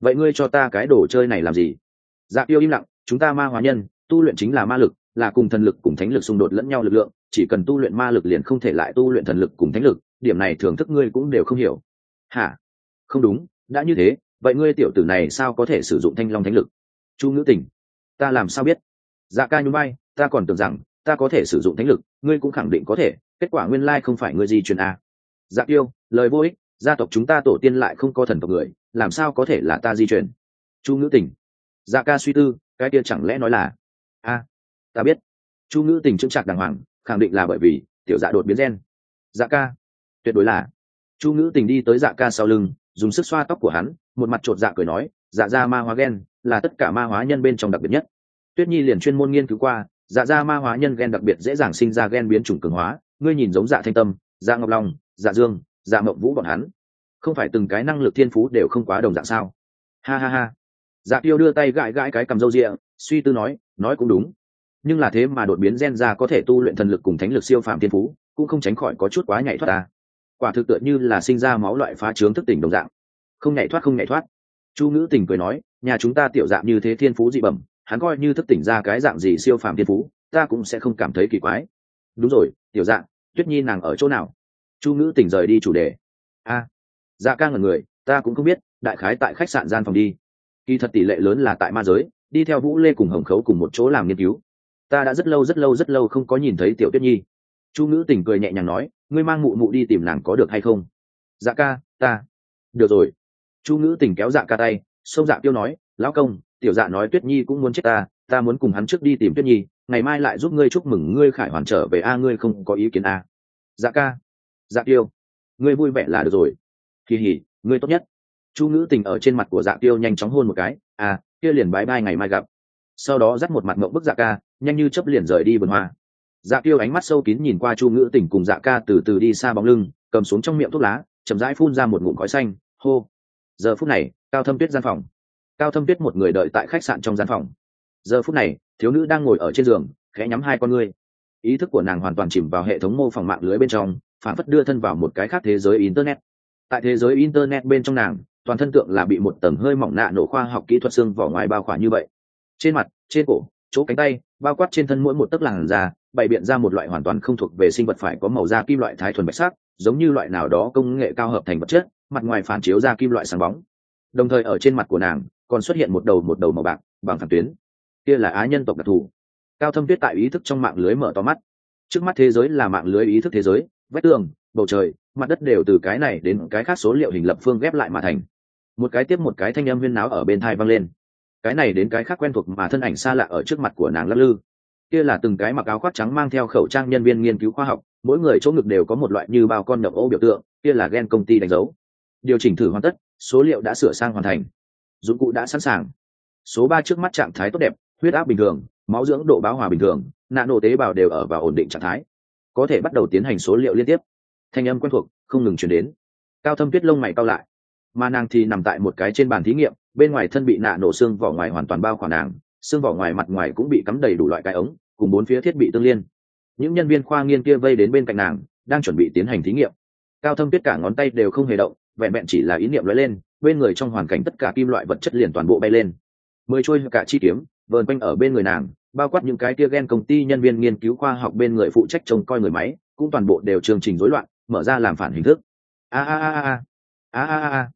vậy ngươi cho ta cái đồ chơi này làm gì? Dạ tiêu im lặng, chúng ta ma hóa nhân, tu luyện chính là ma lực, là cùng thần lực cùng thánh lực xung đột lẫn nhau lực lượng, chỉ cần tu luyện ma lực liền không thể lại tu luyện thần lực cùng thánh lực, điểm này thường thức ngươi cũng đều không hiểu. Hả? Không đúng, đã như thế, vậy ngươi tiểu tử này sao có thể sử dụng thanh long thánh lực? Chu ngữ tình, ta làm sao biết? Dạ ca nhún bay ta còn tưởng rằng, ta có thể sử dụng thánh lực, ngươi cũng khẳng định có thể, kết quả nguyên lai không phải ngươi di truyền a dạ tiêu, lời vô ích gia tộc chúng ta tổ tiên lại không có thần tộc người, làm sao có thể là ta di chuyển? chu ngữ tình. Dạ ca suy tư, cái kia chẳng lẽ nói là? A, ta biết. Chu ngữ tình chững chạc đàng hoàng, khẳng định là bởi vì tiểu dạ đột biến gen. Dạ ca. Tuyệt đối là. Chu ngữ tình đi tới dạ ca sau lưng, dùng sức xoa tóc của hắn, một mặt chột dạ cười nói dạ ra ma hóa gen là tất cả ma hóa nhân bên trong đặc biệt nhất. Tuyết nhi liền chuyên môn nghiên cứu qua dạ ra ma hóa nhân gen đặc biệt dễ dàng sinh ra gen biến chủng cường hóa. Ngươi nhìn giống dạ thanh tâm dạ ngọc long dạ dương dạ mộng vũ bọn hắn. Không phải từng cái năng lực thiên phú đều không quá đồng dạng sao? Ha ha ha. Dạ tiêu đưa tay gãi gãi cái cầm râu rịa, suy tư nói nói cũng đúng. Nhưng là thế mà đột biến gen ra có thể tu luyện thần lực cùng thánh lực siêu phàm thiên phú, cũng không tránh khỏi có chút quá nhảy thoát ta. Quả thực tựa như là sinh ra máu loại phá trướng thức tỉnh đồng dạng. Không nhảy thoát, không nhảy thoát. Chu ngữ tình cười nói, nhà chúng ta tiểu dạng như thế thiên phú dị bẩm, hắn coi như thức tỉnh ra cái dạng gì siêu phàm thiên phú, ta cũng sẽ không cảm thấy kỳ quái. Đúng rồi, tiểu dạng, tuyết nhi nàng ở chỗ nào? Chu ngữ tỉnh rời đi chủ đề. A dạ ca ngần người, ta cũng không biết, đại khái tại khách sạn gian phòng đi. Kỳ thật tỷ lệ lớn là tại ma giới, đi theo vũ lê cùng hồng khấu cùng một chỗ làm nghiên cứu. Ta đã rất lâu rất lâu rất lâu không có nhìn thấy tiểu tuyết nhi. Chu ngữ tình cười nhẹ nhàng nói, ngươi mang mụ mụ đi tìm nàng có được hay không? Dạ ca, ta. Được rồi. Chu ngữ tình kéo dạ ca tay sông dạ tiêu nói, lão công, tiểu dạ nói tuyết nhi cũng muốn chết ta ta muốn cùng hắn trước đi tìm tuyết nhi, ngày mai lại giúp ngươi chúc mừng ngươi khải hoàn trở về a, ngươi không có ý kiến a. Dạ ca dạ tiêu ngươi vui vẻ là được rồi. Kỳ hỉ, ngươi tốt nhất. Chu ngữ tình ở trên mặt của dạ tiêu nhanh chóng hôn một cái. À kia liền bái bai ngày mai gặp. Sau đó dắt một mặt mộng bức dạ ca, nhanh như chấp liền rời đi vườn hoa. Dạ tiêu ánh mắt sâu kín nhìn qua chu ngữ tình cùng dạ ca từ từ đi xa bóng lưng, cầm xuống trong miệng thuốc lá, chậm rãi phun ra một ngụm khói xanh. Hô. Giờ phút này, cao thâm tuyết gian phòng. Cao thâm tuyết một người đợi tại khách sạn trong gian phòng. Giờ phút này, thiếu nữ đang ngồi ở trên giường, khẽ nhắm hai con ngươi. Ý thức của nàng hoàn toàn chìm vào hệ thống mô phỏng mạng lưới bên trong phản phất đưa thân vào một cái khác thế giới internet. Tại thế giới internet bên trong nàng, toàn thân tượng là bị một tầng hơi mỏng nạ nổ khoa học kỹ thuật xương vỏ ngoài bao khỏa như vậy. Trên mặt, trên cổ, chỗ cánh tay, bao quát trên thân mỗi một tấc làn da, bày biện ra một loại hoàn toàn không thuộc về sinh vật phải có màu da kim loại thái thuần bạch sắc, giống như loại nào đó công nghệ cao hợp thành vật chất, mặt ngoài phản chiếu ra kim loại sáng bóng. Đồng thời ở trên mặt của nàng, còn xuất hiện một đầu một đầu màu bạc, bằng phản tuyến. Kia là á nhân tộc đặc thù. Cao thâm tuyết tại ý thức trong mạng lưới mở to mắt. Trước mắt thế giới là mạng lưới ý thức thế giới vách tường, bầu trời, mặt đất đều từ cái này đến cái khác số liệu hình lập phương ghép lại mà thành. Một cái tiếp một cái thanh âm huyên náo ở bên thai vang lên. Cái này đến cái khác quen thuộc mà thân ảnh xa lạ ở trước mặt của nàng lắc lư. Kia là từng cái mặc áo khoác trắng mang theo khẩu trang nhân viên nghiên cứu khoa học, mỗi người chỗ ngực đều có một loại như bao con nhậu ô biểu tượng, kia là gen công ty đánh dấu. Điều chỉnh thử hoàn tất, số liệu đã sửa sang hoàn thành. Dụng cụ đã sẵn sàng. Số ba trước mắt trạng thái tốt đẹp, huyết áp bình thường, máu dưỡng độ báo hòa bình thường nạn nổ tế bào đều ở vào ổn định trạng thái có thể bắt đầu tiến hành số liệu liên tiếp. Thanh âm quen thuộc, không ngừng chuyển đến. Cao thâm tuyết lông mày cao lại. Mà nàng thì nằm tại một cái trên bàn thí nghiệm, bên ngoài thân bị nạ nổ xương vỏ ngoài hoàn toàn bao khoảng nàng, xương vỏ ngoài mặt ngoài cũng bị cắm đầy đủ loại cái ống, cùng bốn phía thiết bị tương liên. Những nhân viên khoa nghiên kia vây đến bên cạnh nàng, đang chuẩn bị tiến hành thí nghiệm. Cao thâm tuyết cả ngón tay đều không hề động, vẹn vẹn chỉ là ý niệm lóe lên, bên người trong hoàn cảnh tất cả kim loại vật chất liền toàn bộ bay lên. Mười trôi cả chi kiếm, vờn quanh ở bên người nàng bao quát những cái tia ghen công ty nhân viên nghiên cứu khoa học bên người phụ trách trông coi người máy, cũng toàn bộ đều chương trình rối loạn, mở ra làm phản hình thức. A a a a a a a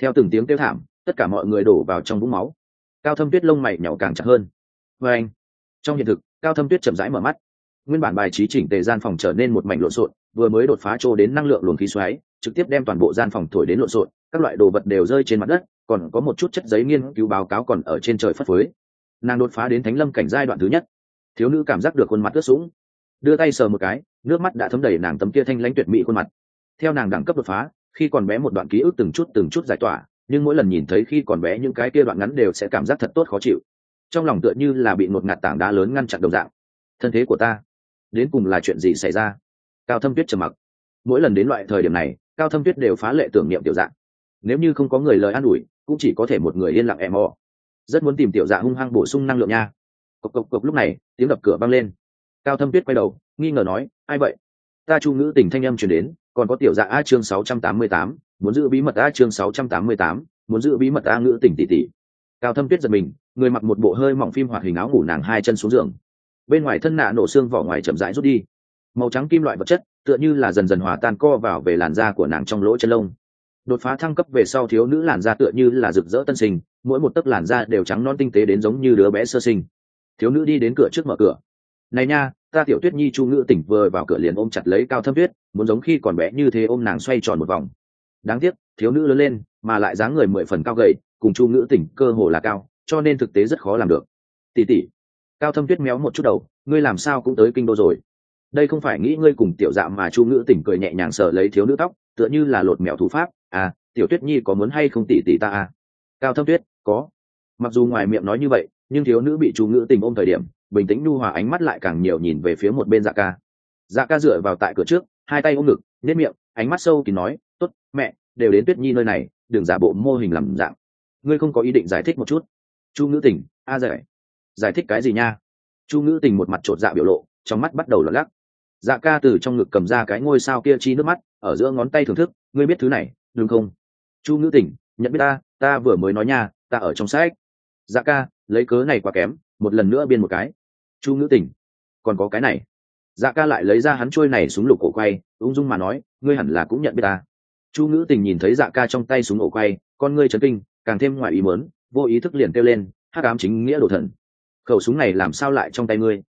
theo từng tiếng kêu thảm, tất cả mọi người đổ vào trong vũng máu. Cao thâm tuyết lông mày nhỏ càng chặt hơn. Vê anh, trong hiện thực, cao thâm tuyết chậm rãi mở mắt. Nguyên bản bài trí chỉnh tề gian phòng trở nên một mảnh lộn xộn, vừa mới đột phá trô đến năng lượng luồng khí xoáy, trực tiếp đem toàn bộ gian phòng thổi đến lộn xộn, các loại đồ vật đều rơi trên mặt đất, còn có một chút chất giấy nghiên cứu báo cáo còn ở trên trời phất phới nàng đột phá đến thánh lâm cảnh giai đoạn thứ nhất. Thiếu nữ cảm giác được khuôn mặt ướt sũng. Đưa tay sờ một cái, nước mắt đã thấm đầy nàng tấm kia thanh lãnh tuyệt mỹ khuôn mặt. Theo nàng đẳng cấp đột phá, khi còn bé một đoạn ký ức từng chút từng chút giải tỏa, nhưng mỗi lần nhìn thấy khi còn bé những cái kia đoạn ngắn đều sẽ cảm giác thật tốt khó chịu. Trong lòng tựa như là bị một ngạt tảng đá lớn ngăn chặn đồng dạng. Thân thế của ta, đến cùng là chuyện gì xảy ra? Cao thâm tuyết trầm mặc. Mỗi lần đến loại thời điểm này, cao thâm tuyết đều phá lệ tưởng niệm tiểu dạng. Nếu như không có người lời an ủi, cũng chỉ có thể một người yên lặng em mò rất muốn tìm tiểu dạ hung hăng bổ sung năng lượng nha. Cộc cộc cộc lúc này, tiếng đập cửa vang lên. Cao thâm tuyết quay đầu, nghi ngờ nói, ai vậy? Ta chu ngữ tình thanh âm chuyển đến, còn có tiểu dạ a chương sáu trăm tám mươi tám, muốn giữ bí mật a chương sáu trăm tám mươi tám, muốn giữ bí mật a ngữ tình tỷ tỷ. Cao thâm tuyết giật mình, người mặc một bộ hơi mỏng phim hoạt hình áo ngủ nàng hai chân xuống giường. Bên ngoài thân nạ nổ xương vỏ ngoài chậm rãi rút đi. Màu trắng kim loại vật chất, tựa như là dần dần hòa tan co vào về làn da của nàng trong lỗ chân lông đột phá thăng cấp về sau thiếu nữ làn da tựa như là rực rỡ tân sinh, mỗi một tấc làn da đều trắng non tinh tế đến giống như đứa bé sơ sinh. Thiếu nữ đi đến cửa trước mở cửa. Này nha, ta tiểu tuyết nhi chu ngữ tỉnh vừa vào cửa liền ôm chặt lấy cao thâm tuyết, muốn giống khi còn bé như thế ôm nàng xoay tròn một vòng. Đáng tiếc, thiếu nữ lớn lên, mà lại dáng người mười phần cao gầy, cùng chu ngữ tỉnh cơ hồ là cao, cho nên thực tế rất khó làm được. Tỷ tỷ. Cao thâm tuyết méo một chút đầu, ngươi làm sao cũng tới kinh đô rồi. Đây không phải nghĩ ngươi cùng tiểu dạ mà chu ngữ tỉnh cười nhẹ nhàng sờ lấy thiếu nữ tóc tựa như là lột mèo thủ pháp à tiểu tuyết nhi có muốn hay không tỷ tỷ ta à? Cao thâm tuyết, có. Mặc dù ngoài miệng nói như vậy, nhưng thiếu nữ bị chu ngữ tình ôm thời điểm, bình tĩnh nhu hòa ánh mắt lại càng nhiều nhìn về phía một bên dạ ca. Dạ ca dựa vào tại cửa trước, hai tay ôm ngực nếp miệng, ánh mắt sâu thì nói t ố t mẹ, đều đến tuyết nhi nơi này, đừng giả bộ mô hình làm dạng. Ngươi không có ý định giải thích một chút. Chu ngữ tình, a à giải giải thích cái gì nha? Chu ngữ tình một mặt t r ộ t dạ biểu lộ, trong mắt bắt đầu lọt lắc dạ ca từ trong ngực cầm ra cái ngôi sao kia chi nước mắt ở giữa ngón tay thưởng thức ngươi biết thứ này đúng không? Chu ngữ Tỉnh, nhận biết ta ta vừa mới nói nha ta ở trong sách. Dạ ca lấy cớ này quá kém một lần nữa biên một cái. Chu ngữ Tỉnh, còn có cái này. Dạ ca lại lấy ra hắn trôi này xuống lục cổ quay ung dung mà nói ngươi hẳn là cũng nhận biết ta. Chu ngữ tình nhìn thấy dạ ca trong tay súng ổ quay con ngươi chấn kinh càng thêm ngoài ý mớn vô ý thức liền kêu lên hắc ám chính nghĩa đồ thần khẩu súng này làm sao lại trong tay ngươi?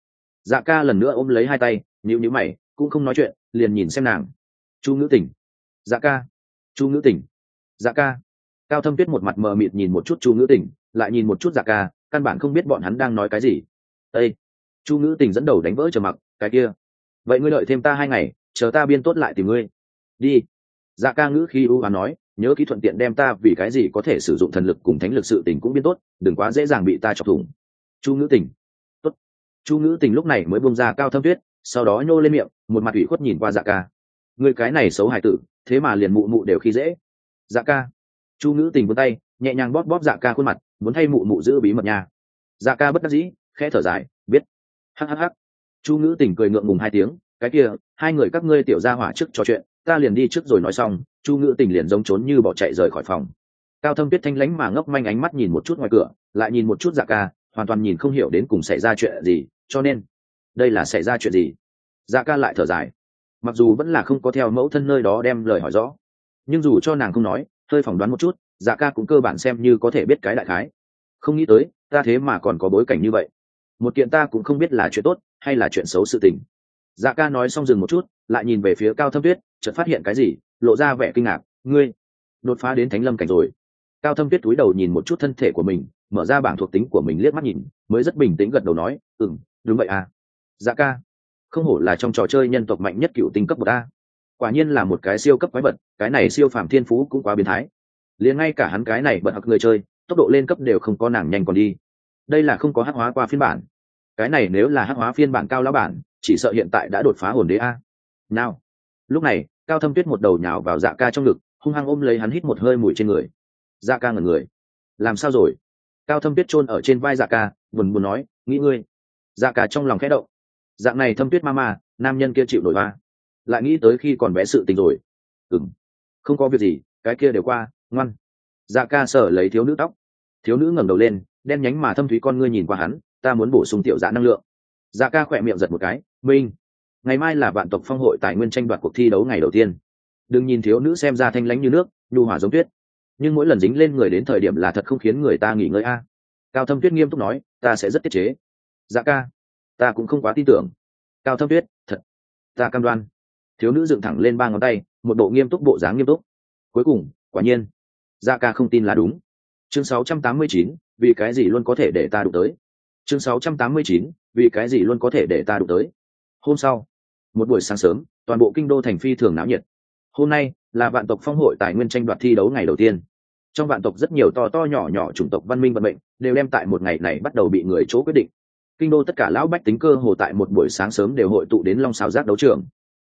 Dạ ca lần nữa ôm lấy hai tay nhịu nhữ mày, cũng không nói chuyện, liền nhìn xem nàng. Chu ngữ tỉnh dạ ca. Chu ngữ tỉnh dạ ca. Cao thâm tuyết một mặt mờ mịt nhìn một chút chu ngữ tỉnh lại nhìn một chút dạ ca, căn bản không biết bọn hắn đang nói cái gì. Ây chu ngữ tình dẫn đầu đánh vỡ chờ mặc, cái kia, vậy ngươi lợi thêm ta hai ngày, chờ ta biên tốt lại tìm ngươi. Đi. Dạ ca ngữ khi ưu hoán nói, nhớ kỹ thuận tiện đem ta vì cái gì có thể sử dụng thần lực cùng thánh lực sự tình cũng biết tốt, đừng quá dễ dàng bị ta chọc thủng. Chu ngữ tình chu ngữ tình lúc này mới bông ra cao thâm tuyết, sau đó nhô lên miệng, một mặt ủy khuất nhìn qua dạ ca. Người cái này xấu hài tử, thế mà liền mụ mụ đều khi dễ. Dạ ca. Chu ngữ tình vươn tay, nhẹ nhàng bóp bóp dạ ca khuôn mặt, muốn thay mụ mụ giữ bí mật nhà dạ ca bất đắc dĩ, khẽ thở dài, biết. Hhh chu ngữ tình cười ngượng ngùng hai tiếng, cái kia, hai người các ngươi tiểu ra hỏa trước trò chuyện, ta liền đi trước rồi nói xong, chu ngữ tình liền giống trốn như bỏ chạy rời khỏi phòng. Cao thâm tuyết thanh lánh mà ngốc manh ánh mắt nhìn một chút ngoài cửa, lại nhìn một chút dạ ca hoàn toàn nhìn không hiểu đến cùng xảy ra chuyện gì, cho nên, đây là xảy ra chuyện gì? Dạ ca lại thở dài. Mặc dù vẫn là không có theo mẫu thân nơi đó đem lời hỏi rõ, nhưng dù cho nàng không nói, hơi phỏng đoán một chút dạ ca cũng cơ bản xem như có thể biết cái đại khái. Không nghĩ tới, ta thế mà còn có bối cảnh như vậy. Một kiện ta cũng không biết là chuyện tốt hay là chuyện xấu sự tình. Dạ ca nói xong dừng một chút, lại nhìn về phía cao thâm tuyết, chợt phát hiện cái gì, lộ ra vẻ kinh ngạc. Ngươi đột phá đến thánh lâm cảnh rồi cao thâm tuyết túi đầu nhìn một chút thân thể của mình, mở ra bảng thuộc tính của mình liếc mắt nhìn, mới rất bình tĩnh gật đầu nói ừ m đúng vậy à. Dạ ca. Không hổ là trong trò chơi nhân tộc mạnh nhất cựu tinh cấp một a. Quả nhiên là một cái siêu cấp quái vật, cái này siêu phàm thiên phú cũng quá biến thái. Liền ngay cả hắn cái này bật hặc người chơi, tốc độ lên cấp đều không có nàng nhanh còn đi. Đây là không có hắc hóa qua phiên bản. Cái này nếu là hắc hóa phiên bản cao lão bản, chỉ sợ hiện tại đã đột phá hồn đế a. Nào. Lúc này, cao thâm tuyết một đầu nhào vào dạ ca trong ngực, hung hăng ôm lấy hắn hít một hơi mùi trên người dạ ca ngẩn người. Làm sao rồi? Cao thâm tuyết chôn ở trên vai dạ ca, buồn buồn nói, nghĩ ngươi. Dạ ca trong lòng khẽ động. Dạng này thâm tuyết ma ma, nam nhân kia chịu nổi ba. Lại nghĩ tới khi còn bé sự tình rồi. Ừng không có việc gì, cái kia đều qua, ngoan. Dạ ca sở lấy thiếu nữ tóc. Thiếu nữ ngẩng đầu lên, đen nhánh mà thâm thúy con ngươi nhìn qua hắn, ta muốn bổ sung tiểu dạ năng lượng. Dạ ca khỏe miệng giật một cái, minh, ngày mai là vạn tộc phong hội tài nguyên tranh đoạt cuộc thi đấu ngày đầu tiên. Đừng nhìn thiếu nữ xem ra thanh lãnh như nước, nhu hỏa giống tuyết nhưng mỗi lần dính lên người đến thời điểm là thật không khiến người ta nghỉ ngơi a. Cao thâm tuyết nghiêm túc nói ta sẽ rất tiết chế. Dạ ca ta cũng không quá tin tưởng. Cao thâm tuyết thật ta cam đoan. Thiếu nữ dựng thẳng lên ba ngón tay một bộ nghiêm túc bộ dáng nghiêm túc. Cuối cùng quả nhiên dạ ca không tin là đúng. Chương 689, vì cái gì luôn có thể để ta đụng tới? Chương 689, vì cái gì luôn có thể để ta đụng tới? Hôm sau một buổi sáng sớm toàn bộ kinh đô thành phi thường náo nhiệt hôm nay là vạn tộc phong hội tài nguyên tranh đoạt thi đấu ngày đầu tiên. Trong vạn tộc rất nhiều to to nhỏ nhỏ chủng tộc văn minh vận mệnh đều đem tại một ngày này bắt đầu bị người chỗ quyết định. Kinh đô tất cả lão bách tính cơ hồ tại một buổi sáng sớm đều hội tụ đến long xào giác đấu trường.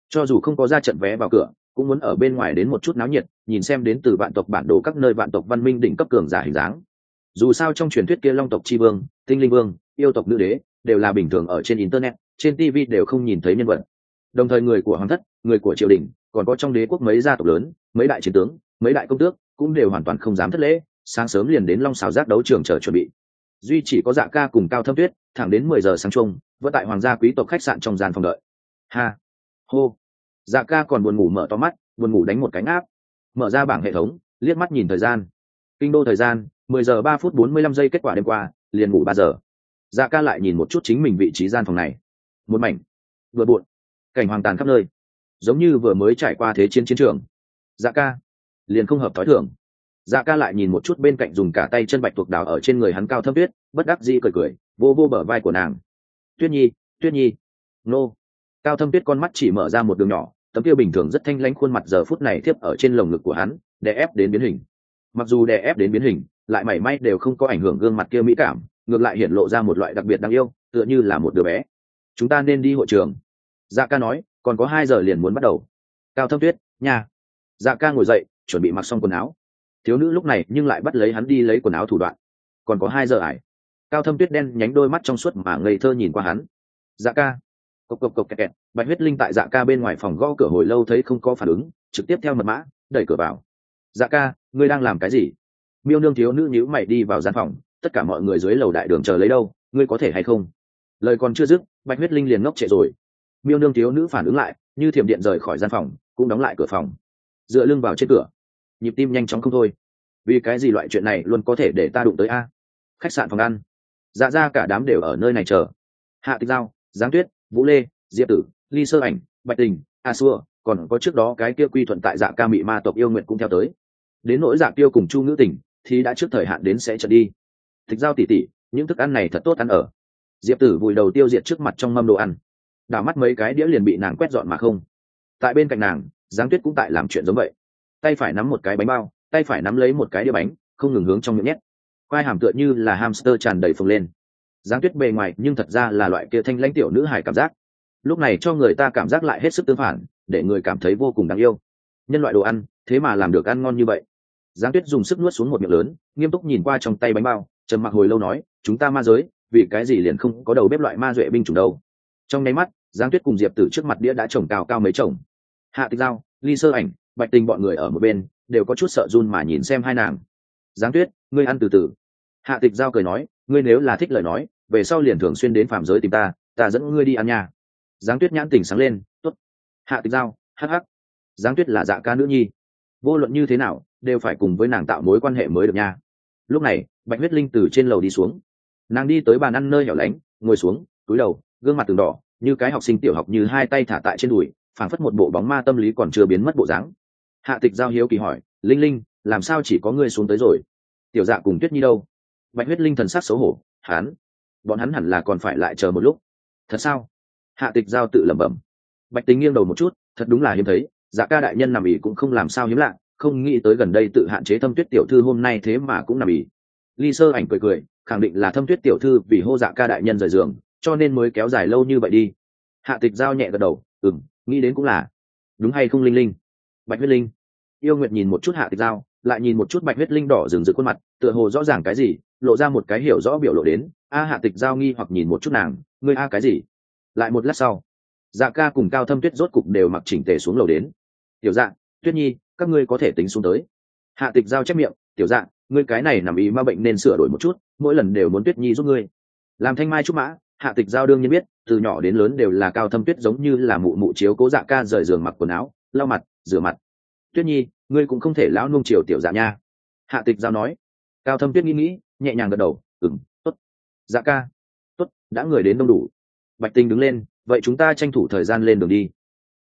Cho dù không có ra trận vé vào cửa, cũng muốn ở bên ngoài đến một chút náo nhiệt, nhìn xem đến từ vạn tộc bản đồ các nơi vạn tộc văn minh đỉnh cấp cường giả hình dáng. Dù sao trong truyền thuyết kia long tộc tri vương, tinh linh vương, yêu tộc nữ đế đều là bình thường ở trên internet, trên tv đều không nhìn thấy nhân vật. Đồng thời người của hoàng thất, người của triều đình còn có trong đế quốc mấy gia tộc lớn, mấy đại chiến tướng, mấy đại công tước, cũng đều hoàn toàn không dám thất lễ, sáng sớm liền đến long xào giác đấu trường chờ chuẩn bị. Duy chỉ có dạ ca cùng cao thâm tuyết, thẳng đến mười giờ sáng chung vẫn tại hoàng gia quý tộc khách sạn trong gian phòng đợi. Ha! Hô! Dạ ca còn buồn ngủ mở to mắt, buồn ngủ đánh một cánh áp mở ra bảng hệ thống, liếc mắt nhìn thời gian. Kinh đô thời gian, mười giờ ba phút bốn mươi lăm giây kết quả đêm qua, liền ngủ ba giờ. Dạ ca lại nhìn một chút chính mình vị trí gian phòng này. Một mảnh. Vừa buồn. Cảnh hoàng tàn khắp nơi giống như vừa mới trải qua thế chiến chiến trường. Dạ ca. Liền không hợp thói thường. dạ ca lại nhìn một chút bên cạnh dùng cả tay chân bạch tuộc đào ở trên người hắn cao thâm tuyết, bất đắc dĩ cười cười, vô vô bờ vai của nàng. Tuyết nhi tuyết nhi. Nô. Cao thâm tuyết con mắt chỉ mở ra một đường nhỏ, tấm kia bình thường rất thanh lãnh khuôn mặt giờ phút này tiếp ở trên lồng ngực của hắn, đè ép đến biến hình. Mặc dù đè ép đến biến hình, lại mảy may đều không có ảnh hưởng gương mặt kia mỹ cảm, ngược lại hiện lộ ra một loại đặc biệt đáng yêu, tựa như là một đứa bé. Chúng ta nên đi hội trường. Dạ ca nói còn có hai giờ liền muốn bắt đầu. Cao thâm tuyết nhà dạ ca ngồi dậy, chuẩn bị mặc xong quần áo. Thiếu nữ lúc này nhưng lại bắt lấy hắn đi lấy quần áo thủ đoạn. Còn có hai giờ ải. Cao thâm tuyết đen nhánh đôi mắt trong suốt mà ngây thơ nhìn qua hắn. Dạ ca. Cộc cộc cộc, kẹt kẹt. Bạch huyết linh tại dạ ca bên ngoài phòng gõ cửa hồi lâu thấy không có phản ứng, trực tiếp theo mật mã, đẩy cửa vào. Dạ ca, ngươi đang làm cái gì? Miêu nương thiếu nữ nhíu mày đi vào gian phòng, tất cả mọi người dưới lầu đại đường chờ lấy đâu, ngươi có thể hay không? Lời còn chưa dứt, bạch huyết linh liền ngốc trệ rồi miêu nương thiếu nữ phản ứng lại, như thiểm điện rời khỏi gian phòng, cũng đóng lại cửa phòng. Dựa lưng vào trên cửa. Nhịp tim nhanh chóng không thôi. Vì cái gì loại chuyện này luôn có thể để ta đụng tới a? Khách sạn phòng ăn. Dạ ra cả đám đều ở nơi này chờ. Hạ tịch giao, giáng tuyết, vũ lê, diệp tử, ly sơ ảnh, bạch tình, a xua, còn có trước đó cái kia quy thuận tại dạ ca mị ma tộc yêu nguyện cũng theo tới. Đến nỗi dạ tiêu cùng chu ngữ tình, thì đã trước thời hạn đến sẽ trở đi. Tịch giao tỉ tỉ, những thức ăn này thật tốt ăn ở. Diệp tử vùi đầu tiêu diệt trước mặt trong mâm đồ ăn đảo mắt mấy cái đĩa liền bị nàng quét dọn mà không. Tại bên cạnh nàng, giáng tuyết cũng tại làm chuyện giống vậy. Tay phải nắm một cái bánh bao, tay phải nắm lấy một cái đĩa bánh, không ngừng hướng trong miệng nhét. Quai hàm tựa như là hamster tràn đầy phồng lên. Giáng tuyết bề ngoài nhưng thật ra là loại kia thanh lãnh tiểu nữ hài cảm giác. Lúc này cho người ta cảm giác lại hết sức tương phản, để người cảm thấy vô cùng đáng yêu. Nhân loại đồ ăn, thế mà làm được ăn ngon như vậy. Giáng tuyết dùng sức nuốt xuống một miệng lớn, nghiêm túc nhìn qua trong tay bánh bao, trầm mặc hồi lâu nói, chúng ta ma giới, vì cái gì liền không có đầu bếp loại ma duệ binh chủng đâu? Trong nháy mắt giáng tuyết cùng diệp tử trước mặt đĩa đã trồng cao cao mấy chồng. Hạ tịch giao, ly sơ ảnh, bạch tình bọn người ở một bên, đều có chút sợ run mà nhìn xem hai nàng. Giáng tuyết, ngươi ăn từ từ. Hạ tịch giao cười nói, ngươi nếu là thích lời nói, về sau liền thường xuyên đến phạm giới tìm ta ta dẫn ngươi đi ăn nhà giáng tuyết nhãn tỉnh sáng lên t ố t hạ tịch giao, hắc hắc. Giáng tuyết là dạ ca nữ nhi. Vô luận như thế nào, đều phải cùng với nàng tạo mối quan hệ mới được nha. Lúc này, bạch huyết linh từ trên lầu đi xuống. Nàng đi tới bàn ăn nơi hẻo lánh, ngồi xuống, túi đầu gương mặt từng đỏ, như cái học sinh tiểu học như hai tay thả tại trên đùi, phảng phất một bộ bóng ma tâm lý còn chưa biến mất bộ dáng. Hạ tịch giao hiếu kỳ hỏi, linh linh, làm sao chỉ có ngươi xuống tới rồi? Tiểu dạ cùng tuyết nhi đâu? Bạch huyết linh thần sắc xấu hổ hán bọn hắn hẳn là còn phải lại chờ một lúc. Thật sao? Hạ tịch giao tự lẩm bẩm. Bạch tính nghiêng đầu một chút, thật đúng là hiếm thấy dạ ca đại nhân nằm ỉ cũng không làm sao hiếm lạ, không nghĩ tới gần đây tự hạn chế thâm tuyết tiểu thư hôm nay thế mà cũng nằm ỉ. Ly sơ ảnh cười cười, khẳng định là thâm tuyết tiểu thư vì hô dạ ca đại nhân rời giường cho nên mới kéo dài lâu như vậy đi. Hạ tịch giao nhẹ gật đầu ừng nghĩ đến cũng là. Đúng hay không, linh linh? Bạch huyết linh. Yêu nguyệt nhìn một chút hạ tịch giao, lại nhìn một chút bạch huyết linh đỏ rừng rực khuôn mặt, tựa hồ rõ ràng cái gì, lộ ra một cái hiểu rõ biểu lộ đến. A hạ tịch giao nghi hoặc nhìn một chút nàng, ngươi a cái gì? Lại một lát sau dạ ca cùng cao thâm tuyết rốt cục đều mặc chỉnh tề xuống lầu đến. Tiểu dạ tuyết nhi, các ngươi có thể tính xuống tới. Hạ tịch giao chép miệng, tiểu dạ ngươi cái này nằm ý ma bệnh nên sửa đổi một chút, mỗi lần đều muốn tuyết nhi giúp ngươi. Làm thanh mai trúc mã hạ tịch giao đương nhiên biết, từ nhỏ đến lớn đều là cao thâm tuyết giống như là mụ mụ chiếu cố dạ ca rời giường mặc quần áo, lau mặt, rửa mặt. Tuyết nhi, ngươi cũng không thể lão nung chiều tiểu dạ nha. Hạ tịch giao nói. Cao thâm tuyết nghĩ nghĩ, nhẹ nhàng gật đầu ừng t ố t dạ ca t ố t đã người đến đông đủ. Bạch tinh đứng lên, vậy chúng ta tranh thủ thời gian lên đường đi.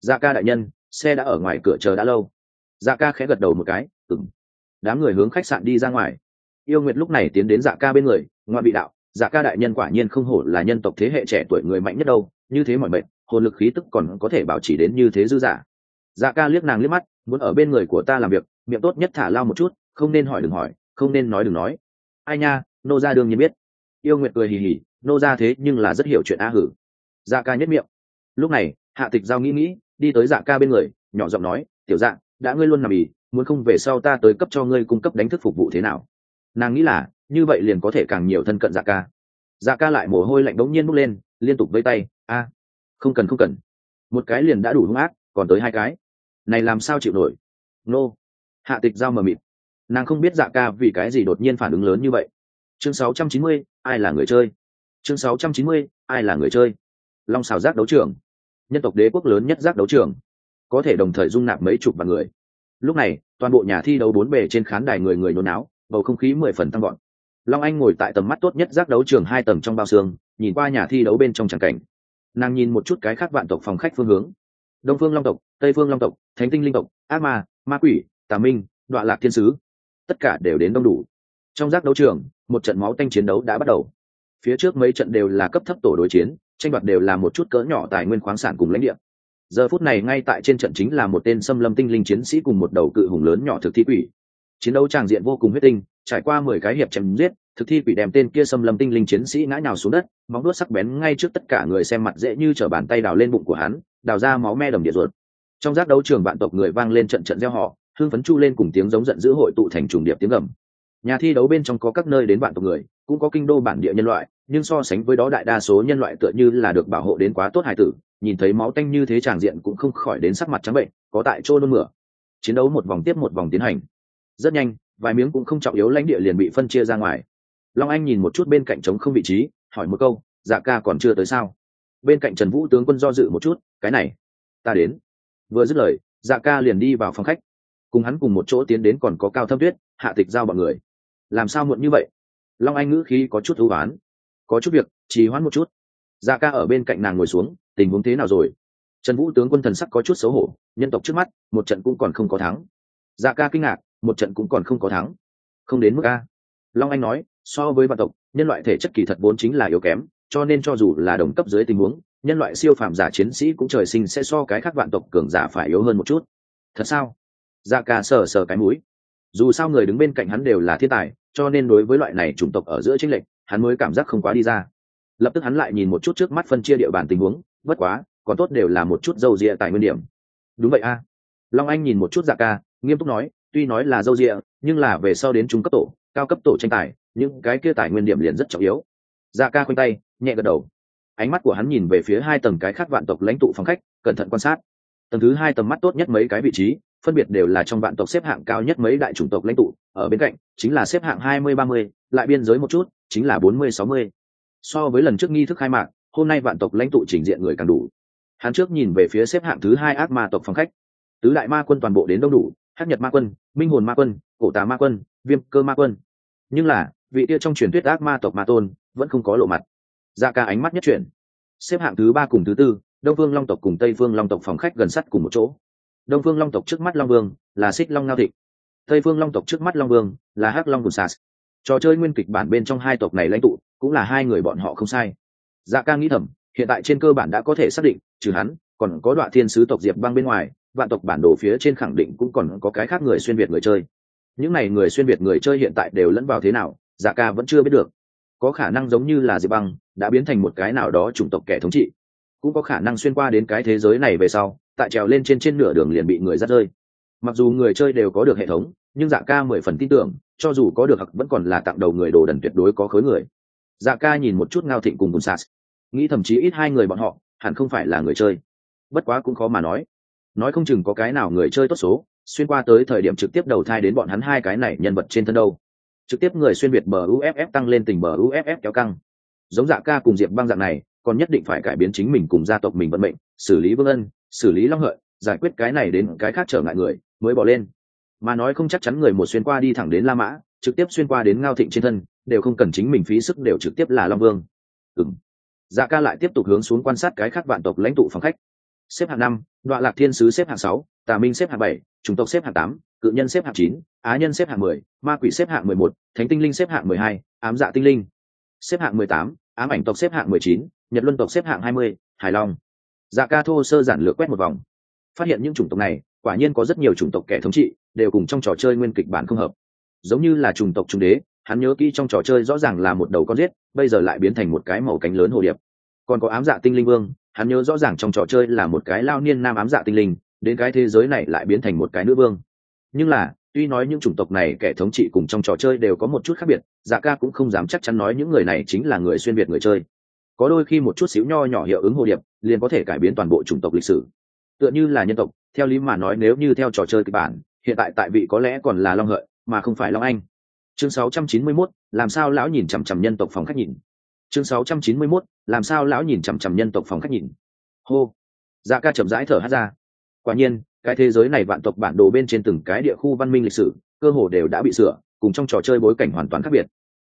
Dạ ca đại nhân, xe đã ở ngoài cửa chờ đã lâu. Dạ ca khẽ gật đầu một cái ừng đám người hướng khách sạn đi ra ngoài. Yêu nguyệt lúc này tiến đến dạ ca bên người, ngoại bị đạo dạ ca đại nhân quả nhiên không hổ là nhân tộc thế hệ trẻ tuổi người mạnh nhất đâu, như thế mọi mệnh, hồn lực khí tức còn có thể bảo trì đến như thế dư giả dạ ca liếc nàng liếc mắt, muốn ở bên người của ta làm việc, miệng tốt nhất thả lao một chút, không nên hỏi đừng hỏi, không nên nói đừng nói. Ai nha, nô ra đương nhiên biết. Yêu nguyệt cười hì hì, nô ra thế nhưng là rất hiểu chuyện a hử. Dạ ca nhất miệng. Lúc này, hạ tịch giao nghĩ nghĩ, đi tới dạ ca bên người, nhỏ giọng nói, tiểu dạ đã ngươi luôn nằm ì, muốn không về sau ta tới cấp cho ngươi cung cấp đánh thức phục vụ thế nào? Nàng nghĩ là như vậy liền có thể càng nhiều thân cận dạ ca. Dạ ca lại mồ hôi lạnh bỗng nhiên bốc lên liên tục vây tay a không cần không cần. Một cái liền đã đủ hung ác còn tới hai cái. Này làm sao chịu nổi? Nô. Hạ tịch giao mờ mịt. Nàng không biết dạ ca vì cái gì đột nhiên phản ứng lớn như vậy. Chương 690, ai là người chơi? Chương 690, ai là người chơi? Long xào giác đấu trường. Nhân tộc đế quốc lớn nhất giác đấu trường. Có thể đồng thời dung nạp mấy chục vạn người. Lúc này toàn bộ nhà thi đấu bốn bề trên khán đài người người nôn áo bầu không khí mười phần tăng gọn long anh ngồi tại tầm mắt tốt nhất giác đấu trường hai tầng trong bao xương, nhìn qua nhà thi đấu bên trong tràng cảnh. Nàng nhìn một chút cái khác vạn tộc phòng khách phương hướng. Đông phương long tộc, tây phương long tộc, thánh tinh linh tộc, ác ma ma quỷ, tà minh đoạn lạc thiên sứ. Tất cả đều đến đông đủ. Trong giác đấu trường, một trận máu tanh chiến đấu đã bắt đầu. Phía trước mấy trận đều là cấp thấp tổ đối chiến, tranh đoạt đều là một chút cỡ nhỏ tài nguyên khoáng sản cùng lãnh địa. Giờ phút này ngay tại trên trận chính là một tên xâm lâm tinh linh chiến sĩ cùng một đầu cự hùng lớn nhỏ thực thi quỷ. Chiến đấu tràng diện vô cùng huyết tinh trải qua mười cái hiệp chém giết, thực thi quỷ đem tên kia xâm lâm tinh linh chiến sĩ ngã nhào xuống đất, móng đuốt sắc bén ngay trước tất cả người xem mặt dễ như t bàn tay đào lên bụng của hắn, đào ra máu me đầm địa ruột. Trong giác đấu trường vạn tộc người vang lên trận trận gieo họ hương phấn chu lên cùng tiếng giống giận dữ hội tụ thành trùng điệp tiếng gầm. Nhà thi đấu bên trong có các nơi đến vạn tộc người, cũng có kinh đô bản địa nhân loại, nhưng so sánh với đó đại đa số nhân loại tựa như là được bảo hộ đến quá tốt hài tử, nhìn thấy máu tanh như thế tràng diện cũng không khỏi đến sắc mặt trắng bệnh, có tại chỗ nôn mửa. Chiến đấu một vòng tiếp một vòng tiến hành. Rất nhanh vài miếng cũng không trọng yếu lãnh địa liền bị phân chia ra ngoài. Long anh nhìn một chút bên cạnh trống không vị trí, hỏi một câu dạ ca còn chưa tới sao? Bên cạnh trần vũ tướng quân do dự một chút, cái này, ta đến. Vừa dứt lời dạ ca liền đi vào phòng khách. Cùng hắn cùng một chỗ tiến đến còn có cao thâm tuyết, hạ tịch giao bọn người. Làm sao muộn như vậy? Long anh ngữ khí có chút thú ván có chút việc, trì hoãn một chút. Dạ ca ở bên cạnh nàng ngồi xuống, tình huống thế nào rồi? Trần vũ tướng quân thần sắc có chút xấu hổ, nhân tộc trước mắt, một trận cũng còn không có thắng. Dạ ca kinh ngạc một trận cũng còn không có thắng. Không đến mức a. Long anh nói, so với vạn tộc, nhân loại thể chất kỳ thật vốn chính là yếu kém, cho nên cho dù là đồng cấp dưới tình huống, nhân loại siêu phàm giả chiến sĩ cũng trời sinh sẽ so cái khác vạn tộc cường giả phải yếu hơn một chút. Thật sao? Dạ ca sờ sờ cái mũi. Dù sao người đứng bên cạnh hắn đều là thiên tài, cho nên đối với loại này chủng tộc ở giữa tranh lệch, hắn mới cảm giác không quá đi ra. Lập tức hắn lại nhìn một chút trước mắt phân chia địa bàn tình huống, bất quá, còn tốt đều là một chút dâu rịa tại nguyên điểm. Đúng vậy a. Long anh nhìn một chút dạ ca, nghiêm túc nói tuy nói là dâu rịa, nhưng là về sau đến trung cấp tổ, cao cấp tổ tranh tài, những cái kia tài nguyên điểm liền rất trọng yếu. Dạ ca khoanh tay, nhẹ gật đầu. Ánh mắt của hắn nhìn về phía hai tầng cái khác vạn tộc lãnh tụ phòng khách, cẩn thận quan sát. Tầng thứ hai tầm mắt tốt nhất mấy cái vị trí, phân biệt đều là trong vạn tộc xếp hạng cao nhất mấy đại chủng tộc lãnh tụ, ở bên cạnh chính là xếp hạng hai mươi, ba mươi, lại biên giới một chút, chính là bốn mươi, sáu mươi. So với lần trước nghi thức khai mạc, hôm nay vạn tộc lãnh tụ trình diện người càng đủ. Hắn trước nhìn về phía xếp hạng thứ hai ác ma tộc phòng khách. Tứ đại ma quân toàn bộ đến đông đủ hắc nhật ma quân, minh hồn ma quân, cổ tà ma quân, viêm cơ ma quân. Nhưng là, vị tia trong truyền thuyết ác ma tộc ma tôn vẫn không có lộ mặt. Ra dạ ca ánh mắt nhất chuyển. Xếp hạng thứ ba cùng thứ tư, đông phương long tộc cùng tây phương long tộc phòng khách gần sắt cùng một chỗ. Đông phương long tộc trước mắt long vương là xích long ngao thịnh. Tây phương long tộc trước mắt long vương là hắc long bùn sas. Trò chơi nguyên kịch bản bên trong hai tộc này lãnh tụ cũng là hai người bọn họ không sai. Dạ ca nghĩ thầm, hiện tại trên cơ bản đã có thể xác định, trừ hắn, còn có đoạn thiên sứ tộc diệp băng bên ngoài vạn tộc bản đồ phía trên khẳng định cũng còn có cái khác người xuyên việt người chơi. Những n à y người xuyên việt người chơi hiện tại đều lẫn vào thế nào dạ ca vẫn chưa biết được. Có khả năng giống như là diệp băng, đã biến thành một cái nào đó chủng tộc kẻ thống trị. Cũng có khả năng xuyên qua đến cái thế giới này về sau, tại trèo lên trên trên nửa đường liền bị người dắt rơi. Mặc dù người chơi đều có được hệ thống, nhưng dạ ca mười phần tin tưởng, cho dù có được hoặc vẫn còn là tặng đầu người đồ đần tuyệt đối có khối người. Dạ ca nhìn một chút ngao thịnh cùng cùng sas nghĩ thậm chí ít hai người bọn họ, hẳn không phải là người chơi. Bất quá cũng khó mà nói nói không chừng có cái nào người chơi tốt số, xuyên qua tới thời điểm trực tiếp đầu thai đến bọn hắn hai cái này nhân vật trên thân đâu. Trực tiếp người xuyên việt bờ uff tăng lên tình bờ uff kéo căng. Giống dạ ca cùng diệp băng dạng này, còn nhất định phải cải biến chính mình cùng gia tộc mình vận mệnh, xử lý vương ân, xử lý long hợi, giải quyết cái này đến cái khác trở ngại người, mới bỏ lên. Mà nói không chắc chắn người một xuyên qua đi thẳng đến la mã, trực tiếp xuyên qua đến ngao thịnh trên thân, đều không cần chính mình phí sức đều trực tiếp là long vương. Ừng dạ ca lại tiếp tục hướng xuống quan sát cái khác vạn tộc lãnh tụ phòng khách xếp hạng năm đoạn lạc thiên sứ xếp hạng sáu tà minh xếp hạng bảy chủng tộc xếp hạng tám cự nhân xếp hạng chín á nhân xếp hạng mười ma quỷ xếp hạng mười một thánh tinh linh xếp hạng mười hai ám dạ tinh linh xếp hạng mười tám ám ảnh tộc xếp hạng mười chín nhật luân tộc xếp hạng hai mươi hải long dạ ca thô sơ giản lược quét một vòng phát hiện những chủng tộc này quả nhiên có rất nhiều chủng tộc kẻ thống trị đều cùng trong trò chơi nguyên kịch bản không hợp giống như là chủng tộc trung đế hắn nhớ kỹ trong trò chơi rõ ràng là một đầu con giết bây giờ lại biến thành một cái màu cánh lớn hồ điệp còn có ám dạ tinh linh vương hắn nhớ rõ ràng trong trò chơi là một cái lao niên nam ám dạ tinh linh đến cái thế giới này lại biến thành một cái nữ vương. Nhưng là tuy nói những chủng tộc này kẻ thống trị cùng trong trò chơi đều có một chút khác biệt dạ ca cũng không dám chắc chắn nói những người này chính là người xuyên việt người chơi. Có đôi khi một chút xíu nho nhỏ hiệu ứng hồ điệp liền có thể cải biến toàn bộ chủng tộc lịch sử. Tựa như là nhân tộc theo lý mà nói nếu như theo trò chơi kịch bản hiện tại tại vị có lẽ còn là long hợi mà không phải long anh. Chương 691, làm sao lão nhìn chằm chằm nhân tộc phòng khách nhìn? Chương 691, làm sao lão nhìn chằm chằm nhân tộc phòng khách nhìn? Hô. Dạ ca chậm rãi thở hát ra. Quả nhiên cái thế giới này vạn tộc bản đồ bên trên từng cái địa khu văn minh lịch sử cơ hồ đều đã bị sửa cùng trong trò chơi bối cảnh hoàn toàn khác biệt.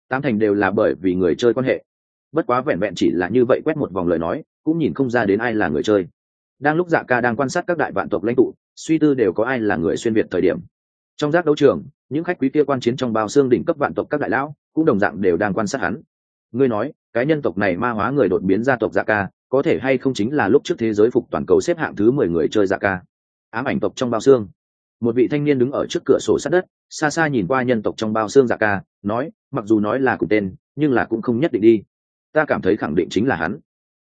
Tám thành đều là bởi vì người chơi quan hệ. Bất quá vẹn vẹn chỉ là như vậy quét một vòng lời nói cũng nhìn không ra đến ai là người chơi. Đang lúc dạ ca đang quan sát các đại vạn tộc lãnh tụ suy tư đều có ai là người xuyên việt thời điểm. Trong giác đấu trường những khách quý kia quan chiến trong bao xương đỉnh cấp vạn tộc các đại lão cũng đồng dạng đều đang quan sát hắn. Ngươi nói cái nhân tộc này ma hóa người đột biến gia tộc dạ ca, có thể hay không chính là lúc trước thế giới phục toàn cầu xếp hạng thứ mười người chơi dạ ca. Ám ảnh tộc trong bao xương. Một vị thanh niên đứng ở trước cửa sổ sát đất, xa xa nhìn qua nhân tộc trong bao xương dạ ca, nói, mặc dù nói là cùng tên, nhưng là cũng không nhất định đi. Ta cảm thấy khẳng định chính là hắn.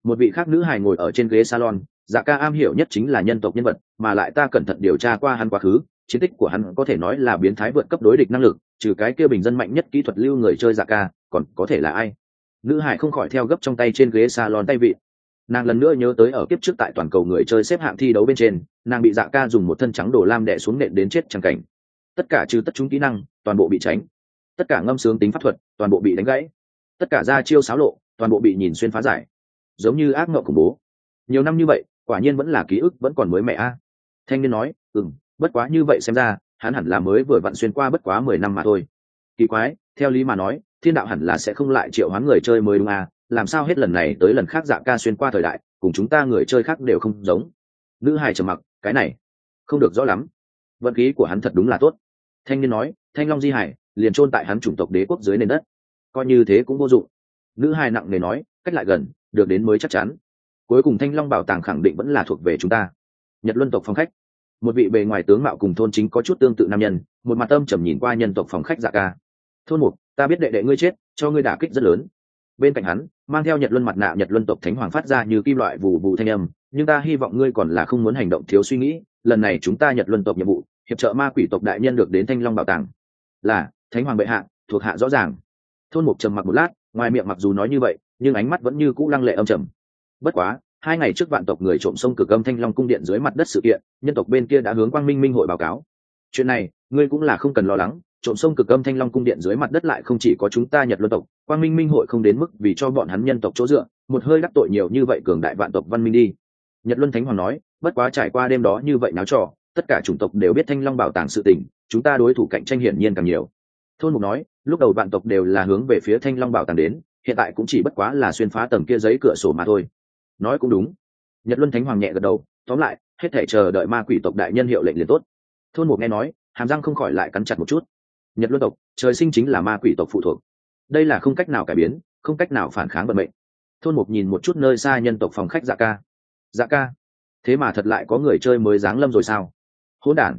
Một vị khác nữ hài ngồi ở trên ghế salon dạ ca am hiểu nhất chính là nhân tộc nhân vật, mà lại ta cẩn thận điều tra qua hắn quá khứ, chiến tích của hắn có thể nói là biến thái vượt cấp đối địch năng lực, trừ cái kia bình dân mạnh nhất kỹ thuật lưu người chơi dạ ca, còn có thể là ai? Nữ hải không khỏi theo gấp trong tay trên ghế salon tay vị. Nàng lần nữa nhớ tới ở kiếp trước tại toàn cầu người chơi xếp hạng thi đấu bên trên, nàng bị dạ ca dùng một thân trắng đồ lam đẻ xuống nện đến chết chẳng cảnh. Tất cả trừ tất chúng kỹ năng, toàn bộ bị tránh. Tất cả ngâm sướng tính pháp thuật, toàn bộ bị đánh gãy. Tất cả ra chiêu xáo lộ, toàn bộ bị nhìn xuyên phá giải. Giống như ác mộng khủng bố. Nhiều năm như vậy, quả nhiên vẫn là ký ức vẫn còn mới mẹ a. Thanh niên nói ừ m bất quá như vậy xem ra, hắn hẳn là mới vừa vặn xuyên qua bất quá mười năm mà thôi. Kỳ quái, theo lý mà nói thiên đạo hẳn là sẽ không lại triệu hoán người chơi mới đúng à làm sao hết lần này tới lần khác dạ ca xuyên qua thời đại, cùng chúng ta người chơi khác đều không giống. Nữ hài trầm mặc, cái này, không được rõ lắm. Vận khí của hắn thật đúng là tốt. Thanh niên nói, thanh long di hải, liền chôn tại hắn chủng tộc đế quốc dưới nền đất. Coi như thế cũng vô dụng. Nữ hài nặng nề nói, cách lại gần, được đến mới chắc chắn. Cuối cùng thanh long bảo tàng khẳng định vẫn là thuộc về chúng ta. Nhật luân tộc phong khách. Một vị bề ngoài tướng mạo cùng thôn chính có chút tương tự nam nhân, một mặt âm trầm nhìn qua nhân tộc phòng khách dạ ca. Thôn mục ta biết đệ đệ ngươi chết, cho ngươi đả kích rất lớn. Bên cạnh hắn, mang theo nhật luân mặt nạ, nhật luân tộc thánh hoàng phát ra như kim loại vù vù thanh âm, nhưng ta hy vọng ngươi còn là không muốn hành động thiếu suy nghĩ, lần này chúng ta nhật luân tộc nhiệm vụ, hiệp trợ ma quỷ tộc đại nhân được đến thanh long bảo tàng. Là, thánh hoàng bệ hạ, thuộc hạ rõ ràng. Thôn mục trầm mặc một lát, ngoài miệng mặc dù nói như vậy, nhưng ánh mắt vẫn như cũ lăng lệ âm trầm. Bất quá, hai ngày trước vạn tộc người trộm sông cực âm thanh long cung điện dưới mặt đất sự kiện, nhân tộc bên kia đã hướng quang minh minh hội báo cáo. Chuyện này, ngươi cũng là không cần lo lắng trộm sông cực âm thanh long cung điện dưới mặt đất lại không chỉ có chúng ta nhật luân tộc, quang minh minh hội không đến mức vì cho bọn hắn nhân tộc chỗ dựa, một hơi đắc tội nhiều như vậy cường đại vạn tộc văn minh đi. Nhật luân thánh hoàng nói, bất quá trải qua đêm đó như vậy náo trò, tất cả chủng tộc đều biết thanh long bảo tàng sự tình, chúng ta đối thủ cạnh tranh hiển nhiên càng nhiều. Thôn mục nói, lúc đầu vạn tộc đều là hướng về phía thanh long bảo tàng đến, hiện tại cũng chỉ bất quá là xuyên phá tầng kia giấy cửa sổ mà thôi. Nói cũng đúng. Nhật luân thánh hoàng nhẹ gật đầu, tóm lại, hết thể chờ đợi ma quỷ tộc đại nhân hiệu lệnh liền tốt. Thôn mục nghe nói, hàm răng không khỏi lại cắn chặt một chút nhật luân tộc, trời sinh chính là ma quỷ tộc phụ thuộc. Đây là không cách nào cải biến, không cách nào phản kháng vận mệnh. Thôn mục nhìn một chút nơi xa nhân tộc phòng khách dạ ca. Dạ ca, thế mà thật lại có người chơi mới giáng lâm rồi sao? Hỗn đản,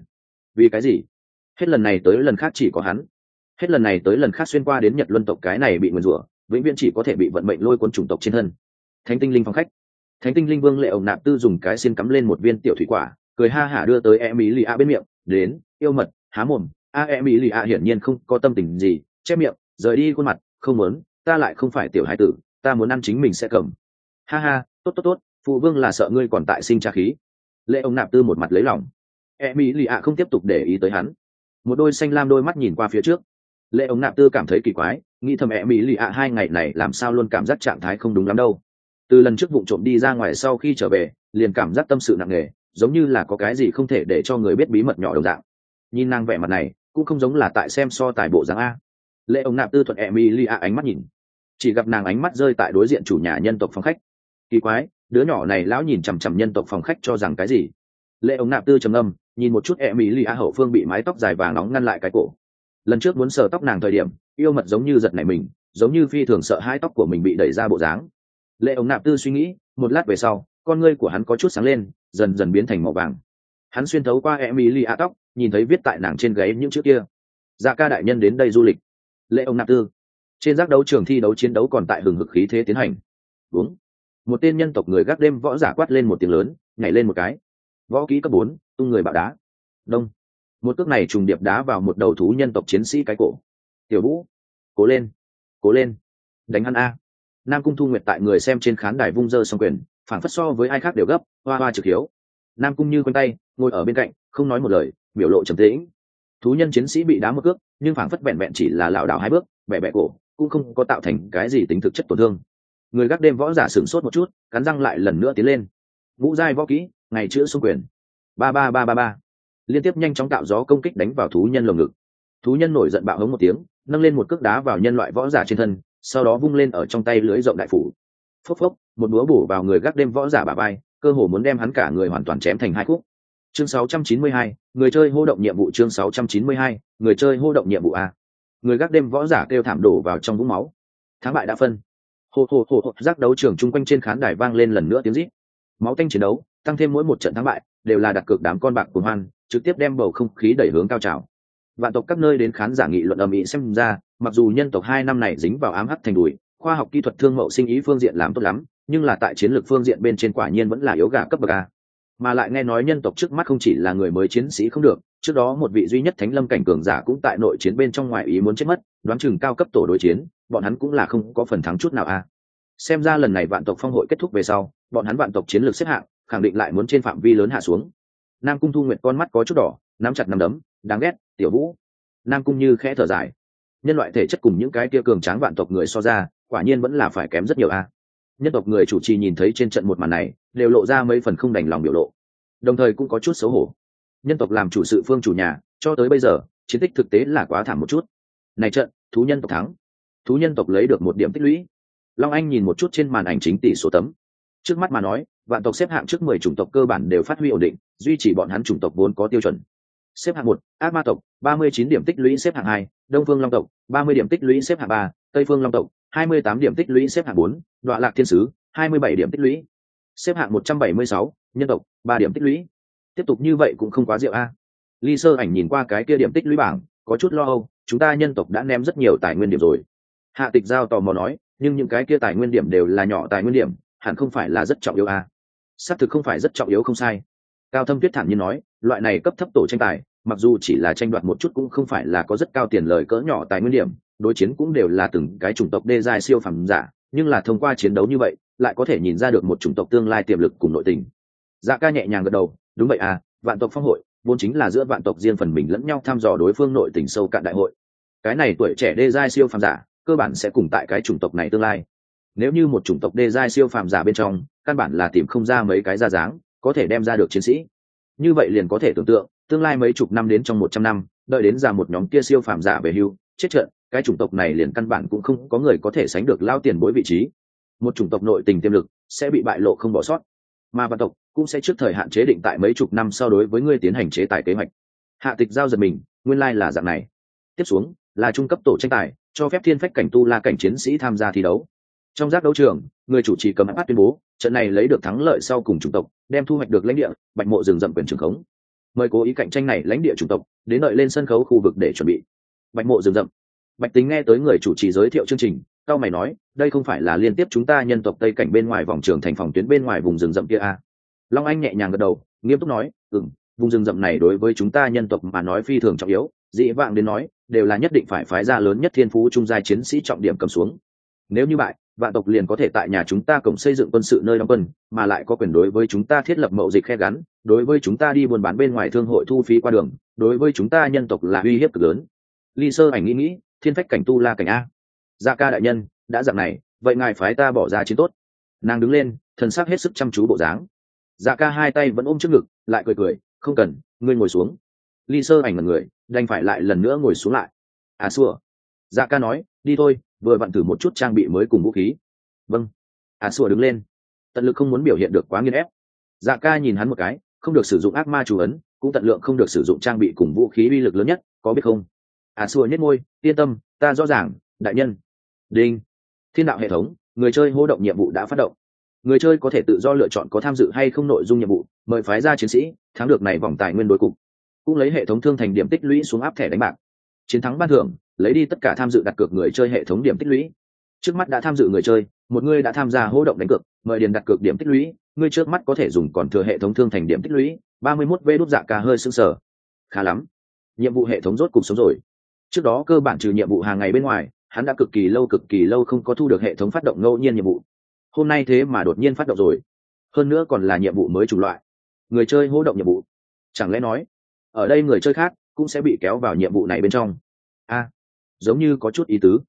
vì cái gì? Hết lần này tới lần khác chỉ có hắn. Hết lần này tới lần khác xuyên qua đến nhật luân tộc cái này bị nguyền rủa, vĩnh viễn chỉ có thể bị vận mệnh lôi quân chủng tộc trên thân. Thánh tinh linh phòng khách. Thánh tinh linh vương lệ ổng nạp tư dùng cái xin cắm lên một viên tiểu thủy quả, cười ha hả đưa tới e mỹ lì a bên miệng, đến, yêu mật, há mồm a e mỹ lì a hiển nhiên không có tâm tình gì, che miệng, rời đi khuôn mặt, không muốn, ta lại không phải tiểu hải tử, ta muốn ăn chính mình sẽ cầm. Ha ha, tốt tốt tốt, phụ vương là sợ ngươi còn tại sinh tra khí. Lệ ông nạp tư một mặt lấy lòng. E mỹ lì a không tiếp tục để ý tới hắn. Một đôi xanh lam đôi mắt nhìn qua phía trước. Lệ ông nạp tư cảm thấy kỳ quái, nghĩ thầm e mỹ lì a hai ngày này làm sao luôn cảm giác trạng thái không đúng lắm đâu. Từ lần trước vụ trộm đi ra ngoài sau khi trở về, liền cảm giác tâm sự nặng nề, giống như là có cái gì không thể để cho người biết bí mật nhỏ đồng dạng. Nhìn nàng vẻ mặt này cũng không giống là tại xem so tài bộ dáng a. Lệ ông nạp tư thuận e mi li a ánh mắt nhìn. Chỉ gặp nàng ánh mắt rơi tại đối diện chủ nhà nhân tộc phòng khách. Kỳ quái, đứa nhỏ này lão nhìn chằm chằm nhân tộc phòng khách cho rằng cái gì? Lệ ông nạp tư trầm âm nhìn một chút e mi li a hậu phương bị mái tóc dài vàng nóng ngăn lại cái cổ. Lần trước muốn sờ tóc nàng thời điểm, yêu mật giống như giật nảy mình, giống như phi thường sợ hai tóc của mình bị đẩy ra bộ dáng. Lệ ông nạp tư suy nghĩ, một lát về sau, con ngươi của hắn có chút sáng lên, dần dần biến thành màu vàng. Hắn xuyên thấu qua emily a tóc nhìn thấy viết tại nàng trên gáy những chữ kia. Dạ ca đại nhân đến đây du lịch. Lễ ông nạp tư. Trên giác đấu trường thi đấu chiến đấu còn tại hừng hực khí thế tiến hành. Đúng. Một tên nhân tộc người gác đêm võ giả quát lên một tiếng lớn, nhảy lên một cái. Võ kỹ cấp bốn, tung người bạo đá. Đông. Một cước này trùng điệp đá vào một đầu thú nhân tộc chiến sĩ cái cổ. Tiểu vũ. Cố lên. Cố lên. Đánh hắn a. Nam cung thu nguyệt tại người xem trên khán đài vung dơ xong quyền, phản phất so với ai khác đều gấp, hoa hoa trực hiếu. Nam cung như quanh tay, ngồi ở bên cạnh, không nói một lời biểu lộ trầm tĩnh. Thú nhân chiến sĩ bị đá một cước, nhưng phản phất vẹn vẹn chỉ là lảo đảo hai bước, bẻ bẻ cổ, cũng không có tạo thành cái gì tính thực chất tổn thương. Người gác đêm võ giả sửng sốt một chút, cắn răng lại lần nữa tiến lên. Vũ giai võ kỹ, ngày chữa xung quyền. Ba ba ba ba ba. Liên tiếp nhanh chóng tạo gió công kích đánh vào thú nhân lồng ngực. Thú nhân nổi giận bạo hống một tiếng, nâng lên một cước đá vào nhân loại võ giả trên thân, sau đó vung lên ở trong tay lưới rộng đại phủ. Phốc phốc, một búa bổ vào người gác đêm võ giả bà bay cơ hồ muốn đem hắn cả người hoàn toàn chém thành hai khúc chương 692, người chơi hô động nhiệm vụ chương 692, người chơi hô động nhiệm vụ a. Người gác đêm võ giả kêu thảm đổ vào trong vũng máu. Thắng bại đã phân. Hồ hồ hồ hồ giác đấu trường chung quanh trên khán đài vang lên lần nữa tiếng rít. Máu tanh chiến đấu tăng thêm mỗi một trận thắng bại đều là đặt cược đám con bạc của hoan trực tiếp đem bầu không khí đẩy hướng cao trào. Vạn tộc các nơi đến khán giả nghị luận âm ý xem ra mặc dù nhân tộc hai năm này dính vào ám hắc thành đùi khoa học kỹ thuật thương mậu sinh ý phương diện làm tốt lắm nhưng là tại chiến lược phương diện bên trên quả nhiên vẫn là yếu gà cấp bậc a mà lại nghe nói nhân tộc trước mắt không chỉ là người mới chiến sĩ không được, trước đó một vị duy nhất thánh lâm cảnh cường giả cũng tại nội chiến bên trong ngoài ý muốn chết mất, đoán chừng cao cấp tổ đối chiến, bọn hắn cũng là không có phần thắng chút nào a xem ra lần này vạn tộc phong hội kết thúc về sau, bọn hắn vạn tộc chiến lược xếp hạng, khẳng định lại muốn trên phạm vi lớn hạ xuống. Nam cung thu nguyện con mắt có chút đỏ, nắm chặt nắm đấm, đáng ghét, tiểu vũ. Nam cung như khẽ thở dài. Nhân loại thể chất cùng những cái kia cường tráng vạn tộc người so ra, quả nhiên vẫn là phải kém rất nhiều a nhân tộc người chủ trì nhìn thấy trên trận một màn này, đều lộ ra mấy phần không đành lòng biểu lộ. Đồng thời cũng có chút xấu hổ. Nhân tộc làm chủ sự phương chủ nhà, cho tới bây giờ, chiến tích thực tế là quá thảm một chút. Này trận, thú nhân tộc thắng. Thú nhân tộc lấy được một điểm tích lũy. Long anh nhìn một chút trên màn ảnh chính tỷ số tấm. Trước mắt mà nói, vạn tộc xếp hạng trước mười chủng tộc cơ bản đều phát huy ổn định, duy trì bọn hắn chủng tộc vốn có tiêu chuẩn. Xếp hạng một, ác ma tộc, ba mươi chín điểm tích lũy xếp hạng hai, đông phương long tộc, ba mươi điểm tích lũy xếp hạng ba, tây phương long tộc hai mươi tám điểm tích lũy xếp hạng bốn đoạn lạc thiên sứ, hai mươi bảy điểm tích lũy. Xếp hạng một trăm bảy mươi sáu, nhân tộc, ba điểm tích lũy. Tiếp tục như vậy cũng không quá rượu a. Ly sơ ảnh nhìn qua cái kia điểm tích lũy bảng, có chút lo âu, chúng ta nhân tộc đã ném rất nhiều tài nguyên điểm rồi. Hạ tịch giao tò mò nói, nhưng những cái kia tài nguyên điểm đều là nhỏ tài nguyên điểm, hẳn không phải là rất trọng yếu a. Xác thực không phải rất trọng yếu không sai. Cao thâm tuyết thản nhiên nói, loại này cấp thấp tổ tranh tài, mặc dù chỉ là tranh đoạt một chút cũng không phải là có rất cao tiền lời cỡ nhỏ tài nguyên điểm đối chiến cũng đều là từng cái chủng tộc đê giai siêu phẩm giả, nhưng là thông qua chiến đấu như vậy, lại có thể nhìn ra được một chủng tộc tương lai tiềm lực cùng nội tình. Dạ ca nhẹ nhàng gật đầu, đúng vậy à vạn tộc phong hội, vốn chính là giữa vạn tộc riêng phần mình lẫn nhau thăm dò đối phương nội tình sâu cạn đại hội. Cái này tuổi trẻ đê giai siêu phàm giả, cơ bản sẽ cùng tại cái chủng tộc này tương lai. Nếu như một chủng tộc đê giai siêu phàm giả bên trong, căn bản là tìm không ra mấy cái ra dáng, có thể đem ra được chiến sĩ. Như vậy liền có thể tưởng tượng, tương lai mấy chục năm đến trong một trăm năm, đợi đến ra một nhóm kia siêu phàm giả về hưu, chết trận cái chủng tộc này liền căn bản cũng không có người có thể sánh được lao tiền mỗi vị trí. Một chủng tộc nội tình tiềm lực sẽ bị bại lộ không bỏ sót. Mà văn tộc cũng sẽ trước thời hạn chế định tại mấy chục năm sau đối với ngươi tiến hành chế tài kế hoạch. Hạ tịch giao giật mình, nguyên lai là dạng này. Tiếp xuống, là trung cấp tổ tranh tài, cho phép thiên phách cảnh tu la cảnh chiến sĩ tham gia thi đấu. Trong giác đấu trường, người chủ trì cầm áp tuyên bố, trận này lấy được thắng lợi sau cùng chủng tộc, đem thu hoạch được lãnh địa, bạch mộ rừng rậm quyền trường khống. Mời cố ý cạnh tranh này lãnh địa chủng tộc, đến đợi lên sân khấu khu vực để chuẩn bị. Bạch mộ rừng rậm bạch tính nghe tới người chủ trì giới thiệu chương trình, cao mày nói, đây không phải là liên tiếp chúng ta nhân tộc tây cảnh bên ngoài vòng trường thành phòng tuyến bên ngoài vùng rừng rậm kia à. long anh nhẹ nhàng gật đầu, nghiêm túc nói ừ vùng rừng rậm này đối với chúng ta nhân tộc mà nói phi thường trọng yếu, dị vạng đến nói, đều là nhất định phải phái ra lớn nhất thiên phú trung gia chiến sĩ trọng điểm cầm xuống nếu như vậy vạn tộc liền có thể tại nhà chúng ta cổng xây dựng quân sự nơi đóng quân, mà lại có quyền đối với chúng ta thiết lập mậu dịch khe gắn, đối với chúng ta đi buôn bán bên ngoài thương hội thu phí qua đường, đối với chúng ta nhân tộc là uy hiếp cực lớn ly sơ ảnh nghĩ nghĩ thiên phách cảnh tu la cảnh a. Dạ ca đại nhân, đã dặn này, vậy ngài phái ta bỏ ra chiến tốt. Nàng đứng lên, thần sắc hết sức chăm chú bộ dáng. Dạ ca hai tay vẫn ôm trước ngực, lại cười cười, không cần, ngươi ngồi xuống. Ly sơ ảnh mật người, đành phải lại lần nữa ngồi xuống lại. À xua. Dạ ca nói, đi thôi, vừa vặn thử một chút trang bị mới cùng vũ khí. Vâng. À xua đứng lên. Tận lực không muốn biểu hiện được quá nghiên ép. Dạ ca nhìn hắn một cái, không được sử dụng ác ma chủ ấn, cũng tận lượng không được sử dụng trang bị cùng vũ khí uy lực lớn nhất, có biết không? À xua nhất môi, yên tâm ta rõ ràng đại nhân. Đinh. Thiên đạo hệ thống người chơi hô động nhiệm vụ đã phát động. Người chơi có thể tự do lựa chọn có tham dự hay không nội dung nhiệm vụ mời phái ra chiến sĩ thắng được này vòng tài nguyên đối cục. Cũng lấy hệ thống thương thành điểm tích lũy xuống áp thẻ đánh bạc. Chiến thắng ban thưởng lấy đi tất cả tham dự đặt cược người chơi hệ thống điểm tích lũy. Trước mắt đã tham dự người chơi một người đã tham gia hỗ động đánh cược mời điền đặt cược điểm tích lũy người trước mắt có thể dùng còn thừa hệ thống thương thành điểm tích lũy ba mươi mốt v đút dạ ca hơi sưng sờ. Khá lắm. Nhiệm vụ hệ thống rốt cục sống rồi trước đó cơ bản trừ nhiệm vụ hàng ngày bên ngoài, hắn đã cực kỳ lâu cực kỳ lâu không có thu được hệ thống phát động ngẫu nhiên nhiệm vụ. Hôm nay thế mà đột nhiên phát động rồi. Hơn nữa còn là nhiệm vụ mới chủng loại. Người chơi hỗ động nhiệm vụ. Chẳng lẽ nói, ở đây người chơi khác cũng sẽ bị kéo vào nhiệm vụ này bên trong? A, giống như có chút ý tứ.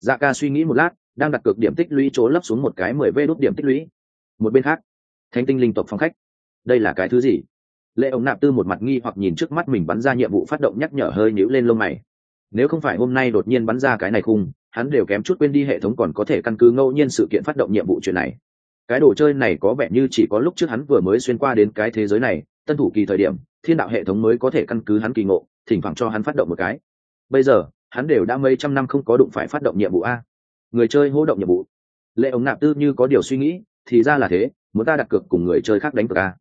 Dạ ca suy nghĩ một lát, đang đặt cược điểm tích lũy chỗ lấp xuống một cái mười vê đốt điểm tích lũy. Một bên khác, thánh tinh linh tộc phong khách. Đây là cái thứ gì? Lệ ống nạp tư một mặt nghi hoặc nhìn trước mắt mình bắn ra nhiệm vụ phát động nhắc nhở hơi nhíu lên lông mày nếu không phải hôm nay đột nhiên bắn ra cái này khung, hắn đều kém chút quên đi hệ thống còn có thể căn cứ ngẫu nhiên sự kiện phát động nhiệm vụ chuyện này. Cái đồ chơi này có vẻ như chỉ có lúc trước hắn vừa mới xuyên qua đến cái thế giới này, tân thủ kỳ thời điểm, thiên đạo hệ thống mới có thể căn cứ hắn kỳ ngộ, thỉnh thoảng cho hắn phát động một cái. Bây giờ, hắn đều đã mấy trăm năm không có đụng phải phát động nhiệm vụ a. Người chơi hô động nhiệm vụ. Lệ ống nạp tư như có điều suy nghĩ, thì ra là thế, muốn ta đặt cược cùng người chơi khác đánh cược a.